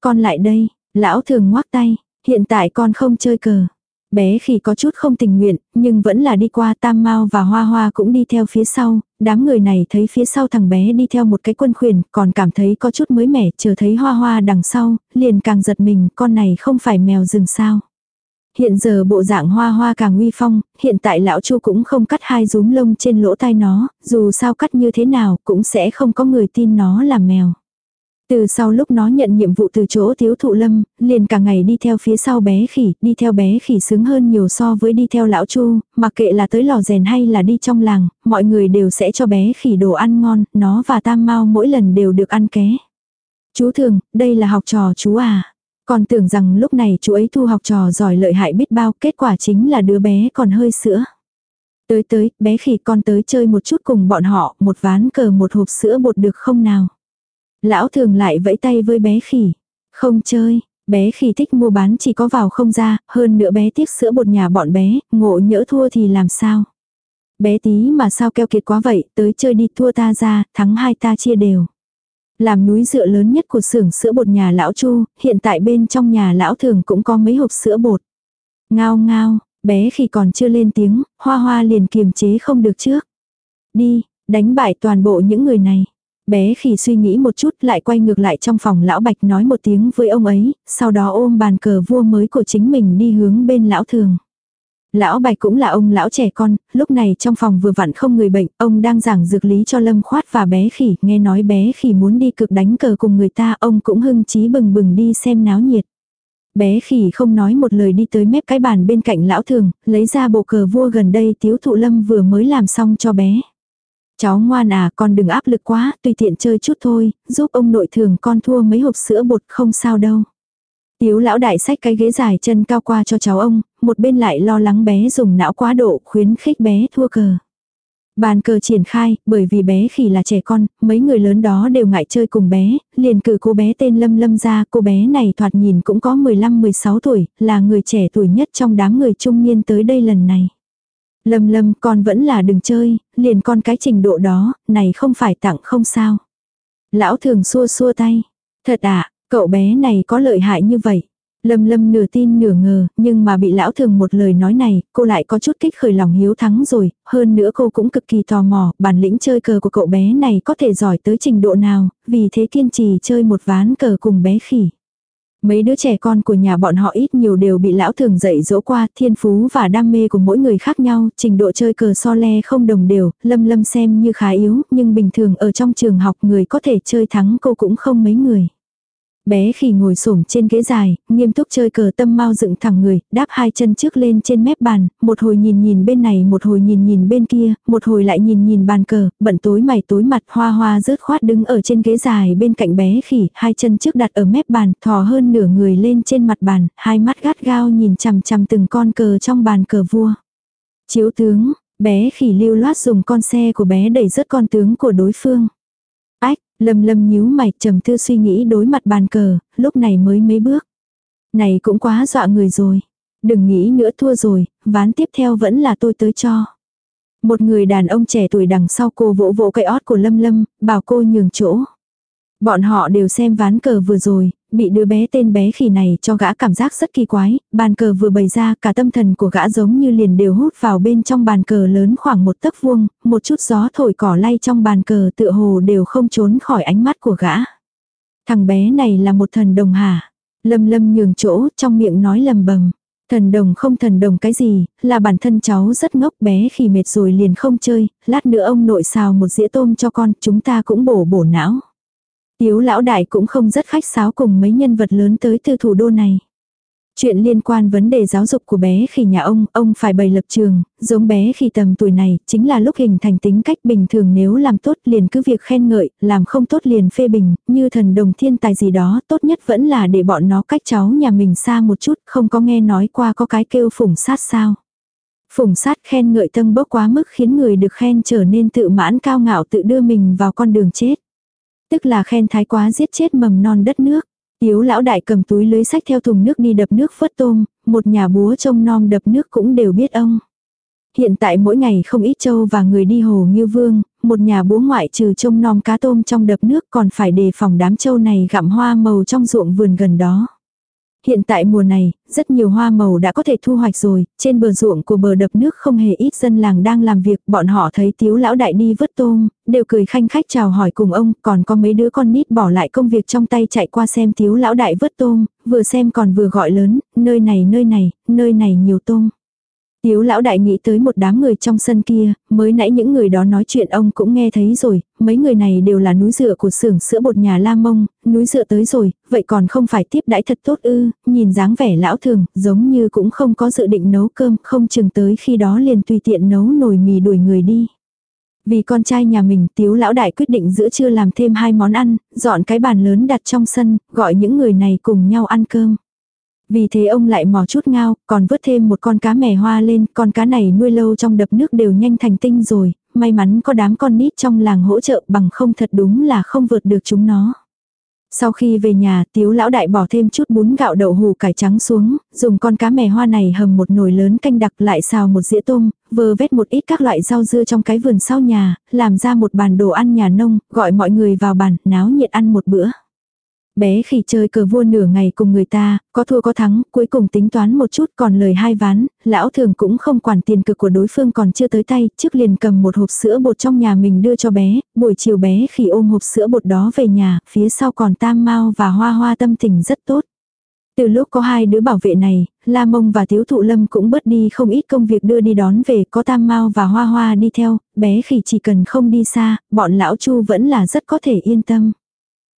Speaker 1: Con lại đây, lão thường ngoác tay, hiện tại con không chơi cờ. Bé khi có chút không tình nguyện, nhưng vẫn là đi qua Tam Mao và Hoa Hoa cũng đi theo phía sau, đám người này thấy phía sau thằng bé đi theo một cái quân khuyển, còn cảm thấy có chút mới mẻ, chờ thấy Hoa Hoa đằng sau, liền càng giật mình, con này không phải mèo rừng sao. Hiện giờ bộ dạng hoa hoa càng uy phong, hiện tại lão chu cũng không cắt hai rúm lông trên lỗ tai nó, dù sao cắt như thế nào cũng sẽ không có người tin nó là mèo. Từ sau lúc nó nhận nhiệm vụ từ chỗ thiếu thụ lâm, liền cả ngày đi theo phía sau bé khỉ, đi theo bé khỉ sướng hơn nhiều so với đi theo lão chu, mặc kệ là tới lò rèn hay là đi trong làng, mọi người đều sẽ cho bé khỉ đồ ăn ngon, nó và tam mau mỗi lần đều được ăn ké. Chú thường, đây là học trò chú à. Còn tưởng rằng lúc này chú ấy thu học trò giỏi lợi hại biết bao, kết quả chính là đứa bé còn hơi sữa. Tới tới, bé khỉ con tới chơi một chút cùng bọn họ, một ván cờ một hộp sữa bột được không nào. Lão thường lại vẫy tay với bé khỉ. Không chơi, bé khỉ thích mua bán chỉ có vào không ra, hơn nữa bé tiếc sữa bột nhà bọn bé, ngộ nhỡ thua thì làm sao. Bé tí mà sao keo kiệt quá vậy, tới chơi đi thua ta ra, thắng hai ta chia đều. Làm núi dựa lớn nhất của xưởng sữa bột nhà lão Chu, hiện tại bên trong nhà lão thường cũng có mấy hộp sữa bột. Ngao ngao, bé khi còn chưa lên tiếng, hoa hoa liền kiềm chế không được trước. Đi, đánh bại toàn bộ những người này. Bé khỉ suy nghĩ một chút lại quay ngược lại trong phòng lão bạch nói một tiếng với ông ấy, sau đó ôm bàn cờ vua mới của chính mình đi hướng bên lão thường. Lão Bạch cũng là ông lão trẻ con, lúc này trong phòng vừa vặn không người bệnh, ông đang giảng dược lý cho Lâm Khoát và bé khỉ, nghe nói bé khỉ muốn đi cực đánh cờ cùng người ta, ông cũng hưng trí bừng bừng đi xem náo nhiệt. Bé khỉ không nói một lời đi tới mép cái bàn bên cạnh lão thường, lấy ra bộ cờ vua gần đây tiếu thụ lâm vừa mới làm xong cho bé. Cháu ngoan à, con đừng áp lực quá, tùy tiện chơi chút thôi, giúp ông nội thường con thua mấy hộp sữa bột không sao đâu. Tiếu lão đại xách cái ghế dài chân cao qua cho cháu ông, một bên lại lo lắng bé dùng não quá độ khuyến khích bé thua cờ. Bàn cờ triển khai, bởi vì bé khỉ là trẻ con, mấy người lớn đó đều ngại chơi cùng bé, liền cử cô bé tên Lâm Lâm ra, cô bé này thoạt nhìn cũng có 15-16 tuổi, là người trẻ tuổi nhất trong đám người trung niên tới đây lần này. Lâm Lâm con vẫn là đừng chơi, liền con cái trình độ đó, này không phải tặng không sao. Lão thường xua xua tay. Thật ạ, Cậu bé này có lợi hại như vậy. Lâm lâm nửa tin nửa ngờ, nhưng mà bị lão thường một lời nói này, cô lại có chút kích khởi lòng hiếu thắng rồi, hơn nữa cô cũng cực kỳ tò mò, bản lĩnh chơi cờ của cậu bé này có thể giỏi tới trình độ nào, vì thế kiên trì chơi một ván cờ cùng bé khỉ. Mấy đứa trẻ con của nhà bọn họ ít nhiều đều bị lão thường dạy dỗ qua, thiên phú và đam mê của mỗi người khác nhau, trình độ chơi cờ so le không đồng đều, lâm lâm xem như khá yếu, nhưng bình thường ở trong trường học người có thể chơi thắng cô cũng không mấy người. Bé khỉ ngồi xổm trên ghế dài, nghiêm túc chơi cờ tâm mau dựng thẳng người, đáp hai chân trước lên trên mép bàn, một hồi nhìn nhìn bên này một hồi nhìn nhìn bên kia, một hồi lại nhìn nhìn bàn cờ, bận tối mày tối mặt hoa hoa rớt khoát đứng ở trên ghế dài bên cạnh bé khỉ, hai chân trước đặt ở mép bàn, thò hơn nửa người lên trên mặt bàn, hai mắt gắt gao nhìn chằm chằm từng con cờ trong bàn cờ vua. Chiếu tướng, bé khỉ lưu loát dùng con xe của bé đẩy rớt con tướng của đối phương. Lâm lâm nhíu mày trầm tư suy nghĩ đối mặt bàn cờ, lúc này mới mấy bước. Này cũng quá dọa người rồi. Đừng nghĩ nữa thua rồi, ván tiếp theo vẫn là tôi tới cho. Một người đàn ông trẻ tuổi đằng sau cô vỗ vỗ cây ót của Lâm Lâm, bảo cô nhường chỗ. Bọn họ đều xem ván cờ vừa rồi, bị đứa bé tên bé khỉ này cho gã cảm giác rất kỳ quái, bàn cờ vừa bày ra cả tâm thần của gã giống như liền đều hút vào bên trong bàn cờ lớn khoảng một tấc vuông, một chút gió thổi cỏ lay trong bàn cờ tựa hồ đều không trốn khỏi ánh mắt của gã. Thằng bé này là một thần đồng hả? Lâm lâm nhường chỗ trong miệng nói lầm bầm. Thần đồng không thần đồng cái gì, là bản thân cháu rất ngốc bé khi mệt rồi liền không chơi, lát nữa ông nội xào một dĩa tôm cho con, chúng ta cũng bổ bổ não. Tiếu lão đại cũng không rất khách sáo cùng mấy nhân vật lớn tới từ thủ đô này. Chuyện liên quan vấn đề giáo dục của bé khi nhà ông, ông phải bày lập trường, giống bé khi tầm tuổi này, chính là lúc hình thành tính cách bình thường nếu làm tốt liền cứ việc khen ngợi, làm không tốt liền phê bình, như thần đồng thiên tài gì đó, tốt nhất vẫn là để bọn nó cách cháu nhà mình xa một chút, không có nghe nói qua có cái kêu phủng sát sao. Phủng sát khen ngợi tâm bốc quá mức khiến người được khen trở nên tự mãn cao ngạo tự đưa mình vào con đường chết. Tức là khen thái quá giết chết mầm non đất nước. Tiếu lão đại cầm túi lưới sách theo thùng nước đi đập nước phớt tôm, một nhà búa trông nom đập nước cũng đều biết ông. Hiện tại mỗi ngày không ít châu và người đi hồ như vương, một nhà búa ngoại trừ trông nom cá tôm trong đập nước còn phải đề phòng đám châu này gặm hoa màu trong ruộng vườn gần đó hiện tại mùa này, rất nhiều hoa màu đã có thể thu hoạch rồi, trên bờ ruộng của bờ đập nước không hề ít dân làng đang làm việc, bọn họ thấy tiếu lão đại đi vớt tôm, đều cười khanh khách chào hỏi cùng ông, còn có mấy đứa con nít bỏ lại công việc trong tay chạy qua xem tiếu lão đại vớt tôm, vừa xem còn vừa gọi lớn, nơi này nơi này, nơi này nhiều tôm. Tiếu lão đại nghĩ tới một đám người trong sân kia, mới nãy những người đó nói chuyện ông cũng nghe thấy rồi, mấy người này đều là núi dựa của xưởng sữa bột nhà La Mông, núi dựa tới rồi, vậy còn không phải tiếp đãi thật tốt ư, nhìn dáng vẻ lão thường, giống như cũng không có dự định nấu cơm, không chừng tới khi đó liền tùy tiện nấu nồi mì đuổi người đi. Vì con trai nhà mình tiếu lão đại quyết định giữa trưa làm thêm hai món ăn, dọn cái bàn lớn đặt trong sân, gọi những người này cùng nhau ăn cơm. Vì thế ông lại mò chút ngao, còn vớt thêm một con cá mè hoa lên, con cá này nuôi lâu trong đập nước đều nhanh thành tinh rồi, may mắn có đám con nít trong làng hỗ trợ bằng không thật đúng là không vượt được chúng nó. Sau khi về nhà, tiếu lão đại bỏ thêm chút bún gạo đậu hù cải trắng xuống, dùng con cá mè hoa này hầm một nồi lớn canh đặc lại xào một dĩa tôm, vơ vét một ít các loại rau dưa trong cái vườn sau nhà, làm ra một bàn đồ ăn nhà nông, gọi mọi người vào bàn, náo nhiệt ăn một bữa. Bé khỉ chơi cờ vua nửa ngày cùng người ta, có thua có thắng, cuối cùng tính toán một chút còn lời hai ván, lão thường cũng không quản tiền cực của đối phương còn chưa tới tay, trước liền cầm một hộp sữa bột trong nhà mình đưa cho bé, buổi chiều bé khỉ ôm hộp sữa bột đó về nhà, phía sau còn tam mau và hoa hoa tâm tình rất tốt. Từ lúc có hai đứa bảo vệ này, La Mông và Thiếu Thụ Lâm cũng bớt đi không ít công việc đưa đi đón về, có Tam Mao và Hoa Hoa đi theo, bé khỉ chỉ cần không đi xa, bọn lão Chu vẫn là rất có thể yên tâm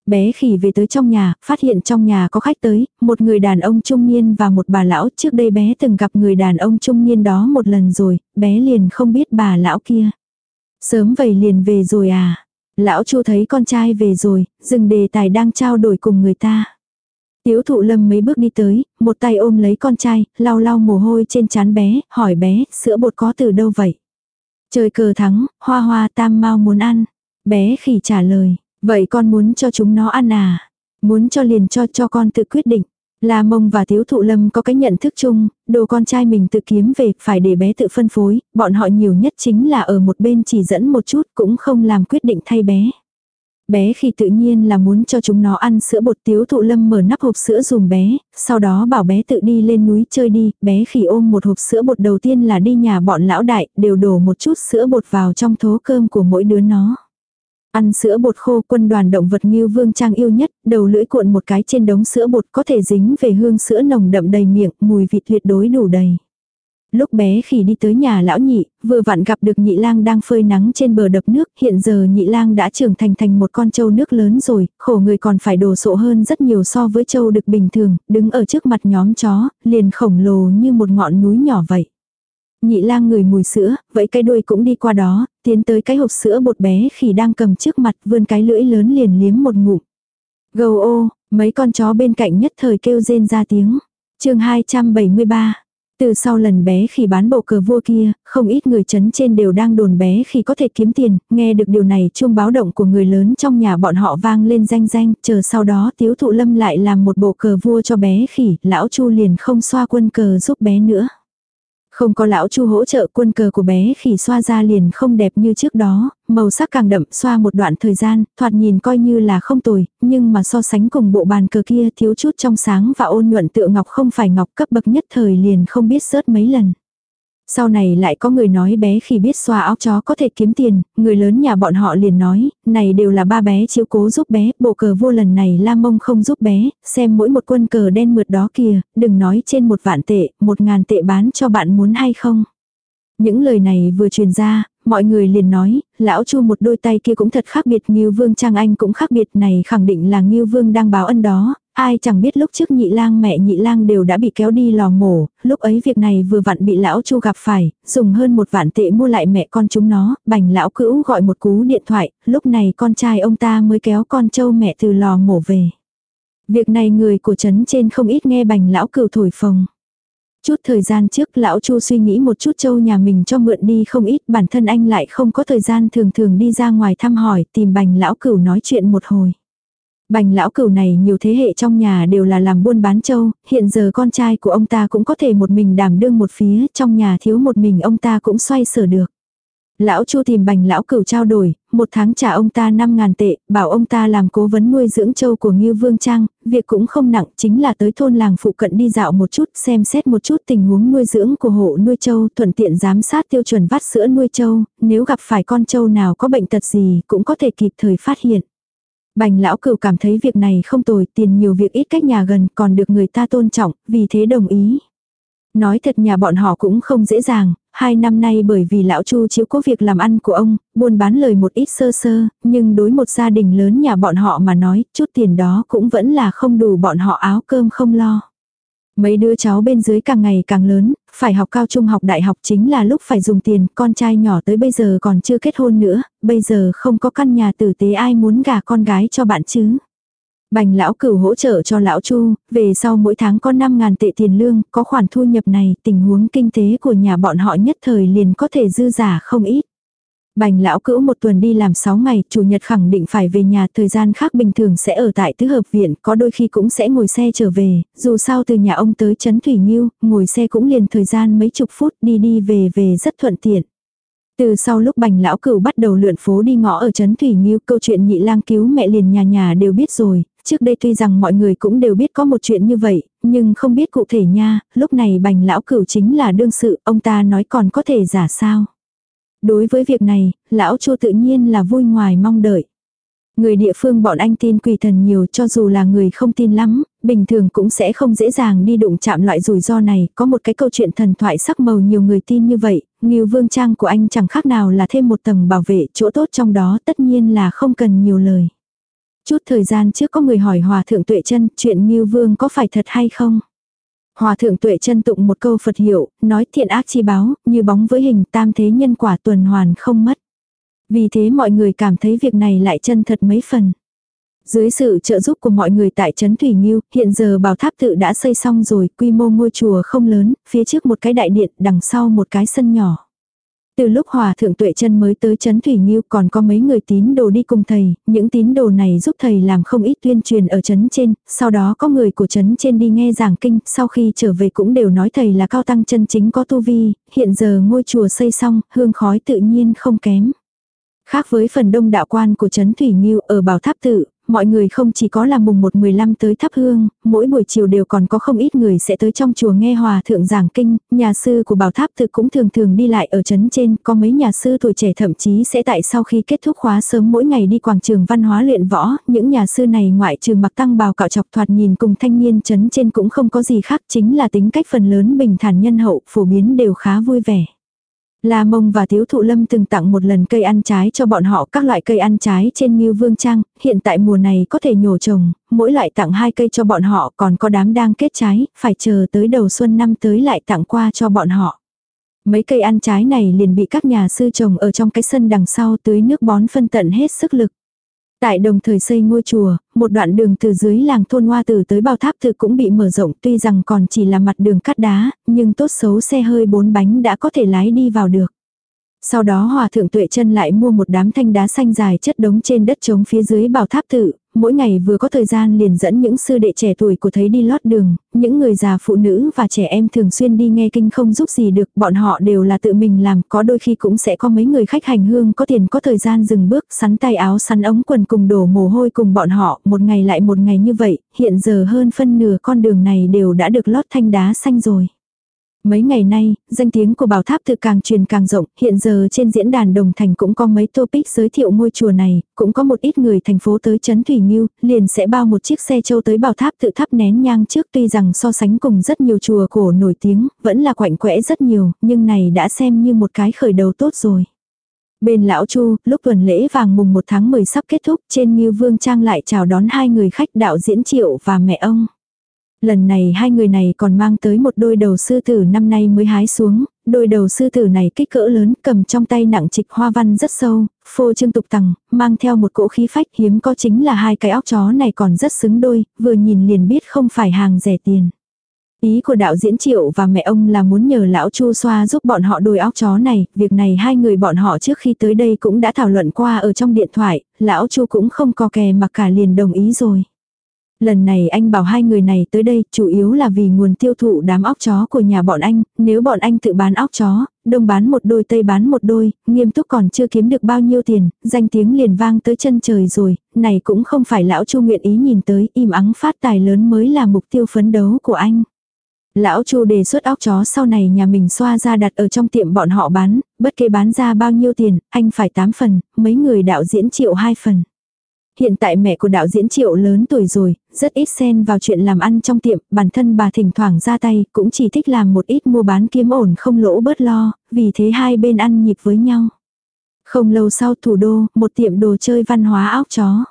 Speaker 1: bé khỉ về tới trong nhà, phát hiện trong nhà có khách tới, một người đàn ông trung niên và một bà lão. Trước đây bé từng gặp người đàn ông trung niên đó một lần rồi, bé liền không biết bà lão kia. Sớm vậy liền về rồi à? Lão chu thấy con trai về rồi, dừng đề tài đang trao đổi cùng người ta. Tiếu thụ lâm mấy bước đi tới, một tay ôm lấy con trai, lau lau mồ hôi trên trán bé, hỏi bé, sữa bột có từ đâu vậy? Trời cờ thắng, hoa hoa tam mau muốn ăn. Bé khỉ trả lời, Vậy con muốn cho chúng nó ăn à? Muốn cho liền cho cho con tự quyết định. La mông và thiếu thụ lâm có cái nhận thức chung, đồ con trai mình tự kiếm về, phải để bé tự phân phối, bọn họ nhiều nhất chính là ở một bên chỉ dẫn một chút cũng không làm quyết định thay bé. Bé khi tự nhiên là muốn cho chúng nó ăn sữa bột tiếu thụ lâm mở nắp hộp sữa dùm bé, sau đó bảo bé tự đi lên núi chơi đi, bé khi ôm một hộp sữa bột đầu tiên là đi nhà bọn lão đại, đều đổ một chút sữa bột vào trong thố cơm của mỗi đứa nó. Ăn sữa bột khô quân đoàn động vật như vương trang yêu nhất, đầu lưỡi cuộn một cái trên đống sữa bột có thể dính về hương sữa nồng đậm đầy miệng, mùi vị tuyệt đối đủ đầy. Lúc bé khi đi tới nhà lão nhị, vừa vặn gặp được nhị lang đang phơi nắng trên bờ đập nước, hiện giờ nhị lang đã trưởng thành thành một con trâu nước lớn rồi, khổ người còn phải đồ sộ hơn rất nhiều so với trâu được bình thường, đứng ở trước mặt nhóm chó, liền khổng lồ như một ngọn núi nhỏ vậy. Nhị lang người mùi sữa, vậy cái đuôi cũng đi qua đó, tiến tới cái hộp sữa bột bé khi đang cầm trước mặt vươn cái lưỡi lớn liền liếm một ngụm. Gầu ô, mấy con chó bên cạnh nhất thời kêu rên ra tiếng. chương 273. Từ sau lần bé khi bán bộ cờ vua kia, không ít người chấn trên đều đang đồn bé khi có thể kiếm tiền, nghe được điều này chuông báo động của người lớn trong nhà bọn họ vang lên danh danh, chờ sau đó tiếu thụ lâm lại làm một bộ cờ vua cho bé khỉ, lão chu liền không xoa quân cờ giúp bé nữa. Không có lão chu hỗ trợ quân cờ của bé khỉ xoa ra liền không đẹp như trước đó, màu sắc càng đậm xoa một đoạn thời gian, thoạt nhìn coi như là không tồi, nhưng mà so sánh cùng bộ bàn cờ kia thiếu chút trong sáng và ôn nhuận tựa ngọc không phải ngọc cấp bậc nhất thời liền không biết sớt mấy lần. Sau này lại có người nói bé khi biết xoa áo chó có thể kiếm tiền, người lớn nhà bọn họ liền nói, này đều là ba bé chiếu cố giúp bé, bộ cờ vô lần này la mông không giúp bé, xem mỗi một quân cờ đen mượt đó kìa, đừng nói trên một vạn tệ, một ngàn tệ bán cho bạn muốn hay không. Những lời này vừa truyền ra, mọi người liền nói, lão chu một đôi tay kia cũng thật khác biệt Ngưu Vương Trang Anh cũng khác biệt này khẳng định là Ngưu Vương đang báo ân đó, ai chẳng biết lúc trước nhị lang mẹ nhị lang đều đã bị kéo đi lò mổ, lúc ấy việc này vừa vặn bị lão chu gặp phải, dùng hơn một vạn tệ mua lại mẹ con chúng nó, bành lão cữu gọi một cú điện thoại, lúc này con trai ông ta mới kéo con trâu mẹ từ lò mổ về. Việc này người của trấn trên không ít nghe bành lão cừu thổi phồng. Chút thời gian trước lão chu suy nghĩ một chút châu nhà mình cho mượn đi không ít bản thân anh lại không có thời gian thường thường đi ra ngoài thăm hỏi tìm bành lão cửu nói chuyện một hồi. Bành lão cửu này nhiều thế hệ trong nhà đều là làm buôn bán châu, hiện giờ con trai của ông ta cũng có thể một mình đảm đương một phía, trong nhà thiếu một mình ông ta cũng xoay sở được. Lão Chu tìm bành lão cửu trao đổi, một tháng trả ông ta 5 ngàn tệ, bảo ông ta làm cố vấn nuôi dưỡng châu của ngư Vương Trang, việc cũng không nặng, chính là tới thôn làng phụ cận đi dạo một chút, xem xét một chút tình huống nuôi dưỡng của hộ nuôi châu, thuận tiện giám sát tiêu chuẩn vắt sữa nuôi châu, nếu gặp phải con châu nào có bệnh tật gì, cũng có thể kịp thời phát hiện. Bành lão cửu cảm thấy việc này không tồi, tiền nhiều việc ít cách nhà gần, còn được người ta tôn trọng, vì thế đồng ý. Nói thật nhà bọn họ cũng không dễ dàng, hai năm nay bởi vì lão Chu chiếu cố việc làm ăn của ông, buôn bán lời một ít sơ sơ, nhưng đối một gia đình lớn nhà bọn họ mà nói, chút tiền đó cũng vẫn là không đủ bọn họ áo cơm không lo. Mấy đứa cháu bên dưới càng ngày càng lớn, phải học cao trung học đại học chính là lúc phải dùng tiền, con trai nhỏ tới bây giờ còn chưa kết hôn nữa, bây giờ không có căn nhà tử tế ai muốn gả con gái cho bạn chứ. Bành lão cửu hỗ trợ cho lão Chu, về sau mỗi tháng có 5 ngàn tệ tiền lương, có khoản thu nhập này, tình huống kinh tế của nhà bọn họ nhất thời liền có thể dư giả không ít. Bành lão cữu một tuần đi làm 6 ngày, chủ nhật khẳng định phải về nhà, thời gian khác bình thường sẽ ở tại tứ hợp viện, có đôi khi cũng sẽ ngồi xe trở về, dù sao từ nhà ông tới Trấn Thủy Nhiêu, ngồi xe cũng liền thời gian mấy chục phút đi đi về về rất thuận tiện. Từ sau lúc bành lão cửu bắt đầu lượn phố đi ngõ ở Trấn Thủy Nhiêu, câu chuyện nhị lang cứu mẹ liền nhà nhà đều biết rồi, trước đây tuy rằng mọi người cũng đều biết có một chuyện như vậy, nhưng không biết cụ thể nha, lúc này bành lão cửu chính là đương sự, ông ta nói còn có thể giả sao. Đối với việc này, lão chu tự nhiên là vui ngoài mong đợi. Người địa phương bọn anh tin quỷ thần nhiều cho dù là người không tin lắm, bình thường cũng sẽ không dễ dàng đi đụng chạm loại rủi ro này. Có một cái câu chuyện thần thoại sắc màu nhiều người tin như vậy, Nghiêu vương trang của anh chẳng khác nào là thêm một tầng bảo vệ chỗ tốt trong đó tất nhiên là không cần nhiều lời. Chút thời gian trước có người hỏi Hòa Thượng Tuệ chân chuyện Nghiêu Vương có phải thật hay không? Hòa Thượng Tuệ chân tụng một câu Phật hiệu, nói thiện ác chi báo, như bóng với hình tam thế nhân quả tuần hoàn không mất. Vì thế mọi người cảm thấy việc này lại chân thật mấy phần. Dưới sự trợ giúp của mọi người tại Trấn Thủy Nghiêu, hiện giờ bảo tháp tự đã xây xong rồi, quy mô ngôi chùa không lớn, phía trước một cái đại điện, đằng sau một cái sân nhỏ. Từ lúc hòa thượng tuệ chân mới tới chấn Thủy Nghiêu còn có mấy người tín đồ đi cùng thầy, những tín đồ này giúp thầy làm không ít tuyên truyền ở chấn trên, sau đó có người của chấn trên đi nghe giảng kinh, sau khi trở về cũng đều nói thầy là cao tăng chân chính có tu vi, hiện giờ ngôi chùa xây xong, hương khói tự nhiên không kém. Khác với phần đông đạo quan của Trấn Thủy Nghiêu ở Bảo Tháp Tự, mọi người không chỉ có là mùng 1-15 tới thắp hương, mỗi buổi chiều đều còn có không ít người sẽ tới trong chùa nghe hòa thượng giảng kinh, nhà sư của bảo tháp tự cũng thường thường đi lại ở chấn trên, có mấy nhà sư tuổi trẻ thậm chí sẽ tại sau khi kết thúc khóa sớm mỗi ngày đi quảng trường văn hóa luyện võ, những nhà sư này ngoại trừ mặc tăng bào cạo chọc thoạt nhìn cùng thanh niên chấn trên cũng không có gì khác chính là tính cách phần lớn bình thản nhân hậu, phổ biến đều khá vui vẻ. La Mông và Tiếu Thụ Lâm từng tặng một lần cây ăn trái cho bọn họ các loại cây ăn trái trên Ngưu Vương Trang, hiện tại mùa này có thể nhổ trồng, mỗi loại tặng hai cây cho bọn họ còn có đám đang kết trái, phải chờ tới đầu xuân năm tới lại tặng qua cho bọn họ. Mấy cây ăn trái này liền bị các nhà sư trồng ở trong cái sân đằng sau tưới nước bón phân tận hết sức lực. Tại đồng thời xây ngôi chùa, một đoạn đường từ dưới làng thôn hoa tử tới bao tháp tự cũng bị mở rộng tuy rằng còn chỉ là mặt đường cắt đá, nhưng tốt xấu xe hơi bốn bánh đã có thể lái đi vào được. Sau đó hòa thượng tuệ chân lại mua một đám thanh đá xanh dài chất đống trên đất trống phía dưới bảo tháp tự, mỗi ngày vừa có thời gian liền dẫn những sư đệ trẻ tuổi của thấy đi lót đường, những người già phụ nữ và trẻ em thường xuyên đi nghe kinh không giúp gì được, bọn họ đều là tự mình làm, có đôi khi cũng sẽ có mấy người khách hành hương có tiền có thời gian dừng bước, sắn tay áo sắn ống quần cùng đổ mồ hôi cùng bọn họ, một ngày lại một ngày như vậy, hiện giờ hơn phân nửa con đường này đều đã được lót thanh đá xanh rồi. Mấy ngày nay, danh tiếng của bảo tháp tự càng truyền càng rộng, hiện giờ trên diễn đàn Đồng Thành cũng có mấy topic giới thiệu ngôi chùa này, cũng có một ít người thành phố tới Trấn Thủy Nhiêu, liền sẽ bao một chiếc xe châu tới bảo tháp tự thắp nén nhang trước tuy rằng so sánh cùng rất nhiều chùa cổ nổi tiếng, vẫn là quạnh quẽ rất nhiều, nhưng này đã xem như một cái khởi đầu tốt rồi. Bên lão Chu, lúc tuần lễ vàng mùng 1 tháng 10 sắp kết thúc, trên Nghiêu Vương Trang lại chào đón hai người khách đạo diễn Triệu và mẹ ông. Lần này hai người này còn mang tới một đôi đầu sư tử năm nay mới hái xuống, đôi đầu sư tử này kích cỡ lớn cầm trong tay nặng trịch hoa văn rất sâu, phô trương tục tằng, mang theo một cỗ khí phách hiếm có chính là hai cái óc chó này còn rất xứng đôi, vừa nhìn liền biết không phải hàng rẻ tiền. Ý của đạo diễn triệu và mẹ ông là muốn nhờ lão chu xoa giúp bọn họ đôi óc chó này, việc này hai người bọn họ trước khi tới đây cũng đã thảo luận qua ở trong điện thoại, lão chu cũng không có kè mà cả liền đồng ý rồi. Lần này anh bảo hai người này tới đây chủ yếu là vì nguồn tiêu thụ đám óc chó của nhà bọn anh, nếu bọn anh tự bán óc chó, đông bán một đôi tây bán một đôi, nghiêm túc còn chưa kiếm được bao nhiêu tiền, danh tiếng liền vang tới chân trời rồi, này cũng không phải lão chu nguyện ý nhìn tới, im ắng phát tài lớn mới là mục tiêu phấn đấu của anh. Lão Chu đề xuất óc chó sau này nhà mình xoa ra đặt ở trong tiệm bọn họ bán, bất kể bán ra bao nhiêu tiền, anh phải 8 phần, mấy người đạo diễn chịu 2 phần. Hiện tại mẹ của đạo diễn triệu lớn tuổi rồi, rất ít xen vào chuyện làm ăn trong tiệm, bản thân bà thỉnh thoảng ra tay, cũng chỉ thích làm một ít mua bán kiếm ổn không lỗ bớt lo, vì thế hai bên ăn nhịp với nhau. Không lâu sau thủ đô, một tiệm đồ chơi văn hóa óc chó.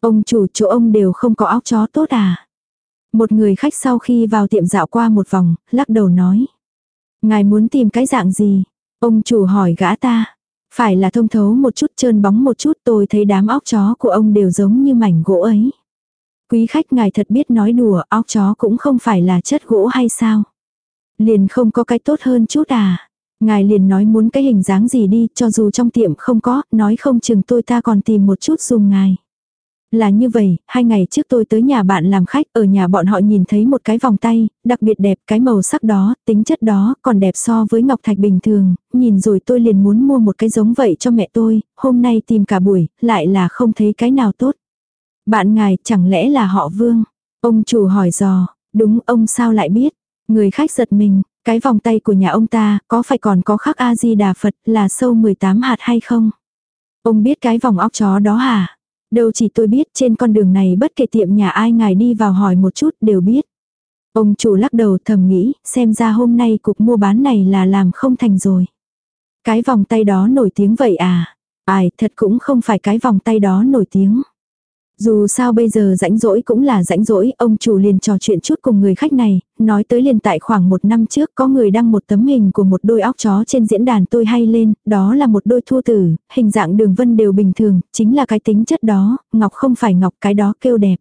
Speaker 1: Ông chủ chỗ ông đều không có óc chó tốt à? Một người khách sau khi vào tiệm dạo qua một vòng, lắc đầu nói. Ngài muốn tìm cái dạng gì? Ông chủ hỏi gã ta. Phải là thông thấu một chút trơn bóng một chút tôi thấy đám óc chó của ông đều giống như mảnh gỗ ấy. Quý khách ngài thật biết nói đùa, óc chó cũng không phải là chất gỗ hay sao? Liền không có cái tốt hơn chút à? Ngài liền nói muốn cái hình dáng gì đi, cho dù trong tiệm không có, nói không chừng tôi ta còn tìm một chút dùng ngài. Là như vậy, hai ngày trước tôi tới nhà bạn làm khách, ở nhà bọn họ nhìn thấy một cái vòng tay, đặc biệt đẹp, cái màu sắc đó, tính chất đó, còn đẹp so với ngọc thạch bình thường, nhìn rồi tôi liền muốn mua một cái giống vậy cho mẹ tôi, hôm nay tìm cả buổi, lại là không thấy cái nào tốt. Bạn ngài, chẳng lẽ là họ Vương? Ông chủ hỏi dò, đúng ông sao lại biết? Người khách giật mình, cái vòng tay của nhà ông ta, có phải còn có khắc A-di-đà Phật là sâu 18 hạt hay không? Ông biết cái vòng óc chó đó hả? Đâu chỉ tôi biết trên con đường này bất kể tiệm nhà ai ngài đi vào hỏi một chút đều biết. Ông chủ lắc đầu thầm nghĩ, xem ra hôm nay cuộc mua bán này là làm không thành rồi. Cái vòng tay đó nổi tiếng vậy à? Ai, thật cũng không phải cái vòng tay đó nổi tiếng. Dù sao bây giờ rãnh rỗi cũng là rãnh rỗi, ông chủ liền trò chuyện chút cùng người khách này, nói tới liền tại khoảng một năm trước có người đăng một tấm hình của một đôi óc chó trên diễn đàn tôi hay lên, đó là một đôi thua tử, hình dạng đường vân đều bình thường, chính là cái tính chất đó, ngọc không phải ngọc cái đó kêu đẹp.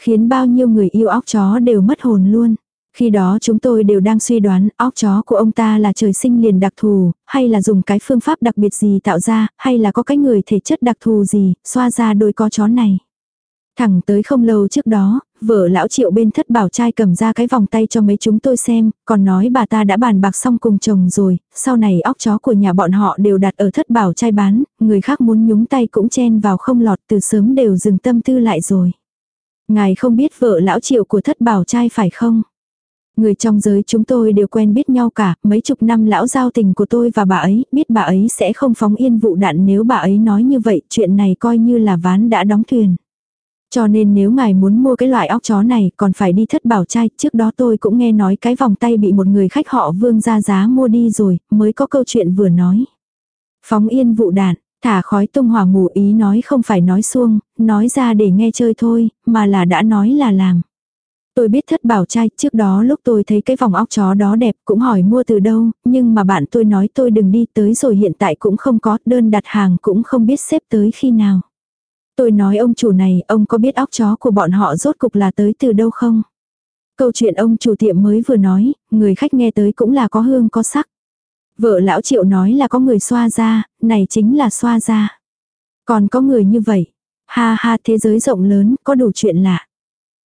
Speaker 1: Khiến bao nhiêu người yêu óc chó đều mất hồn luôn. Khi đó chúng tôi đều đang suy đoán óc chó của ông ta là trời sinh liền đặc thù, hay là dùng cái phương pháp đặc biệt gì tạo ra, hay là có cái người thể chất đặc thù gì, xoa ra đôi có chó này. Thẳng tới không lâu trước đó, vợ lão triệu bên thất bảo trai cầm ra cái vòng tay cho mấy chúng tôi xem, còn nói bà ta đã bàn bạc xong cùng chồng rồi, sau này óc chó của nhà bọn họ đều đặt ở thất bảo trai bán, người khác muốn nhúng tay cũng chen vào không lọt từ sớm đều dừng tâm tư lại rồi. Ngài không biết vợ lão triệu của thất bảo trai phải không? Người trong giới chúng tôi đều quen biết nhau cả, mấy chục năm lão giao tình của tôi và bà ấy, biết bà ấy sẽ không phóng yên vụ đạn nếu bà ấy nói như vậy, chuyện này coi như là ván đã đóng thuyền. Cho nên nếu ngài muốn mua cái loại óc chó này còn phải đi thất bảo trai, trước đó tôi cũng nghe nói cái vòng tay bị một người khách họ vương ra giá mua đi rồi, mới có câu chuyện vừa nói. Phóng yên vụ đạn, thả khói tung hỏa mù ý nói không phải nói xuông, nói ra để nghe chơi thôi, mà là đã nói là làm. Tôi biết thất bảo trai, trước đó lúc tôi thấy cái vòng óc chó đó đẹp cũng hỏi mua từ đâu, nhưng mà bạn tôi nói tôi đừng đi tới rồi hiện tại cũng không có, đơn đặt hàng cũng không biết xếp tới khi nào. Tôi nói ông chủ này, ông có biết óc chó của bọn họ rốt cục là tới từ đâu không? Câu chuyện ông chủ tiệm mới vừa nói, người khách nghe tới cũng là có hương có sắc. Vợ lão triệu nói là có người xoa ra, này chính là xoa ra. Còn có người như vậy. Ha ha thế giới rộng lớn, có đủ chuyện lạ.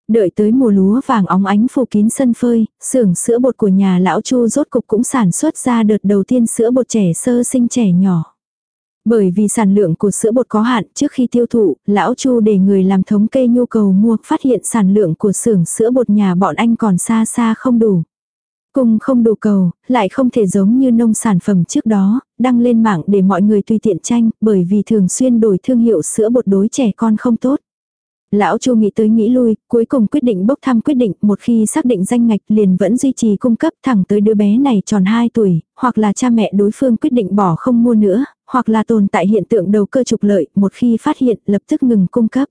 Speaker 1: Đợi tới mùa lúa vàng óng ánh phủ kín sân phơi, xưởng sữa bột của nhà lão Chu rốt cục cũng sản xuất ra đợt đầu tiên sữa bột trẻ sơ sinh trẻ nhỏ. Bởi vì sản lượng của sữa bột có hạn, trước khi tiêu thụ, lão Chu để người làm thống kê nhu cầu mua, phát hiện sản lượng của xưởng sữa bột nhà bọn anh còn xa xa không đủ. Cùng không đủ cầu, lại không thể giống như nông sản phẩm trước đó, đăng lên mạng để mọi người tùy tiện tranh, bởi vì thường xuyên đổi thương hiệu sữa bột đối trẻ con không tốt. Lão Chu nghĩ tới nghĩ lui, cuối cùng quyết định bốc thăm quyết định, một khi xác định danh ngạch liền vẫn duy trì cung cấp thẳng tới đứa bé này tròn 2 tuổi, hoặc là cha mẹ đối phương quyết định bỏ không mua nữa, hoặc là tồn tại hiện tượng đầu cơ trục lợi, một khi phát hiện lập tức ngừng cung cấp.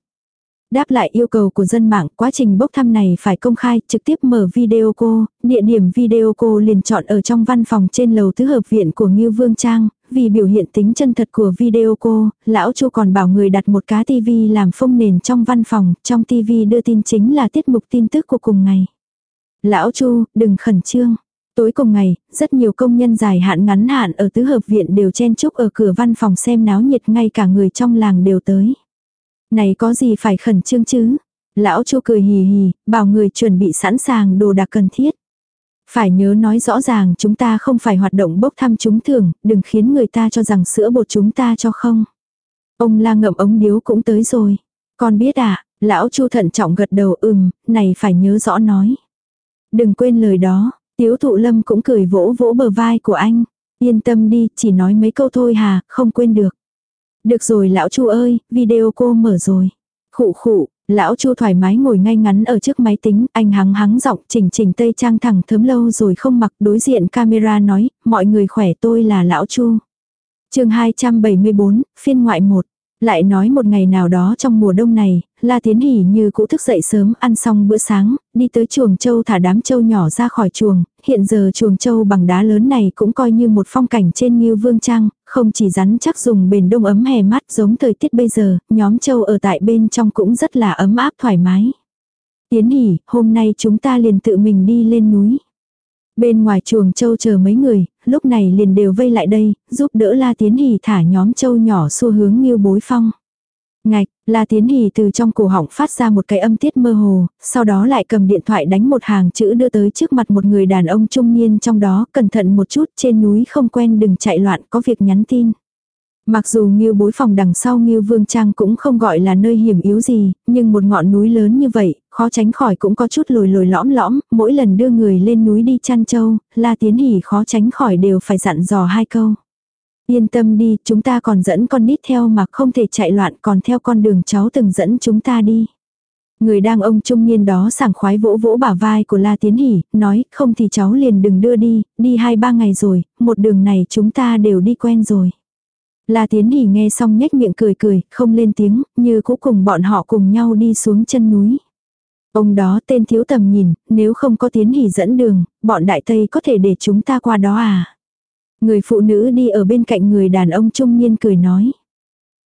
Speaker 1: Đáp lại yêu cầu của dân mạng, quá trình bốc thăm này phải công khai, trực tiếp mở video cô, địa điểm video cô liền chọn ở trong văn phòng trên lầu tứ hợp viện của Ngưu Vương Trang, vì biểu hiện tính chân thật của video cô, lão Chu còn bảo người đặt một cá tivi làm phông nền trong văn phòng, trong tivi đưa tin chính là tiết mục tin tức của cùng ngày. Lão Chu, đừng khẩn trương. Tối cùng ngày, rất nhiều công nhân dài hạn ngắn hạn ở tứ hợp viện đều chen chúc ở cửa văn phòng xem náo nhiệt ngay cả người trong làng đều tới. Này có gì phải khẩn trương chứ? Lão Chu cười hì hì, bảo người chuẩn bị sẵn sàng đồ đạc cần thiết. Phải nhớ nói rõ ràng chúng ta không phải hoạt động bốc thăm trúng thưởng, đừng khiến người ta cho rằng sữa bột chúng ta cho không. Ông la ngậm ống điếu cũng tới rồi. Con biết à, lão Chu thận trọng gật đầu ừm, này phải nhớ rõ nói. Đừng quên lời đó, tiếu thụ lâm cũng cười vỗ vỗ bờ vai của anh. Yên tâm đi, chỉ nói mấy câu thôi hà, không quên được. Được rồi lão Chu ơi, video cô mở rồi. Khụ khụ, lão Chu thoải mái ngồi ngay ngắn ở trước máy tính, anh hắng hắng giọng chỉnh chỉnh tây trang thẳng thấm lâu rồi không mặc đối diện camera nói, mọi người khỏe tôi là lão Chu. chương 274, phiên ngoại 1. Lại nói một ngày nào đó trong mùa đông này, La Tiến Hỉ như cũ thức dậy sớm ăn xong bữa sáng, đi tới chuồng châu thả đám châu nhỏ ra khỏi chuồng, hiện giờ chuồng châu bằng đá lớn này cũng coi như một phong cảnh trên như vương trang, không chỉ rắn chắc dùng bền đông ấm hè mát giống thời tiết bây giờ, nhóm châu ở tại bên trong cũng rất là ấm áp thoải mái. Tiến Hỉ, hôm nay chúng ta liền tự mình đi lên núi. Bên ngoài chuồng châu chờ mấy người, lúc này liền đều vây lại đây, giúp đỡ La Tiến Hỉ thả nhóm châu nhỏ xu hướng như bối phong. Ngạch, La Tiến hì từ trong cổ họng phát ra một cái âm tiết mơ hồ, sau đó lại cầm điện thoại đánh một hàng chữ đưa tới trước mặt một người đàn ông trung niên trong đó, cẩn thận một chút, trên núi không quen đừng chạy loạn, có việc nhắn tin. Mặc dù Ngưu bối phòng đằng sau Ngưu Vương Trang cũng không gọi là nơi hiểm yếu gì, nhưng một ngọn núi lớn như vậy, khó tránh khỏi cũng có chút lồi lồi lõm lõm, mỗi lần đưa người lên núi đi chăn trâu La Tiến Hỉ khó tránh khỏi đều phải dặn dò hai câu. Yên tâm đi, chúng ta còn dẫn con nít theo mà không thể chạy loạn còn theo con đường cháu từng dẫn chúng ta đi. Người đang ông trung niên đó sảng khoái vỗ vỗ bả vai của La Tiến Hỷ, nói không thì cháu liền đừng đưa đi, đi hai ba ngày rồi, một đường này chúng ta đều đi quen rồi. La Tiến Hỷ nghe xong nhếch miệng cười cười, không lên tiếng, như cũ cùng bọn họ cùng nhau đi xuống chân núi. Ông đó tên thiếu tầm nhìn, nếu không có Tiến Hỷ dẫn đường, bọn đại tây có thể để chúng ta qua đó à? Người phụ nữ đi ở bên cạnh người đàn ông trung niên cười nói.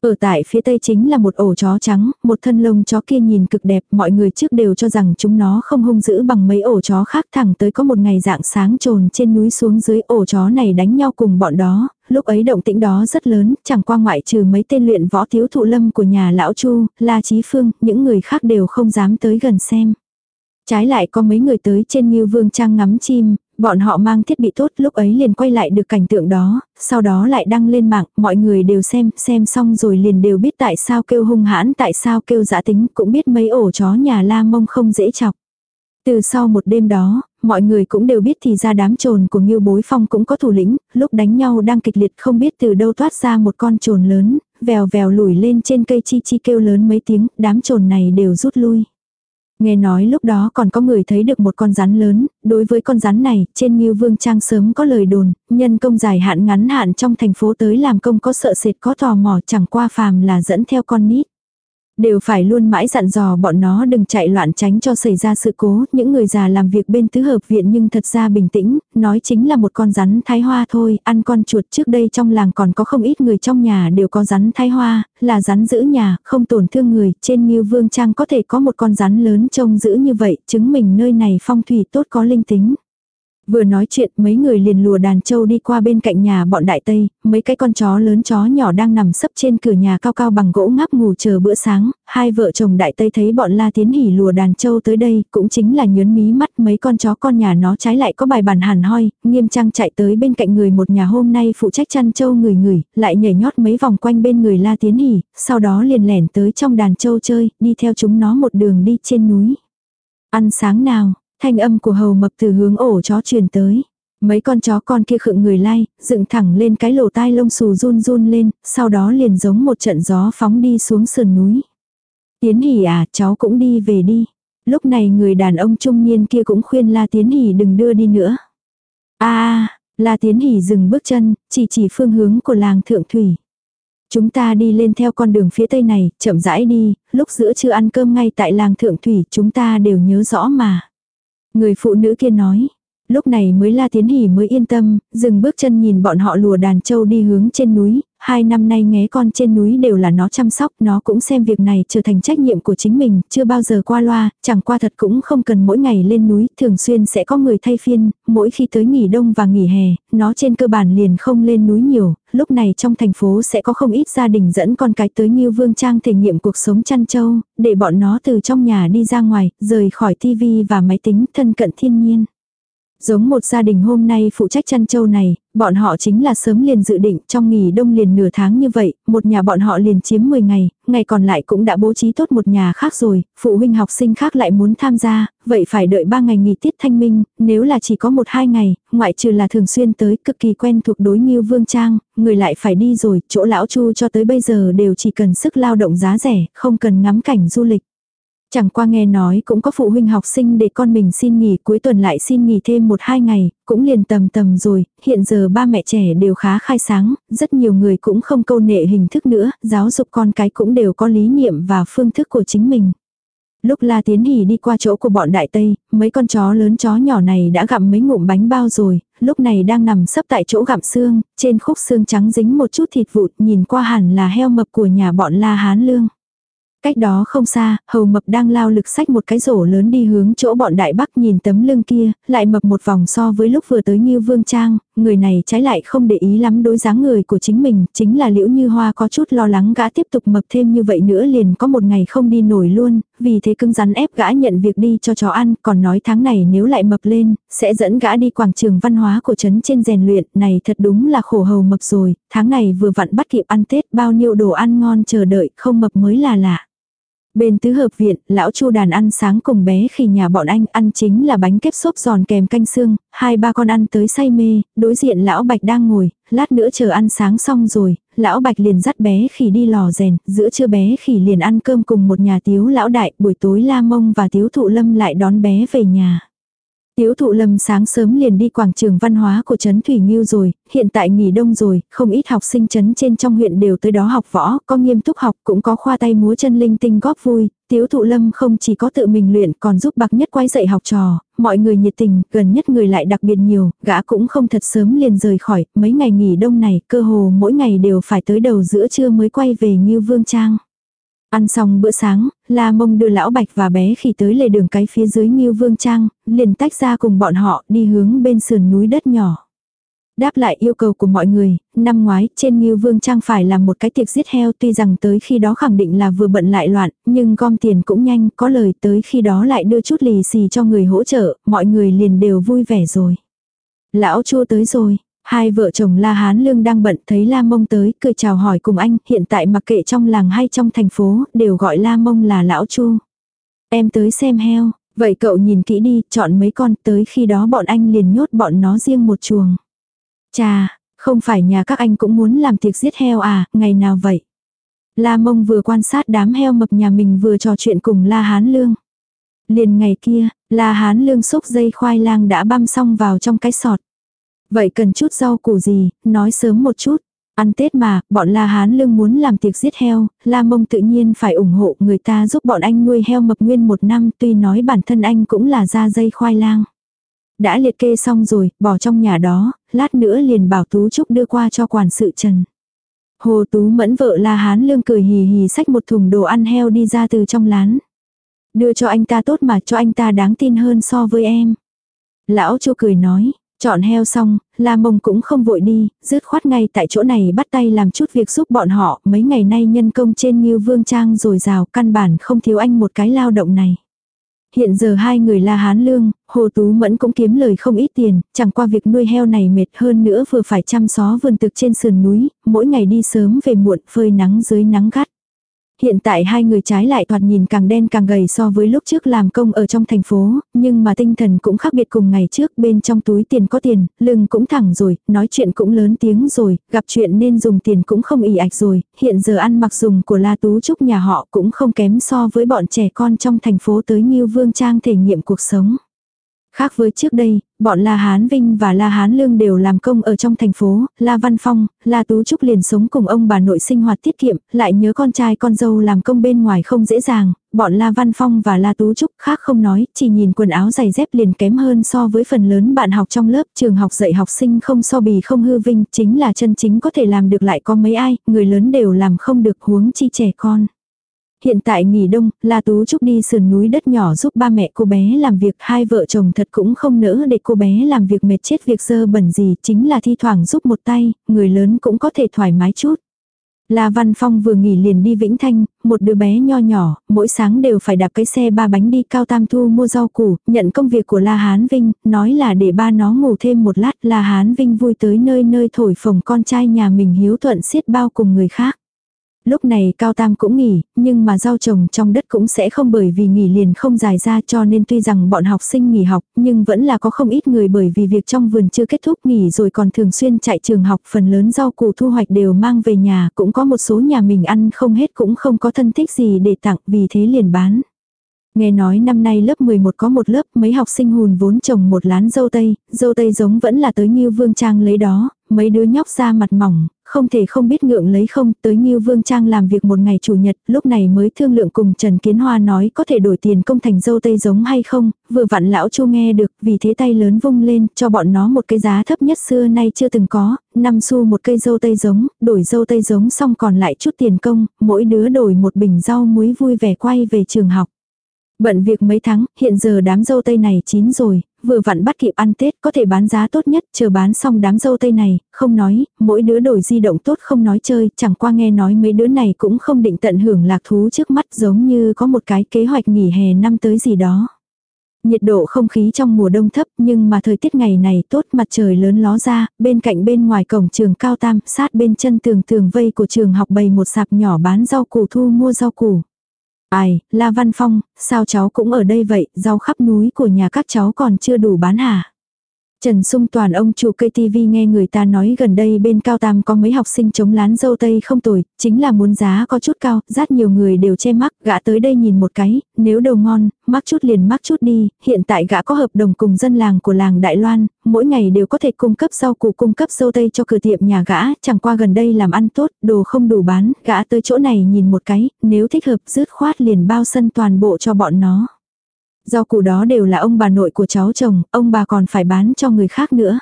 Speaker 1: Ở tại phía tây chính là một ổ chó trắng, một thân lông chó kia nhìn cực đẹp, mọi người trước đều cho rằng chúng nó không hung dữ bằng mấy ổ chó khác thẳng tới có một ngày dạng sáng trồn trên núi xuống dưới ổ chó này đánh nhau cùng bọn đó, lúc ấy động tĩnh đó rất lớn, chẳng qua ngoại trừ mấy tên luyện võ thiếu thụ lâm của nhà lão Chu, La Chí Phương, những người khác đều không dám tới gần xem. Trái lại có mấy người tới trên như Vương Trang ngắm chim, Bọn họ mang thiết bị tốt lúc ấy liền quay lại được cảnh tượng đó, sau đó lại đăng lên mạng, mọi người đều xem, xem xong rồi liền đều biết tại sao kêu hung hãn, tại sao kêu dã tính, cũng biết mấy ổ chó nhà la mông không dễ chọc. Từ sau một đêm đó, mọi người cũng đều biết thì ra đám trồn của Ngưu Bối Phong cũng có thủ lĩnh, lúc đánh nhau đang kịch liệt không biết từ đâu thoát ra một con trồn lớn, vèo vèo lùi lên trên cây chi chi kêu lớn mấy tiếng, đám trồn này đều rút lui. Nghe nói lúc đó còn có người thấy được một con rắn lớn, đối với con rắn này, trên như Vương Trang sớm có lời đồn, nhân công dài hạn ngắn hạn trong thành phố tới làm công có sợ sệt có tò mò chẳng qua phàm là dẫn theo con nít. Đều phải luôn mãi dặn dò bọn nó đừng chạy loạn tránh cho xảy ra sự cố, những người già làm việc bên tứ hợp viện nhưng thật ra bình tĩnh, nói chính là một con rắn thái hoa thôi, ăn con chuột trước đây trong làng còn có không ít người trong nhà đều có rắn thái hoa, là rắn giữ nhà, không tổn thương người, trên như vương trang có thể có một con rắn lớn trông giữ như vậy, chứng minh nơi này phong thủy tốt có linh tính. Vừa nói chuyện mấy người liền lùa đàn trâu đi qua bên cạnh nhà bọn đại tây, mấy cái con chó lớn chó nhỏ đang nằm sấp trên cửa nhà cao cao bằng gỗ ngáp ngủ chờ bữa sáng, hai vợ chồng đại tây thấy bọn la tiến hỉ lùa đàn trâu tới đây, cũng chính là nhớn mí mắt mấy con chó con nhà nó trái lại có bài bản hàn hoi, nghiêm trang chạy tới bên cạnh người một nhà hôm nay phụ trách chăn trâu người người, lại nhảy nhót mấy vòng quanh bên người la tiến hỉ, sau đó liền lẻn tới trong đàn trâu chơi, đi theo chúng nó một đường đi trên núi. Ăn sáng nào, Thanh âm của hầu mập từ hướng ổ chó truyền tới. Mấy con chó con kia khựng người lai, dựng thẳng lên cái lỗ tai lông xù run run lên, sau đó liền giống một trận gió phóng đi xuống sườn núi. Tiến hỉ à, cháu cũng đi về đi. Lúc này người đàn ông trung niên kia cũng khuyên La Tiến hỉ đừng đưa đi nữa. a La Tiến hỉ dừng bước chân, chỉ chỉ phương hướng của làng Thượng Thủy. Chúng ta đi lên theo con đường phía tây này, chậm rãi đi, lúc giữa chưa ăn cơm ngay tại làng Thượng Thủy chúng ta đều nhớ rõ mà. Người phụ nữ kia nói. Lúc này mới la tiến hỉ mới yên tâm, dừng bước chân nhìn bọn họ lùa đàn châu đi hướng trên núi, hai năm nay nghé con trên núi đều là nó chăm sóc, nó cũng xem việc này trở thành trách nhiệm của chính mình, chưa bao giờ qua loa, chẳng qua thật cũng không cần mỗi ngày lên núi, thường xuyên sẽ có người thay phiên, mỗi khi tới nghỉ đông và nghỉ hè, nó trên cơ bản liền không lên núi nhiều, lúc này trong thành phố sẽ có không ít gia đình dẫn con cái tới như Vương Trang thể nghiệm cuộc sống chăn trâu, để bọn nó từ trong nhà đi ra ngoài, rời khỏi tivi và máy tính thân cận thiên nhiên. Giống một gia đình hôm nay phụ trách chăn trâu này, bọn họ chính là sớm liền dự định trong nghỉ đông liền nửa tháng như vậy, một nhà bọn họ liền chiếm 10 ngày, ngày còn lại cũng đã bố trí tốt một nhà khác rồi, phụ huynh học sinh khác lại muốn tham gia, vậy phải đợi 3 ngày nghỉ tiết thanh minh, nếu là chỉ có 1-2 ngày, ngoại trừ là thường xuyên tới cực kỳ quen thuộc đối nghiêu vương trang, người lại phải đi rồi, chỗ lão chu cho tới bây giờ đều chỉ cần sức lao động giá rẻ, không cần ngắm cảnh du lịch. Chẳng qua nghe nói cũng có phụ huynh học sinh để con mình xin nghỉ cuối tuần lại xin nghỉ thêm một hai ngày, cũng liền tầm tầm rồi, hiện giờ ba mẹ trẻ đều khá khai sáng, rất nhiều người cũng không câu nệ hình thức nữa, giáo dục con cái cũng đều có lý niệm và phương thức của chính mình. Lúc La Tiến Hỉ đi qua chỗ của bọn đại Tây, mấy con chó lớn chó nhỏ này đã gặm mấy ngụm bánh bao rồi, lúc này đang nằm sấp tại chỗ gặm xương, trên khúc xương trắng dính một chút thịt vụt nhìn qua hẳn là heo mập của nhà bọn La Hán Lương. Cách đó không xa, hầu mập đang lao lực sách một cái rổ lớn đi hướng chỗ bọn đại bắc nhìn tấm lưng kia, lại mập một vòng so với lúc vừa tới như vương trang, người này trái lại không để ý lắm đối dáng người của chính mình, chính là liễu như hoa có chút lo lắng gã tiếp tục mập thêm như vậy nữa liền có một ngày không đi nổi luôn, vì thế cưng rắn ép gã nhận việc đi cho chó ăn, còn nói tháng này nếu lại mập lên, sẽ dẫn gã đi quảng trường văn hóa của trấn trên rèn luyện, này thật đúng là khổ hầu mập rồi, tháng này vừa vặn bắt kịp ăn Tết bao nhiêu đồ ăn ngon chờ đợi, không mập mới là lạ. Bên tứ hợp viện, lão chu đàn ăn sáng cùng bé khi nhà bọn anh ăn chính là bánh kép xốp giòn kèm canh xương, hai ba con ăn tới say mê, đối diện lão bạch đang ngồi, lát nữa chờ ăn sáng xong rồi, lão bạch liền dắt bé khi đi lò rèn, giữa trưa bé khi liền ăn cơm cùng một nhà tiếu lão đại, buổi tối la mông và tiếu thụ lâm lại đón bé về nhà. Tiếu thụ lâm sáng sớm liền đi quảng trường văn hóa của Trấn Thủy Nghiêu rồi, hiện tại nghỉ đông rồi, không ít học sinh Trấn trên trong huyện đều tới đó học võ, có nghiêm túc học cũng có khoa tay múa chân linh tinh góp vui. Tiếu thụ lâm không chỉ có tự mình luyện còn giúp bạc nhất quay dạy học trò, mọi người nhiệt tình, gần nhất người lại đặc biệt nhiều, gã cũng không thật sớm liền rời khỏi, mấy ngày nghỉ đông này cơ hồ mỗi ngày đều phải tới đầu giữa trưa mới quay về Nghiêu Vương Trang. Ăn xong bữa sáng, La Mông đưa lão Bạch và bé khi tới lề đường cái phía dưới Ngưu Vương Trang, liền tách ra cùng bọn họ đi hướng bên sườn núi đất nhỏ. Đáp lại yêu cầu của mọi người, năm ngoái trên Ngưu Vương Trang phải làm một cái tiệc giết heo tuy rằng tới khi đó khẳng định là vừa bận lại loạn, nhưng gom tiền cũng nhanh, có lời tới khi đó lại đưa chút lì xì cho người hỗ trợ, mọi người liền đều vui vẻ rồi. Lão chua tới rồi, Hai vợ chồng La Hán Lương đang bận thấy La Mông tới, cười chào hỏi cùng anh, hiện tại mặc kệ trong làng hay trong thành phố, đều gọi La Mông là Lão Chu. Em tới xem heo, vậy cậu nhìn kỹ đi, chọn mấy con, tới khi đó bọn anh liền nhốt bọn nó riêng một chuồng. Chà, không phải nhà các anh cũng muốn làm tiệc giết heo à, ngày nào vậy? La Mông vừa quan sát đám heo mập nhà mình vừa trò chuyện cùng La Hán Lương. Liền ngày kia, La Hán Lương xúc dây khoai lang đã băm xong vào trong cái sọt. Vậy cần chút rau củ gì, nói sớm một chút. Ăn Tết mà, bọn La Hán lương muốn làm tiệc giết heo, La Mông tự nhiên phải ủng hộ người ta giúp bọn anh nuôi heo mập nguyên một năm tuy nói bản thân anh cũng là da dây khoai lang. Đã liệt kê xong rồi, bỏ trong nhà đó, lát nữa liền bảo Tú Trúc đưa qua cho quản sự Trần. Hồ Tú mẫn vợ La Hán lương cười hì hì xách một thùng đồ ăn heo đi ra từ trong lán. Đưa cho anh ta tốt mà cho anh ta đáng tin hơn so với em. Lão chu cười nói, Chọn heo xong, La Mông cũng không vội đi, dứt khoát ngay tại chỗ này bắt tay làm chút việc giúp bọn họ, mấy ngày nay nhân công trên như vương trang rồi rào, căn bản không thiếu anh một cái lao động này. Hiện giờ hai người La Hán Lương, Hồ Tú Mẫn cũng kiếm lời không ít tiền, chẳng qua việc nuôi heo này mệt hơn nữa vừa phải chăm só vườn thực trên sườn núi, mỗi ngày đi sớm về muộn phơi nắng dưới nắng gắt. Hiện tại hai người trái lại thoạt nhìn càng đen càng gầy so với lúc trước làm công ở trong thành phố, nhưng mà tinh thần cũng khác biệt cùng ngày trước, bên trong túi tiền có tiền, lưng cũng thẳng rồi, nói chuyện cũng lớn tiếng rồi, gặp chuyện nên dùng tiền cũng không ỉ ạch rồi, hiện giờ ăn mặc dùng của La Tú Trúc nhà họ cũng không kém so với bọn trẻ con trong thành phố tới như Vương Trang thể nghiệm cuộc sống. Khác với trước đây, bọn La Hán Vinh và La Hán Lương đều làm công ở trong thành phố, La Văn Phong, La Tú Trúc liền sống cùng ông bà nội sinh hoạt tiết kiệm, lại nhớ con trai con dâu làm công bên ngoài không dễ dàng, bọn La Văn Phong và La Tú Trúc khác không nói, chỉ nhìn quần áo giày dép liền kém hơn so với phần lớn bạn học trong lớp, trường học dạy học sinh không so bì không hư vinh, chính là chân chính có thể làm được lại có mấy ai, người lớn đều làm không được huống chi trẻ con. Hiện tại nghỉ đông, La Tú Trúc đi sườn núi đất nhỏ giúp ba mẹ cô bé làm việc, hai vợ chồng thật cũng không nỡ để cô bé làm việc mệt chết việc dơ bẩn gì, chính là thi thoảng giúp một tay, người lớn cũng có thể thoải mái chút. La Văn Phong vừa nghỉ liền đi Vĩnh Thanh, một đứa bé nho nhỏ, mỗi sáng đều phải đạp cái xe ba bánh đi cao tam thu mua rau củ, nhận công việc của La Hán Vinh, nói là để ba nó ngủ thêm một lát. La Hán Vinh vui tới nơi nơi thổi phồng con trai nhà mình hiếu thuận xiết bao cùng người khác. Lúc này Cao Tam cũng nghỉ, nhưng mà rau trồng trong đất cũng sẽ không bởi vì nghỉ liền không dài ra cho nên tuy rằng bọn học sinh nghỉ học, nhưng vẫn là có không ít người bởi vì việc trong vườn chưa kết thúc nghỉ rồi còn thường xuyên chạy trường học, phần lớn rau củ thu hoạch đều mang về nhà, cũng có một số nhà mình ăn không hết cũng không có thân thích gì để tặng, vì thế liền bán. Nghe nói năm nay lớp 11 có một lớp mấy học sinh hùn vốn trồng một lán dâu tây, dâu tây giống vẫn là tới Ngưu Vương Trang lấy đó, mấy đứa nhóc ra mặt mỏng, không thể không biết ngượng lấy không, tới Ngưu Vương Trang làm việc một ngày chủ nhật, lúc này mới thương lượng cùng Trần Kiến Hoa nói có thể đổi tiền công thành dâu tây giống hay không, vừa vặn lão chu nghe được, vì thế tay lớn vung lên, cho bọn nó một cái giá thấp nhất xưa nay chưa từng có, năm xu một cây dâu tây giống, đổi dâu tây giống xong còn lại chút tiền công, mỗi đứa đổi một bình rau muối vui vẻ quay về trường học. Bận việc mấy tháng, hiện giờ đám dâu tây này chín rồi, vừa vặn bắt kịp ăn Tết có thể bán giá tốt nhất, chờ bán xong đám dâu tây này, không nói, mỗi đứa đổi di động tốt không nói chơi, chẳng qua nghe nói mấy đứa này cũng không định tận hưởng lạc thú trước mắt giống như có một cái kế hoạch nghỉ hè năm tới gì đó. Nhiệt độ không khí trong mùa đông thấp nhưng mà thời tiết ngày này tốt mặt trời lớn ló ra, bên cạnh bên ngoài cổng trường cao tam, sát bên chân tường tường vây của trường học bày một sạp nhỏ bán rau củ thu mua rau củ. Ai, La Văn Phong, sao cháu cũng ở đây vậy, rau khắp núi của nhà các cháu còn chưa đủ bán hả? Trần Sung Toàn ông chủ cây TV nghe người ta nói gần đây bên Cao Tam có mấy học sinh chống lán dâu tây không tồi, chính là muốn giá có chút cao, rất nhiều người đều che mắc, gã tới đây nhìn một cái, nếu đầu ngon, mắc chút liền mắc chút đi, hiện tại gã có hợp đồng cùng dân làng của làng Đại Loan, mỗi ngày đều có thể cung cấp rau củ cung cấp dâu tây cho cửa tiệm nhà gã, chẳng qua gần đây làm ăn tốt, đồ không đủ bán, gã tới chỗ này nhìn một cái, nếu thích hợp dứt khoát liền bao sân toàn bộ cho bọn nó. Rau củ đó đều là ông bà nội của cháu chồng, ông bà còn phải bán cho người khác nữa.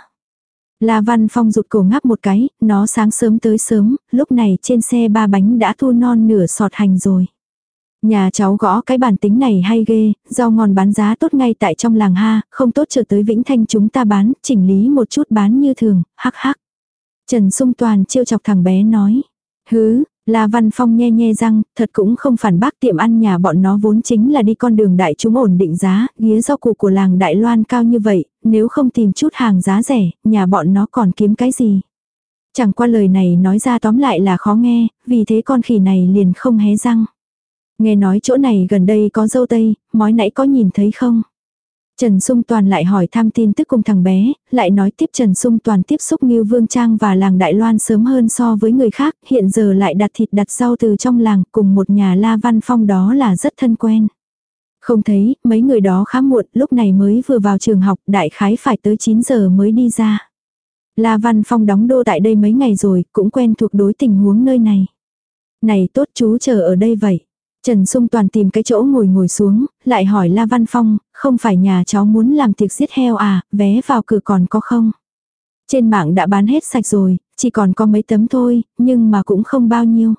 Speaker 1: La Văn Phong rụt cổ ngáp một cái, nó sáng sớm tới sớm, lúc này trên xe ba bánh đã thu non nửa sọt hành rồi. Nhà cháu gõ cái bản tính này hay ghê, rau ngon bán giá tốt ngay tại trong làng ha, không tốt chờ tới Vĩnh Thanh chúng ta bán, chỉnh lý một chút bán như thường, hắc hắc. Trần Sung Toàn chiêu chọc thằng bé nói. Hứ, La Văn Phong nhe nhe răng, thật cũng không phản bác tiệm ăn nhà bọn nó vốn chính là đi con đường đại chúng ổn định giá, ghía rau củ của làng Đại Loan cao như vậy, nếu không tìm chút hàng giá rẻ, nhà bọn nó còn kiếm cái gì. Chẳng qua lời này nói ra tóm lại là khó nghe, vì thế con khỉ này liền không hé răng. Nghe nói chỗ này gần đây có dâu tây, mói nãy có nhìn thấy không? Trần Sung Toàn lại hỏi thăm tin tức cùng thằng bé, lại nói tiếp Trần Sung Toàn tiếp xúc Ngưu Vương Trang và làng Đại Loan sớm hơn so với người khác, hiện giờ lại đặt thịt đặt rau từ trong làng cùng một nhà La Văn Phong đó là rất thân quen. Không thấy, mấy người đó khá muộn, lúc này mới vừa vào trường học, đại khái phải tới 9 giờ mới đi ra. La Văn Phong đóng đô tại đây mấy ngày rồi, cũng quen thuộc đối tình huống nơi này. Này tốt chú chờ ở đây vậy. Trần Sung Toàn tìm cái chỗ ngồi ngồi xuống, lại hỏi La Văn Phong, không phải nhà cháu muốn làm tiệc giết heo à, vé vào cửa còn có không? Trên mạng đã bán hết sạch rồi, chỉ còn có mấy tấm thôi, nhưng mà cũng không bao nhiêu.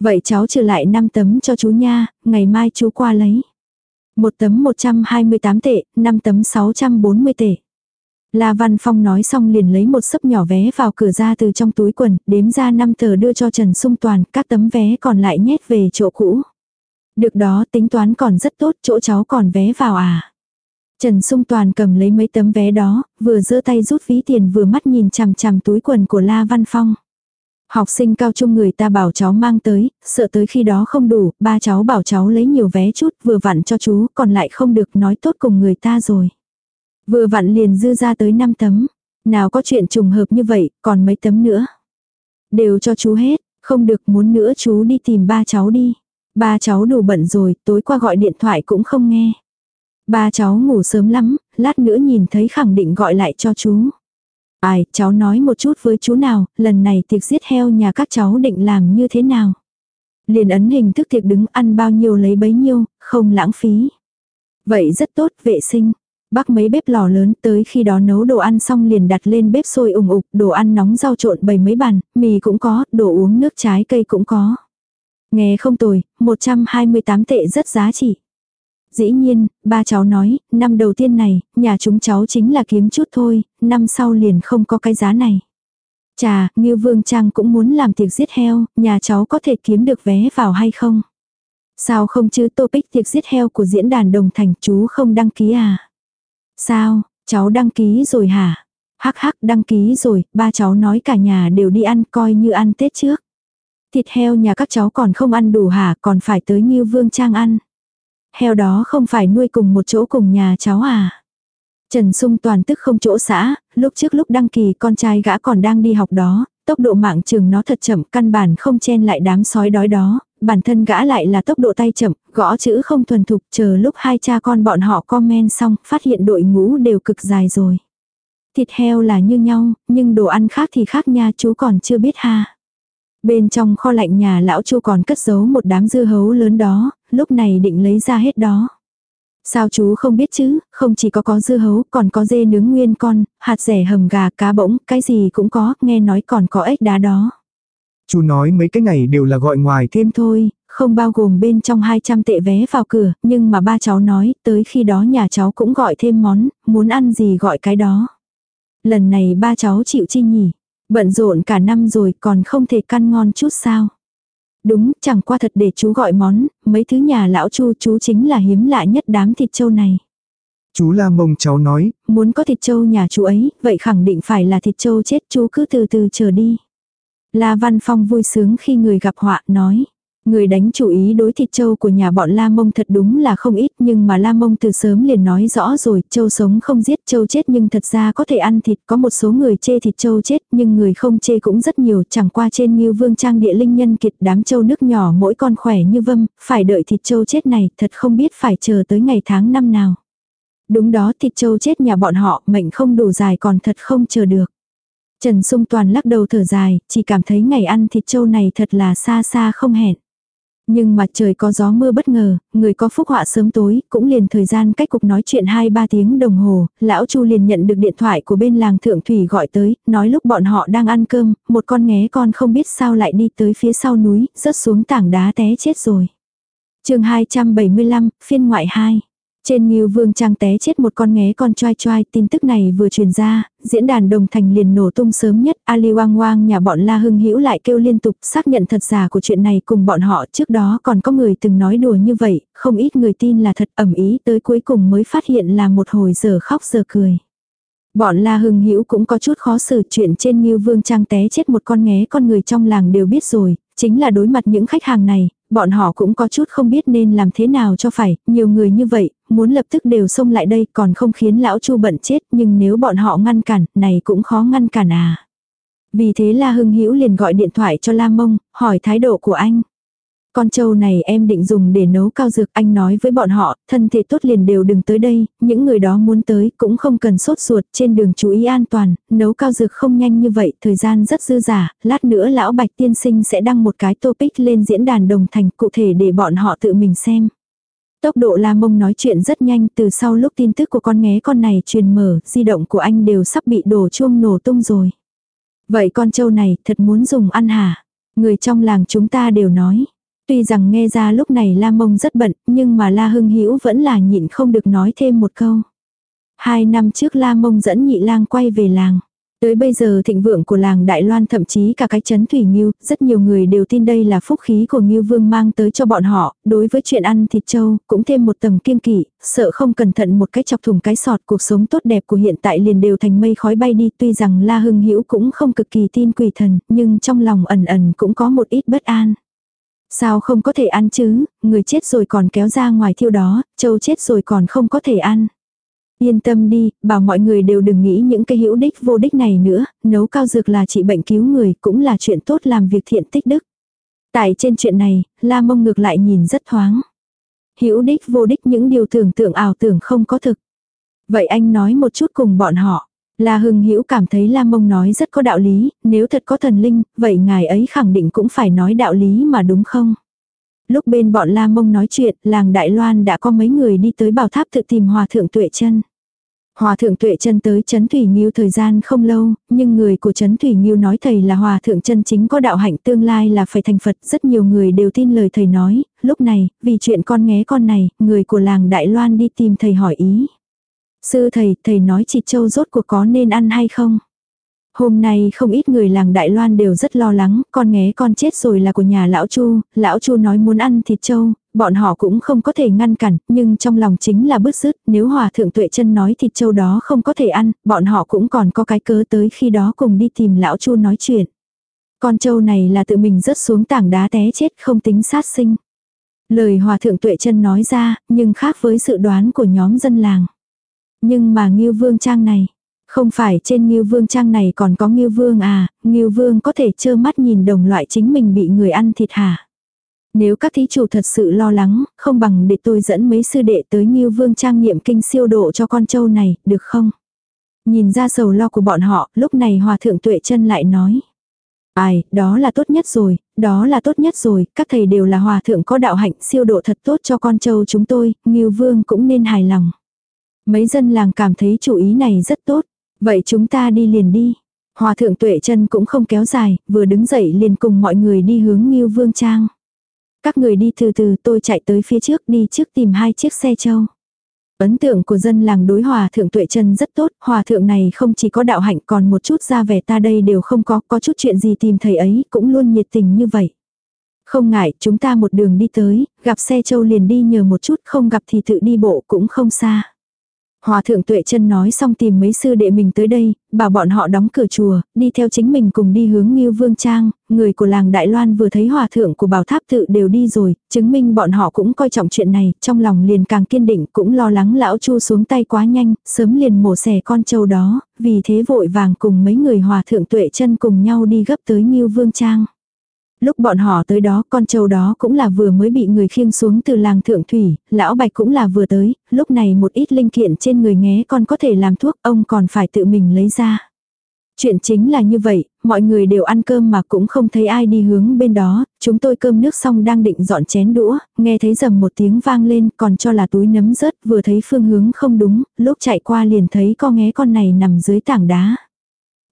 Speaker 1: Vậy cháu trừ lại 5 tấm cho chú nha, ngày mai chú qua lấy. Một tấm 128 tệ, 5 tấm 640 tệ. La Văn Phong nói xong liền lấy một sấp nhỏ vé vào cửa ra từ trong túi quần, đếm ra 5 tờ đưa cho Trần Sung Toàn, các tấm vé còn lại nhét về chỗ cũ. Được đó tính toán còn rất tốt, chỗ cháu còn vé vào à. Trần Sung Toàn cầm lấy mấy tấm vé đó, vừa giơ tay rút ví tiền vừa mắt nhìn chằm chằm túi quần của La Văn Phong. Học sinh cao trung người ta bảo cháu mang tới, sợ tới khi đó không đủ, ba cháu bảo cháu lấy nhiều vé chút vừa vặn cho chú, còn lại không được nói tốt cùng người ta rồi. Vừa vặn liền dư ra tới 5 tấm. Nào có chuyện trùng hợp như vậy, còn mấy tấm nữa. Đều cho chú hết, không được muốn nữa chú đi tìm ba cháu đi. Ba cháu đủ bận rồi, tối qua gọi điện thoại cũng không nghe. Ba cháu ngủ sớm lắm, lát nữa nhìn thấy khẳng định gọi lại cho chú. Ai, cháu nói một chút với chú nào, lần này tiệc giết heo nhà các cháu định làm như thế nào. Liền ấn hình thức tiệc đứng ăn bao nhiêu lấy bấy nhiêu, không lãng phí. Vậy rất tốt, vệ sinh. Bắc mấy bếp lò lớn tới khi đó nấu đồ ăn xong liền đặt lên bếp sôi ủng ục, đồ ăn nóng rau trộn bầy mấy bàn, mì cũng có, đồ uống nước trái cây cũng có. Nghe không tồi, 128 tệ rất giá trị. Dĩ nhiên, ba cháu nói, năm đầu tiên này, nhà chúng cháu chính là kiếm chút thôi, năm sau liền không có cái giá này. Chà, như Vương Trang cũng muốn làm tiệc giết heo, nhà cháu có thể kiếm được vé vào hay không? Sao không chứ topic tiệc giết heo của diễn đàn đồng thành chú không đăng ký à? Sao, cháu đăng ký rồi hả? Hắc hắc đăng ký rồi, ba cháu nói cả nhà đều đi ăn coi như ăn Tết trước. Thịt heo nhà các cháu còn không ăn đủ hả, còn phải tới như Vương Trang ăn. Heo đó không phải nuôi cùng một chỗ cùng nhà cháu à? Trần Sung toàn tức không chỗ xã, lúc trước lúc đăng kỳ con trai gã còn đang đi học đó, tốc độ mạng trường nó thật chậm căn bản không chen lại đám sói đói đó, bản thân gã lại là tốc độ tay chậm, gõ chữ không thuần thục chờ lúc hai cha con bọn họ comment xong, phát hiện đội ngũ đều cực dài rồi. Thịt heo là như nhau, nhưng đồ ăn khác thì khác nha chú còn chưa biết ha. Bên trong kho lạnh nhà lão chu còn cất giấu một đám dưa hấu lớn đó, lúc này định lấy ra hết đó. Sao chú không biết chứ, không chỉ có có dưa hấu, còn có dê nướng nguyên con, hạt rẻ hầm gà, cá bỗng, cái gì cũng có, nghe nói còn có ếch đá đó.
Speaker 2: Chú nói mấy cái này đều là gọi ngoài thêm.
Speaker 1: Thôi, không bao gồm bên trong 200 tệ vé vào cửa, nhưng mà ba cháu nói, tới khi đó nhà cháu cũng gọi thêm món, muốn ăn gì gọi cái đó. Lần này ba cháu chịu chi nhỉ, bận rộn cả năm rồi còn không thể căn ngon chút sao. Đúng, chẳng qua thật để chú gọi món, mấy thứ nhà lão chu chú chính là hiếm lạ nhất đám thịt châu này.
Speaker 2: Chú La Mông cháu nói,
Speaker 1: Muốn có thịt châu nhà chú ấy, vậy khẳng định phải là thịt châu chết chú cứ từ từ chờ đi. La Văn Phong vui sướng khi người gặp họa nói. Người đánh chủ ý đối thịt châu của nhà bọn La Mông thật đúng là không ít nhưng mà La Mông từ sớm liền nói rõ rồi, châu sống không giết châu chết nhưng thật ra có thể ăn thịt, có một số người chê thịt châu chết nhưng người không chê cũng rất nhiều, chẳng qua trên như vương trang địa linh nhân kiệt đám châu nước nhỏ mỗi con khỏe như vâm, phải đợi thịt châu chết này, thật không biết phải chờ tới ngày tháng năm nào. Đúng đó thịt châu chết nhà bọn họ, mệnh không đủ dài còn thật không chờ được. Trần Sung Toàn lắc đầu thở dài, chỉ cảm thấy ngày ăn thịt châu này thật là xa xa không hẹn. Nhưng mà trời có gió mưa bất ngờ, người có phúc họa sớm tối, cũng liền thời gian cách cục nói chuyện 2-3 tiếng đồng hồ, lão Chu liền nhận được điện thoại của bên làng thượng thủy gọi tới, nói lúc bọn họ đang ăn cơm, một con nghé con không biết sao lại đi tới phía sau núi, rớt xuống tảng đá té chết rồi. chương 275, phiên ngoại 2 trên Ngưu Vương Trang té chết một con nghé con choai choai, tin tức này vừa truyền ra, diễn đàn đồng thành liền nổ tung sớm nhất, Ali Wang Wang nhà bọn La Hưng Hữu lại kêu liên tục xác nhận thật giả của chuyện này cùng bọn họ, trước đó còn có người từng nói đùa như vậy, không ít người tin là thật ẩm ý tới cuối cùng mới phát hiện là một hồi giờ khóc giờ cười. Bọn La Hưng Hữu cũng có chút khó xử chuyện trên Ngưu Vương Trang té chết một con nghé con người trong làng đều biết rồi, chính là đối mặt những khách hàng này, bọn họ cũng có chút không biết nên làm thế nào cho phải, nhiều người như vậy, muốn lập tức đều xông lại đây còn không khiến lão chu bận chết, nhưng nếu bọn họ ngăn cản, này cũng khó ngăn cản à. Vì thế La Hưng Hữu liền gọi điện thoại cho La Mông, hỏi thái độ của anh. Con trâu này em định dùng để nấu cao dược anh nói với bọn họ, thân thể tốt liền đều đừng tới đây, những người đó muốn tới cũng không cần sốt ruột trên đường chú ý an toàn, nấu cao dược không nhanh như vậy, thời gian rất dư giả, lát nữa lão bạch tiên sinh sẽ đăng một cái topic lên diễn đàn đồng thành cụ thể để bọn họ tự mình xem. Tốc độ La Mông nói chuyện rất nhanh từ sau lúc tin tức của con nghé con này truyền mở, di động của anh đều sắp bị đổ chuông nổ tung rồi. Vậy con trâu này thật muốn dùng ăn hả? Người trong làng chúng ta đều nói. Tuy rằng nghe ra lúc này La Mông rất bận, nhưng mà La Hưng Hữu vẫn là nhịn không được nói thêm một câu. Hai năm trước La Mông dẫn nhị lang quay về làng. Tới bây giờ thịnh vượng của làng Đại Loan thậm chí cả cái chấn Thủy Nghiêu, rất nhiều người đều tin đây là phúc khí của Nghiêu Vương mang tới cho bọn họ, đối với chuyện ăn thịt trâu, cũng thêm một tầng kiêng kỵ, sợ không cẩn thận một cái chọc thùng cái sọt cuộc sống tốt đẹp của hiện tại liền đều thành mây khói bay đi, tuy rằng La Hưng Hữu cũng không cực kỳ tin quỷ thần, nhưng trong lòng ẩn ẩn cũng có một ít bất an. Sao không có thể ăn chứ, người chết rồi còn kéo ra ngoài thiêu đó, châu chết rồi còn không có thể ăn. Yên tâm đi, bảo mọi người đều đừng nghĩ những cái hữu đích vô đích này nữa, nấu cao dược là trị bệnh cứu người cũng là chuyện tốt làm việc thiện tích đức. Tại trên chuyện này, La Mông ngược lại nhìn rất thoáng. hữu đích vô đích những điều tưởng tượng ảo tưởng không có thực. Vậy anh nói một chút cùng bọn họ. La Hưng Hữu cảm thấy La Mông nói rất có đạo lý, nếu thật có thần linh, vậy ngài ấy khẳng định cũng phải nói đạo lý mà đúng không? Lúc bên bọn La Mông nói chuyện, làng Đại Loan đã có mấy người đi tới bảo tháp tự tìm Hòa Thượng Tuệ chân Hòa thượng tuệ chân tới chấn Thủy Nghiêu thời gian không lâu, nhưng người của chấn Thủy Nghiêu nói thầy là hòa thượng chân chính có đạo hạnh tương lai là phải thành Phật, rất nhiều người đều tin lời thầy nói, lúc này, vì chuyện con nghé con này, người của làng Đại Loan đi tìm thầy hỏi ý. Sư thầy, thầy nói chị châu rốt cuộc có nên ăn hay không? Hôm nay không ít người làng Đại Loan đều rất lo lắng, con nghé con chết rồi là của nhà lão Chu, lão Chu nói muốn ăn thịt châu, bọn họ cũng không có thể ngăn cản, nhưng trong lòng chính là bứt rứt, nếu hòa thượng tuệ chân nói thịt châu đó không có thể ăn, bọn họ cũng còn có cái cớ tới khi đó cùng đi tìm lão Chu nói chuyện. Con châu này là tự mình rớt xuống tảng đá té chết không tính sát sinh. Lời hòa thượng tuệ chân nói ra, nhưng khác với sự đoán của nhóm dân làng. Nhưng mà Ngưu Vương Trang này, không phải trên Ngưu Vương Trang này còn có Ngưu Vương à, Ngưu Vương có thể trơ mắt nhìn đồng loại chính mình bị người ăn thịt hả? Nếu các thí chủ thật sự lo lắng, không bằng để tôi dẫn mấy sư đệ tới Ngưu Vương Trang nghiệm kinh siêu độ cho con trâu này, được không? Nhìn ra sầu lo của bọn họ, lúc này Hòa Thượng Tuệ chân lại nói. Ai, đó là tốt nhất rồi, đó là tốt nhất rồi, các thầy đều là hòa thượng có đạo hạnh siêu độ thật tốt cho con trâu chúng tôi, Ngưu Vương cũng nên hài lòng. Mấy dân làng cảm thấy chủ ý này rất tốt. Vậy chúng ta đi liền đi. Hòa thượng tuệ chân cũng không kéo dài, vừa đứng dậy liền cùng mọi người đi hướng Ngưu Vương Trang. Các người đi từ từ tôi chạy tới phía trước đi trước tìm hai chiếc xe châu. Ấn tượng của dân làng đối hòa thượng tuệ chân rất tốt, hòa thượng này không chỉ có đạo hạnh còn một chút ra vẻ ta đây đều không có, có chút chuyện gì tìm thầy ấy cũng luôn nhiệt tình như vậy. Không ngại, chúng ta một đường đi tới, gặp xe châu liền đi nhờ một chút, không gặp thì tự đi bộ cũng không xa. Hòa thượng tuệ chân nói xong tìm mấy sư đệ mình tới đây, bảo bọn họ đóng cửa chùa, đi theo chính mình cùng đi hướng Ngưu Vương Trang, người của làng Đại Loan vừa thấy hòa thượng của bảo tháp tự đều đi rồi, chứng minh bọn họ cũng coi trọng chuyện này, trong lòng liền càng kiên định cũng lo lắng lão chu xuống tay quá nhanh, sớm liền mổ xẻ con trâu đó, vì thế vội vàng cùng mấy người hòa thượng tuệ chân cùng nhau đi gấp tới Ngưu Vương Trang. Lúc bọn họ tới đó con trâu đó cũng là vừa mới bị người khiêng xuống từ làng thượng thủy, lão bạch cũng là vừa tới, lúc này một ít linh kiện trên người nghé con có thể làm thuốc ông còn phải tự mình lấy ra. Chuyện chính là như vậy, mọi người đều ăn cơm mà cũng không thấy ai đi hướng bên đó, chúng tôi cơm nước xong đang định dọn chén đũa, nghe thấy rầm một tiếng vang lên còn cho là túi nấm rớt vừa thấy phương hướng không đúng, lúc chạy qua liền thấy con nghé con này nằm dưới tảng đá.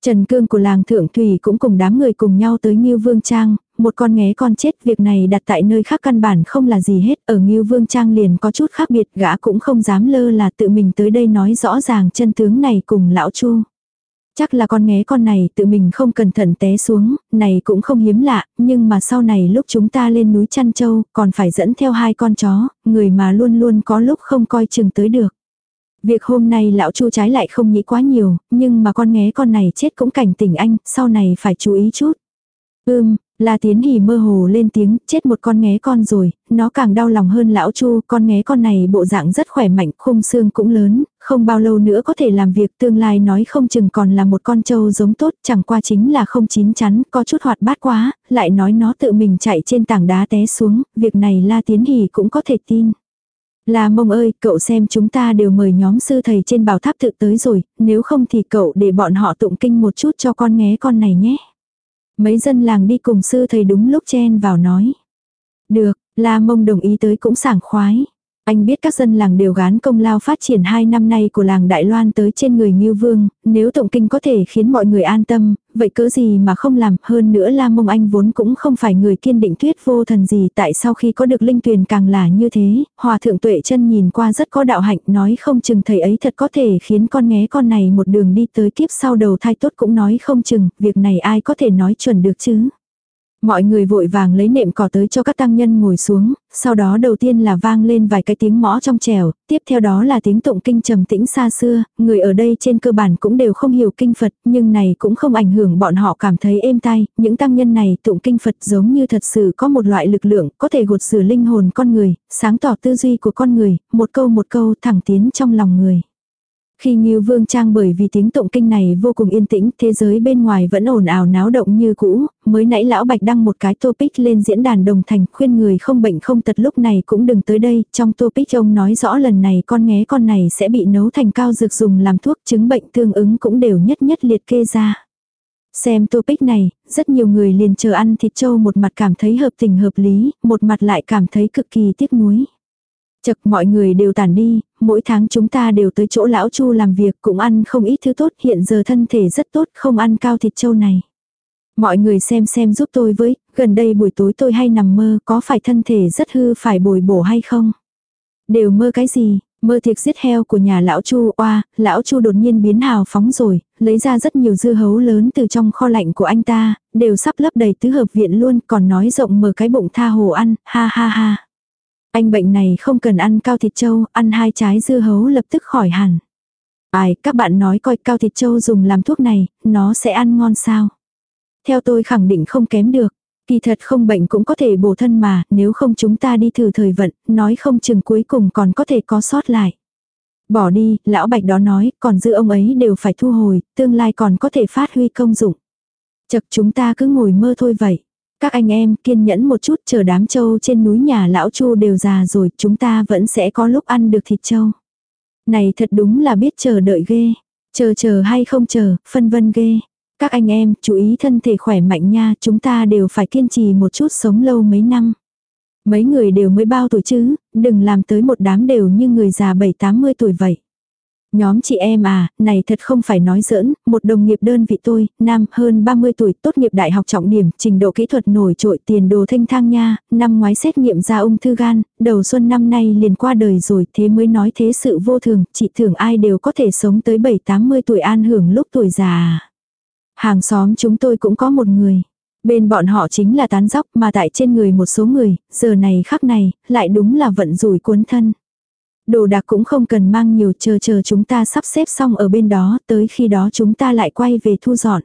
Speaker 1: Trần Cương của làng Thượng Thủy cũng cùng đám người cùng nhau tới Nghiêu Vương Trang, một con nghé con chết việc này đặt tại nơi khác căn bản không là gì hết, ở Ngưu Vương Trang liền có chút khác biệt gã cũng không dám lơ là tự mình tới đây nói rõ ràng chân tướng này cùng lão Chu. Chắc là con nghé con này tự mình không cẩn thận té xuống, này cũng không hiếm lạ, nhưng mà sau này lúc chúng ta lên núi chăn châu, còn phải dẫn theo hai con chó, người mà luôn luôn có lúc không coi chừng tới được. Việc hôm nay lão chu trái lại không nghĩ quá nhiều, nhưng mà con nghé con này chết cũng cảnh tỉnh anh, sau này phải chú ý chút. Ưm, La Tiến Hỉ mơ hồ lên tiếng, chết một con nghé con rồi, nó càng đau lòng hơn lão Chu, con nghé con này bộ dạng rất khỏe mạnh, khung xương cũng lớn, không bao lâu nữa có thể làm việc tương lai nói không chừng còn là một con trâu giống tốt, chẳng qua chính là không chín chắn, có chút hoạt bát quá, lại nói nó tự mình chạy trên tảng đá té xuống, việc này La Tiến Hỉ cũng có thể tin. La mông ơi, cậu xem chúng ta đều mời nhóm sư thầy trên bảo tháp tự tới rồi, nếu không thì cậu để bọn họ tụng kinh một chút cho con nghé con này nhé. Mấy dân làng đi cùng sư thầy đúng lúc chen vào nói. Được, La Mông đồng ý tới cũng sảng khoái. Anh biết các dân làng đều gán công lao phát triển hai năm nay của làng Đại Loan tới trên người Ngưu Vương, nếu Tổng kinh có thể khiến mọi người an tâm, vậy cỡ gì mà không làm, hơn nữa La Mông Anh vốn cũng không phải người kiên định tuyết vô thần gì tại sau khi có được linh tuyền càng là như thế, hòa thượng tuệ chân nhìn qua rất có đạo hạnh nói không chừng thầy ấy thật có thể khiến con nghé con này một đường đi tới kiếp sau đầu thai tốt cũng nói không chừng, việc này ai có thể nói chuẩn được chứ. Mọi người vội vàng lấy nệm cỏ tới cho các tăng nhân ngồi xuống, sau đó đầu tiên là vang lên vài cái tiếng mõ trong trèo, tiếp theo đó là tiếng tụng kinh trầm tĩnh xa xưa, người ở đây trên cơ bản cũng đều không hiểu kinh Phật, nhưng này cũng không ảnh hưởng bọn họ cảm thấy êm tai, những tăng nhân này tụng kinh Phật giống như thật sự có một loại lực lượng có thể gột rửa linh hồn con người, sáng tỏ tư duy của con người, một câu một câu thẳng tiến trong lòng người. Khi Ngưu Vương Trang bởi vì tiếng tụng kinh này vô cùng yên tĩnh, thế giới bên ngoài vẫn ồn ào náo động như cũ, mới nãy lão Bạch đăng một cái topic lên diễn đàn đồng thành khuyên người không bệnh không tật lúc này cũng đừng tới đây, trong topic ông nói rõ lần này con nghé con này sẽ bị nấu thành cao dược dùng làm thuốc chứng bệnh tương ứng cũng đều nhất nhất liệt kê ra. Xem topic này, rất nhiều người liền chờ ăn thịt trâu một mặt cảm thấy hợp tình hợp lý, một mặt lại cảm thấy cực kỳ tiếc nuối. Chật mọi người đều tản đi, mỗi tháng chúng ta đều tới chỗ lão chu làm việc cũng ăn không ít thứ tốt hiện giờ thân thể rất tốt không ăn cao thịt trâu này. Mọi người xem xem giúp tôi với, gần đây buổi tối tôi hay nằm mơ có phải thân thể rất hư phải bồi bổ hay không? Đều mơ cái gì? Mơ thiệt giết heo của nhà lão Chu oa, lão Chu đột nhiên biến hào phóng rồi, lấy ra rất nhiều dưa hấu lớn từ trong kho lạnh của anh ta, đều sắp lấp đầy tứ hợp viện luôn, còn nói rộng mở cái bụng tha hồ ăn, ha ha ha. Anh bệnh này không cần ăn cao thịt trâu, ăn hai trái dưa hấu lập tức khỏi hẳn. Ai, các bạn nói coi cao thịt trâu dùng làm thuốc này, nó sẽ ăn ngon sao? Theo tôi khẳng định không kém được. Kỳ thật không bệnh cũng có thể bổ thân mà, nếu không chúng ta đi thử thời vận, nói không chừng cuối cùng còn có thể có sót lại. Bỏ đi, lão bạch đó nói, còn dư ông ấy đều phải thu hồi, tương lai còn có thể phát huy công dụng. Chật chúng ta cứ ngồi mơ thôi vậy. Các anh em kiên nhẫn một chút chờ đám trâu trên núi nhà lão chu đều già rồi, chúng ta vẫn sẽ có lúc ăn được thịt trâu. Này thật đúng là biết chờ đợi ghê. Chờ chờ hay không chờ, phân vân ghê. Các anh em, chú ý thân thể khỏe mạnh nha, chúng ta đều phải kiên trì một chút sống lâu mấy năm. Mấy người đều mới bao tuổi chứ, đừng làm tới một đám đều như người già 7-80 tuổi vậy. Nhóm chị em à, này thật không phải nói giỡn, một đồng nghiệp đơn vị tôi, nam hơn 30 tuổi, tốt nghiệp đại học trọng điểm, trình độ kỹ thuật nổi trội tiền đồ thanh thang nha, năm ngoái xét nghiệm ra ung thư gan, đầu xuân năm nay liền qua đời rồi, thế mới nói thế sự vô thường, chị thường ai đều có thể sống tới 7-80 tuổi an hưởng lúc tuổi già. Hàng xóm chúng tôi cũng có một người. Bên bọn họ chính là tán dóc mà tại trên người một số người, giờ này khắc này, lại đúng là vận rủi cuốn thân. Đồ đạc cũng không cần mang nhiều chờ chờ chúng ta sắp xếp xong ở bên đó, tới khi đó chúng ta lại quay về thu dọn.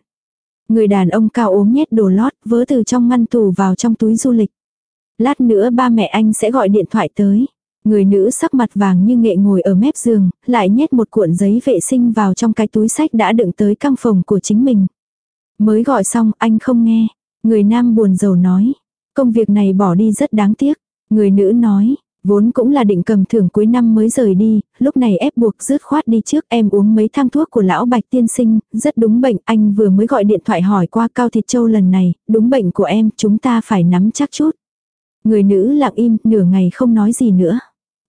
Speaker 1: Người đàn ông cao ốm nhét đồ lót, vớ từ trong ngăn tủ vào trong túi du lịch. Lát nữa ba mẹ anh sẽ gọi điện thoại tới. Người nữ sắc mặt vàng như nghệ ngồi ở mép giường, lại nhét một cuộn giấy vệ sinh vào trong cái túi sách đã đựng tới căng phòng của chính mình. Mới gọi xong anh không nghe. Người nam buồn rầu nói. Công việc này bỏ đi rất đáng tiếc. Người nữ nói. Vốn cũng là định cầm thưởng cuối năm mới rời đi, lúc này ép buộc rứt khoát đi trước em uống mấy thang thuốc của lão bạch tiên sinh, rất đúng bệnh, anh vừa mới gọi điện thoại hỏi qua cao thịt châu lần này, đúng bệnh của em, chúng ta phải nắm chắc chút. Người nữ lặng im, nửa ngày không nói gì nữa.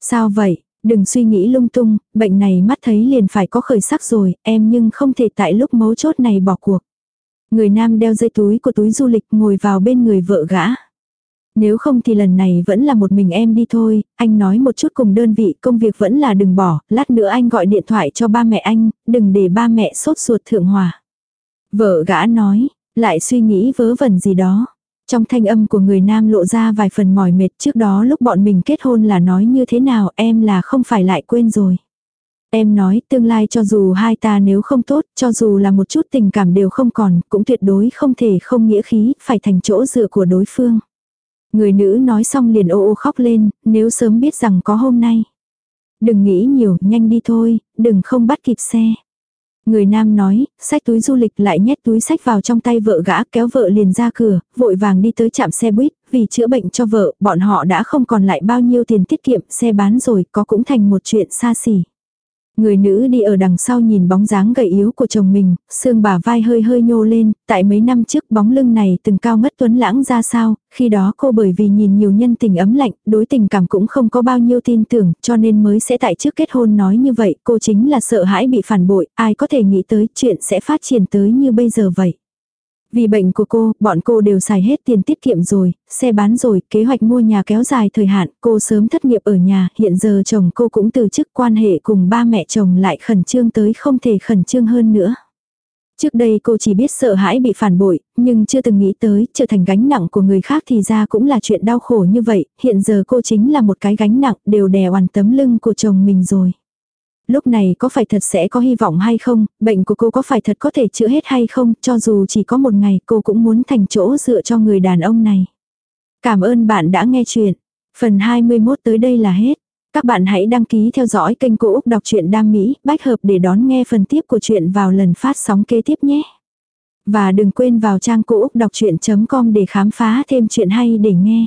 Speaker 1: Sao vậy, đừng suy nghĩ lung tung, bệnh này mắt thấy liền phải có khởi sắc rồi, em nhưng không thể tại lúc mấu chốt này bỏ cuộc. Người nam đeo dây túi của túi du lịch ngồi vào bên người vợ gã. Nếu không thì lần này vẫn là một mình em đi thôi, anh nói một chút cùng đơn vị công việc vẫn là đừng bỏ, lát nữa anh gọi điện thoại cho ba mẹ anh, đừng để ba mẹ sốt ruột thượng hòa. Vợ gã nói, lại suy nghĩ vớ vẩn gì đó. Trong thanh âm của người nam lộ ra vài phần mỏi mệt trước đó lúc bọn mình kết hôn là nói như thế nào em là không phải lại quên rồi. Em nói tương lai cho dù hai ta nếu không tốt, cho dù là một chút tình cảm đều không còn, cũng tuyệt đối không thể không nghĩa khí, phải thành chỗ dựa của đối phương. Người nữ nói xong liền ô ô khóc lên, nếu sớm biết rằng có hôm nay. Đừng nghĩ nhiều, nhanh đi thôi, đừng không bắt kịp xe. Người nam nói, sách túi du lịch lại nhét túi sách vào trong tay vợ gã kéo vợ liền ra cửa, vội vàng đi tới trạm xe buýt, vì chữa bệnh cho vợ, bọn họ đã không còn lại bao nhiêu tiền tiết kiệm, xe bán rồi, có cũng thành một chuyện xa xỉ. Người nữ đi ở đằng sau nhìn bóng dáng gầy yếu của chồng mình, xương bà vai hơi hơi nhô lên, tại mấy năm trước bóng lưng này từng cao ngất tuấn lãng ra sao, khi đó cô bởi vì nhìn nhiều nhân tình ấm lạnh, đối tình cảm cũng không có bao nhiêu tin tưởng, cho nên mới sẽ tại trước kết hôn nói như vậy, cô chính là sợ hãi bị phản bội, ai có thể nghĩ tới chuyện sẽ phát triển tới như bây giờ vậy. Vì bệnh của cô, bọn cô đều xài hết tiền tiết kiệm rồi, xe bán rồi, kế hoạch mua nhà kéo dài thời hạn, cô sớm thất nghiệp ở nhà, hiện giờ chồng cô cũng từ chức quan hệ cùng ba mẹ chồng lại khẩn trương tới không thể khẩn trương hơn nữa. Trước đây cô chỉ biết sợ hãi bị phản bội, nhưng chưa từng nghĩ tới trở thành gánh nặng của người khác thì ra cũng là chuyện đau khổ như vậy, hiện giờ cô chính là một cái gánh nặng đều đè oằn tấm lưng của chồng mình rồi. Lúc này có phải thật sẽ có hy vọng hay không, bệnh của cô có phải thật có thể chữa hết hay không, cho dù chỉ có một ngày cô cũng muốn thành chỗ dựa cho người đàn ông này. Cảm ơn bạn đã nghe chuyện. Phần 21 tới đây là hết. Các bạn hãy đăng ký theo dõi kênh Cô Úc Đọc truyện Đam Mỹ, bách hợp để đón nghe phần tiếp của chuyện vào lần phát sóng kế tiếp nhé. Và đừng quên vào trang cô úc đọc chuyện.com để khám phá thêm chuyện hay để nghe.